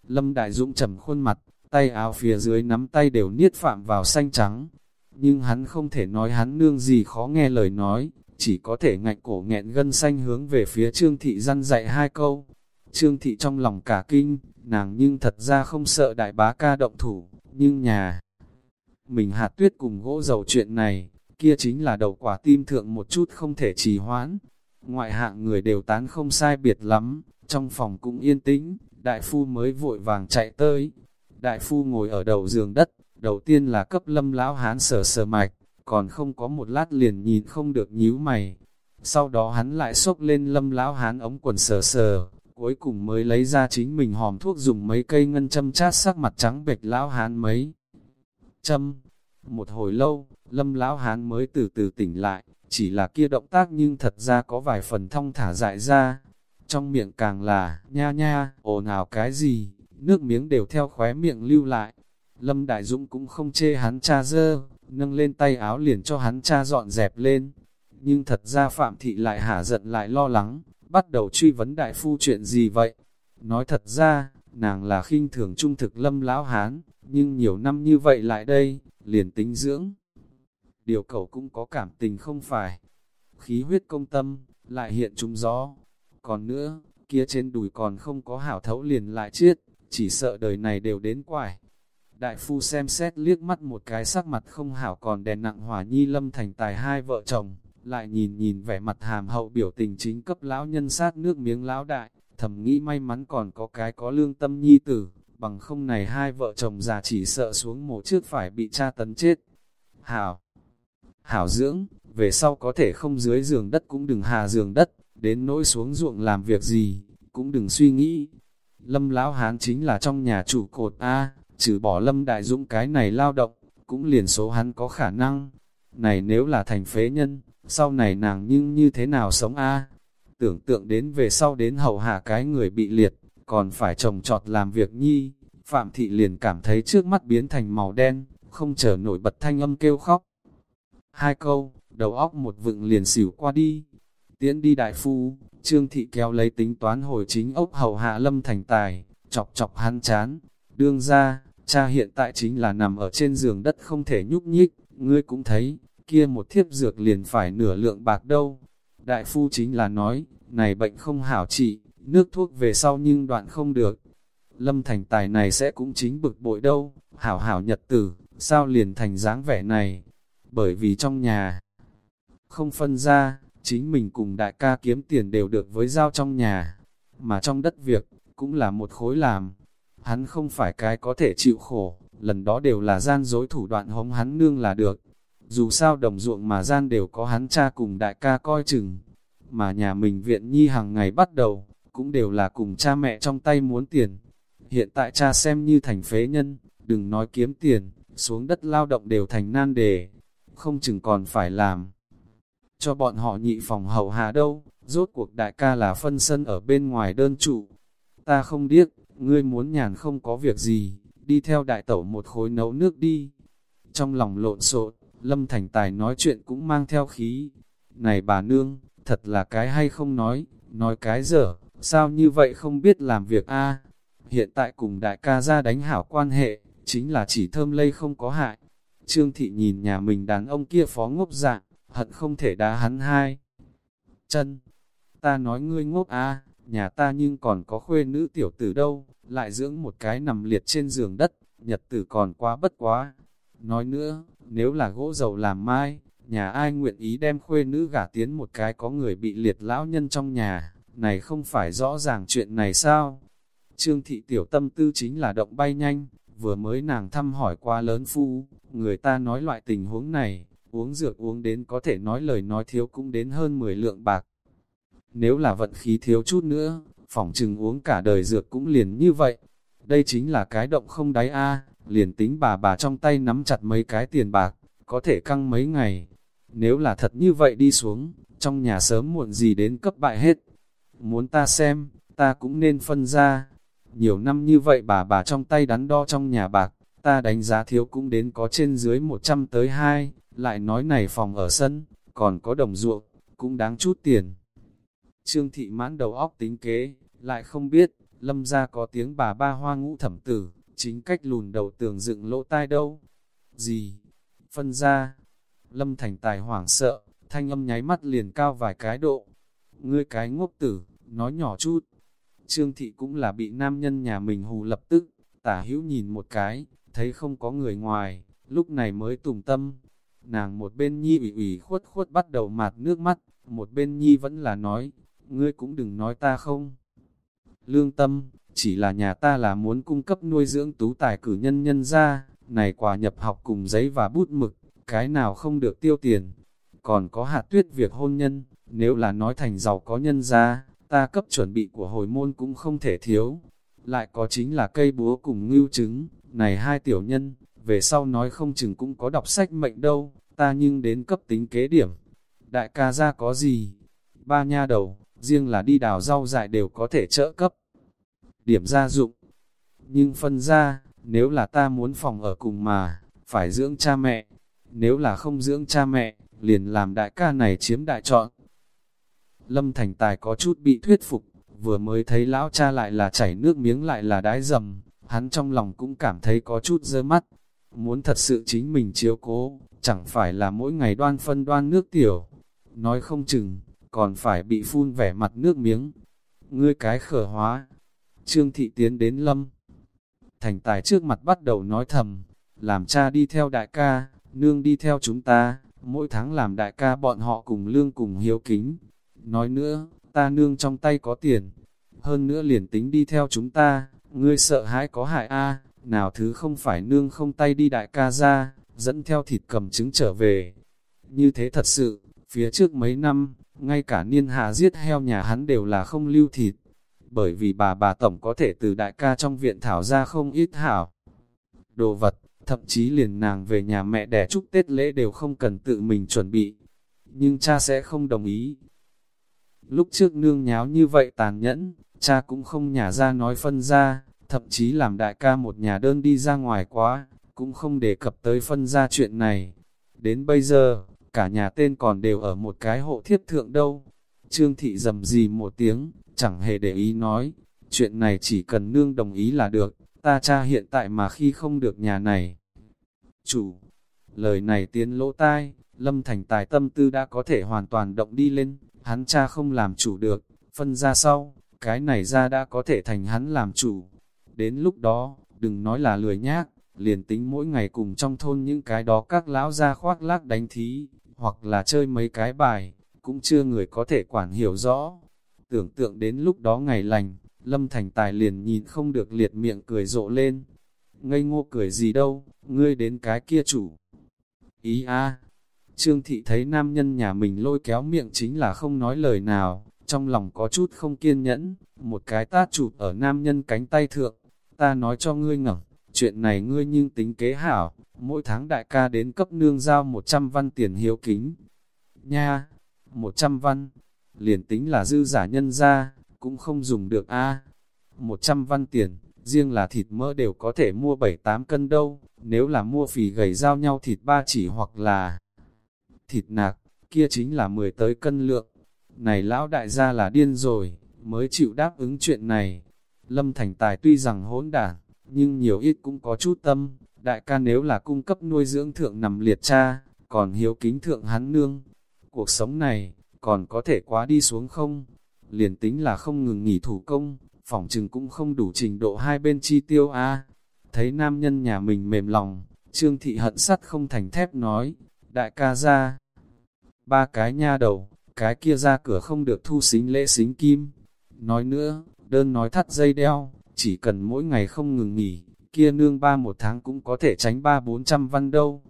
S1: Lâm Đại Dũng trầm khuôn mặt, tay áo phía dưới nắm tay đều niết phạm vào xanh trắng. Nhưng hắn không thể nói hắn nương gì khó nghe lời nói, chỉ có thể ngạnh cổ nghẹn gân xanh hướng về phía Trương Thị răn dạy hai câu. Trương Thị trong lòng cả kinh, nàng nhưng thật ra không sợ đại bá ca động thủ, nhưng nhà mình hạt tuyết cùng gỗ dầu chuyện này, kia chính là đầu quả tim thượng một chút không thể trì hoãn. Ngoại hạng người đều tán không sai biệt lắm, trong phòng cũng yên tĩnh, đại phu mới vội vàng chạy tới. Đại phu ngồi ở đầu giường đất, đầu tiên là cấp lâm lão hán sờ sờ mạch, còn không có một lát liền nhìn không được nhíu mày. Sau đó hắn lại xốc lên lâm lão hán ống quần sờ sờ, cuối cùng mới lấy ra chính mình hòm thuốc dùng mấy cây ngân châm chát sắc mặt trắng bệch lão hán mấy. Châm, một hồi lâu, lâm lão hán mới từ từ tỉnh lại, chỉ là kia động tác nhưng thật ra có vài phần thông thả dại ra. Trong miệng càng là, nha nha, ồn ào cái gì, nước miếng đều theo khóe miệng lưu lại. Lâm Đại Dũng cũng không chê hắn cha dơ, nâng lên tay áo liền cho hắn cha dọn dẹp lên. Nhưng thật ra Phạm Thị lại hả giận lại lo lắng, bắt đầu truy vấn đại phu chuyện gì vậy. Nói thật ra, nàng là khinh thường trung thực lâm lão hán, nhưng nhiều năm như vậy lại đây, liền tính dưỡng. Điều cầu cũng có cảm tình không phải. Khí huyết công tâm, lại hiện trúng gió. Còn nữa, kia trên đùi còn không có hảo thấu liền lại chết, chỉ sợ đời này đều đến quải. Đại phu xem xét liếc mắt một cái sắc mặt không hảo còn đèn nặng hỏa nhi lâm thành tài hai vợ chồng, lại nhìn nhìn vẻ mặt hàm hậu biểu tình chính cấp lão nhân sát nước miếng lão đại, thầm nghĩ may mắn còn có cái có lương tâm nhi tử, bằng không này hai vợ chồng già chỉ sợ xuống mổ trước phải bị cha tấn chết. Hảo, hảo dưỡng, về sau có thể không dưới giường đất cũng đừng hà giường đất, đến nỗi xuống ruộng làm việc gì, cũng đừng suy nghĩ. Lâm lão hán chính là trong nhà chủ cột A, trừ bỏ lâm đại dũng cái này lao động, cũng liền số hắn có khả năng. Này nếu là thành phế nhân, sau này nàng nhưng như thế nào sống A? Tưởng tượng đến về sau đến hậu hạ cái người bị liệt, còn phải trồng trọt làm việc nhi, Phạm Thị liền cảm thấy trước mắt biến thành màu đen, không chờ nổi bật thanh âm kêu khóc. Hai câu, đầu óc một vựng liền xỉu qua đi tiễn đi đại phu, Trương Thị kéo lấy tính toán hồi chính ốc hầu hạ lâm thành tài, chọc chọc hắn chán. Đương ra, cha hiện tại chính là nằm ở trên giường đất không thể nhúc nhích, ngươi cũng thấy, kia một thiếp dược liền phải nửa lượng bạc đâu. Đại phu chính là nói, này bệnh không hảo trị, nước thuốc về sau nhưng đoạn không được. Lâm thành tài này sẽ cũng chính bực bội đâu, hảo hảo nhật tử, sao liền thành dáng vẻ này, bởi vì trong nhà không phân ra, chính mình cùng đại ca kiếm tiền đều được với giao trong nhà, mà trong đất việc, cũng là một khối làm. Hắn không phải cái có thể chịu khổ, lần đó đều là gian dối thủ đoạn hống hắn nương là được. Dù sao đồng ruộng mà gian đều có hắn cha cùng đại ca coi chừng, mà nhà mình viện nhi hàng ngày bắt đầu, cũng đều là cùng cha mẹ trong tay muốn tiền. Hiện tại cha xem như thành phế nhân, đừng nói kiếm tiền, xuống đất lao động đều thành nan đề, không chừng còn phải làm. Cho bọn họ nhị phòng hậu hạ đâu, rốt cuộc đại ca là phân sân ở bên ngoài đơn trụ. Ta không điếc, ngươi muốn nhàn không có việc gì, đi theo đại tẩu một khối nấu nước đi. Trong lòng lộn xộn, Lâm Thành Tài nói chuyện cũng mang theo khí. Này bà nương, thật là cái hay không nói, nói cái dở, sao như vậy không biết làm việc a Hiện tại cùng đại ca ra đánh hảo quan hệ, chính là chỉ thơm lây không có hại. Trương Thị nhìn nhà mình đàn ông kia phó ngốc dạng, hận không thể đá hắn hai. Chân, ta nói ngươi ngốc a nhà ta nhưng còn có khuê nữ tiểu tử đâu, lại dưỡng một cái nằm liệt trên giường đất, nhật tử còn quá bất quá. Nói nữa, nếu là gỗ dầu làm mai, nhà ai nguyện ý đem khuê nữ gả tiến một cái có người bị liệt lão nhân trong nhà, này không phải rõ ràng chuyện này sao? Trương thị tiểu tâm tư chính là động bay nhanh, vừa mới nàng thăm hỏi qua lớn phu, người ta nói loại tình huống này, uống dược uống đến có thể nói lời nói thiếu cũng đến hơn 10 lượng bạc. Nếu là vận khí thiếu chút nữa, phỏng chừng uống cả đời dược cũng liền như vậy. Đây chính là cái động không đáy a liền tính bà bà trong tay nắm chặt mấy cái tiền bạc, có thể căng mấy ngày. Nếu là thật như vậy đi xuống, trong nhà sớm muộn gì đến cấp bại hết. Muốn ta xem, ta cũng nên phân ra. Nhiều năm như vậy bà bà trong tay đắn đo trong nhà bạc, ta đánh giá thiếu cũng đến có trên dưới 100 tới 2, lại nói này phòng ở sân, còn có đồng ruộng, cũng đáng chút tiền. Trương thị mãn đầu óc tính kế, lại không biết, lâm ra có tiếng bà ba hoa ngũ thẩm tử, chính cách lùn đầu tường dựng lỗ tai đâu. Gì? Phân ra. Lâm thành tài hoảng sợ, thanh âm nháy mắt liền cao vài cái độ. Ngươi cái ngốc tử, nói nhỏ chút. Trương thị cũng là bị nam nhân nhà mình hù lập tức, tả hữu nhìn một cái, thấy không có người ngoài, lúc này mới tùng tâm. Nàng một bên nhi ủy ủy khuất khuất bắt đầu mạt nước mắt, một bên nhi vẫn là nói, ngươi cũng đừng nói ta không. Lương tâm, chỉ là nhà ta là muốn cung cấp nuôi dưỡng tú tài cử nhân nhân ra, này quà nhập học cùng giấy và bút mực, cái nào không được tiêu tiền. Còn có hạt tuyết việc hôn nhân, nếu là nói thành giàu có nhân ra, ta cấp chuẩn bị của hồi môn cũng không thể thiếu. Lại có chính là cây búa cùng ngưu trứng, này hai tiểu nhân, về sau nói không chừng cũng có đọc sách mệnh đâu, ta nhưng đến cấp tính kế điểm. Đại ca ra có gì? Ba nha đầu, riêng là đi đào rau dại đều có thể trợ cấp. Điểm gia dụng. Nhưng phân ra, nếu là ta muốn phòng ở cùng mà, phải dưỡng cha mẹ. Nếu là không dưỡng cha mẹ, liền làm đại ca này chiếm đại chọn. Lâm Thành Tài có chút bị thuyết phục, vừa mới thấy lão cha lại là chảy nước miếng lại là đái dầm, hắn trong lòng cũng cảm thấy có chút dơ mắt. Muốn thật sự chính mình chiếu cố, chẳng phải là mỗi ngày đoan phân đoan nước tiểu. Nói không chừng, còn phải bị phun vẻ mặt nước miếng. Ngươi cái khở hóa. Trương thị tiến đến lâm. Thành tài trước mặt bắt đầu nói thầm, làm cha đi theo đại ca, nương đi theo chúng ta, mỗi tháng làm đại ca bọn họ cùng lương cùng hiếu kính. Nói nữa, ta nương trong tay có tiền, hơn nữa liền tính đi theo chúng ta, ngươi sợ hãi có hại a nào thứ không phải nương không tay đi đại ca ra, dẫn theo thịt cầm trứng trở về. Như thế thật sự, phía trước mấy năm, ngay cả niên hạ giết heo nhà hắn đều là không lưu thịt, bởi vì bà bà tổng có thể từ đại ca trong viện thảo ra không ít hảo. Đồ vật, thậm chí liền nàng về nhà mẹ đẻ chúc Tết lễ đều không cần tự mình chuẩn bị, nhưng cha sẽ không đồng ý. Lúc trước nương nháo như vậy tàn nhẫn, cha cũng không nhả ra nói phân ra, thậm chí làm đại ca một nhà đơn đi ra ngoài quá, cũng không đề cập tới phân ra chuyện này. Đến bây giờ, cả nhà tên còn đều ở một cái hộ thiếp thượng đâu. Trương thị dầm gì một tiếng, chẳng hề để ý nói, chuyện này chỉ cần nương đồng ý là được, ta cha hiện tại mà khi không được nhà này. Chủ, lời này tiến lỗ tai, lâm thành tài tâm tư đã có thể hoàn toàn động đi lên, hắn cha không làm chủ được, phân ra sau, cái này ra đã có thể thành hắn làm chủ. Đến lúc đó, đừng nói là lười nhác, liền tính mỗi ngày cùng trong thôn những cái đó các lão ra khoác lác đánh thí, hoặc là chơi mấy cái bài, cũng chưa người có thể quản hiểu rõ. Tưởng tượng đến lúc đó ngày lành, Lâm Thành Tài liền nhìn không được liệt miệng cười rộ lên. Ngây ngô cười gì đâu, ngươi đến cái kia chủ. Ý a Trương Thị thấy nam nhân nhà mình lôi kéo miệng chính là không nói lời nào, trong lòng có chút không kiên nhẫn, một cái tát chụp ở nam nhân cánh tay thượng. Ta nói cho ngươi ngẩng, chuyện này ngươi nhưng tính kế hảo, mỗi tháng đại ca đến cấp nương giao 100 văn tiền hiếu kính. Nha, 100 văn, liền tính là dư giả nhân ra, cũng không dùng được a 100 văn tiền, riêng là thịt mỡ đều có thể mua 7-8 cân đâu, nếu là mua phì gầy giao nhau thịt ba chỉ hoặc là thịt nạc, kia chính là 10 tới cân lượng. Này lão đại gia là điên rồi, mới chịu đáp ứng chuyện này. Lâm Thành Tài tuy rằng hỗn đản, nhưng nhiều ít cũng có chút tâm, đại ca nếu là cung cấp nuôi dưỡng thượng nằm liệt cha, còn hiếu kính thượng hắn nương. Cuộc sống này, còn có thể quá đi xuống không? Liền tính là không ngừng nghỉ thủ công, phỏng chừng cũng không đủ trình độ hai bên chi tiêu a Thấy nam nhân nhà mình mềm lòng, Trương Thị hận sắt không thành thép nói, đại ca ra, ba cái nha đầu, cái kia ra cửa không được thu xính lễ xính kim. Nói nữa, đơn nói thắt dây đeo, chỉ cần mỗi ngày không ngừng nghỉ, kia nương ba một tháng cũng có thể tránh ba bốn trăm văn đâu.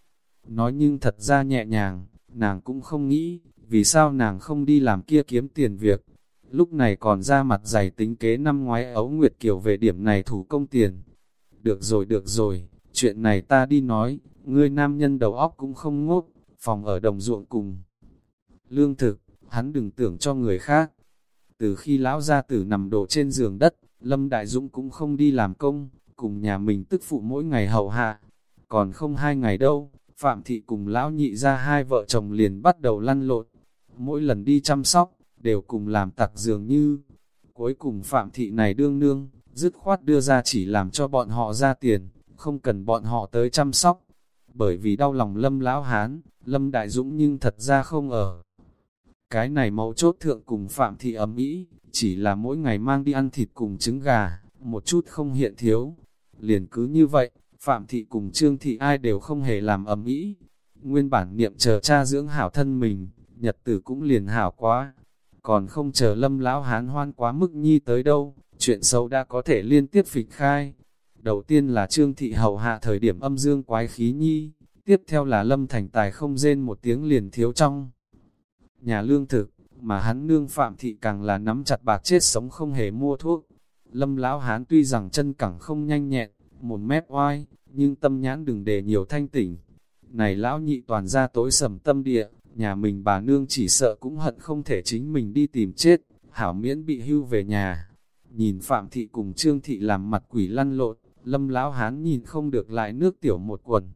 S1: Nói nhưng thật ra nhẹ nhàng, nàng cũng không nghĩ, vì sao nàng không đi làm kia kiếm tiền việc. Lúc này còn ra mặt dày tính kế năm ngoái ấu Nguyệt Kiều về điểm này thủ công tiền. Được rồi được rồi, chuyện này ta đi nói, ngươi nam nhân đầu óc cũng không ngốc, phòng ở đồng ruộng cùng. Lương thực, hắn đừng tưởng cho người khác. Từ khi lão gia tử nằm đổ trên giường đất, Lâm Đại Dũng cũng không đi làm công, cùng nhà mình tức phụ mỗi ngày hầu hạ. Còn không hai ngày đâu, Phạm Thị cùng lão nhị ra hai vợ chồng liền bắt đầu lăn lộn. Mỗi lần đi chăm sóc, đều cùng làm tặc dường như. Cuối cùng Phạm Thị này đương nương, dứt khoát đưa ra chỉ làm cho bọn họ ra tiền, không cần bọn họ tới chăm sóc. Bởi vì đau lòng Lâm Lão Hán, Lâm Đại Dũng nhưng thật ra không ở. Cái này mẫu chốt thượng cùng Phạm Thị ấm ý, chỉ là mỗi ngày mang đi ăn thịt cùng trứng gà, một chút không hiện thiếu. Liền cứ như vậy, Phạm Thị cùng Trương Thị ai đều không hề làm ấm ý. Nguyên bản niệm chờ cha dưỡng hảo thân mình, nhật tử cũng liền hảo quá. Còn không chờ lâm lão hán hoan quá mức nhi tới đâu, chuyện xấu đã có thể liên tiếp phịch khai. Đầu tiên là Trương Thị hầu hạ thời điểm âm dương quái khí nhi, tiếp theo là lâm thành tài không rên một tiếng liền thiếu trong nhà lương thực, mà hắn nương phạm thị càng là nắm chặt bạc chết sống không hề mua thuốc. Lâm lão hán tuy rằng chân cẳng không nhanh nhẹn, một mép oai, nhưng tâm nhãn đừng để nhiều thanh tỉnh. Này lão nhị toàn ra tối sầm tâm địa, nhà mình bà nương chỉ sợ cũng hận không thể chính mình đi tìm chết, hảo miễn bị hưu về nhà. Nhìn Phạm Thị cùng Trương Thị làm mặt quỷ lăn lộn, lâm lão hán nhìn không được lại nước tiểu một quần.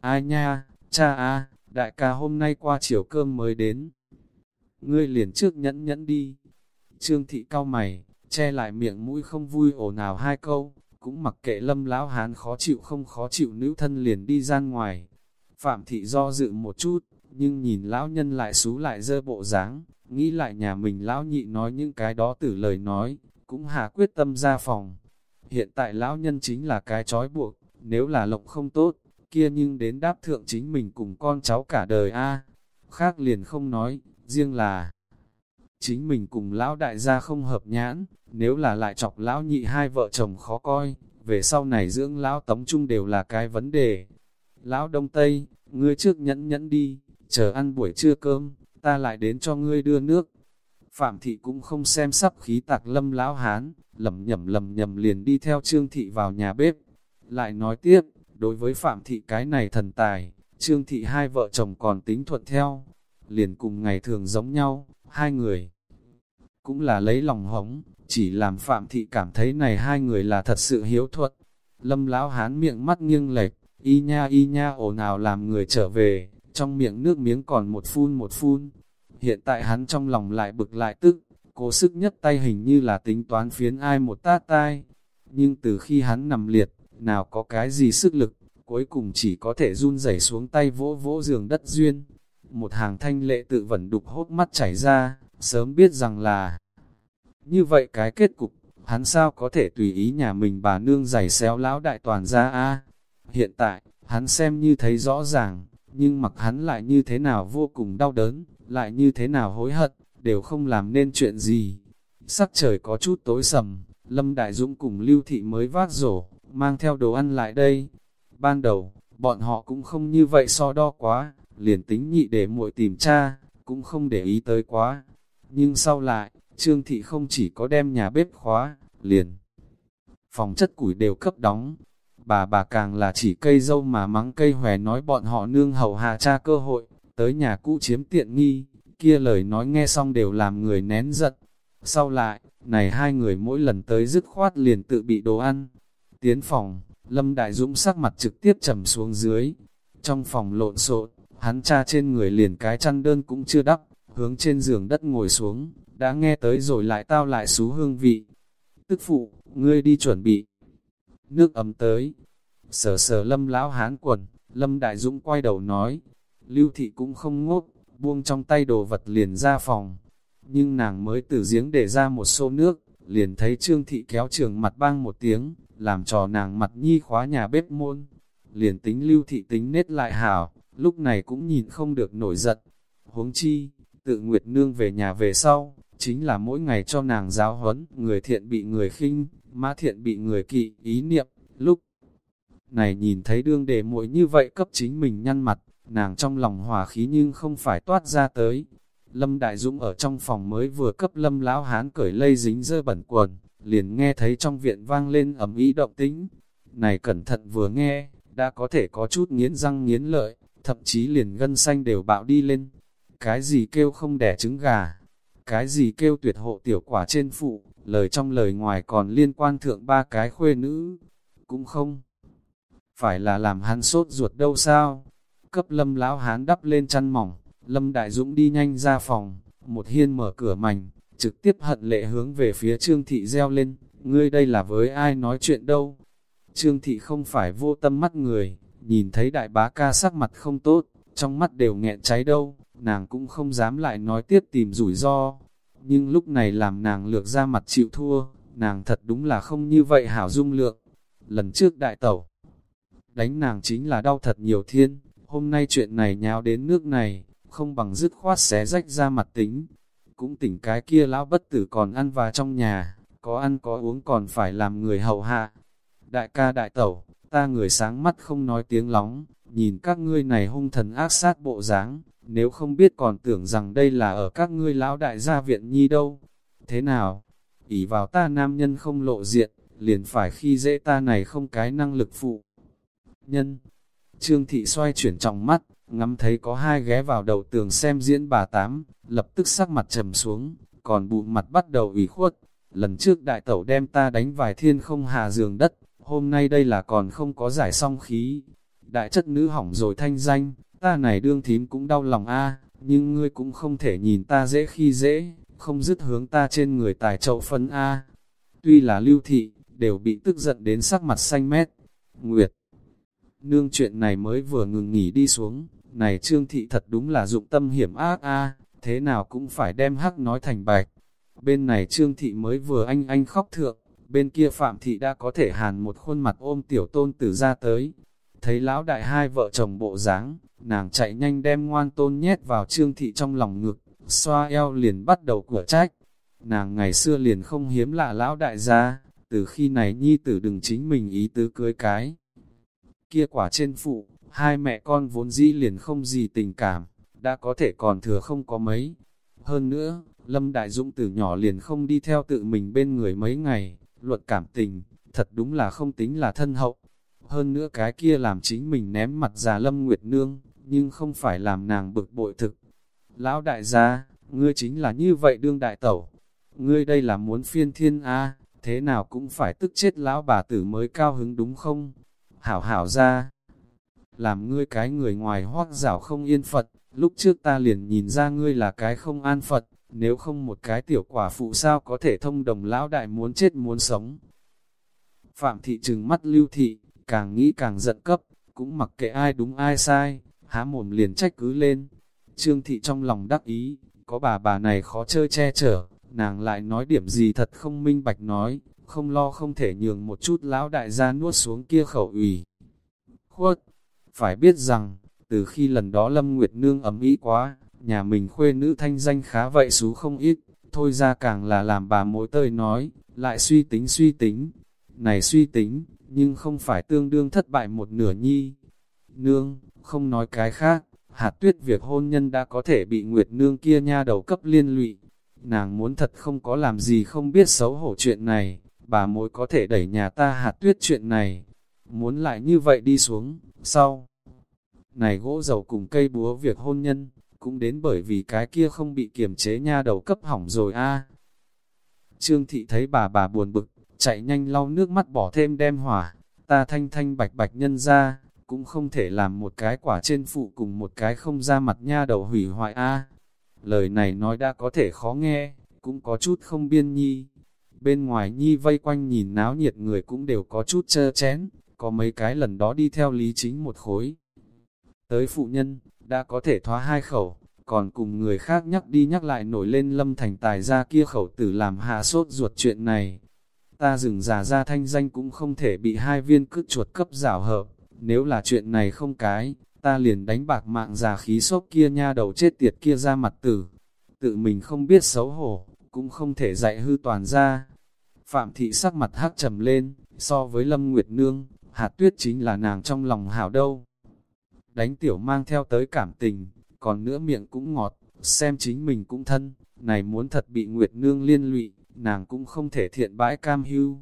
S1: Ai nha, cha a, đại ca hôm nay qua chiều cơm mới đến ngươi liền trước nhẫn nhẫn đi. Trương thị cao mày, che lại miệng mũi không vui ổ nào hai câu, cũng mặc kệ lâm lão hán khó chịu không khó chịu nữ thân liền đi ra ngoài. Phạm thị do dự một chút, nhưng nhìn lão nhân lại xú lại dơ bộ dáng, nghĩ lại nhà mình lão nhị nói những cái đó từ lời nói, cũng hà quyết tâm ra phòng. Hiện tại lão nhân chính là cái trói buộc, nếu là lộng không tốt, kia nhưng đến đáp thượng chính mình cùng con cháu cả đời a Khác liền không nói, riêng là chính mình cùng lão đại gia không hợp nhãn, nếu là lại chọc lão nhị hai vợ chồng khó coi, về sau này dưỡng lão tống chung đều là cái vấn đề. Lão Đông Tây, ngươi trước nhẫn nhẫn đi, chờ ăn buổi trưa cơm, ta lại đến cho ngươi đưa nước. Phạm thị cũng không xem sắp khí tạc lâm lão hán, lầm nhầm lầm nhầm liền đi theo Trương thị vào nhà bếp. Lại nói tiếp, đối với Phạm thị cái này thần tài, Trương thị hai vợ chồng còn tính thuận theo, liền cùng ngày thường giống nhau, hai người cũng là lấy lòng hống, chỉ làm Phạm Thị cảm thấy này hai người là thật sự hiếu thuật. Lâm lão hán miệng mắt nghiêng lệch, y nha y nha ồn ào làm người trở về, trong miệng nước miếng còn một phun một phun. Hiện tại hắn trong lòng lại bực lại tức, cố sức nhất tay hình như là tính toán phiến ai một tát tai. Nhưng từ khi hắn nằm liệt, nào có cái gì sức lực, cuối cùng chỉ có thể run rẩy xuống tay vỗ vỗ giường đất duyên một hàng thanh lệ tự vẫn đục hốt mắt chảy ra, sớm biết rằng là như vậy cái kết cục, hắn sao có thể tùy ý nhà mình bà nương giày xéo lão đại toàn ra a Hiện tại, hắn xem như thấy rõ ràng, nhưng mặc hắn lại như thế nào vô cùng đau đớn, lại như thế nào hối hận, đều không làm nên chuyện gì. Sắc trời có chút tối sầm, Lâm Đại Dũng cùng Lưu Thị mới vác rổ, mang theo đồ ăn lại đây. Ban đầu, bọn họ cũng không như vậy so đo quá, liền tính nhị để muội tìm cha, cũng không để ý tới quá. Nhưng sau lại, Trương Thị không chỉ có đem nhà bếp khóa, liền. Phòng chất củi đều cấp đóng. Bà bà càng là chỉ cây dâu mà mắng cây hòe nói bọn họ nương hầu hạ cha cơ hội, tới nhà cũ chiếm tiện nghi, kia lời nói nghe xong đều làm người nén giận. Sau lại, này hai người mỗi lần tới dứt khoát liền tự bị đồ ăn. tiến phòng, Lâm Đại Dũng sắc mặt trực tiếp trầm xuống dưới. Trong phòng lộn xộn, hắn cha trên người liền cái chăn đơn cũng chưa đắp, hướng trên giường đất ngồi xuống, đã nghe tới rồi lại tao lại xú hương vị. Tức phụ, ngươi đi chuẩn bị. Nước ấm tới. Sở sở lâm lão hán quần, lâm đại dũng quay đầu nói. Lưu thị cũng không ngốc, buông trong tay đồ vật liền ra phòng. Nhưng nàng mới từ giếng để ra một xô nước, liền thấy trương thị kéo trường mặt bang một tiếng, làm trò nàng mặt nhi khóa nhà bếp môn. Liền tính lưu thị tính nết lại hảo, lúc này cũng nhìn không được nổi giận. Huống chi, tự Nguyệt Nương về nhà về sau, chính là mỗi ngày cho nàng giáo huấn, người thiện bị người khinh, mã thiện bị người kỵ, ý niệm, lúc này nhìn thấy đương đề muội như vậy cấp chính mình nhăn mặt, nàng trong lòng hòa khí nhưng không phải toát ra tới. Lâm Đại Dũng ở trong phòng mới vừa cấp Lâm Lão Hán cởi lây dính dơ bẩn quần, liền nghe thấy trong viện vang lên ầm ý động tính. Này cẩn thận vừa nghe, đã có thể có chút nghiến răng nghiến lợi, thậm chí liền gân xanh đều bạo đi lên. Cái gì kêu không đẻ trứng gà, cái gì kêu tuyệt hộ tiểu quả trên phụ, lời trong lời ngoài còn liên quan thượng ba cái khuê nữ, cũng không. Phải là làm hắn sốt ruột đâu sao? Cấp lâm lão hán đắp lên chăn mỏng, lâm đại dũng đi nhanh ra phòng, một hiên mở cửa mảnh, trực tiếp hận lệ hướng về phía trương thị reo lên, ngươi đây là với ai nói chuyện đâu? Trương thị không phải vô tâm mắt người, nhìn thấy đại bá ca sắc mặt không tốt, trong mắt đều nghẹn cháy đâu, nàng cũng không dám lại nói tiếp tìm rủi ro. Nhưng lúc này làm nàng lược ra mặt chịu thua, nàng thật đúng là không như vậy hảo dung lượng. Lần trước đại tẩu, đánh nàng chính là đau thật nhiều thiên, hôm nay chuyện này nháo đến nước này, không bằng dứt khoát xé rách ra mặt tính. Cũng tỉnh cái kia lão bất tử còn ăn và trong nhà, có ăn có uống còn phải làm người hậu hạ. Đại ca đại tẩu, ta người sáng mắt không nói tiếng lóng, nhìn các ngươi này hung thần ác sát bộ dáng, nếu không biết còn tưởng rằng đây là ở các ngươi lão đại gia viện nhi đâu. Thế nào? ỷ vào ta nam nhân không lộ diện, liền phải khi dễ ta này không cái năng lực phụ. Nhân Trương thị xoay chuyển trọng mắt, ngắm thấy có hai ghé vào đầu tường xem diễn bà tám, lập tức sắc mặt trầm xuống, còn bụng mặt bắt đầu ủy khuất. Lần trước đại tẩu đem ta đánh vài thiên không hà giường đất, hôm nay đây là còn không có giải song khí. Đại chất nữ hỏng rồi thanh danh, ta này đương thím cũng đau lòng a nhưng ngươi cũng không thể nhìn ta dễ khi dễ, không dứt hướng ta trên người tài chậu phân a Tuy là lưu thị, đều bị tức giận đến sắc mặt xanh mét. Nguyệt, nương chuyện này mới vừa ngừng nghỉ đi xuống, này trương thị thật đúng là dụng tâm hiểm ác a thế nào cũng phải đem hắc nói thành bạch. Bên này trương thị mới vừa anh anh khóc thượng, bên kia phạm thị đã có thể hàn một khuôn mặt ôm tiểu tôn tử ra tới. Thấy lão đại hai vợ chồng bộ dáng nàng chạy nhanh đem ngoan tôn nhét vào trương thị trong lòng ngực, xoa eo liền bắt đầu cửa trách. Nàng ngày xưa liền không hiếm lạ lão đại gia, từ khi này nhi tử đừng chính mình ý tứ cưới cái. Kia quả trên phụ, hai mẹ con vốn dĩ liền không gì tình cảm, đã có thể còn thừa không có mấy. Hơn nữa, Lâm Đại Dũng từ nhỏ liền không đi theo tự mình bên người mấy ngày, luật cảm tình, thật đúng là không tính là thân hậu. Hơn nữa cái kia làm chính mình ném mặt già Lâm Nguyệt Nương, nhưng không phải làm nàng bực bội thực. Lão đại gia, ngươi chính là như vậy đương đại tẩu. Ngươi đây là muốn phiên thiên A, thế nào cũng phải tức chết lão bà tử mới cao hứng đúng không? Hảo hảo ra, làm ngươi cái người ngoài hoác rảo không yên Phật, lúc trước ta liền nhìn ra ngươi là cái không an Phật, nếu không một cái tiểu quả phụ sao có thể thông đồng lão đại muốn chết muốn sống. Phạm thị trừng mắt lưu thị, càng nghĩ càng giận cấp, cũng mặc kệ ai đúng ai sai, há mồm liền trách cứ lên. Trương thị trong lòng đắc ý, có bà bà này khó chơi che chở, nàng lại nói điểm gì thật không minh bạch nói, không lo không thể nhường một chút lão đại gia nuốt xuống kia khẩu ủy. Khuất, phải biết rằng, từ khi lần đó Lâm Nguyệt Nương ấm ý quá, nhà mình khuê nữ thanh danh khá vậy xú không ít, thôi ra càng là làm bà mối tơi nói, lại suy tính suy tính. Này suy tính, nhưng không phải tương đương thất bại một nửa nhi. Nương, không nói cái khác, hạt tuyết việc hôn nhân đã có thể bị Nguyệt Nương kia nha đầu cấp liên lụy. Nàng muốn thật không có làm gì không biết xấu hổ chuyện này, bà mối có thể đẩy nhà ta hạt tuyết chuyện này. Muốn lại như vậy đi xuống, sau. Này gỗ dầu cùng cây búa việc hôn nhân, cũng đến bởi vì cái kia không bị kiềm chế nha đầu cấp hỏng rồi a Trương thị thấy bà bà buồn bực, chạy nhanh lau nước mắt bỏ thêm đem hỏa, ta thanh thanh bạch bạch nhân ra, cũng không thể làm một cái quả trên phụ cùng một cái không ra mặt nha đầu hủy hoại a. Lời này nói đã có thể khó nghe, cũng có chút không biên nhi. Bên ngoài nhi vây quanh nhìn náo nhiệt người cũng đều có chút chơ chén, có mấy cái lần đó đi theo lý chính một khối. Tới phụ nhân, đã có thể thoá hai khẩu, còn cùng người khác nhắc đi nhắc lại nổi lên lâm thành tài ra kia khẩu tử làm hạ sốt ruột chuyện này. Ta dừng giả ra thanh danh cũng không thể bị hai viên cứt chuột cấp rảo hợp, nếu là chuyện này không cái, ta liền đánh bạc mạng già khí sốt kia nha đầu chết tiệt kia ra mặt tử. Tự mình không biết xấu hổ, cũng không thể dạy hư toàn ra. Phạm thị sắc mặt hắc trầm lên, so với Lâm Nguyệt Nương, hạt tuyết chính là nàng trong lòng hảo đâu. Đánh tiểu mang theo tới cảm tình, còn nữa miệng cũng ngọt, xem chính mình cũng thân, này muốn thật bị Nguyệt Nương liên lụy, nàng cũng không thể thiện bãi cam hưu.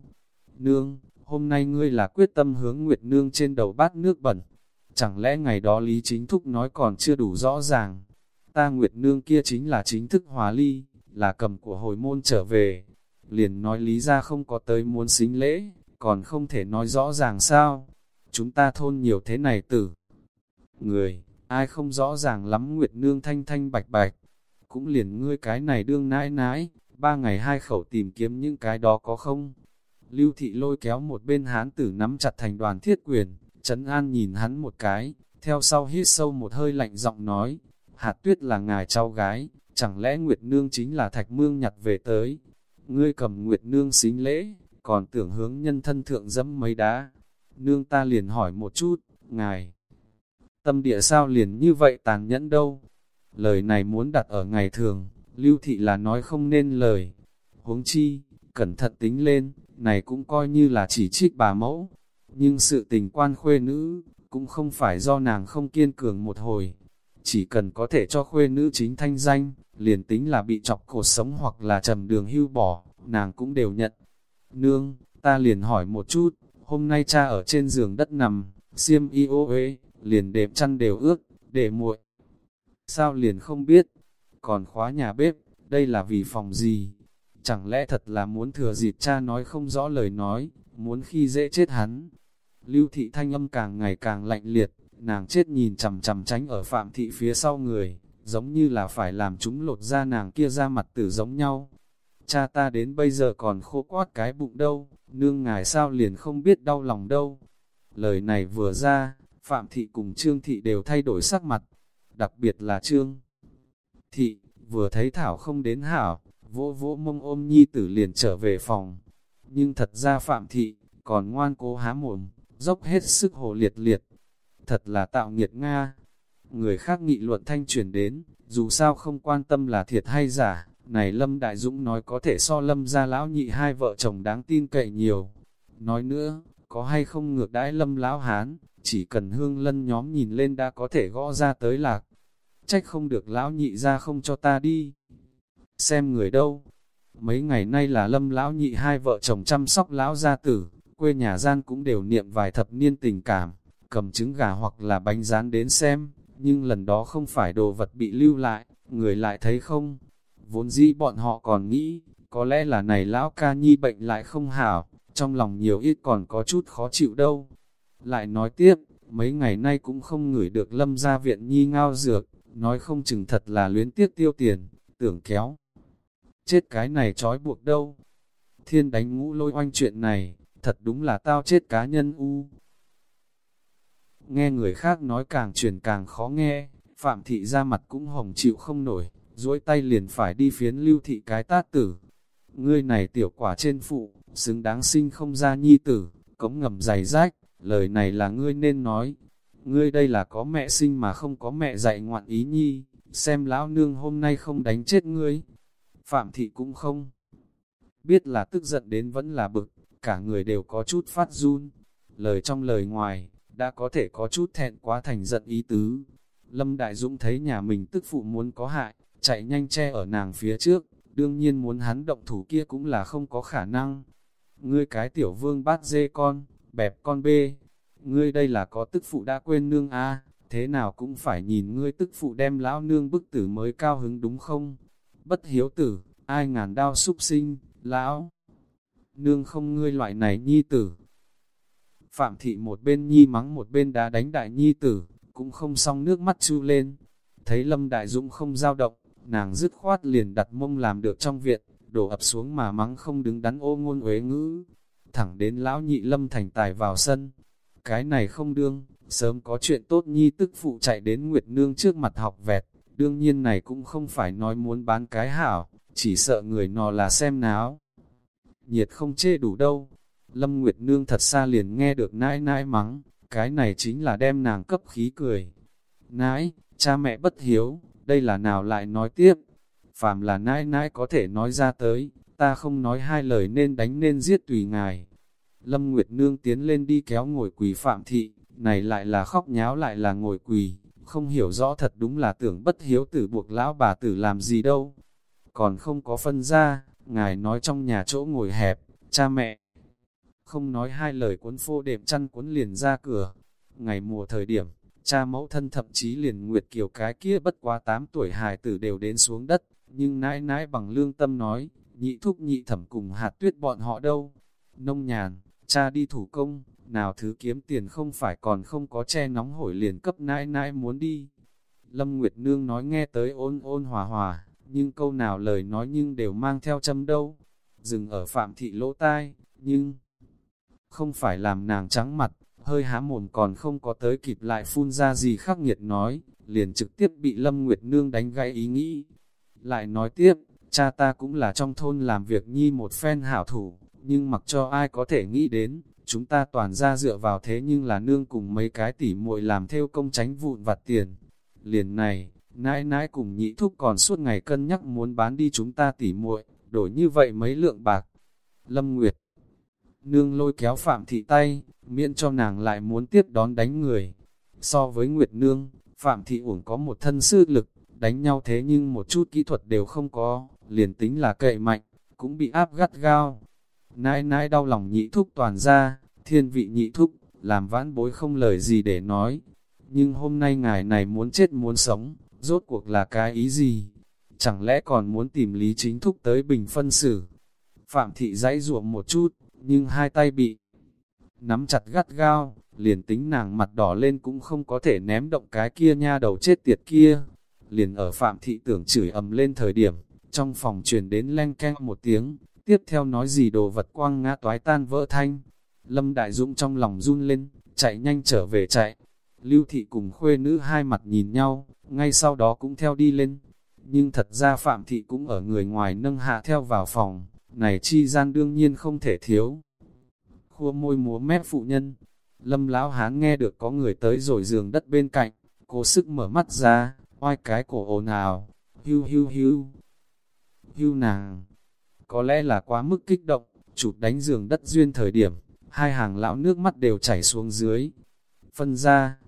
S1: Nương, hôm nay ngươi là quyết tâm hướng Nguyệt Nương trên đầu bát nước bẩn. Chẳng lẽ ngày đó Lý Chính Thúc nói còn chưa đủ rõ ràng? Ta Nguyệt Nương kia chính là chính thức hòa ly, là cầm của hồi môn trở về. Liền nói Lý ra không có tới muốn xính lễ, còn không thể nói rõ ràng sao? Chúng ta thôn nhiều thế này tử. Người, ai không rõ ràng lắm Nguyệt Nương thanh thanh bạch bạch. Cũng liền ngươi cái này đương nãi nãi, ba ngày hai khẩu tìm kiếm những cái đó có không? Lưu thị lôi kéo một bên hán tử nắm chặt thành đoàn thiết quyền, Trấn An nhìn hắn một cái, theo sau hít sâu một hơi lạnh giọng nói, hạt tuyết là ngài cháu gái, chẳng lẽ Nguyệt Nương chính là thạch mương nhặt về tới? Ngươi cầm Nguyệt Nương xính lễ, còn tưởng hướng nhân thân thượng dẫm mấy đá. Nương ta liền hỏi một chút, ngài, tâm địa sao liền như vậy tàn nhẫn đâu? Lời này muốn đặt ở ngày thường, lưu thị là nói không nên lời. Huống chi, cẩn thận tính lên, này cũng coi như là chỉ trích bà mẫu. Nhưng sự tình quan khuê nữ, cũng không phải do nàng không kiên cường một hồi. Chỉ cần có thể cho khuê nữ chính thanh danh, liền tính là bị chọc cột sống hoặc là trầm đường hưu bỏ, nàng cũng đều nhận. Nương, ta liền hỏi một chút, hôm nay cha ở trên giường đất nằm, xiêm y ô uế, liền đệm chăn đều ước, để muội. Sao liền không biết? Còn khóa nhà bếp, đây là vì phòng gì? Chẳng lẽ thật là muốn thừa dịp cha nói không rõ lời nói, muốn khi dễ chết hắn? Lưu thị thanh âm càng ngày càng lạnh liệt, nàng chết nhìn chằm chằm tránh ở phạm thị phía sau người, giống như là phải làm chúng lột ra nàng kia ra mặt tử giống nhau. Cha ta đến bây giờ còn khô quát cái bụng đâu, nương ngài sao liền không biết đau lòng đâu. Lời này vừa ra, Phạm Thị cùng Trương Thị đều thay đổi sắc mặt, đặc biệt là Trương Thị, vừa thấy Thảo không đến Hảo, vỗ vỗ mông ôm nhi tử liền trở về phòng. Nhưng thật ra Phạm Thị, còn ngoan cố há mồm, dốc hết sức hồ liệt liệt. Thật là tạo nghiệt Nga. Người khác nghị luận thanh truyền đến, dù sao không quan tâm là thiệt hay giả, này Lâm Đại Dũng nói có thể so Lâm ra lão nhị hai vợ chồng đáng tin cậy nhiều. Nói nữa, có hay không ngược đãi Lâm lão hán, chỉ cần hương lân nhóm nhìn lên đã có thể gõ ra tới lạc. Trách không được lão nhị ra không cho ta đi. Xem người đâu. Mấy ngày nay là lâm lão nhị hai vợ chồng chăm sóc lão gia tử, quê nhà gian cũng đều niệm vài thập niên tình cảm, cầm trứng gà hoặc là bánh rán đến xem, nhưng lần đó không phải đồ vật bị lưu lại, người lại thấy không. Vốn dĩ bọn họ còn nghĩ, có lẽ là này lão ca nhi bệnh lại không hảo, trong lòng nhiều ít còn có chút khó chịu đâu. Lại nói tiếp, mấy ngày nay cũng không ngửi được lâm ra viện nhi ngao dược, nói không chừng thật là luyến tiếc tiêu tiền, tưởng kéo. Chết cái này trói buộc đâu. Thiên đánh ngũ lôi oanh chuyện này, thật đúng là tao chết cá nhân u. Nghe người khác nói càng truyền càng khó nghe, Phạm thị ra mặt cũng hồng chịu không nổi, duỗi tay liền phải đi phiến lưu thị cái tát tử. Ngươi này tiểu quả trên phụ, xứng đáng sinh không ra nhi tử, cống ngầm dày rách, lời này là ngươi nên nói. Ngươi đây là có mẹ sinh mà không có mẹ dạy ngoạn ý nhi, xem lão nương hôm nay không đánh chết ngươi. Phạm thị cũng không biết là tức giận đến vẫn là bực, cả người đều có chút phát run. Lời trong lời ngoài, đã có thể có chút thẹn quá thành giận ý tứ. Lâm Đại Dũng thấy nhà mình tức phụ muốn có hại, chạy nhanh che ở nàng phía trước, đương nhiên muốn hắn động thủ kia cũng là không có khả năng. Ngươi cái tiểu vương bát dê con, bẹp con bê, ngươi đây là có tức phụ đã quên nương a thế nào cũng phải nhìn ngươi tức phụ đem lão nương bức tử mới cao hứng đúng không? Bất hiếu tử, ai ngàn đao súc sinh, lão nương không ngươi loại này nhi tử. Phạm thị một bên nhi mắng một bên đá đánh đại nhi tử, cũng không xong nước mắt chu lên. Thấy Lâm Đại Dũng không giao động, nàng dứt khoát liền đặt mông làm được trong viện, đổ ập xuống mà mắng không đứng đắn ô ngôn uế ngữ. Thẳng đến lão nhị Lâm thành tài vào sân. Cái này không đương, sớm có chuyện tốt nhi tức phụ chạy đến Nguyệt Nương trước mặt học vẹt. Đương nhiên này cũng không phải nói muốn bán cái hảo, chỉ sợ người nọ là xem náo. Nhiệt không chê đủ đâu. Lâm Nguyệt Nương thật xa liền nghe được nãi nãi mắng, cái này chính là đem nàng cấp khí cười. Nãi, cha mẹ bất hiếu, đây là nào lại nói tiếp. Phàm là nãi nãi có thể nói ra tới, ta không nói hai lời nên đánh nên giết tùy ngài. Lâm Nguyệt Nương tiến lên đi kéo ngồi quỳ phạm thị, này lại là khóc nháo lại là ngồi quỳ, không hiểu rõ thật đúng là tưởng bất hiếu tử buộc lão bà tử làm gì đâu. Còn không có phân ra, ngài nói trong nhà chỗ ngồi hẹp, cha mẹ. Không nói hai lời cuốn phô đệm chăn cuốn liền ra cửa. Ngày mùa thời điểm, cha mẫu thân thậm chí liền nguyệt kiều cái kia bất quá 8 tuổi hài tử đều đến xuống đất, nhưng nãi nãi bằng lương tâm nói, nhị thúc nhị thẩm cùng hạt tuyết bọn họ đâu. Nông nhàn, cha đi thủ công, nào thứ kiếm tiền không phải còn không có che nóng hổi liền cấp nãi nãi muốn đi. Lâm Nguyệt Nương nói nghe tới ôn ôn hòa hòa, nhưng câu nào lời nói nhưng đều mang theo châm đâu. Dừng ở phạm thị lỗ tai, nhưng không phải làm nàng trắng mặt, hơi há mồm còn không có tới kịp lại phun ra gì khắc nghiệt nói, liền trực tiếp bị Lâm Nguyệt Nương đánh gãy ý nghĩ. Lại nói tiếp, cha ta cũng là trong thôn làm việc nhi một phen hảo thủ, nhưng mặc cho ai có thể nghĩ đến, chúng ta toàn ra dựa vào thế nhưng là nương cùng mấy cái tỉ muội làm theo công tránh vụn vặt tiền. Liền này, nãi nãi cùng nhị thúc còn suốt ngày cân nhắc muốn bán đi chúng ta tỉ muội đổi như vậy mấy lượng bạc. Lâm Nguyệt Nương lôi kéo Phạm Thị tay, miễn cho nàng lại muốn tiếp đón đánh người. So với Nguyệt Nương, Phạm Thị uổng có một thân sư lực, đánh nhau thế nhưng một chút kỹ thuật đều không có, liền tính là cậy mạnh, cũng bị áp gắt gao. Nãi nãi đau lòng nhị thúc toàn ra, thiên vị nhị thúc, làm vãn bối không lời gì để nói. Nhưng hôm nay ngài này muốn chết muốn sống, rốt cuộc là cái ý gì? Chẳng lẽ còn muốn tìm lý chính thúc tới bình phân xử? Phạm thị dãy ruộng một chút, nhưng hai tay bị nắm chặt gắt gao, liền tính nàng mặt đỏ lên cũng không có thể ném động cái kia nha đầu chết tiệt kia. Liền ở Phạm thị tưởng chửi ầm lên thời điểm, trong phòng truyền đến len keng một tiếng, tiếp theo nói gì đồ vật quang ngã toái tan vỡ thanh. Lâm Đại Dũng trong lòng run lên, chạy nhanh trở về chạy. Lưu Thị cùng khuê nữ hai mặt nhìn nhau, ngay sau đó cũng theo đi lên. Nhưng thật ra Phạm Thị cũng ở người ngoài nâng hạ theo vào phòng, này chi gian đương nhiên không thể thiếu. Khua môi múa mép phụ nhân, Lâm Lão Hán nghe được có người tới rồi giường đất bên cạnh, cố sức mở mắt ra, oai cái cổ ồn ào, hưu hưu hưu, hưu nàng. Có lẽ là quá mức kích động, chụp đánh giường đất duyên thời điểm, hai hàng lão nước mắt đều chảy xuống dưới. Phân ra,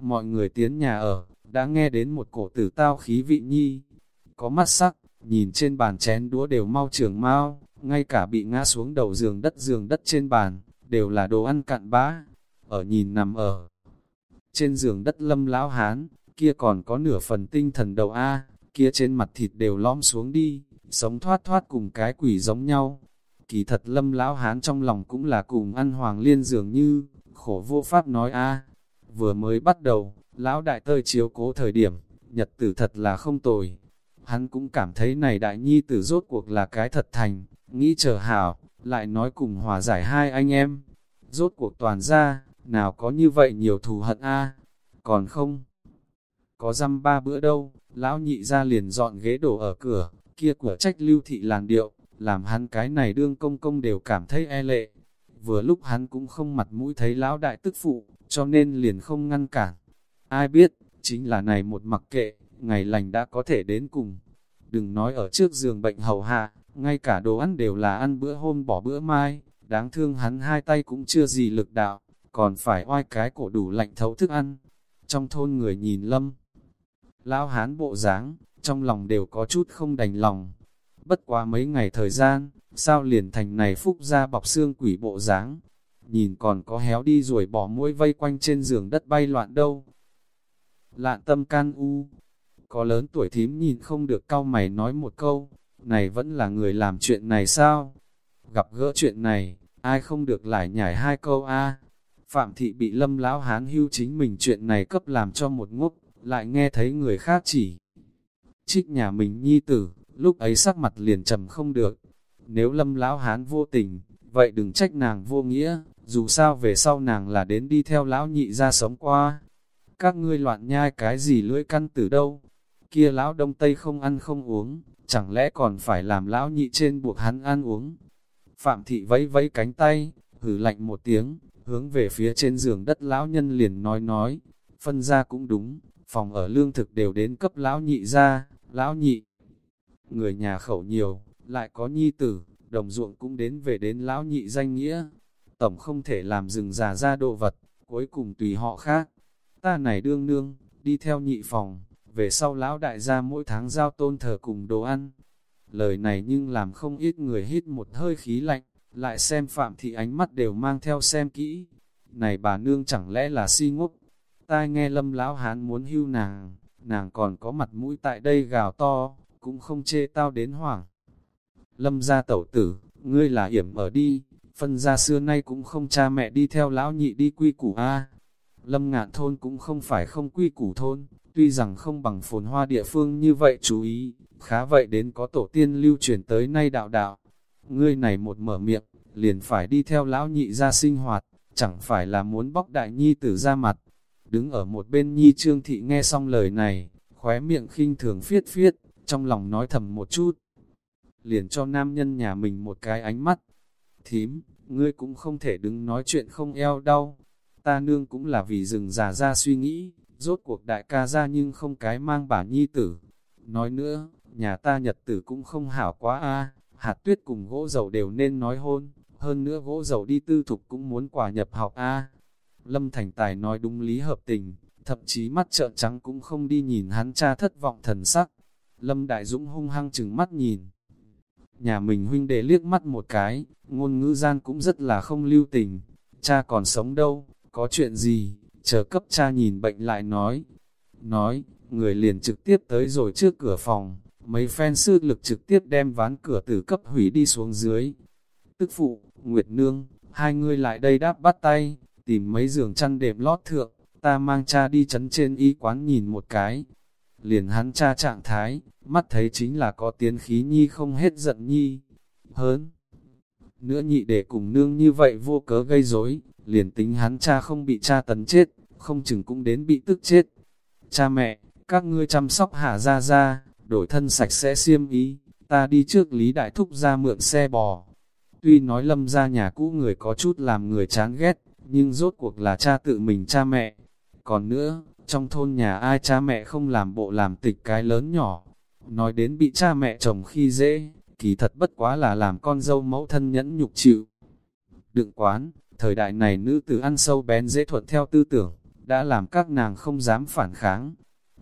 S1: mọi người tiến nhà ở, đã nghe đến một cổ tử tao khí vị nhi. Có mắt sắc, nhìn trên bàn chén đũa đều mau trường mau, ngay cả bị ngã xuống đầu giường đất giường đất trên bàn, đều là đồ ăn cặn bã. Ở nhìn nằm ở trên giường đất lâm lão hán, kia còn có nửa phần tinh thần đầu A, kia trên mặt thịt đều lõm xuống đi, sống thoát thoát cùng cái quỷ giống nhau. Kỳ thật lâm lão hán trong lòng cũng là cùng ăn hoàng liên dường như, khổ vô pháp nói a Vừa mới bắt đầu, lão đại tơi chiếu cố thời điểm, nhật tử thật là không tồi. Hắn cũng cảm thấy này đại nhi tử rốt cuộc là cái thật thành, nghĩ chờ hảo, lại nói cùng hòa giải hai anh em. Rốt cuộc toàn ra, nào có như vậy nhiều thù hận a còn không. Có dăm ba bữa đâu, lão nhị ra liền dọn ghế đổ ở cửa, kia của trách lưu thị làn điệu, làm hắn cái này đương công công đều cảm thấy e lệ. Vừa lúc hắn cũng không mặt mũi thấy lão đại tức phụ, cho nên liền không ngăn cản. Ai biết, chính là này một mặc kệ, ngày lành đã có thể đến cùng. Đừng nói ở trước giường bệnh hầu hạ, ngay cả đồ ăn đều là ăn bữa hôm bỏ bữa mai, đáng thương hắn hai tay cũng chưa gì lực đạo, còn phải oai cái cổ đủ lạnh thấu thức ăn. Trong thôn người nhìn lâm, lão hán bộ dáng trong lòng đều có chút không đành lòng. Bất quá mấy ngày thời gian, sao liền thành này phúc ra bọc xương quỷ bộ dáng Nhìn còn có héo đi rồi bỏ mũi vây quanh trên giường đất bay loạn đâu. Lạn tâm can u, có lớn tuổi thím nhìn không được cao mày nói một câu, này vẫn là người làm chuyện này sao? gặp gỡ chuyện này, ai không được lại nhảy hai câu a Phạm thị bị lâm lão hán hưu chính mình chuyện này cấp làm cho một ngốc, lại nghe thấy người khác chỉ. Trích nhà mình nhi tử, lúc ấy sắc mặt liền trầm không được. Nếu lâm lão hán vô tình, vậy đừng trách nàng vô nghĩa, dù sao về sau nàng là đến đi theo lão nhị ra sống qua. Các ngươi loạn nhai cái gì lưỡi căn từ đâu, kia lão đông tây không ăn không uống, chẳng lẽ còn phải làm lão nhị trên buộc hắn ăn uống. Phạm thị vẫy vẫy cánh tay, hử lạnh một tiếng, hướng về phía trên giường đất lão nhân liền nói nói, phân ra cũng đúng, phòng ở lương thực đều đến cấp lão nhị ra, lão nhị. Người nhà khẩu nhiều, lại có nhi tử, đồng ruộng cũng đến về đến lão nhị danh nghĩa. Tổng không thể làm rừng già ra đồ vật, cuối cùng tùy họ khác. Ta này đương nương, đi theo nhị phòng, về sau lão đại gia mỗi tháng giao tôn thờ cùng đồ ăn. Lời này nhưng làm không ít người hít một hơi khí lạnh, lại xem phạm thị ánh mắt đều mang theo xem kỹ. Này bà nương chẳng lẽ là si ngốc? Tai nghe lâm lão hán muốn hưu nàng, nàng còn có mặt mũi tại đây gào to, cũng không chê tao đến hoảng. Lâm gia tẩu tử, ngươi là hiểm ở đi, phân gia xưa nay cũng không cha mẹ đi theo lão nhị đi quy củ A. Lâm ngạn thôn cũng không phải không quy củ thôn, tuy rằng không bằng phồn hoa địa phương như vậy chú ý, khá vậy đến có tổ tiên lưu truyền tới nay đạo đạo. Ngươi này một mở miệng, liền phải đi theo lão nhị ra sinh hoạt, chẳng phải là muốn bóc đại nhi tử ra mặt. Đứng ở một bên nhi trương thị nghe xong lời này, khóe miệng khinh thường phiết phiết, trong lòng nói thầm một chút. Liền cho nam nhân nhà mình một cái ánh mắt. Thím, ngươi cũng không thể đứng nói chuyện không eo đau. Ta nương cũng là vì rừng già ra suy nghĩ, rốt cuộc đại ca ra nhưng không cái mang bà nhi tử. Nói nữa, nhà ta nhật tử cũng không hảo quá a hạt tuyết cùng gỗ dầu đều nên nói hôn, hơn nữa gỗ dầu đi tư thục cũng muốn quả nhập học a Lâm Thành Tài nói đúng lý hợp tình, thậm chí mắt trợn trắng cũng không đi nhìn hắn cha thất vọng thần sắc. Lâm Đại Dũng hung hăng chừng mắt nhìn. Nhà mình huynh đệ liếc mắt một cái, ngôn ngữ gian cũng rất là không lưu tình. Cha còn sống đâu, có chuyện gì, chờ cấp cha nhìn bệnh lại nói. Nói, người liền trực tiếp tới rồi trước cửa phòng, mấy phen sư lực trực tiếp đem ván cửa tử cấp hủy đi xuống dưới. Tức phụ, Nguyệt Nương, hai người lại đây đáp bắt tay, tìm mấy giường chăn đệm lót thượng, ta mang cha đi chấn trên y quán nhìn một cái. Liền hắn cha trạng thái, mắt thấy chính là có tiến khí nhi không hết giận nhi. Hớn! Nữa nhị để cùng nương như vậy vô cớ gây rối liền tính hắn cha không bị cha tấn chết, không chừng cũng đến bị tức chết. Cha mẹ, các ngươi chăm sóc hạ ra ra, đổi thân sạch sẽ xiêm ý, ta đi trước Lý Đại Thúc ra mượn xe bò. Tuy nói lâm ra nhà cũ người có chút làm người chán ghét, nhưng rốt cuộc là cha tự mình cha mẹ. Còn nữa, trong thôn nhà ai cha mẹ không làm bộ làm tịch cái lớn nhỏ. Nói đến bị cha mẹ chồng khi dễ, kỳ thật bất quá là làm con dâu mẫu thân nhẫn nhục chịu. Đựng quán, thời đại này nữ tử ăn sâu bén dễ thuận theo tư tưởng, đã làm các nàng không dám phản kháng.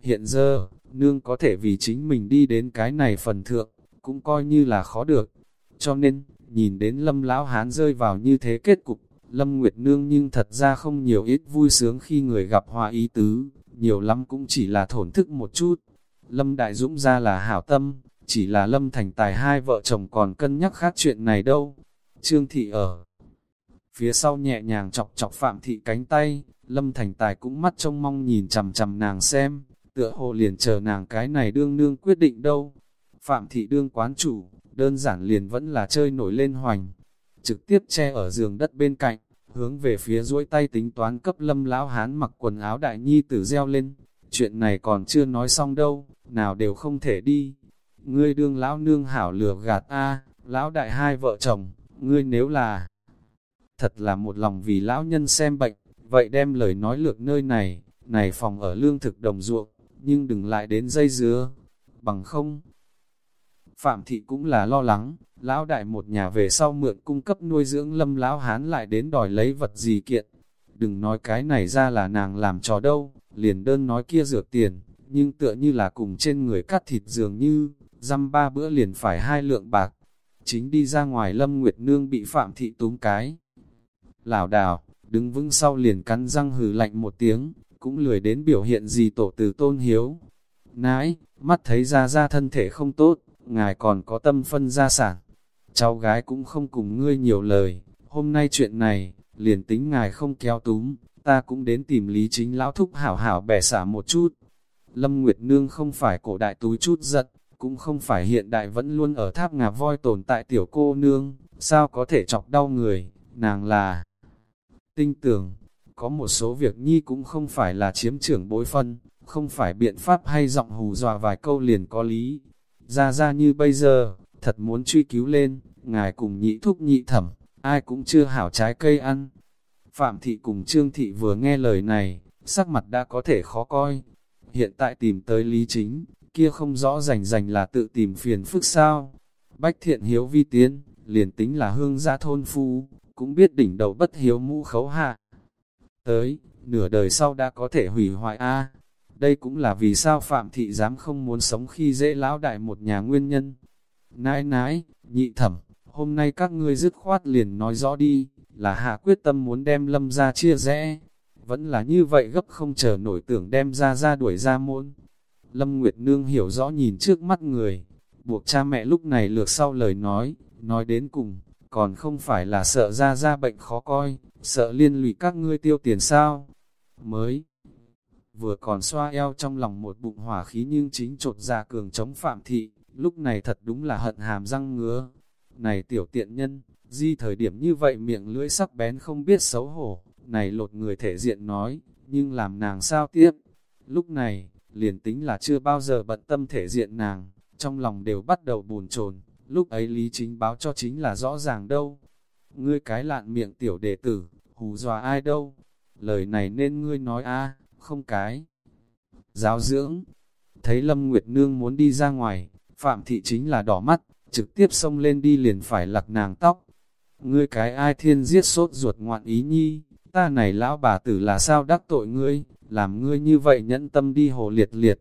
S1: Hiện giờ, nương có thể vì chính mình đi đến cái này phần thượng, cũng coi như là khó được. Cho nên, nhìn đến lâm lão hán rơi vào như thế kết cục, lâm nguyệt nương nhưng thật ra không nhiều ít vui sướng khi người gặp hòa ý tứ, nhiều lắm cũng chỉ là thổn thức một chút. Lâm đại dũng ra là hảo tâm, chỉ là lâm thành tài hai vợ chồng còn cân nhắc khác chuyện này đâu. Trương thị ở phía sau nhẹ nhàng chọc chọc phạm thị cánh tay, lâm thành tài cũng mắt trông mong nhìn chầm chầm nàng xem, tựa hồ liền chờ nàng cái này đương nương quyết định đâu. Phạm thị đương quán chủ, đơn giản liền vẫn là chơi nổi lên hoành, trực tiếp che ở giường đất bên cạnh, hướng về phía duỗi tay tính toán cấp lâm lão hán mặc quần áo đại nhi tử reo lên. Chuyện này còn chưa nói xong đâu, nào đều không thể đi. Ngươi đương lão nương hảo lừa gạt a lão đại hai vợ chồng, ngươi nếu là thật là một lòng vì lão nhân xem bệnh, vậy đem lời nói lược nơi này, này phòng ở lương thực đồng ruộng, nhưng đừng lại đến dây dứa, bằng không. Phạm thị cũng là lo lắng, lão đại một nhà về sau mượn cung cấp nuôi dưỡng lâm lão hán lại đến đòi lấy vật gì kiện. Đừng nói cái này ra là nàng làm trò đâu, liền đơn nói kia rửa tiền, nhưng tựa như là cùng trên người cắt thịt dường như, dăm ba bữa liền phải hai lượng bạc. Chính đi ra ngoài lâm nguyệt nương bị phạm thị túm cái. lão đảo, đứng vững sau liền cắn răng hừ lạnh một tiếng, cũng lười đến biểu hiện gì tổ từ tôn hiếu. Nãi, mắt thấy ra ra thân thể không tốt, ngài còn có tâm phân gia sản cháu gái cũng không cùng ngươi nhiều lời, hôm nay chuyện này, liền tính ngài không kéo túm, ta cũng đến tìm lý chính lão thúc hảo hảo bẻ xả một chút. Lâm Nguyệt Nương không phải cổ đại túi chút giật, cũng không phải hiện đại vẫn luôn ở tháp ngà voi tồn tại tiểu cô nương, sao có thể chọc đau người, nàng là tinh tưởng, có một số việc nhi cũng không phải là chiếm trưởng bối phân, không phải biện pháp hay giọng hù dọa vài câu liền có lý. Ra ra như bây giờ, thật muốn truy cứu lên, ngài cùng nhị thúc nhị thẩm, ai cũng chưa hảo trái cây ăn. Phạm thị cùng Trương thị vừa nghe lời này, sắc mặt đã có thể khó coi. Hiện tại tìm tới lý chính, kia không rõ rành rành là tự tìm phiền phức sao. Bách thiện hiếu vi tiến, liền tính là hương gia thôn phu, cũng biết đỉnh đầu bất hiếu mũ khấu hạ. Tới, nửa đời sau đã có thể hủy hoại A. Đây cũng là vì sao Phạm Thị dám không muốn sống khi dễ lão đại một nhà nguyên nhân. Nãi nãi, nhị thẩm, hôm nay các ngươi dứt khoát liền nói rõ đi, là hạ quyết tâm muốn đem lâm ra chia rẽ. Vẫn là như vậy gấp không chờ nổi tưởng đem ra ra đuổi ra môn. Lâm Nguyệt Nương hiểu rõ nhìn trước mắt người, buộc cha mẹ lúc này lược sau lời nói, nói đến cùng, còn không phải là sợ ra ra bệnh khó coi, sợ liên lụy các ngươi tiêu tiền sao. Mới vừa còn xoa eo trong lòng một bụng hỏa khí nhưng chính trột ra cường chống phạm thị, lúc này thật đúng là hận hàm răng ngứa. Này tiểu tiện nhân, di thời điểm như vậy miệng lưỡi sắc bén không biết xấu hổ, này lột người thể diện nói, nhưng làm nàng sao tiếp. Lúc này, liền tính là chưa bao giờ bận tâm thể diện nàng, trong lòng đều bắt đầu buồn chồn lúc ấy lý chính báo cho chính là rõ ràng đâu. Ngươi cái lạn miệng tiểu đệ tử, hù dọa ai đâu, lời này nên ngươi nói a không cái. Giáo dưỡng, thấy Lâm Nguyệt Nương muốn đi ra ngoài, Phạm Thị chính là đỏ mắt, trực tiếp xông lên đi liền phải lặc nàng tóc. Ngươi cái ai thiên giết sốt ruột ngoạn ý nhi, ta này lão bà tử là sao đắc tội ngươi, làm ngươi như vậy nhẫn tâm đi hồ liệt liệt.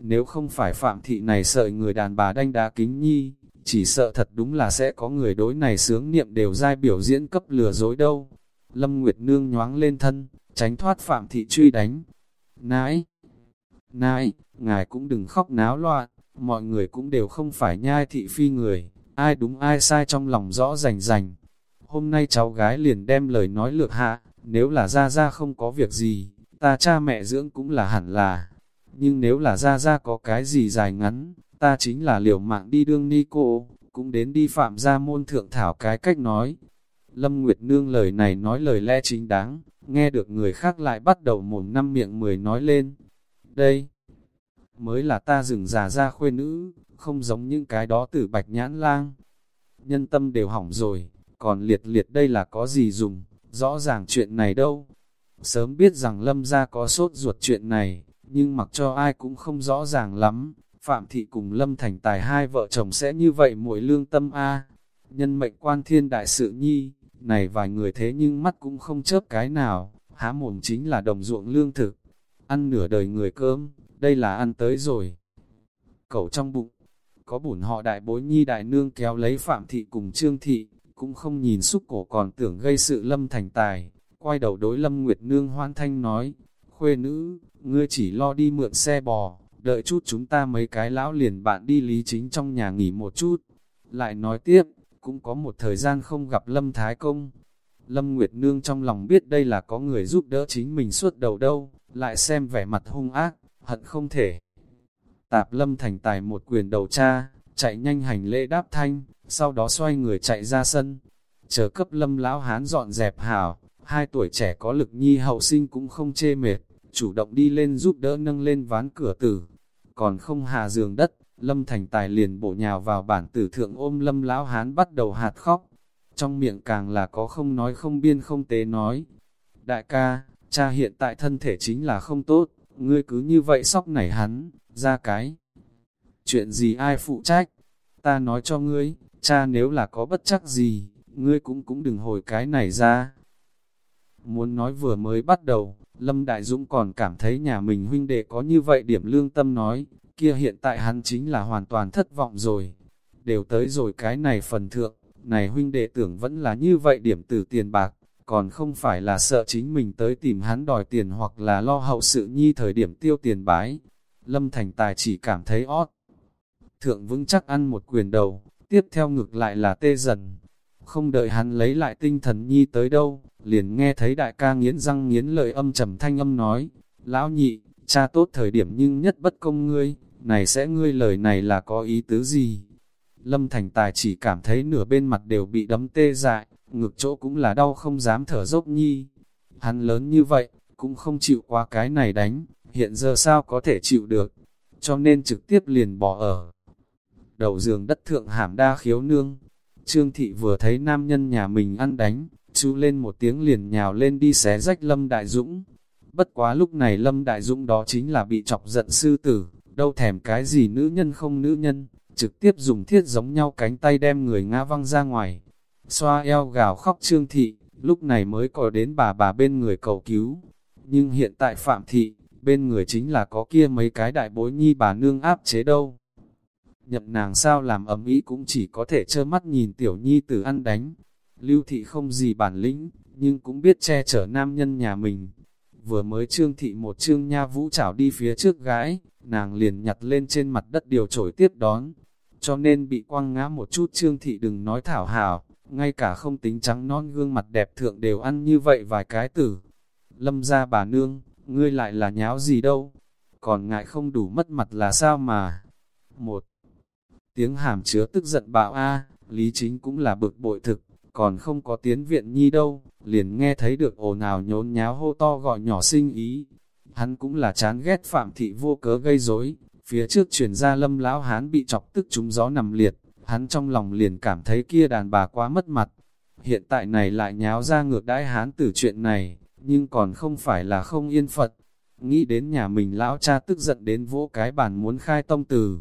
S1: Nếu không phải Phạm Thị này sợi người đàn bà đanh đá kính nhi, chỉ sợ thật đúng là sẽ có người đối này sướng niệm đều dai biểu diễn cấp lừa dối đâu. Lâm Nguyệt Nương nhoáng lên thân, tránh thoát Phạm Thị truy đánh. Nãi! Nãi! Ngài cũng đừng khóc náo loạn, mọi người cũng đều không phải nhai thị phi người, ai đúng ai sai trong lòng rõ rành rành. Hôm nay cháu gái liền đem lời nói lược hạ, nếu là ra ra không có việc gì, ta cha mẹ dưỡng cũng là hẳn là. Nhưng nếu là ra ra có cái gì dài ngắn, ta chính là liều mạng đi đương ni cô, cũng đến đi phạm ra môn thượng thảo cái cách nói. Lâm Nguyệt Nương lời này nói lời lẽ chính đáng, nghe được người khác lại bắt đầu mồm năm miệng mười nói lên. Đây, mới là ta dừng già ra khuê nữ, không giống những cái đó tử bạch nhãn lang. Nhân tâm đều hỏng rồi, còn liệt liệt đây là có gì dùng, rõ ràng chuyện này đâu. Sớm biết rằng lâm ra có sốt ruột chuyện này, nhưng mặc cho ai cũng không rõ ràng lắm, Phạm Thị cùng Lâm Thành Tài hai vợ chồng sẽ như vậy mỗi lương tâm A. Nhân mệnh quan thiên đại sự nhi, này vài người thế nhưng mắt cũng không chớp cái nào, há mồm chính là đồng ruộng lương thực. Ăn nửa đời người cơm, đây là ăn tới rồi. Cậu trong bụng, có bùn họ đại bối nhi đại nương kéo lấy Phạm Thị cùng Trương Thị, cũng không nhìn xúc cổ còn tưởng gây sự Lâm Thành Tài. Quay đầu đối Lâm Nguyệt Nương hoan thanh nói, khuê nữ, ngươi chỉ lo đi mượn xe bò, đợi chút chúng ta mấy cái lão liền bạn đi lý chính trong nhà nghỉ một chút. Lại nói tiếp, cũng có một thời gian không gặp Lâm Thái Công. Lâm Nguyệt Nương trong lòng biết đây là có người giúp đỡ chính mình suốt đầu đâu, lại xem vẻ mặt hung ác, hận không thể. Tạp Lâm thành tài một quyền đầu cha, chạy nhanh hành lễ đáp thanh, sau đó xoay người chạy ra sân. Chờ cấp Lâm lão hán dọn dẹp hảo, hai tuổi trẻ có lực nhi hậu sinh cũng không chê mệt, chủ động đi lên giúp đỡ nâng lên ván cửa tử, còn không hà giường đất, Lâm Thành Tài liền bổ nhào vào bản tử thượng ôm Lâm Lão Hán bắt đầu hạt khóc. Trong miệng càng là có không nói không biên không tế nói. Đại ca, cha hiện tại thân thể chính là không tốt, ngươi cứ như vậy sóc nảy hắn, ra cái. Chuyện gì ai phụ trách? Ta nói cho ngươi, cha nếu là có bất chắc gì, ngươi cũng cũng đừng hồi cái này ra. Muốn nói vừa mới bắt đầu, Lâm Đại Dũng còn cảm thấy nhà mình huynh đệ có như vậy điểm lương tâm nói, kia hiện tại hắn chính là hoàn toàn thất vọng rồi. Đều tới rồi cái này phần thượng, này huynh đệ tưởng vẫn là như vậy điểm từ tiền bạc, còn không phải là sợ chính mình tới tìm hắn đòi tiền hoặc là lo hậu sự nhi thời điểm tiêu tiền bái. Lâm Thành Tài chỉ cảm thấy ót. Thượng vững chắc ăn một quyền đầu, tiếp theo ngược lại là tê dần. Không đợi hắn lấy lại tinh thần nhi tới đâu, liền nghe thấy đại ca nghiến răng nghiến lợi âm trầm thanh âm nói, lão nhị, cha tốt thời điểm nhưng nhất bất công ngươi, này sẽ ngươi lời này là có ý tứ gì? Lâm Thành Tài chỉ cảm thấy nửa bên mặt đều bị đấm tê dại, ngực chỗ cũng là đau không dám thở dốc nhi. Hắn lớn như vậy, cũng không chịu qua cái này đánh, hiện giờ sao có thể chịu được, cho nên trực tiếp liền bỏ ở. Đầu giường đất thượng hàm đa khiếu nương, Trương Thị vừa thấy nam nhân nhà mình ăn đánh, chú lên một tiếng liền nhào lên đi xé rách Lâm Đại Dũng. Bất quá lúc này Lâm Đại Dũng đó chính là bị chọc giận sư tử, đâu thèm cái gì nữ nhân không nữ nhân, trực tiếp dùng thiết giống nhau cánh tay đem người ngã văng ra ngoài. Xoa eo gào khóc Trương Thị, lúc này mới có đến bà bà bên người cầu cứu. Nhưng hiện tại Phạm Thị, bên người chính là có kia mấy cái đại bối nhi bà nương áp chế đâu. Nhậm nàng sao làm ấm ý cũng chỉ có thể trơ mắt nhìn tiểu nhi tử ăn đánh. Lưu thị không gì bản lĩnh, nhưng cũng biết che chở nam nhân nhà mình. Vừa mới trương thị một trương nha vũ chảo đi phía trước gái, nàng liền nhặt lên trên mặt đất điều trổi tiếp đón. Cho nên bị quăng ngã một chút trương thị đừng nói thảo hào, ngay cả không tính trắng non gương mặt đẹp thượng đều ăn như vậy vài cái tử. Lâm ra bà nương, ngươi lại là nháo gì đâu, còn ngại không đủ mất mặt là sao mà. Một tiếng hàm chứa tức giận bạo a Lý Chính cũng là bực bội thực, còn không có tiến viện nhi đâu, liền nghe thấy được ồn ào nhốn nháo hô to gọi nhỏ sinh ý. Hắn cũng là chán ghét Phạm Thị vô cớ gây rối phía trước truyền ra lâm lão hán bị chọc tức trúng gió nằm liệt, hắn trong lòng liền cảm thấy kia đàn bà quá mất mặt. Hiện tại này lại nháo ra ngược đãi hán từ chuyện này, nhưng còn không phải là không yên Phật. Nghĩ đến nhà mình lão cha tức giận đến vỗ cái bàn muốn khai tông từ.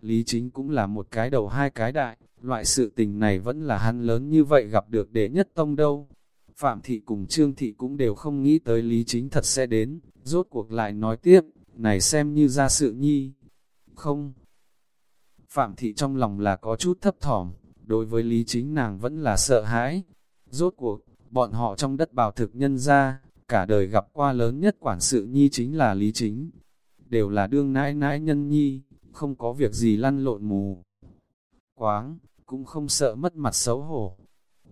S1: Lý chính cũng là một cái đầu hai cái đại, loại sự tình này vẫn là hắn lớn như vậy gặp được đệ nhất tông đâu. Phạm thị cùng Trương thị cũng đều không nghĩ tới Lý chính thật sẽ đến, rốt cuộc lại nói tiếp, này xem như ra sự nhi. Không. Phạm thị trong lòng là có chút thấp thỏm, đối với Lý chính nàng vẫn là sợ hãi. Rốt cuộc, bọn họ trong đất bào thực nhân ra, cả đời gặp qua lớn nhất quản sự nhi chính là Lý chính. Đều là đương nãi nãi nhân nhi, không có việc gì lăn lộn mù. Quáng, cũng không sợ mất mặt xấu hổ.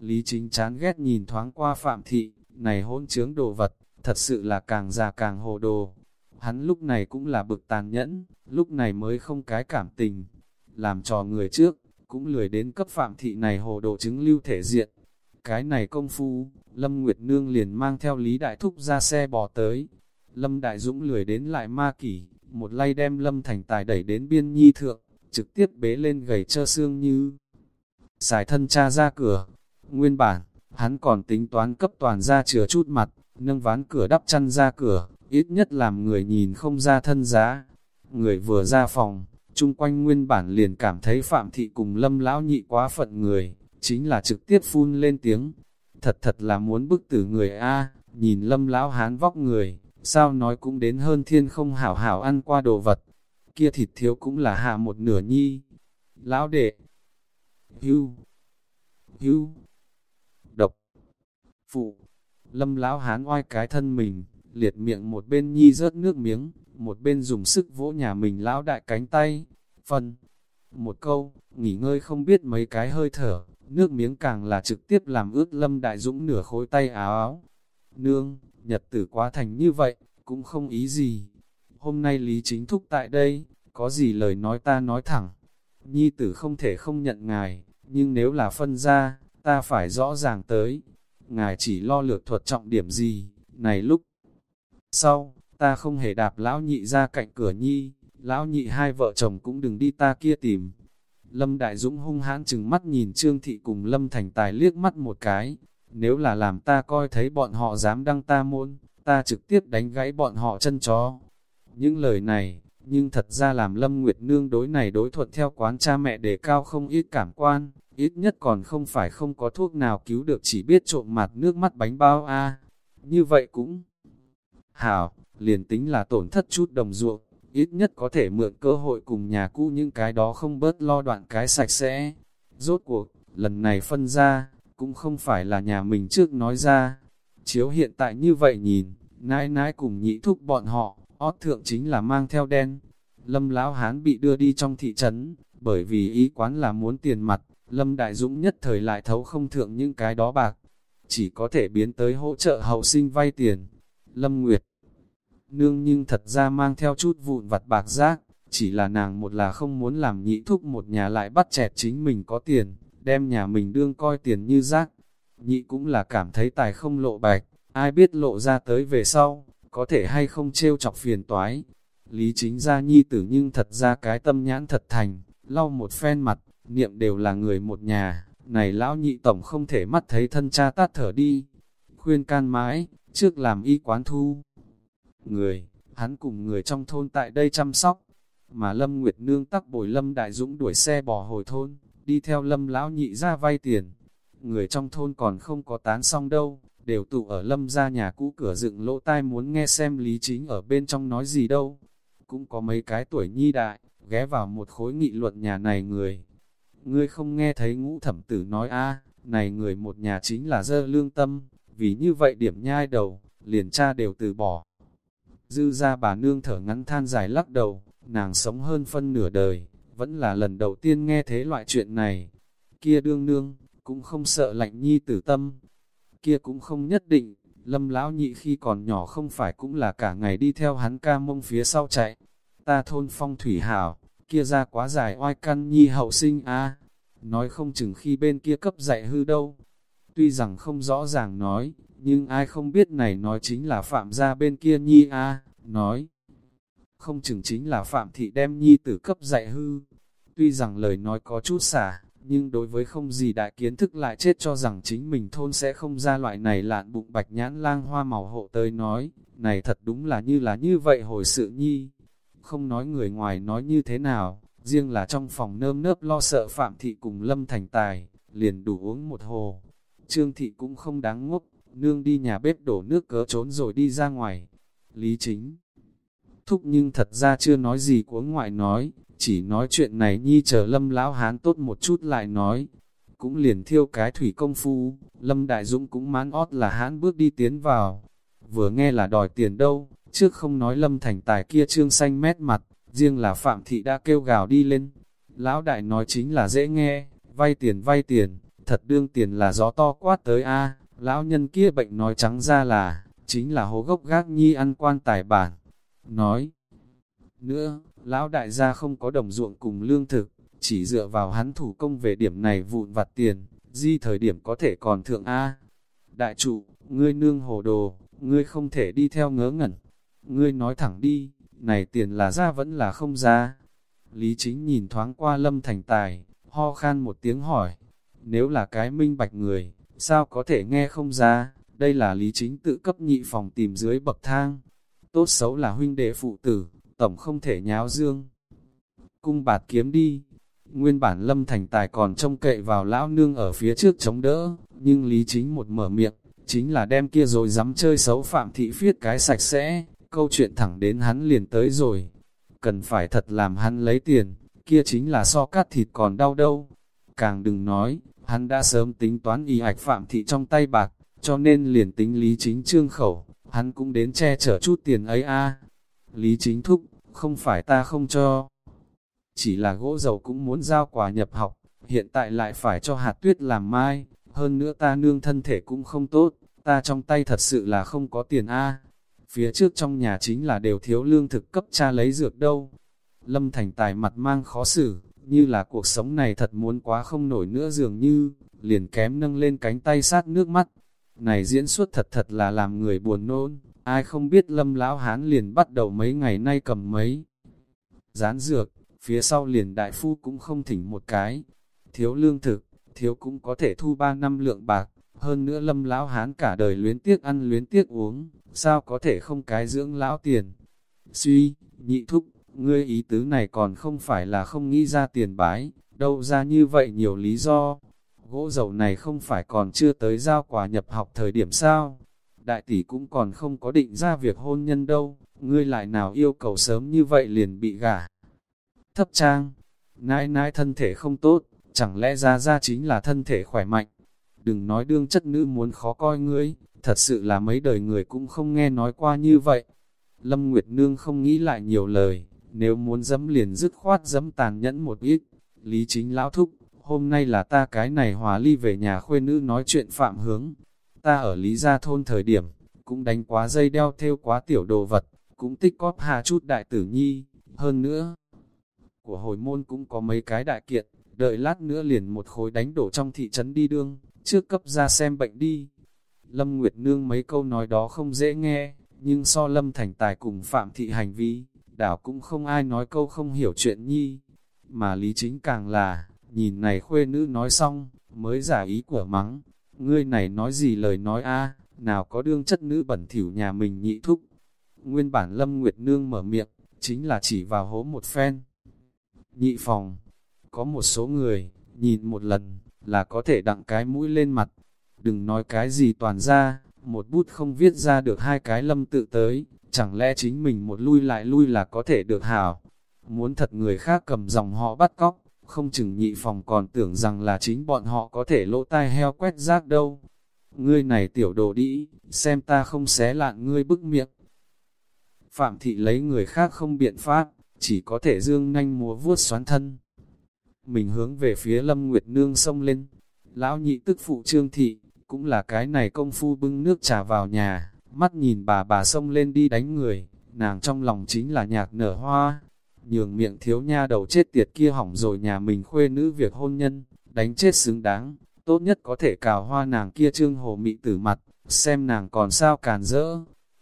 S1: Lý chính chán ghét nhìn thoáng qua phạm thị, này hôn chướng đồ vật, thật sự là càng già càng hồ đồ. Hắn lúc này cũng là bực tàn nhẫn, lúc này mới không cái cảm tình. Làm trò người trước, cũng lười đến cấp phạm thị này hồ đồ chứng lưu thể diện. Cái này công phu, Lâm Nguyệt Nương liền mang theo Lý Đại Thúc ra xe bò tới. Lâm Đại Dũng lười đến lại ma kỷ, một lay đem Lâm Thành Tài đẩy đến biên nhi thượng, trực tiếp bế lên gầy trơ xương như. Xài thân cha ra cửa, nguyên bản, hắn còn tính toán cấp toàn ra chừa chút mặt, nâng ván cửa đắp chăn ra cửa, ít nhất làm người nhìn không ra thân giá. Người vừa ra phòng, chung quanh nguyên bản liền cảm thấy Phạm Thị cùng Lâm Lão nhị quá phận người, chính là trực tiếp phun lên tiếng. Thật thật là muốn bức tử người A, nhìn Lâm Lão hán vóc người, sao nói cũng đến hơn thiên không hảo hảo ăn qua đồ vật. Kia thịt thiếu cũng là hạ một nửa nhi. Lão đệ, hưu, hưu, độc, phụ, lâm lão hán oai cái thân mình, liệt miệng một bên nhi rớt nước miếng, một bên dùng sức vỗ nhà mình lão đại cánh tay, phân. Một câu, nghỉ ngơi không biết mấy cái hơi thở, nước miếng càng là trực tiếp làm ướt lâm đại dũng nửa khối tay áo áo. Nương, nhật tử quá thành như vậy, cũng không ý gì. Hôm nay Lý Chính Thúc tại đây, có gì lời nói ta nói thẳng. Nhi tử không thể không nhận ngài, nhưng nếu là phân ra, ta phải rõ ràng tới. Ngài chỉ lo lược thuật trọng điểm gì, này lúc sau, ta không hề đạp lão nhị ra cạnh cửa nhi, lão nhị hai vợ chồng cũng đừng đi ta kia tìm. Lâm Đại Dũng hung hãn chừng mắt nhìn Trương Thị cùng Lâm Thành Tài liếc mắt một cái, nếu là làm ta coi thấy bọn họ dám đăng ta môn, ta trực tiếp đánh gãy bọn họ chân chó. Những lời này, nhưng thật ra làm Lâm Nguyệt Nương đối này đối thuận theo quán cha mẹ đề cao không ít cảm quan, ít nhất còn không phải không có thuốc nào cứu được chỉ biết trộm mặt nước mắt bánh bao a Như vậy cũng hảo, liền tính là tổn thất chút đồng ruộng, ít nhất có thể mượn cơ hội cùng nhà cũ những cái đó không bớt lo đoạn cái sạch sẽ. Rốt cuộc, lần này phân ra, cũng không phải là nhà mình trước nói ra. Chiếu hiện tại như vậy nhìn, nãi nãi cùng nhị thúc bọn họ, ót thượng chính là mang theo đen. Lâm lão hán bị đưa đi trong thị trấn, bởi vì ý quán là muốn tiền mặt, Lâm Đại Dũng nhất thời lại thấu không thượng những cái đó bạc, chỉ có thể biến tới hỗ trợ hậu sinh vay tiền. Lâm Nguyệt Nương nhưng thật ra mang theo chút vụn vặt bạc rác, chỉ là nàng một là không muốn làm nhị thúc một nhà lại bắt chẹt chính mình có tiền, đem nhà mình đương coi tiền như rác. Nhị cũng là cảm thấy tài không lộ bạch, ai biết lộ ra tới về sau, có thể hay không trêu chọc phiền toái. Lý chính ra nhi tử nhưng thật ra cái tâm nhãn thật thành, lau một phen mặt, niệm đều là người một nhà, này lão nhị tổng không thể mắt thấy thân cha tát thở đi. Khuyên can mãi, trước làm y quán thu. Người, hắn cùng người trong thôn tại đây chăm sóc, mà Lâm Nguyệt Nương tắc bồi Lâm Đại Dũng đuổi xe bỏ hồi thôn, đi theo Lâm lão nhị ra vay tiền. Người trong thôn còn không có tán xong đâu, đều tụ ở Lâm ra nhà cũ cửa dựng lỗ tai muốn nghe xem Lý Chính ở bên trong nói gì đâu. Cũng có mấy cái tuổi nhi đại, ghé vào một khối nghị luận nhà này người. Ngươi không nghe thấy ngũ thẩm tử nói a này người một nhà chính là dơ lương tâm, vì như vậy điểm nhai đầu, liền cha đều từ bỏ. Dư ra bà nương thở ngắn than dài lắc đầu, nàng sống hơn phân nửa đời, vẫn là lần đầu tiên nghe thế loại chuyện này. Kia đương nương, cũng không sợ lạnh nhi tử tâm. Kia cũng không nhất định, lâm lão nhị khi còn nhỏ không phải cũng là cả ngày đi theo hắn ca mông phía sau chạy. Ta thôn phong thủy hảo, kia ra quá dài oai căn nhi hậu sinh a Nói không chừng khi bên kia cấp dạy hư đâu. Tuy rằng không rõ ràng nói, nhưng ai không biết này nói chính là phạm gia bên kia nhi a nói không chừng chính là Phạm Thị đem nhi tử cấp dạy hư. Tuy rằng lời nói có chút xả, nhưng đối với không gì đại kiến thức lại chết cho rằng chính mình thôn sẽ không ra loại này lạn bụng bạch nhãn lang hoa màu hộ tới nói, này thật đúng là như là như vậy hồi sự nhi. Không nói người ngoài nói như thế nào, riêng là trong phòng nơm nớp lo sợ Phạm Thị cùng Lâm Thành Tài, liền đủ uống một hồ. Trương Thị cũng không đáng ngốc, nương đi nhà bếp đổ nước cớ trốn rồi đi ra ngoài. Lý chính thúc nhưng thật ra chưa nói gì của ngoại nói, chỉ nói chuyện này nhi chờ lâm lão hán tốt một chút lại nói. Cũng liền thiêu cái thủy công phu, lâm đại dũng cũng mán ót là hán bước đi tiến vào. Vừa nghe là đòi tiền đâu, trước không nói lâm thành tài kia trương xanh mét mặt, riêng là phạm thị đã kêu gào đi lên. Lão đại nói chính là dễ nghe, vay tiền vay tiền, thật đương tiền là gió to quát tới a lão nhân kia bệnh nói trắng ra là, chính là hố gốc gác nhi ăn quan tài bản nói. Nữa, lão đại gia không có đồng ruộng cùng lương thực, chỉ dựa vào hắn thủ công về điểm này vụn vặt tiền, di thời điểm có thể còn thượng A. Đại trụ, ngươi nương hồ đồ, ngươi không thể đi theo ngớ ngẩn. Ngươi nói thẳng đi, này tiền là ra vẫn là không ra. Lý chính nhìn thoáng qua lâm thành tài, ho khan một tiếng hỏi. Nếu là cái minh bạch người, sao có thể nghe không ra? Đây là lý chính tự cấp nhị phòng tìm dưới bậc thang tốt xấu là huynh đệ phụ tử, tổng không thể nháo dương. Cung bạt kiếm đi, nguyên bản lâm thành tài còn trông cậy vào lão nương ở phía trước chống đỡ, nhưng lý chính một mở miệng, chính là đem kia rồi dám chơi xấu phạm thị phiết cái sạch sẽ, câu chuyện thẳng đến hắn liền tới rồi. Cần phải thật làm hắn lấy tiền, kia chính là so cát thịt còn đau đâu. Càng đừng nói, hắn đã sớm tính toán y hạch phạm thị trong tay bạc, cho nên liền tính lý chính trương khẩu, hắn cũng đến che chở chút tiền ấy a. Lý chính thúc, không phải ta không cho. Chỉ là gỗ dầu cũng muốn giao quà nhập học, hiện tại lại phải cho hạt tuyết làm mai, hơn nữa ta nương thân thể cũng không tốt, ta trong tay thật sự là không có tiền a. Phía trước trong nhà chính là đều thiếu lương thực cấp cha lấy dược đâu. Lâm Thành Tài mặt mang khó xử, như là cuộc sống này thật muốn quá không nổi nữa dường như, liền kém nâng lên cánh tay sát nước mắt, này diễn xuất thật thật là làm người buồn nôn, ai không biết lâm lão hán liền bắt đầu mấy ngày nay cầm mấy. Dán dược, phía sau liền đại phu cũng không thỉnh một cái. Thiếu lương thực, thiếu cũng có thể thu ba năm lượng bạc, hơn nữa lâm lão hán cả đời luyến tiếc ăn luyến tiếc uống, sao có thể không cái dưỡng lão tiền. Suy, nhị thúc, ngươi ý tứ này còn không phải là không nghĩ ra tiền bái, đâu ra như vậy nhiều lý do gỗ dầu này không phải còn chưa tới giao quà nhập học thời điểm sao? Đại tỷ cũng còn không có định ra việc hôn nhân đâu, ngươi lại nào yêu cầu sớm như vậy liền bị gả. Thấp trang, nãi nãi thân thể không tốt, chẳng lẽ ra ra chính là thân thể khỏe mạnh. Đừng nói đương chất nữ muốn khó coi ngươi, thật sự là mấy đời người cũng không nghe nói qua như vậy. Lâm Nguyệt Nương không nghĩ lại nhiều lời, nếu muốn dấm liền dứt khoát dấm tàn nhẫn một ít, Lý chính lão thúc, hôm nay là ta cái này hòa ly về nhà khuê nữ nói chuyện phạm hướng. Ta ở Lý Gia Thôn thời điểm, cũng đánh quá dây đeo theo quá tiểu đồ vật, cũng tích cóp hà chút đại tử nhi, hơn nữa. Của hồi môn cũng có mấy cái đại kiện, đợi lát nữa liền một khối đánh đổ trong thị trấn đi đương, trước cấp ra xem bệnh đi. Lâm Nguyệt Nương mấy câu nói đó không dễ nghe, nhưng so Lâm Thành Tài cùng Phạm Thị hành vi, đảo cũng không ai nói câu không hiểu chuyện nhi. Mà lý chính càng là, nhìn này khuê nữ nói xong, mới giả ý của mắng, ngươi này nói gì lời nói a nào có đương chất nữ bẩn thỉu nhà mình nhị thúc. Nguyên bản Lâm Nguyệt Nương mở miệng, chính là chỉ vào hố một phen. Nhị phòng, có một số người, nhìn một lần, là có thể đặng cái mũi lên mặt. Đừng nói cái gì toàn ra, một bút không viết ra được hai cái lâm tự tới, chẳng lẽ chính mình một lui lại lui là có thể được hảo. Muốn thật người khác cầm dòng họ bắt cóc, không chừng nhị phòng còn tưởng rằng là chính bọn họ có thể lỗ tai heo quét rác đâu. Ngươi này tiểu đồ đĩ, xem ta không xé lạn ngươi bức miệng. Phạm thị lấy người khác không biện pháp, chỉ có thể dương nhanh múa vuốt xoắn thân. Mình hướng về phía Lâm Nguyệt Nương sông lên. Lão nhị tức phụ trương thị, cũng là cái này công phu bưng nước trà vào nhà, mắt nhìn bà bà sông lên đi đánh người, nàng trong lòng chính là nhạc nở hoa. Nhường miệng thiếu nha đầu chết tiệt kia hỏng rồi nhà mình khuê nữ việc hôn nhân, đánh chết xứng đáng, tốt nhất có thể cào hoa nàng kia trương hồ mị tử mặt, xem nàng còn sao càn rỡ.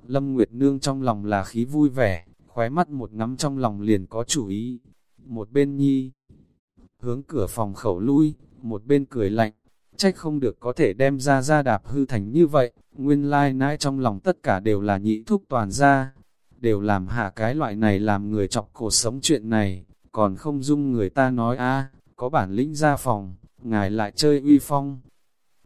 S1: Lâm Nguyệt Nương trong lòng là khí vui vẻ, khóe mắt một ngắm trong lòng liền có chủ ý. Một bên nhi, hướng cửa phòng khẩu lui, một bên cười lạnh, trách không được có thể đem ra ra đạp hư thành như vậy, nguyên lai like nãi trong lòng tất cả đều là nhị thúc toàn ra, đều làm hạ cái loại này làm người chọc cổ sống chuyện này, còn không dung người ta nói a có bản lĩnh ra phòng, ngài lại chơi uy phong.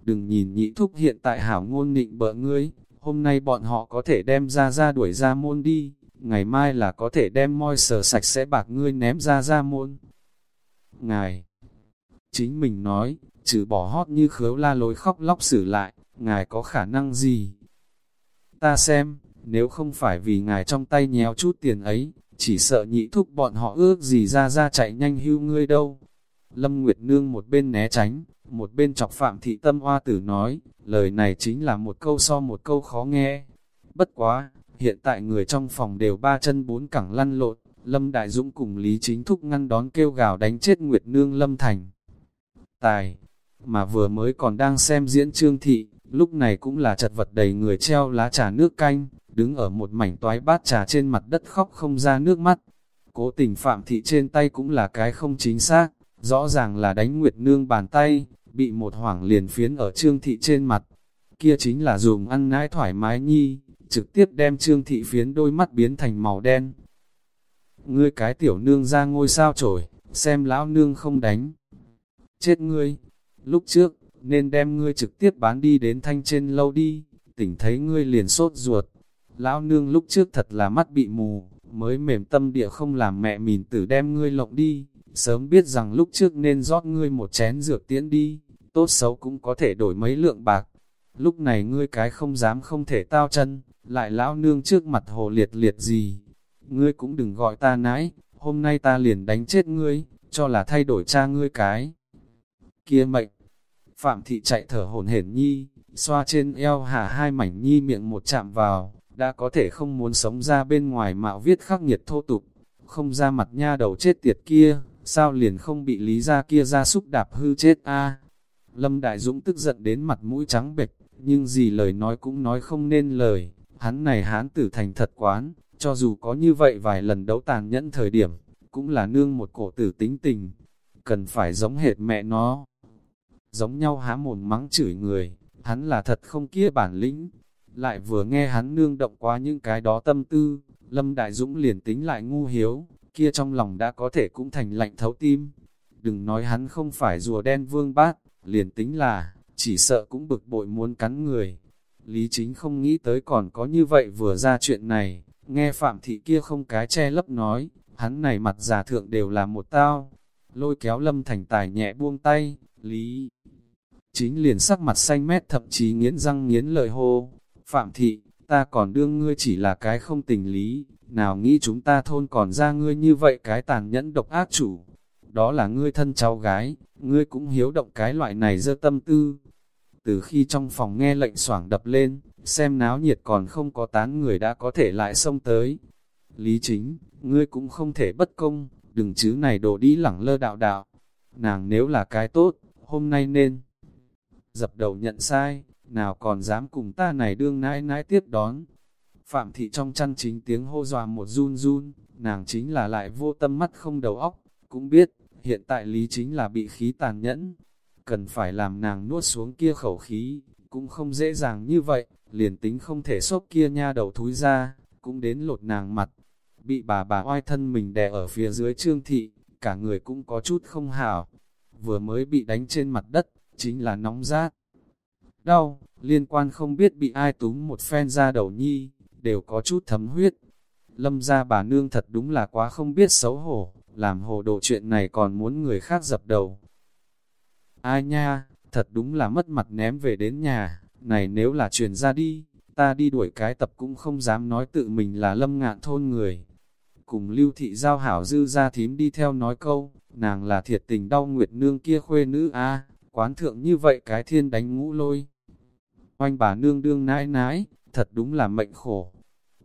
S1: Đừng nhìn nhị thúc hiện tại hảo ngôn nịnh bợ ngươi, hôm nay bọn họ có thể đem ra ra đuổi ra môn đi, ngày mai là có thể đem moi sờ sạch sẽ bạc ngươi ném ra ra môn. Ngài, chính mình nói, trừ bỏ hót như khớu la lối khóc lóc xử lại, ngài có khả năng gì? Ta xem, nếu không phải vì ngài trong tay nhéo chút tiền ấy, chỉ sợ nhị thúc bọn họ ước gì ra ra chạy nhanh hưu ngươi đâu. Lâm Nguyệt Nương một bên né tránh, một bên chọc Phạm Thị Tâm Hoa Tử nói, lời này chính là một câu so một câu khó nghe. Bất quá, hiện tại người trong phòng đều ba chân bốn cẳng lăn lộn, Lâm Đại Dũng cùng Lý Chính Thúc ngăn đón kêu gào đánh chết Nguyệt Nương Lâm Thành. Tài, mà vừa mới còn đang xem diễn trương thị, lúc này cũng là chật vật đầy người treo lá trà nước canh, đứng ở một mảnh toái bát trà trên mặt đất khóc không ra nước mắt. Cố tình phạm thị trên tay cũng là cái không chính xác, rõ ràng là đánh Nguyệt Nương bàn tay, bị một hoảng liền phiến ở trương thị trên mặt. Kia chính là dùng ăn nãi thoải mái nhi, trực tiếp đem trương thị phiến đôi mắt biến thành màu đen. Ngươi cái tiểu nương ra ngôi sao trổi, xem lão nương không đánh. Chết ngươi, lúc trước, nên đem ngươi trực tiếp bán đi đến thanh trên lâu đi, tỉnh thấy ngươi liền sốt ruột. Lão nương lúc trước thật là mắt bị mù, mới mềm tâm địa không làm mẹ mìn tử đem ngươi lộng đi, sớm biết rằng lúc trước nên rót ngươi một chén dược tiễn đi, tốt xấu cũng có thể đổi mấy lượng bạc. Lúc này ngươi cái không dám không thể tao chân, lại lão nương trước mặt hồ liệt liệt gì. Ngươi cũng đừng gọi ta nãi, hôm nay ta liền đánh chết ngươi, cho là thay đổi cha ngươi cái. Kia mệnh, Phạm thị chạy thở hồn hển nhi, xoa trên eo hà hai mảnh nhi miệng một chạm vào, đã có thể không muốn sống ra bên ngoài mạo viết khắc nghiệt thô tục, không ra mặt nha đầu chết tiệt kia, sao liền không bị lý ra kia ra xúc đạp hư chết a? Lâm Đại Dũng tức giận đến mặt mũi trắng bệch, nhưng gì lời nói cũng nói không nên lời, hắn này hán tử thành thật quán, cho dù có như vậy vài lần đấu tàn nhẫn thời điểm, cũng là nương một cổ tử tính tình, cần phải giống hệt mẹ nó giống nhau há mồm mắng chửi người, hắn là thật không kia bản lĩnh. Lại vừa nghe hắn nương động qua những cái đó tâm tư, Lâm Đại Dũng liền tính lại ngu hiếu, kia trong lòng đã có thể cũng thành lạnh thấu tim. Đừng nói hắn không phải rùa đen vương bát, liền tính là, chỉ sợ cũng bực bội muốn cắn người. Lý chính không nghĩ tới còn có như vậy vừa ra chuyện này, nghe Phạm Thị kia không cái che lấp nói, hắn này mặt giả thượng đều là một tao. Lôi kéo Lâm Thành Tài nhẹ buông tay, Lý chính liền sắc mặt xanh mét thậm chí nghiến răng nghiến lợi hô. Phạm thị, ta còn đương ngươi chỉ là cái không tình lý, nào nghĩ chúng ta thôn còn ra ngươi như vậy cái tàn nhẫn độc ác chủ. đó là ngươi thân cháu gái, ngươi cũng hiếu động cái loại này dơ tâm tư. Từ khi trong phòng nghe lệnh soảng đập lên, xem náo nhiệt còn không có tán người đã có thể lại xông tới. Lý chính, ngươi cũng không thể bất công, đừng chứ này đổ đi lẳng lơ đạo đạo. Nàng nếu là cái tốt, hôm nay nên dập đầu nhận sai, nào còn dám cùng ta này đương nãi nãi tiếp đón. Phạm thị trong chăn chính tiếng hô dòa một run run, nàng chính là lại vô tâm mắt không đầu óc, cũng biết, hiện tại lý chính là bị khí tàn nhẫn, cần phải làm nàng nuốt xuống kia khẩu khí, cũng không dễ dàng như vậy, liền tính không thể xốp kia nha đầu thúi ra, cũng đến lột nàng mặt, bị bà bà oai thân mình đè ở phía dưới trương thị, cả người cũng có chút không hảo, vừa mới bị đánh trên mặt đất, chính là nóng rát. Đau, liên quan không biết bị ai túm một phen ra đầu nhi, đều có chút thấm huyết. Lâm ra bà nương thật đúng là quá không biết xấu hổ, làm hồ đồ chuyện này còn muốn người khác dập đầu. Ai nha, thật đúng là mất mặt ném về đến nhà, này nếu là truyền ra đi, ta đi đuổi cái tập cũng không dám nói tự mình là lâm ngạn thôn người. Cùng lưu thị giao hảo dư ra thím đi theo nói câu, nàng là thiệt tình đau nguyệt nương kia khuê nữ a quán thượng như vậy cái thiên đánh ngũ lôi. Oanh bà nương đương nãi nãi, thật đúng là mệnh khổ.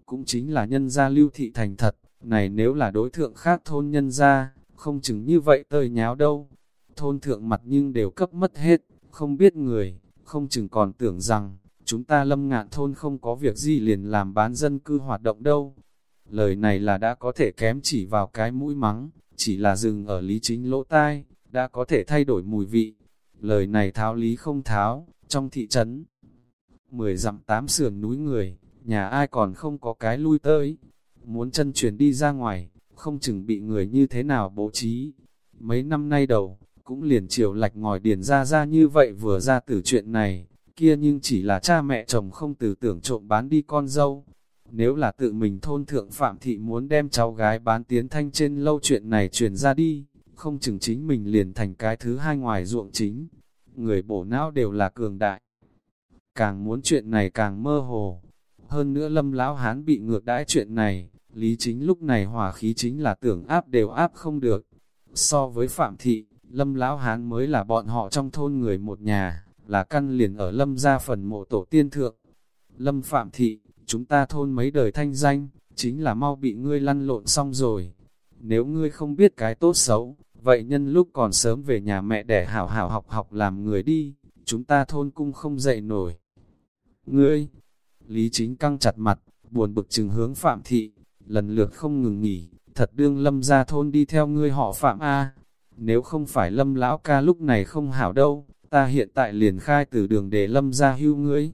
S1: Cũng chính là nhân gia lưu thị thành thật, này nếu là đối thượng khác thôn nhân gia, không chừng như vậy tơi nháo đâu. Thôn thượng mặt nhưng đều cấp mất hết, không biết người, không chừng còn tưởng rằng, chúng ta lâm ngạn thôn không có việc gì liền làm bán dân cư hoạt động đâu. Lời này là đã có thể kém chỉ vào cái mũi mắng, chỉ là dừng ở lý chính lỗ tai, đã có thể thay đổi mùi vị. Lời này tháo lý không tháo, trong thị trấn, mười dặm tám sườn núi người, nhà ai còn không có cái lui tới. Muốn chân chuyển đi ra ngoài, không chừng bị người như thế nào bố trí. Mấy năm nay đầu, cũng liền chiều lạch ngòi điền ra ra như vậy vừa ra từ chuyện này, kia nhưng chỉ là cha mẹ chồng không từ tưởng trộm bán đi con dâu. Nếu là tự mình thôn thượng Phạm Thị muốn đem cháu gái bán tiến thanh trên lâu chuyện này truyền ra đi, không chừng chính mình liền thành cái thứ hai ngoài ruộng chính. Người bổ não đều là cường đại. Càng muốn chuyện này càng mơ hồ. Hơn nữa lâm lão hán bị ngược đãi chuyện này, lý chính lúc này hòa khí chính là tưởng áp đều áp không được. So với Phạm Thị, Lâm Lão Hán mới là bọn họ trong thôn người một nhà, là căn liền ở Lâm gia phần mộ tổ tiên thượng. Lâm Phạm Thị, chúng ta thôn mấy đời thanh danh, chính là mau bị ngươi lăn lộn xong rồi. Nếu ngươi không biết cái tốt xấu, vậy nhân lúc còn sớm về nhà mẹ để hảo hảo học học làm người đi, chúng ta thôn cung không dậy nổi. Ngươi, Lý Chính căng chặt mặt, buồn bực chừng hướng Phạm Thị, lần lượt không ngừng nghỉ, thật đương lâm ra thôn đi theo ngươi họ Phạm A. Nếu không phải lâm lão ca lúc này không hảo đâu, ta hiện tại liền khai từ đường để lâm ra hưu ngươi.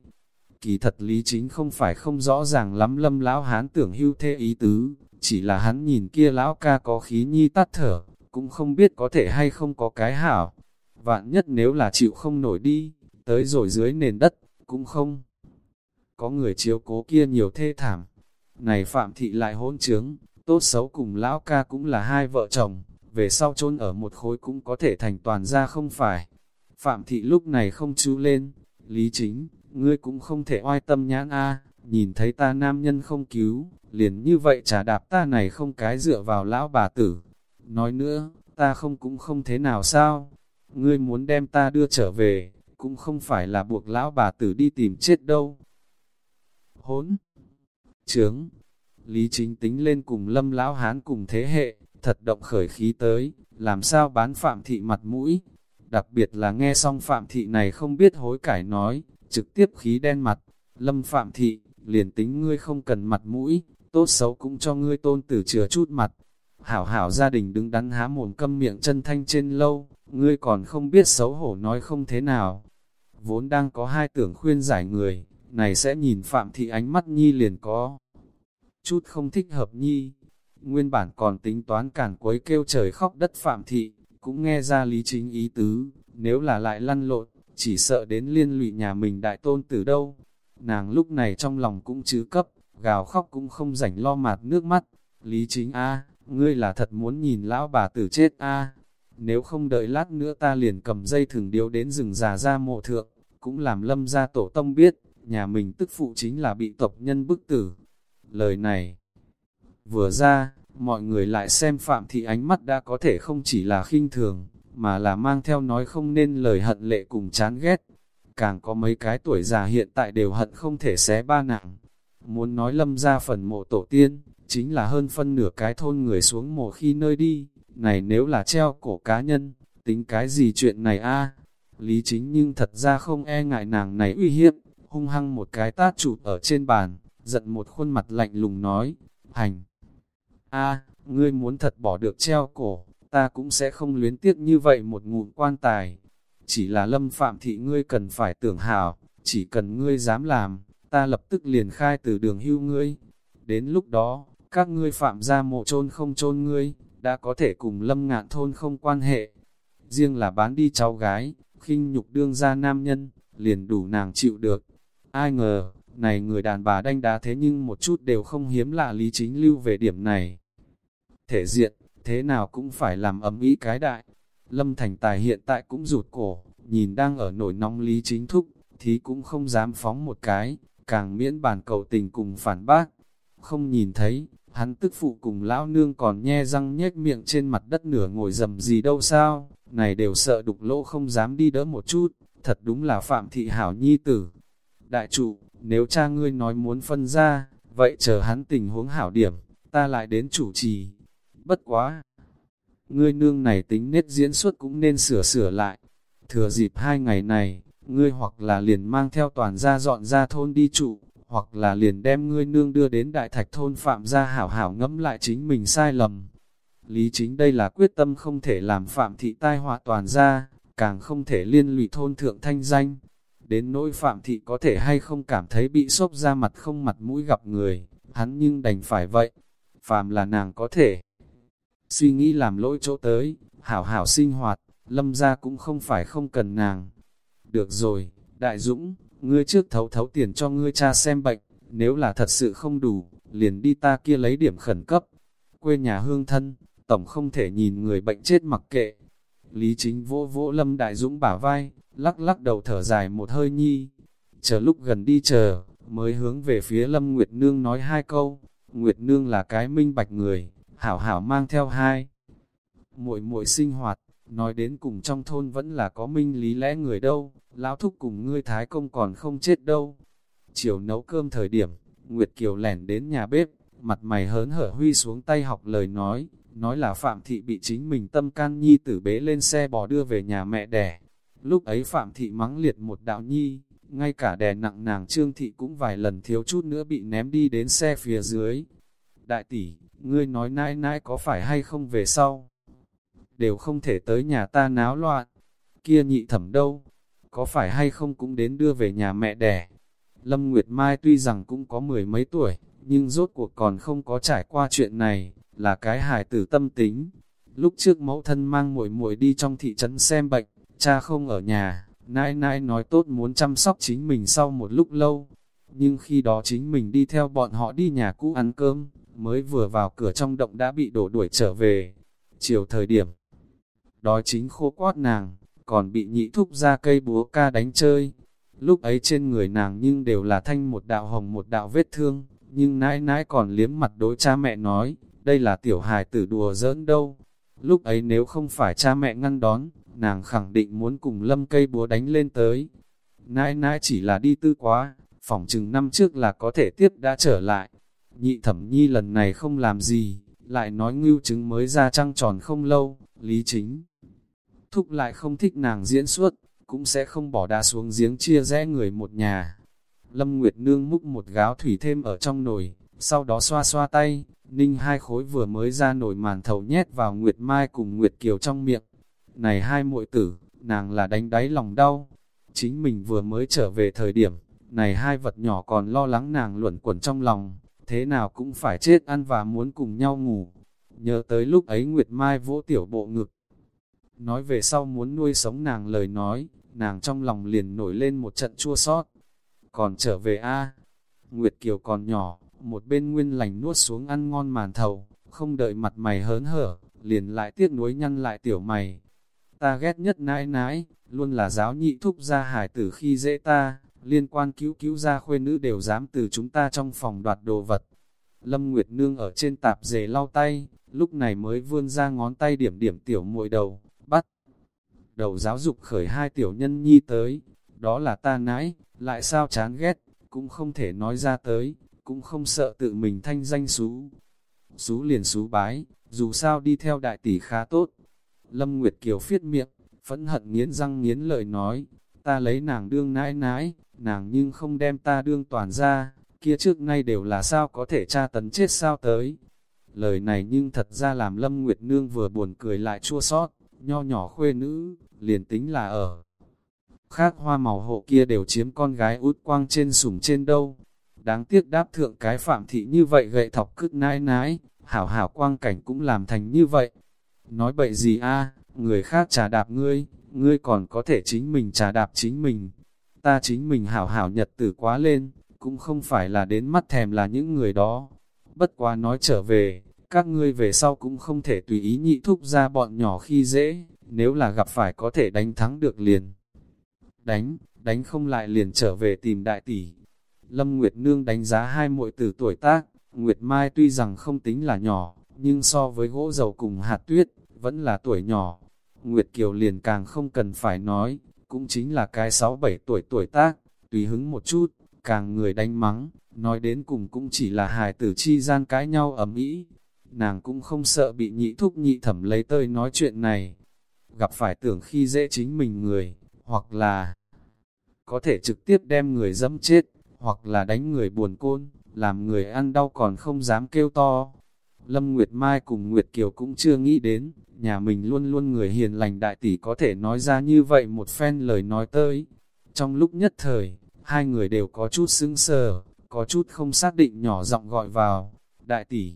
S1: Kỳ thật lý chính không phải không rõ ràng lắm lâm lão hán tưởng hưu thế ý tứ, chỉ là hắn nhìn kia lão ca có khí nhi tắt thở, cũng không biết có thể hay không có cái hảo. Vạn nhất nếu là chịu không nổi đi, tới rồi dưới nền đất, cũng không. Có người chiếu cố kia nhiều thê thảm. Này Phạm Thị lại hôn trướng, tốt xấu cùng lão ca cũng là hai vợ chồng, về sau chôn ở một khối cũng có thể thành toàn ra không phải. Phạm thị lúc này không chú lên, lý chính, ngươi cũng không thể oai tâm nhãn a nhìn thấy ta nam nhân không cứu, liền như vậy trả đạp ta này không cái dựa vào lão bà tử. Nói nữa, ta không cũng không thế nào sao, ngươi muốn đem ta đưa trở về, cũng không phải là buộc lão bà tử đi tìm chết đâu. Hốn! Trướng! Lý chính tính lên cùng lâm lão hán cùng thế hệ, thật động khởi khí tới, làm sao bán phạm thị mặt mũi. Đặc biệt là nghe xong phạm thị này không biết hối cải nói, trực tiếp khí đen mặt. Lâm phạm thị, liền tính ngươi không cần mặt mũi, tốt xấu cũng cho ngươi tôn tử chừa chút mặt. Hảo hảo gia đình đứng đắn há mồm câm miệng chân thanh trên lâu, ngươi còn không biết xấu hổ nói không thế nào. Vốn đang có hai tưởng khuyên giải người, này sẽ nhìn Phạm Thị ánh mắt Nhi liền có. Chút không thích hợp Nhi, Nguyên bản còn tính toán cản quấy kêu trời khóc đất phạm thị, cũng nghe ra lý chính ý tứ, nếu là lại lăn lộn, chỉ sợ đến liên lụy nhà mình đại tôn từ đâu. Nàng lúc này trong lòng cũng chứ cấp, gào khóc cũng không rảnh lo mạt nước mắt. Lý chính A, ngươi là thật muốn nhìn lão bà tử chết A. Nếu không đợi lát nữa ta liền cầm dây thừng điếu đến rừng già ra mộ thượng, cũng làm lâm ra tổ tông biết, nhà mình tức phụ chính là bị tộc nhân bức tử. Lời này, Vừa ra, mọi người lại xem Phạm Thị ánh mắt đã có thể không chỉ là khinh thường, mà là mang theo nói không nên lời hận lệ cùng chán ghét. Càng có mấy cái tuổi già hiện tại đều hận không thể xé ba nặng. Muốn nói lâm ra phần mộ tổ tiên, chính là hơn phân nửa cái thôn người xuống mộ khi nơi đi, này nếu là treo cổ cá nhân, tính cái gì chuyện này a Lý chính nhưng thật ra không e ngại nàng này uy hiếp, hung hăng một cái tát chụp ở trên bàn, giận một khuôn mặt lạnh lùng nói, hành. a ngươi muốn thật bỏ được treo cổ, ta cũng sẽ không luyến tiếc như vậy một ngụm quan tài. Chỉ là lâm phạm thị ngươi cần phải tưởng hảo, chỉ cần ngươi dám làm, ta lập tức liền khai từ đường hưu ngươi. Đến lúc đó, các ngươi phạm ra mộ chôn không chôn ngươi, đã có thể cùng lâm ngạn thôn không quan hệ. Riêng là bán đi cháu gái, khinh nhục đương ra nam nhân, liền đủ nàng chịu được. Ai ngờ, này người đàn bà đanh đá thế nhưng một chút đều không hiếm lạ lý chính lưu về điểm này. Thể diện, thế nào cũng phải làm ấm ý cái đại. Lâm Thành Tài hiện tại cũng rụt cổ, nhìn đang ở nổi nóng lý chính thúc, thì cũng không dám phóng một cái, càng miễn bản cầu tình cùng phản bác. Không nhìn thấy, hắn tức phụ cùng lão nương còn nhe răng nhếch miệng trên mặt đất nửa ngồi dầm gì đâu sao, này đều sợ đục lỗ không dám đi đỡ một chút, thật đúng là phạm thị hảo nhi tử. Đại trụ, nếu cha ngươi nói muốn phân ra, vậy chờ hắn tình huống hảo điểm, ta lại đến chủ trì. Bất quá! Ngươi nương này tính nết diễn xuất cũng nên sửa sửa lại. Thừa dịp hai ngày này, ngươi hoặc là liền mang theo toàn gia dọn ra thôn đi trụ, hoặc là liền đem ngươi nương đưa đến đại thạch thôn phạm gia hảo hảo ngẫm lại chính mình sai lầm. Lý chính đây là quyết tâm không thể làm phạm thị tai họa toàn gia, càng không thể liên lụy thôn thượng thanh danh. Đến nỗi phạm thị có thể hay không cảm thấy bị sốc ra mặt không mặt mũi gặp người, hắn nhưng đành phải vậy. Phạm là nàng có thể suy nghĩ làm lỗi chỗ tới, hảo hảo sinh hoạt, lâm gia cũng không phải không cần nàng. Được rồi, đại dũng, ngươi trước thấu thấu tiền cho ngươi cha xem bệnh, nếu là thật sự không đủ, liền đi ta kia lấy điểm khẩn cấp. Quê nhà hương thân, tổng không thể nhìn người bệnh chết mặc kệ. Lý chính vỗ vỗ lâm đại dũng bả vai, lắc lắc đầu thở dài một hơi nhi. Chờ lúc gần đi chờ, mới hướng về phía lâm Nguyệt Nương nói hai câu. Nguyệt Nương là cái minh bạch người, hảo hảo mang theo hai. Muội muội sinh hoạt, nói đến cùng trong thôn vẫn là có minh lý lẽ người đâu, lão thúc cùng ngươi thái công còn không chết đâu. Chiều nấu cơm thời điểm, Nguyệt Kiều lẻn đến nhà bếp, mặt mày hớn hở huy xuống tay học lời nói, nói là Phạm Thị bị chính mình tâm can nhi tử bế lên xe bò đưa về nhà mẹ đẻ. Lúc ấy Phạm Thị mắng liệt một đạo nhi, ngay cả đè nặng nàng Trương Thị cũng vài lần thiếu chút nữa bị ném đi đến xe phía dưới. Đại tỷ, ngươi nói nãi nãi có phải hay không về sau? Đều không thể tới nhà ta náo loạn. Kia nhị thẩm đâu? Có phải hay không cũng đến đưa về nhà mẹ đẻ? Lâm Nguyệt Mai tuy rằng cũng có mười mấy tuổi, nhưng rốt cuộc còn không có trải qua chuyện này, là cái hài tử tâm tính. Lúc trước mẫu thân mang muội muội đi trong thị trấn xem bệnh, cha không ở nhà, nãi nãi nói tốt muốn chăm sóc chính mình sau một lúc lâu. Nhưng khi đó chính mình đi theo bọn họ đi nhà cũ ăn cơm, mới vừa vào cửa trong động đã bị đổ đuổi trở về. Chiều thời điểm, đói chính khô quát nàng, còn bị nhị thúc ra cây búa ca đánh chơi. Lúc ấy trên người nàng nhưng đều là thanh một đạo hồng một đạo vết thương, nhưng nãi nãi còn liếm mặt đối cha mẹ nói, đây là tiểu hài tử đùa giỡn đâu. Lúc ấy nếu không phải cha mẹ ngăn đón, nàng khẳng định muốn cùng lâm cây búa đánh lên tới. Nãi nãi chỉ là đi tư quá, phỏng chừng năm trước là có thể tiếp đã trở lại. Nhị thẩm nhi lần này không làm gì, lại nói ngưu chứng mới ra trăng tròn không lâu, lý chính. Thúc lại không thích nàng diễn xuất, cũng sẽ không bỏ đá xuống giếng chia rẽ người một nhà. Lâm Nguyệt Nương múc một gáo thủy thêm ở trong nồi, sau đó xoa xoa tay, ninh hai khối vừa mới ra nổi màn thầu nhét vào Nguyệt Mai cùng Nguyệt Kiều trong miệng. Này hai muội tử, nàng là đánh đáy lòng đau. Chính mình vừa mới trở về thời điểm, này hai vật nhỏ còn lo lắng nàng luẩn quẩn trong lòng, thế nào cũng phải chết ăn và muốn cùng nhau ngủ. Nhớ tới lúc ấy Nguyệt Mai vỗ tiểu bộ ngực. Nói về sau muốn nuôi sống nàng lời nói, nàng trong lòng liền nổi lên một trận chua sót. Còn trở về a Nguyệt Kiều còn nhỏ, một bên nguyên lành nuốt xuống ăn ngon màn thầu, không đợi mặt mày hớn hở, liền lại tiếc nuối nhăn lại tiểu mày. Ta ghét nhất nãi nãi, luôn là giáo nhị thúc ra hải tử khi dễ ta, liên quan cứu cứu ra khuê nữ đều dám từ chúng ta trong phòng đoạt đồ vật. Lâm Nguyệt Nương ở trên tạp dề lau tay, lúc này mới vươn ra ngón tay điểm điểm tiểu muội đầu. Đầu giáo dục khởi hai tiểu nhân nhi tới, đó là ta nãi, lại sao chán ghét, cũng không thể nói ra tới, cũng không sợ tự mình thanh danh xú. Xú liền xú bái, dù sao đi theo đại tỷ khá tốt. Lâm Nguyệt Kiều phiết miệng, phẫn hận nghiến răng nghiến lợi nói, ta lấy nàng đương nãi nãi, nàng nhưng không đem ta đương toàn ra, kia trước nay đều là sao có thể tra tấn chết sao tới. Lời này nhưng thật ra làm Lâm Nguyệt Nương vừa buồn cười lại chua sót, nho nhỏ khuê nữ, liền tính là ở. Khác hoa màu hộ kia đều chiếm con gái út quang trên sủng trên đâu. Đáng tiếc đáp thượng cái phạm thị như vậy gậy thọc cứt nãi nãi, hảo hảo quang cảnh cũng làm thành như vậy. Nói bậy gì a người khác trà đạp ngươi, ngươi còn có thể chính mình trà đạp chính mình. Ta chính mình hảo hảo nhật tử quá lên, cũng không phải là đến mắt thèm là những người đó. Bất quá nói trở về, các ngươi về sau cũng không thể tùy ý nhị thúc ra bọn nhỏ khi dễ, nếu là gặp phải có thể đánh thắng được liền. Đánh, đánh không lại liền trở về tìm đại tỷ. Lâm Nguyệt Nương đánh giá hai muội tử tuổi tác, Nguyệt Mai tuy rằng không tính là nhỏ, nhưng so với gỗ dầu cùng hạt tuyết, vẫn là tuổi nhỏ. Nguyệt Kiều liền càng không cần phải nói, cũng chính là cái 6-7 tuổi tuổi tác, tùy hứng một chút, càng người đánh mắng, nói đến cùng cũng chỉ là hài tử chi gian cãi nhau ấm ý. Nàng cũng không sợ bị nhị thúc nhị thẩm lấy tơi nói chuyện này. Gặp phải tưởng khi dễ chính mình người, hoặc là có thể trực tiếp đem người dẫm chết, hoặc là đánh người buồn côn, làm người ăn đau còn không dám kêu to. Lâm Nguyệt Mai cùng Nguyệt Kiều cũng chưa nghĩ đến, nhà mình luôn luôn người hiền lành đại tỷ có thể nói ra như vậy một phen lời nói tới. Trong lúc nhất thời, hai người đều có chút sững sờ, có chút không xác định nhỏ giọng gọi vào, đại tỷ.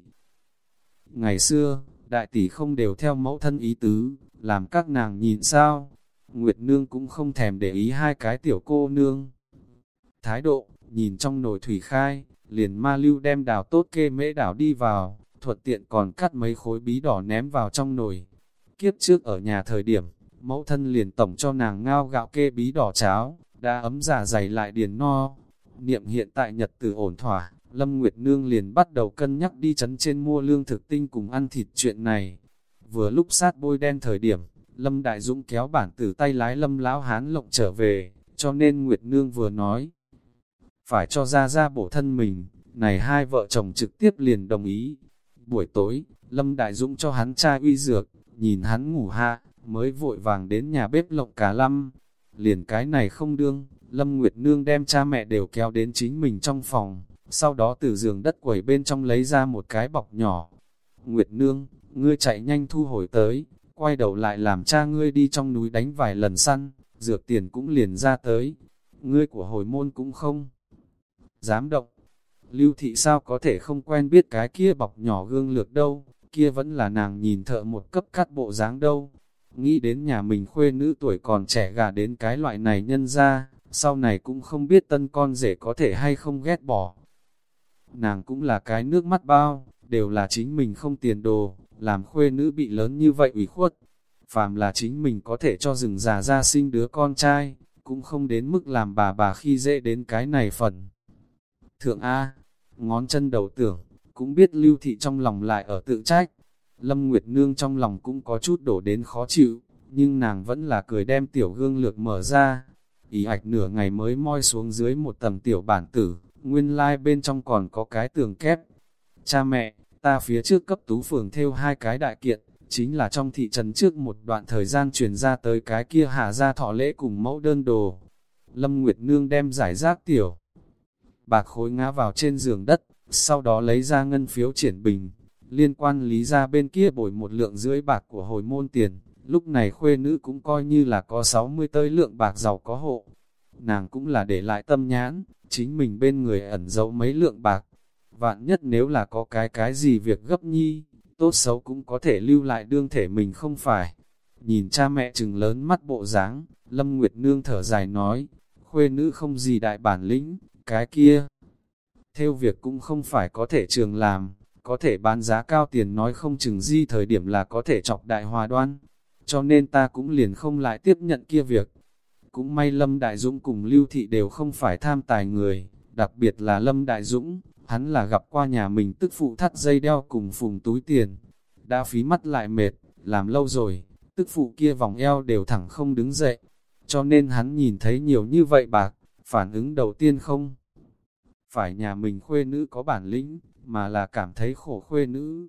S1: Ngày xưa, đại tỷ không đều theo mẫu thân ý tứ, làm các nàng nhìn sao. Nguyệt Nương cũng không thèm để ý hai cái tiểu cô nương. Thái độ, nhìn trong nồi thủy khai, liền ma lưu đem đào tốt kê mễ đảo đi vào, thuận tiện còn cắt mấy khối bí đỏ ném vào trong nồi. Kiếp trước ở nhà thời điểm, mẫu thân liền tổng cho nàng ngao gạo kê bí đỏ cháo, đã ấm giả dày lại điền no. Niệm hiện tại nhật tử ổn thỏa, Lâm Nguyệt Nương liền bắt đầu cân nhắc đi chấn trên mua lương thực tinh cùng ăn thịt chuyện này. Vừa lúc sát bôi đen thời điểm, Lâm Đại Dũng kéo bản tử tay lái Lâm Lão Hán lộng trở về, cho nên Nguyệt Nương vừa nói. Phải cho ra ra bổ thân mình, này hai vợ chồng trực tiếp liền đồng ý. Buổi tối, Lâm Đại Dũng cho hắn cha uy dược, nhìn hắn ngủ hạ, mới vội vàng đến nhà bếp lộng cá lâm. Liền cái này không đương, Lâm Nguyệt Nương đem cha mẹ đều kéo đến chính mình trong phòng, sau đó từ giường đất quẩy bên trong lấy ra một cái bọc nhỏ. Nguyệt Nương, ngươi chạy nhanh thu hồi tới, quay đầu lại làm cha ngươi đi trong núi đánh vài lần săn, dược tiền cũng liền ra tới. Ngươi của hồi môn cũng không dám động. Lưu thị sao có thể không quen biết cái kia bọc nhỏ gương lược đâu, kia vẫn là nàng nhìn thợ một cấp cắt bộ dáng đâu. Nghĩ đến nhà mình khuê nữ tuổi còn trẻ gà đến cái loại này nhân ra, sau này cũng không biết tân con rể có thể hay không ghét bỏ. Nàng cũng là cái nước mắt bao, đều là chính mình không tiền đồ, làm khuê nữ bị lớn như vậy ủy khuất. Phàm là chính mình có thể cho rừng già ra sinh đứa con trai, cũng không đến mức làm bà bà khi dễ đến cái này phần. Thượng A, ngón chân đầu tưởng, cũng biết lưu thị trong lòng lại ở tự trách. Lâm Nguyệt Nương trong lòng cũng có chút đổ đến khó chịu, nhưng nàng vẫn là cười đem tiểu gương lược mở ra. Ý ạch nửa ngày mới moi xuống dưới một tầng tiểu bản tử, nguyên lai like bên trong còn có cái tường kép. Cha mẹ, ta phía trước cấp tú phường theo hai cái đại kiện, chính là trong thị trấn trước một đoạn thời gian truyền ra tới cái kia hạ ra thọ lễ cùng mẫu đơn đồ. Lâm Nguyệt Nương đem giải rác tiểu. Bạc khối ngã vào trên giường đất, sau đó lấy ra ngân phiếu triển bình. Liên quan lý ra bên kia bồi một lượng rưỡi bạc của hồi môn tiền, lúc này khuê nữ cũng coi như là có 60 tơi lượng bạc giàu có hộ. Nàng cũng là để lại tâm nhãn, chính mình bên người ẩn giấu mấy lượng bạc, Vạn nhất nếu là có cái cái gì việc gấp nhi, tốt xấu cũng có thể lưu lại đương thể mình không phải. Nhìn cha mẹ trừng lớn mắt bộ dáng Lâm Nguyệt Nương thở dài nói, khuê nữ không gì đại bản lĩnh, cái kia. Theo việc cũng không phải có thể trường làm, có thể bán giá cao tiền nói không chừng di thời điểm là có thể chọc đại hòa đoan. Cho nên ta cũng liền không lại tiếp nhận kia việc. Cũng may Lâm Đại Dũng cùng Lưu Thị đều không phải tham tài người, đặc biệt là Lâm Đại Dũng, hắn là gặp qua nhà mình tức phụ thắt dây đeo cùng phùng túi tiền. Đã phí mắt lại mệt, làm lâu rồi, tức phụ kia vòng eo đều thẳng không đứng dậy. Cho nên hắn nhìn thấy nhiều như vậy bạc, phản ứng đầu tiên không. Phải nhà mình khuê nữ có bản lĩnh, mà là cảm thấy khổ khuê nữ.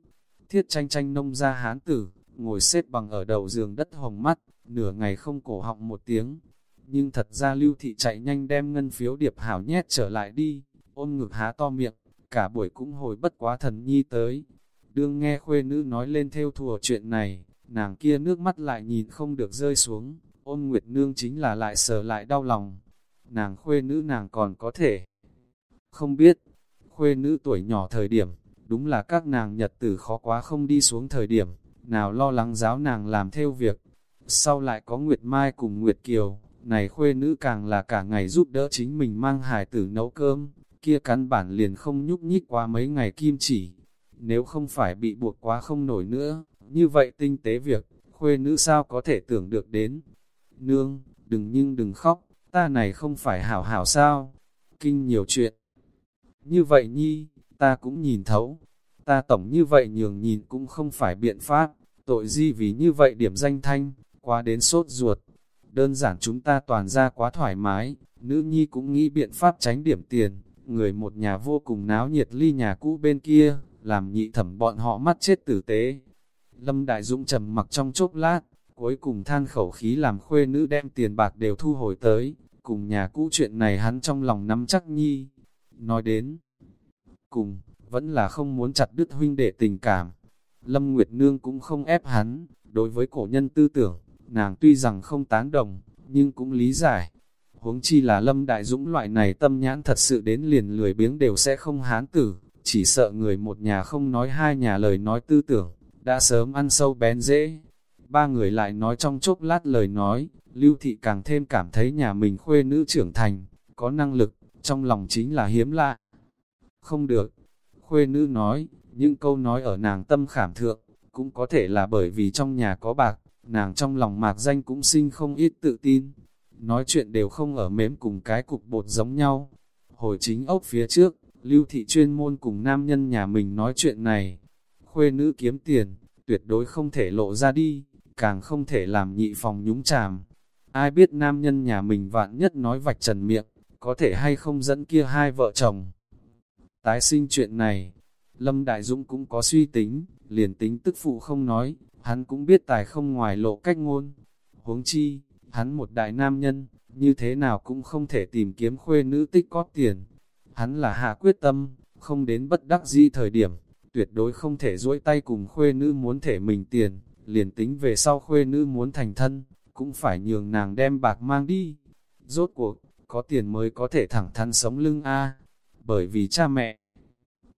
S1: Thiết tranh tranh nông ra hán tử, ngồi xếp bằng ở đầu giường đất hồng mắt, nửa ngày không cổ họng một tiếng. Nhưng thật ra lưu thị chạy nhanh đem ngân phiếu điệp hảo nhét trở lại đi, ôm ngực há to miệng, cả buổi cũng hồi bất quá thần nhi tới. Đương nghe khuê nữ nói lên theo thùa chuyện này, nàng kia nước mắt lại nhìn không được rơi xuống, ôm nguyệt nương chính là lại sờ lại đau lòng. Nàng khuê nữ nàng còn có thể. Không biết, khuê nữ tuổi nhỏ thời điểm, đúng là các nàng nhật tử khó quá không đi xuống thời điểm, nào lo lắng giáo nàng làm theo việc. Sau lại có Nguyệt Mai cùng Nguyệt Kiều, này khuê nữ càng là cả ngày giúp đỡ chính mình mang hài tử nấu cơm, kia căn bản liền không nhúc nhích qua mấy ngày kim chỉ. Nếu không phải bị buộc quá không nổi nữa, như vậy tinh tế việc, khuê nữ sao có thể tưởng được đến. Nương, đừng nhưng đừng khóc, ta này không phải hảo hảo sao, kinh nhiều chuyện. Như vậy nhi, ta cũng nhìn thấu, ta tổng như vậy nhường nhìn cũng không phải biện pháp, tội gì vì như vậy điểm danh thanh, quá đến sốt ruột. Đơn giản chúng ta toàn ra quá thoải mái, nữ nhi cũng nghĩ biện pháp tránh điểm tiền, người một nhà vô cùng náo nhiệt ly nhà cũ bên kia, làm nhị thẩm bọn họ mắt chết tử tế. Lâm Đại Dũng trầm mặc trong chốc lát, cuối cùng than khẩu khí làm khuê nữ đem tiền bạc đều thu hồi tới, cùng nhà cũ chuyện này hắn trong lòng nắm chắc nhi. Nói đến, cùng, vẫn là không muốn chặt đứt huynh đệ tình cảm. Lâm Nguyệt Nương cũng không ép hắn, đối với cổ nhân tư tưởng, nàng tuy rằng không tán đồng, nhưng cũng lý giải. Huống chi là Lâm Đại Dũng loại này tâm nhãn thật sự đến liền lười biếng đều sẽ không hán tử, chỉ sợ người một nhà không nói hai nhà lời nói tư tưởng, đã sớm ăn sâu bén dễ. Ba người lại nói trong chốc lát lời nói, Lưu Thị càng thêm cảm thấy nhà mình khuê nữ trưởng thành, có năng lực, trong lòng chính là hiếm lạ. Không được, khuê nữ nói, những câu nói ở nàng tâm khảm thượng, cũng có thể là bởi vì trong nhà có bạc, nàng trong lòng mạc danh cũng sinh không ít tự tin. Nói chuyện đều không ở mếm cùng cái cục bột giống nhau. Hồi chính ốc phía trước, lưu thị chuyên môn cùng nam nhân nhà mình nói chuyện này. Khuê nữ kiếm tiền, tuyệt đối không thể lộ ra đi, càng không thể làm nhị phòng nhúng chàm. Ai biết nam nhân nhà mình vạn nhất nói vạch trần miệng, có thể hay không dẫn kia hai vợ chồng. Tái sinh chuyện này, Lâm Đại Dũng cũng có suy tính, liền tính tức phụ không nói, hắn cũng biết tài không ngoài lộ cách ngôn. Huống chi, hắn một đại nam nhân, như thế nào cũng không thể tìm kiếm khuê nữ tích có tiền. Hắn là hạ quyết tâm, không đến bất đắc di thời điểm, tuyệt đối không thể duỗi tay cùng khuê nữ muốn thể mình tiền, liền tính về sau khuê nữ muốn thành thân, cũng phải nhường nàng đem bạc mang đi. Rốt cuộc, có tiền mới có thể thẳng thắn sống lưng A, bởi vì cha mẹ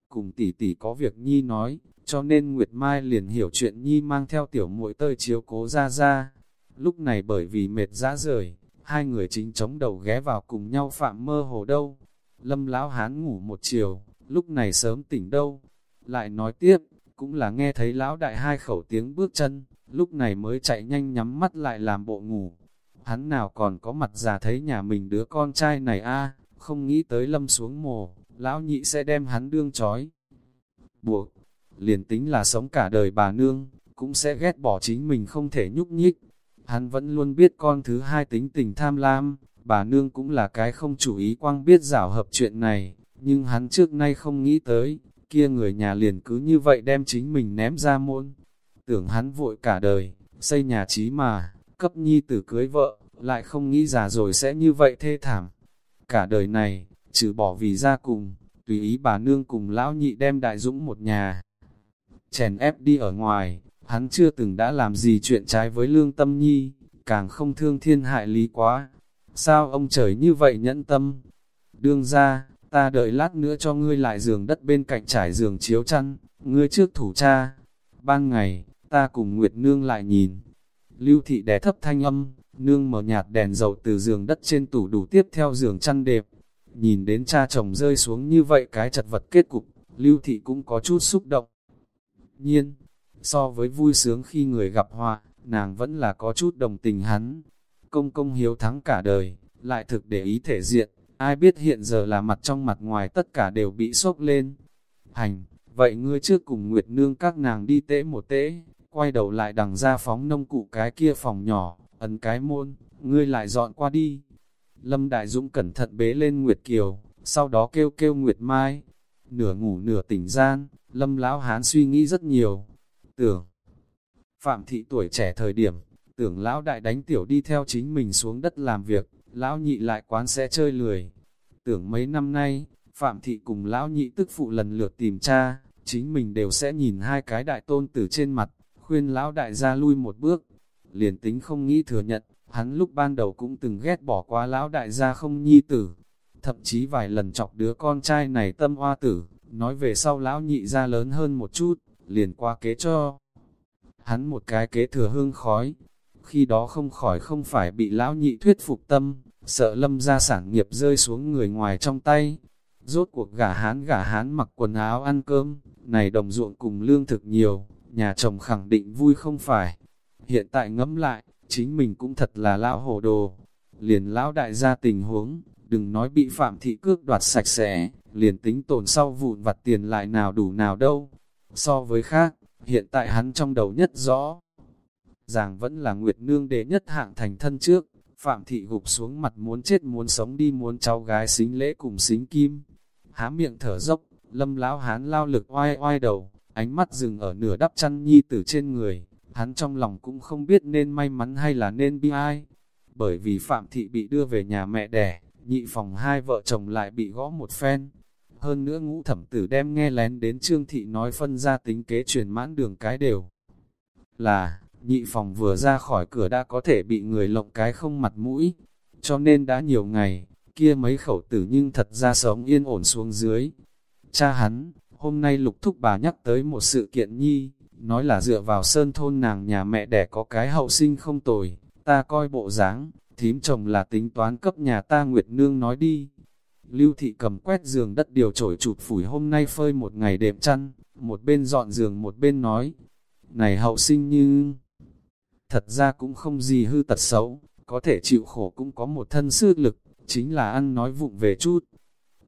S1: cùng tỷ tỷ có việc Nhi nói, cho nên Nguyệt Mai liền hiểu chuyện Nhi mang theo tiểu muội tơi chiếu cố ra ra. Lúc này bởi vì mệt dã rời, hai người chính chống đầu ghé vào cùng nhau phạm mơ hồ đâu. Lâm lão hán ngủ một chiều, lúc này sớm tỉnh đâu. Lại nói tiếp, cũng là nghe thấy lão đại hai khẩu tiếng bước chân, lúc này mới chạy nhanh nhắm mắt lại làm bộ ngủ. Hắn nào còn có mặt già thấy nhà mình đứa con trai này a không nghĩ tới lâm xuống mồ, lão nhị sẽ đem hắn đương chói. Buộc, liền tính là sống cả đời bà nương, cũng sẽ ghét bỏ chính mình không thể nhúc nhích. Hắn vẫn luôn biết con thứ hai tính tình tham lam, bà nương cũng là cái không chủ ý quang biết rảo hợp chuyện này, nhưng hắn trước nay không nghĩ tới, kia người nhà liền cứ như vậy đem chính mình ném ra môn. Tưởng hắn vội cả đời, xây nhà trí mà, cấp nhi tử cưới vợ, lại không nghĩ già rồi sẽ như vậy thê thảm. Cả đời này, trừ bỏ vì ra cùng, tùy ý bà nương cùng lão nhị đem đại dũng một nhà. Chèn ép đi ở ngoài, hắn chưa từng đã làm gì chuyện trái với lương tâm nhi, càng không thương thiên hại lý quá. Sao ông trời như vậy nhẫn tâm? Đương ra, ta đợi lát nữa cho ngươi lại giường đất bên cạnh trải giường chiếu chăn, ngươi trước thủ cha. Ban ngày, ta cùng Nguyệt Nương lại nhìn. Lưu thị đè thấp thanh âm, nương mở nhạt đèn dầu từ giường đất trên tủ đủ tiếp theo giường chăn đẹp. Nhìn đến cha chồng rơi xuống như vậy cái chật vật kết cục, Lưu Thị cũng có chút xúc động. Nhiên, so với vui sướng khi người gặp họa, nàng vẫn là có chút đồng tình hắn. Công công hiếu thắng cả đời, lại thực để ý thể diện, ai biết hiện giờ là mặt trong mặt ngoài tất cả đều bị sốc lên. Hành, vậy ngươi trước cùng Nguyệt Nương các nàng đi tễ một tễ, quay đầu lại đằng ra phóng nông cụ cái kia phòng nhỏ, ấn cái môn, ngươi lại dọn qua đi. Lâm Đại Dũng cẩn thận bế lên Nguyệt Kiều, sau đó kêu kêu Nguyệt Mai. Nửa ngủ nửa tỉnh gian, Lâm Lão Hán suy nghĩ rất nhiều. Tưởng, Phạm Thị tuổi trẻ thời điểm, tưởng Lão Đại đánh tiểu đi theo chính mình xuống đất làm việc, Lão Nhị lại quán sẽ chơi lười. Tưởng mấy năm nay, Phạm Thị cùng Lão Nhị tức phụ lần lượt tìm cha, chính mình đều sẽ nhìn hai cái đại tôn tử trên mặt, khuyên Lão Đại ra lui một bước. Liền tính không nghĩ thừa nhận, hắn lúc ban đầu cũng từng ghét bỏ qua Lão Đại gia không nhi tử, thậm chí vài lần chọc đứa con trai này tâm hoa tử, nói về sau lão nhị ra lớn hơn một chút, liền qua kế cho. Hắn một cái kế thừa hương khói, khi đó không khỏi không phải bị lão nhị thuyết phục tâm, sợ lâm ra sản nghiệp rơi xuống người ngoài trong tay. Rốt cuộc gả hán gả hán mặc quần áo ăn cơm, này đồng ruộng cùng lương thực nhiều, nhà chồng khẳng định vui không phải. Hiện tại ngẫm lại, chính mình cũng thật là lão hồ đồ. Liền lão đại gia tình huống, đừng nói bị phạm thị cước đoạt sạch sẽ, liền tính tồn sau vụn vặt tiền lại nào đủ nào đâu. So với khác, hiện tại hắn trong đầu nhất rõ. Giàng vẫn là Nguyệt Nương đệ nhất hạng thành thân trước, Phạm Thị gục xuống mặt muốn chết muốn sống đi muốn cháu gái xính lễ cùng xính kim. Há miệng thở dốc, lâm lão hán lao lực oai oai đầu, ánh mắt dừng ở nửa đắp chăn nhi tử trên người, hắn trong lòng cũng không biết nên may mắn hay là nên bi ai. Bởi vì Phạm Thị bị đưa về nhà mẹ đẻ, nhị phòng hai vợ chồng lại bị gõ một phen. Hơn nữa ngũ thẩm tử đem nghe lén đến Trương Thị nói phân ra tính kế truyền mãn đường cái đều. Là, nhị phòng vừa ra khỏi cửa đã có thể bị người lộng cái không mặt mũi. Cho nên đã nhiều ngày, kia mấy khẩu tử nhưng thật ra sống yên ổn xuống dưới. Cha hắn, hôm nay lục thúc bà nhắc tới một sự kiện nhi, nói là dựa vào sơn thôn nàng nhà mẹ đẻ có cái hậu sinh không tồi, ta coi bộ dáng thím chồng là tính toán cấp nhà ta Nguyệt Nương nói đi. Lưu thị cầm quét giường đất điều trổi chụp phủi hôm nay phơi một ngày đệm chăn, một bên dọn giường một bên nói, này hậu sinh như... Thật ra cũng không gì hư tật xấu, có thể chịu khổ cũng có một thân sư lực, chính là ăn nói vụng về chút.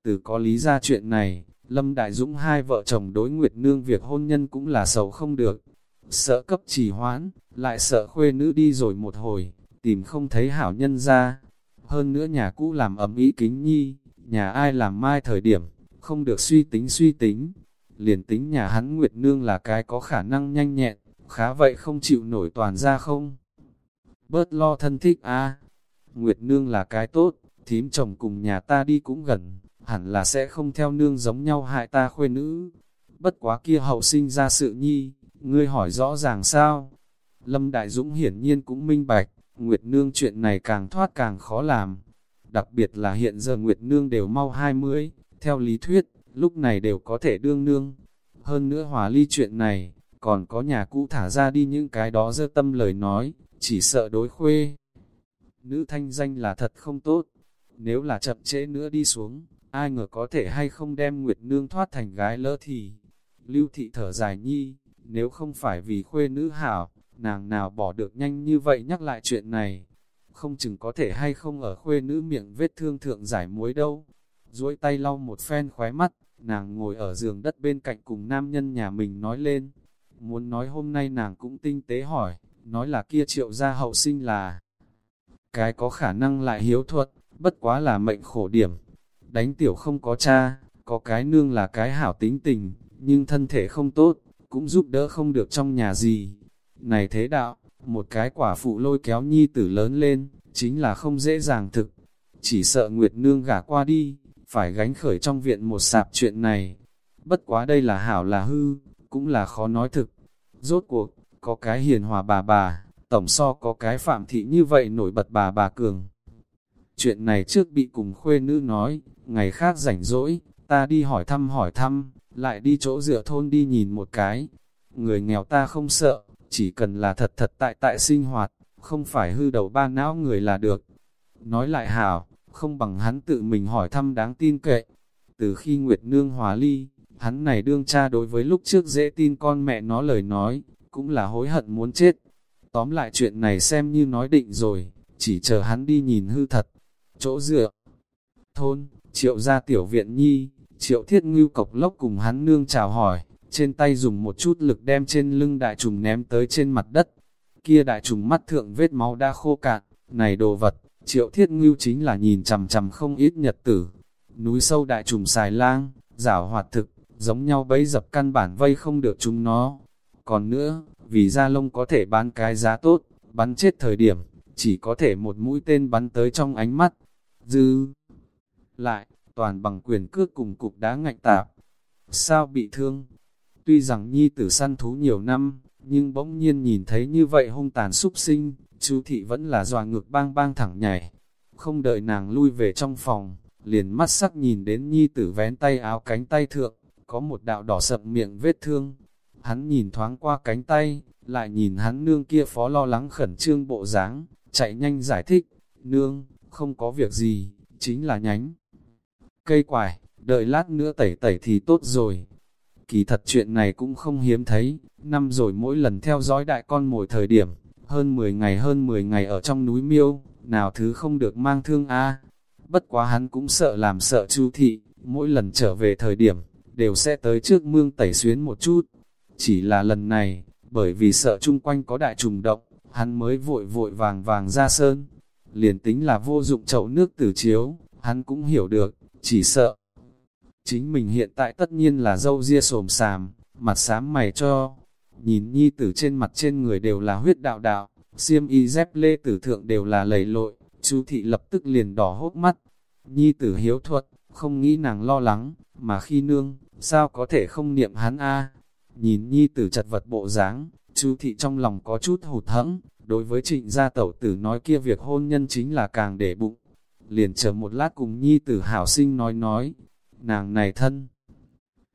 S1: Từ có lý ra chuyện này, Lâm Đại Dũng hai vợ chồng đối Nguyệt Nương việc hôn nhân cũng là xấu không được. Sợ cấp trì hoãn, lại sợ khuê nữ đi rồi một hồi, tìm không thấy hảo nhân ra. Hơn nữa nhà cũ làm ấm ý kính nhi, nhà ai làm mai thời điểm, không được suy tính suy tính. Liền tính nhà hắn Nguyệt Nương là cái có khả năng nhanh nhẹn, khá vậy không chịu nổi toàn ra không? Bớt lo thân thích a Nguyệt Nương là cái tốt, thím chồng cùng nhà ta đi cũng gần, hẳn là sẽ không theo nương giống nhau hại ta khuê nữ. Bất quá kia hậu sinh ra sự nhi, ngươi hỏi rõ ràng sao? Lâm Đại Dũng hiển nhiên cũng minh bạch, Nguyệt Nương chuyện này càng thoát càng khó làm. Đặc biệt là hiện giờ Nguyệt Nương đều mau 20, theo lý thuyết, lúc này đều có thể đương nương. Hơn nữa hòa ly chuyện này, còn có nhà cũ thả ra đi những cái đó dơ tâm lời nói, chỉ sợ đối khuê. Nữ thanh danh là thật không tốt, nếu là chậm trễ nữa đi xuống, ai ngờ có thể hay không đem Nguyệt Nương thoát thành gái lỡ thì. Lưu thị thở dài nhi, nếu không phải vì khuê nữ hảo, nàng nào bỏ được nhanh như vậy nhắc lại chuyện này. Không chừng có thể hay không ở khuê nữ miệng vết thương thượng giải muối đâu. duỗi tay lau một phen khóe mắt, nàng ngồi ở giường đất bên cạnh cùng nam nhân nhà mình nói lên. Muốn nói hôm nay nàng cũng tinh tế hỏi, nói là kia triệu gia hậu sinh là cái có khả năng lại hiếu thuật, bất quá là mệnh khổ điểm. Đánh tiểu không có cha, có cái nương là cái hảo tính tình, nhưng thân thể không tốt, cũng giúp đỡ không được trong nhà gì. Này thế đạo, một cái quả phụ lôi kéo nhi tử lớn lên, chính là không dễ dàng thực. Chỉ sợ Nguyệt Nương gả qua đi, phải gánh khởi trong viện một sạp chuyện này. Bất quá đây là hảo là hư, cũng là khó nói thực. Rốt cuộc, có cái hiền hòa bà bà, tổng so có cái phạm thị như vậy nổi bật bà bà cường. Chuyện này trước bị cùng khuê nữ nói, ngày khác rảnh rỗi, ta đi hỏi thăm hỏi thăm, lại đi chỗ dựa thôn đi nhìn một cái. Người nghèo ta không sợ, chỉ cần là thật thật tại tại sinh hoạt, không phải hư đầu ba não người là được. Nói lại hảo, không bằng hắn tự mình hỏi thăm đáng tin kệ. Từ khi Nguyệt Nương hòa ly, hắn này đương cha đối với lúc trước dễ tin con mẹ nó lời nói, cũng là hối hận muốn chết. Tóm lại chuyện này xem như nói định rồi, chỉ chờ hắn đi nhìn hư thật. Chỗ dựa, thôn, triệu ra tiểu viện nhi, triệu thiết ngưu cộc lốc cùng hắn nương chào hỏi, trên tay dùng một chút lực đem trên lưng đại trùng ném tới trên mặt đất. Kia đại trùng mắt thượng vết máu đã khô cạn, này đồ vật, triệu thiết ngưu chính là nhìn chằm chằm không ít nhật tử. Núi sâu đại trùng xài lang, rảo hoạt thực, giống nhau bấy dập căn bản vây không được chúng nó. Còn nữa, vì da lông có thể bán cái giá tốt, bắn chết thời điểm, chỉ có thể một mũi tên bắn tới trong ánh mắt. Dư lại, toàn bằng quyền cước cùng cục đá ngạnh tạp. Sao bị thương? Tuy rằng nhi tử săn thú nhiều năm, nhưng bỗng nhiên nhìn thấy như vậy hung tàn súc sinh, chú thị vẫn là dòa ngược bang bang thẳng nhảy. Không đợi nàng lui về trong phòng, liền mắt sắc nhìn đến nhi tử vén tay áo cánh tay thượng, có một đạo đỏ sậm miệng vết thương. Hắn nhìn thoáng qua cánh tay, lại nhìn hắn nương kia phó lo lắng khẩn trương bộ dáng, chạy nhanh giải thích, nương, không có việc gì, chính là nhánh. Cây quải, đợi lát nữa tẩy tẩy thì tốt rồi. Kỳ thật chuyện này cũng không hiếm thấy, năm rồi mỗi lần theo dõi đại con mỗi thời điểm, hơn 10 ngày hơn 10 ngày ở trong núi miêu, nào thứ không được mang thương a Bất quá hắn cũng sợ làm sợ chú thị, mỗi lần trở về thời điểm, đều sẽ tới trước mương tẩy xuyến một chút. Chỉ là lần này, bởi vì sợ chung quanh có đại trùng động, hắn mới vội vội vàng vàng ra sơn. Liền tính là vô dụng chậu nước tử chiếu, hắn cũng hiểu được, chỉ sợ. Chính mình hiện tại tất nhiên là dâu ria sồm sàm, mặt xám mày cho. Nhìn nhi tử trên mặt trên người đều là huyết đạo đạo, xiêm y dép lê tử thượng đều là lầy lội, chú thị lập tức liền đỏ hốt mắt. Nhi tử hiếu thuật, không nghĩ nàng lo lắng, mà khi nương, sao có thể không niệm hắn a Nhìn nhi tử chật vật bộ dáng, chú thị trong lòng có chút hụt hẫng, đối với trịnh gia tẩu tử nói kia việc hôn nhân chính là càng để bụng. Liền chờ một lát cùng nhi tử hảo sinh nói nói, nàng này thân.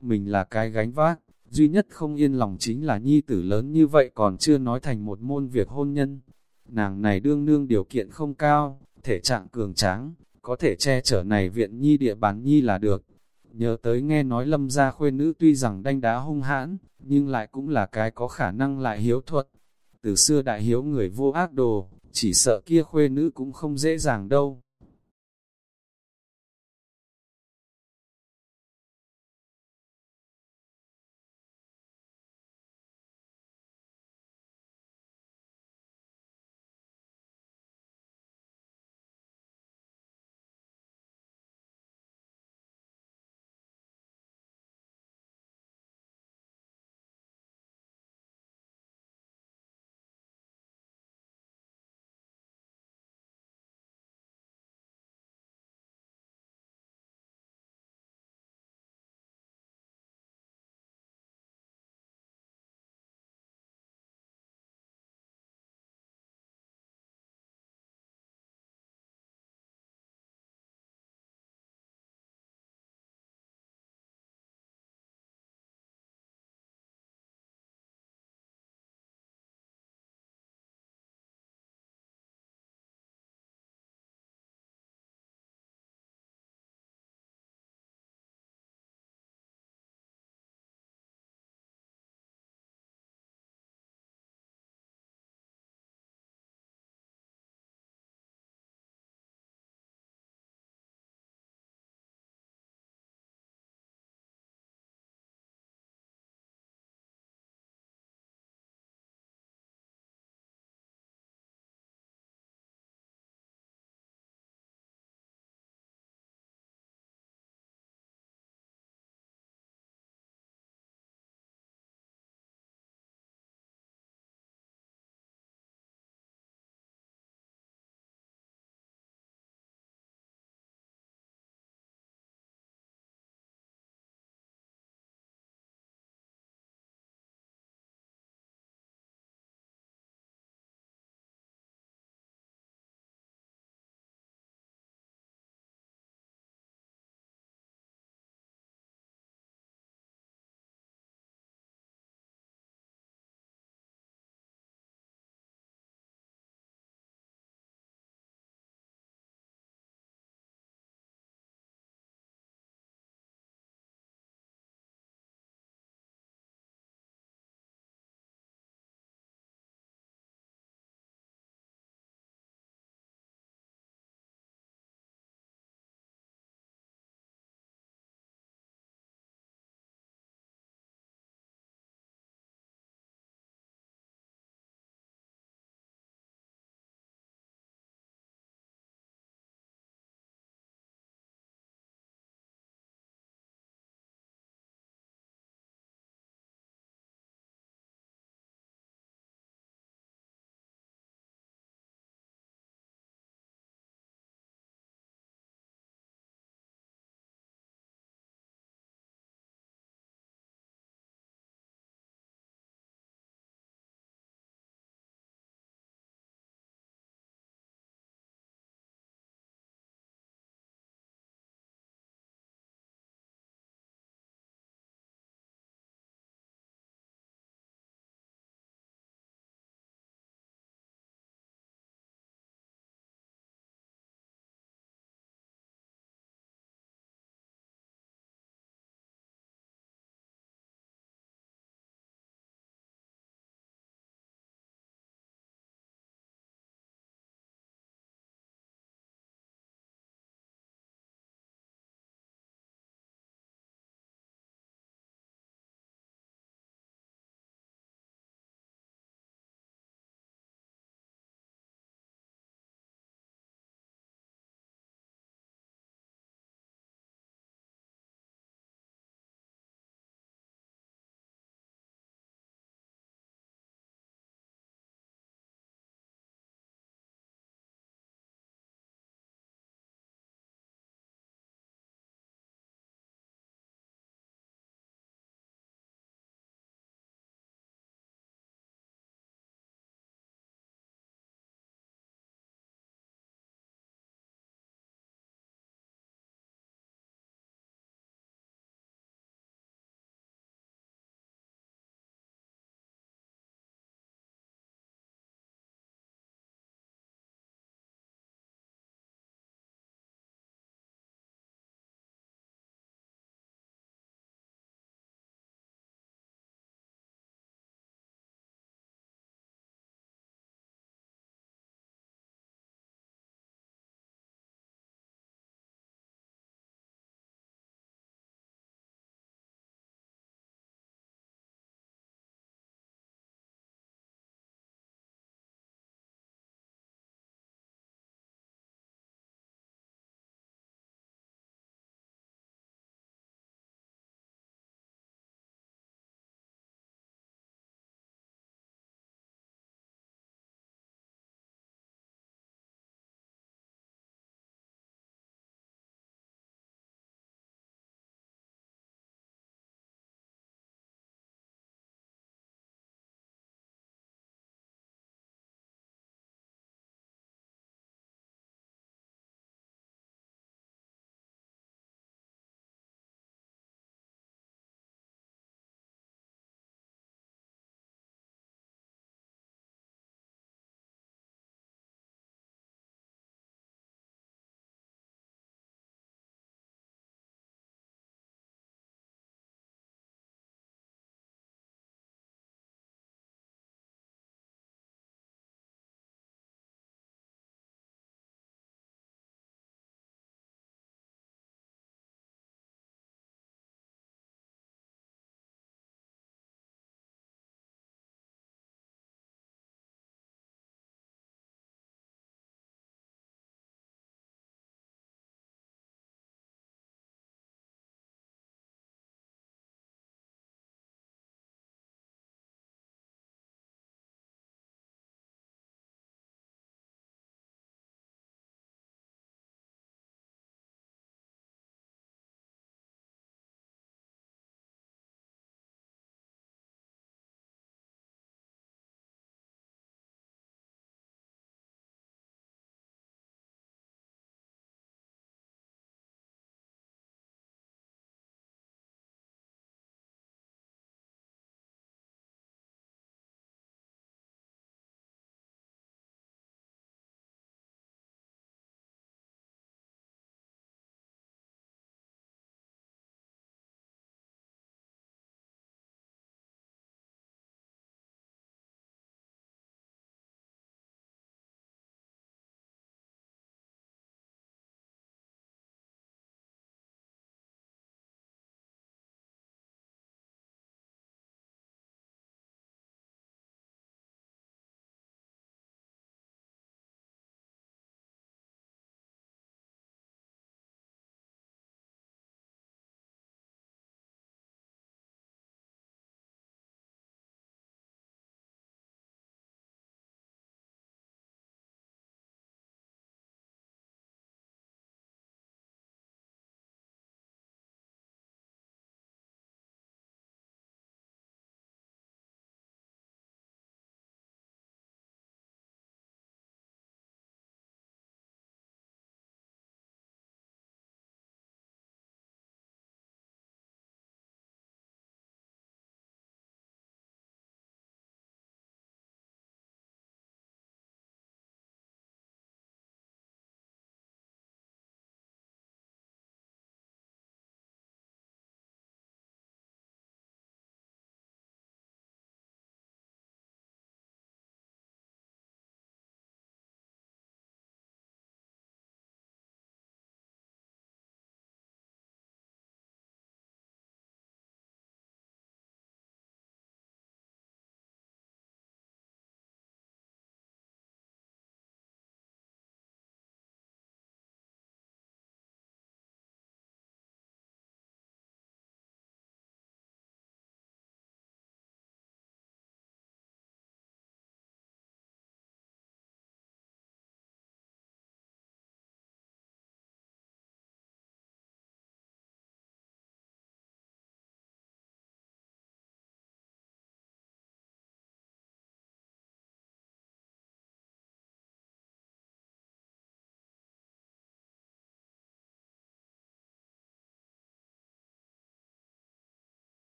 S1: Mình là cái gánh vác, duy nhất không yên lòng chính là nhi tử lớn như vậy còn chưa nói thành một môn việc hôn nhân. Nàng này đương nương điều kiện không cao, thể trạng cường tráng, có thể che chở này viện nhi địa bàn nhi là được. Nhớ tới nghe nói lâm gia khuê nữ tuy rằng đanh đá hung hãn, nhưng lại cũng là cái có khả năng lại hiếu thuật. Từ xưa đại hiếu người vô ác đồ, chỉ sợ kia khuê nữ cũng không dễ dàng đâu.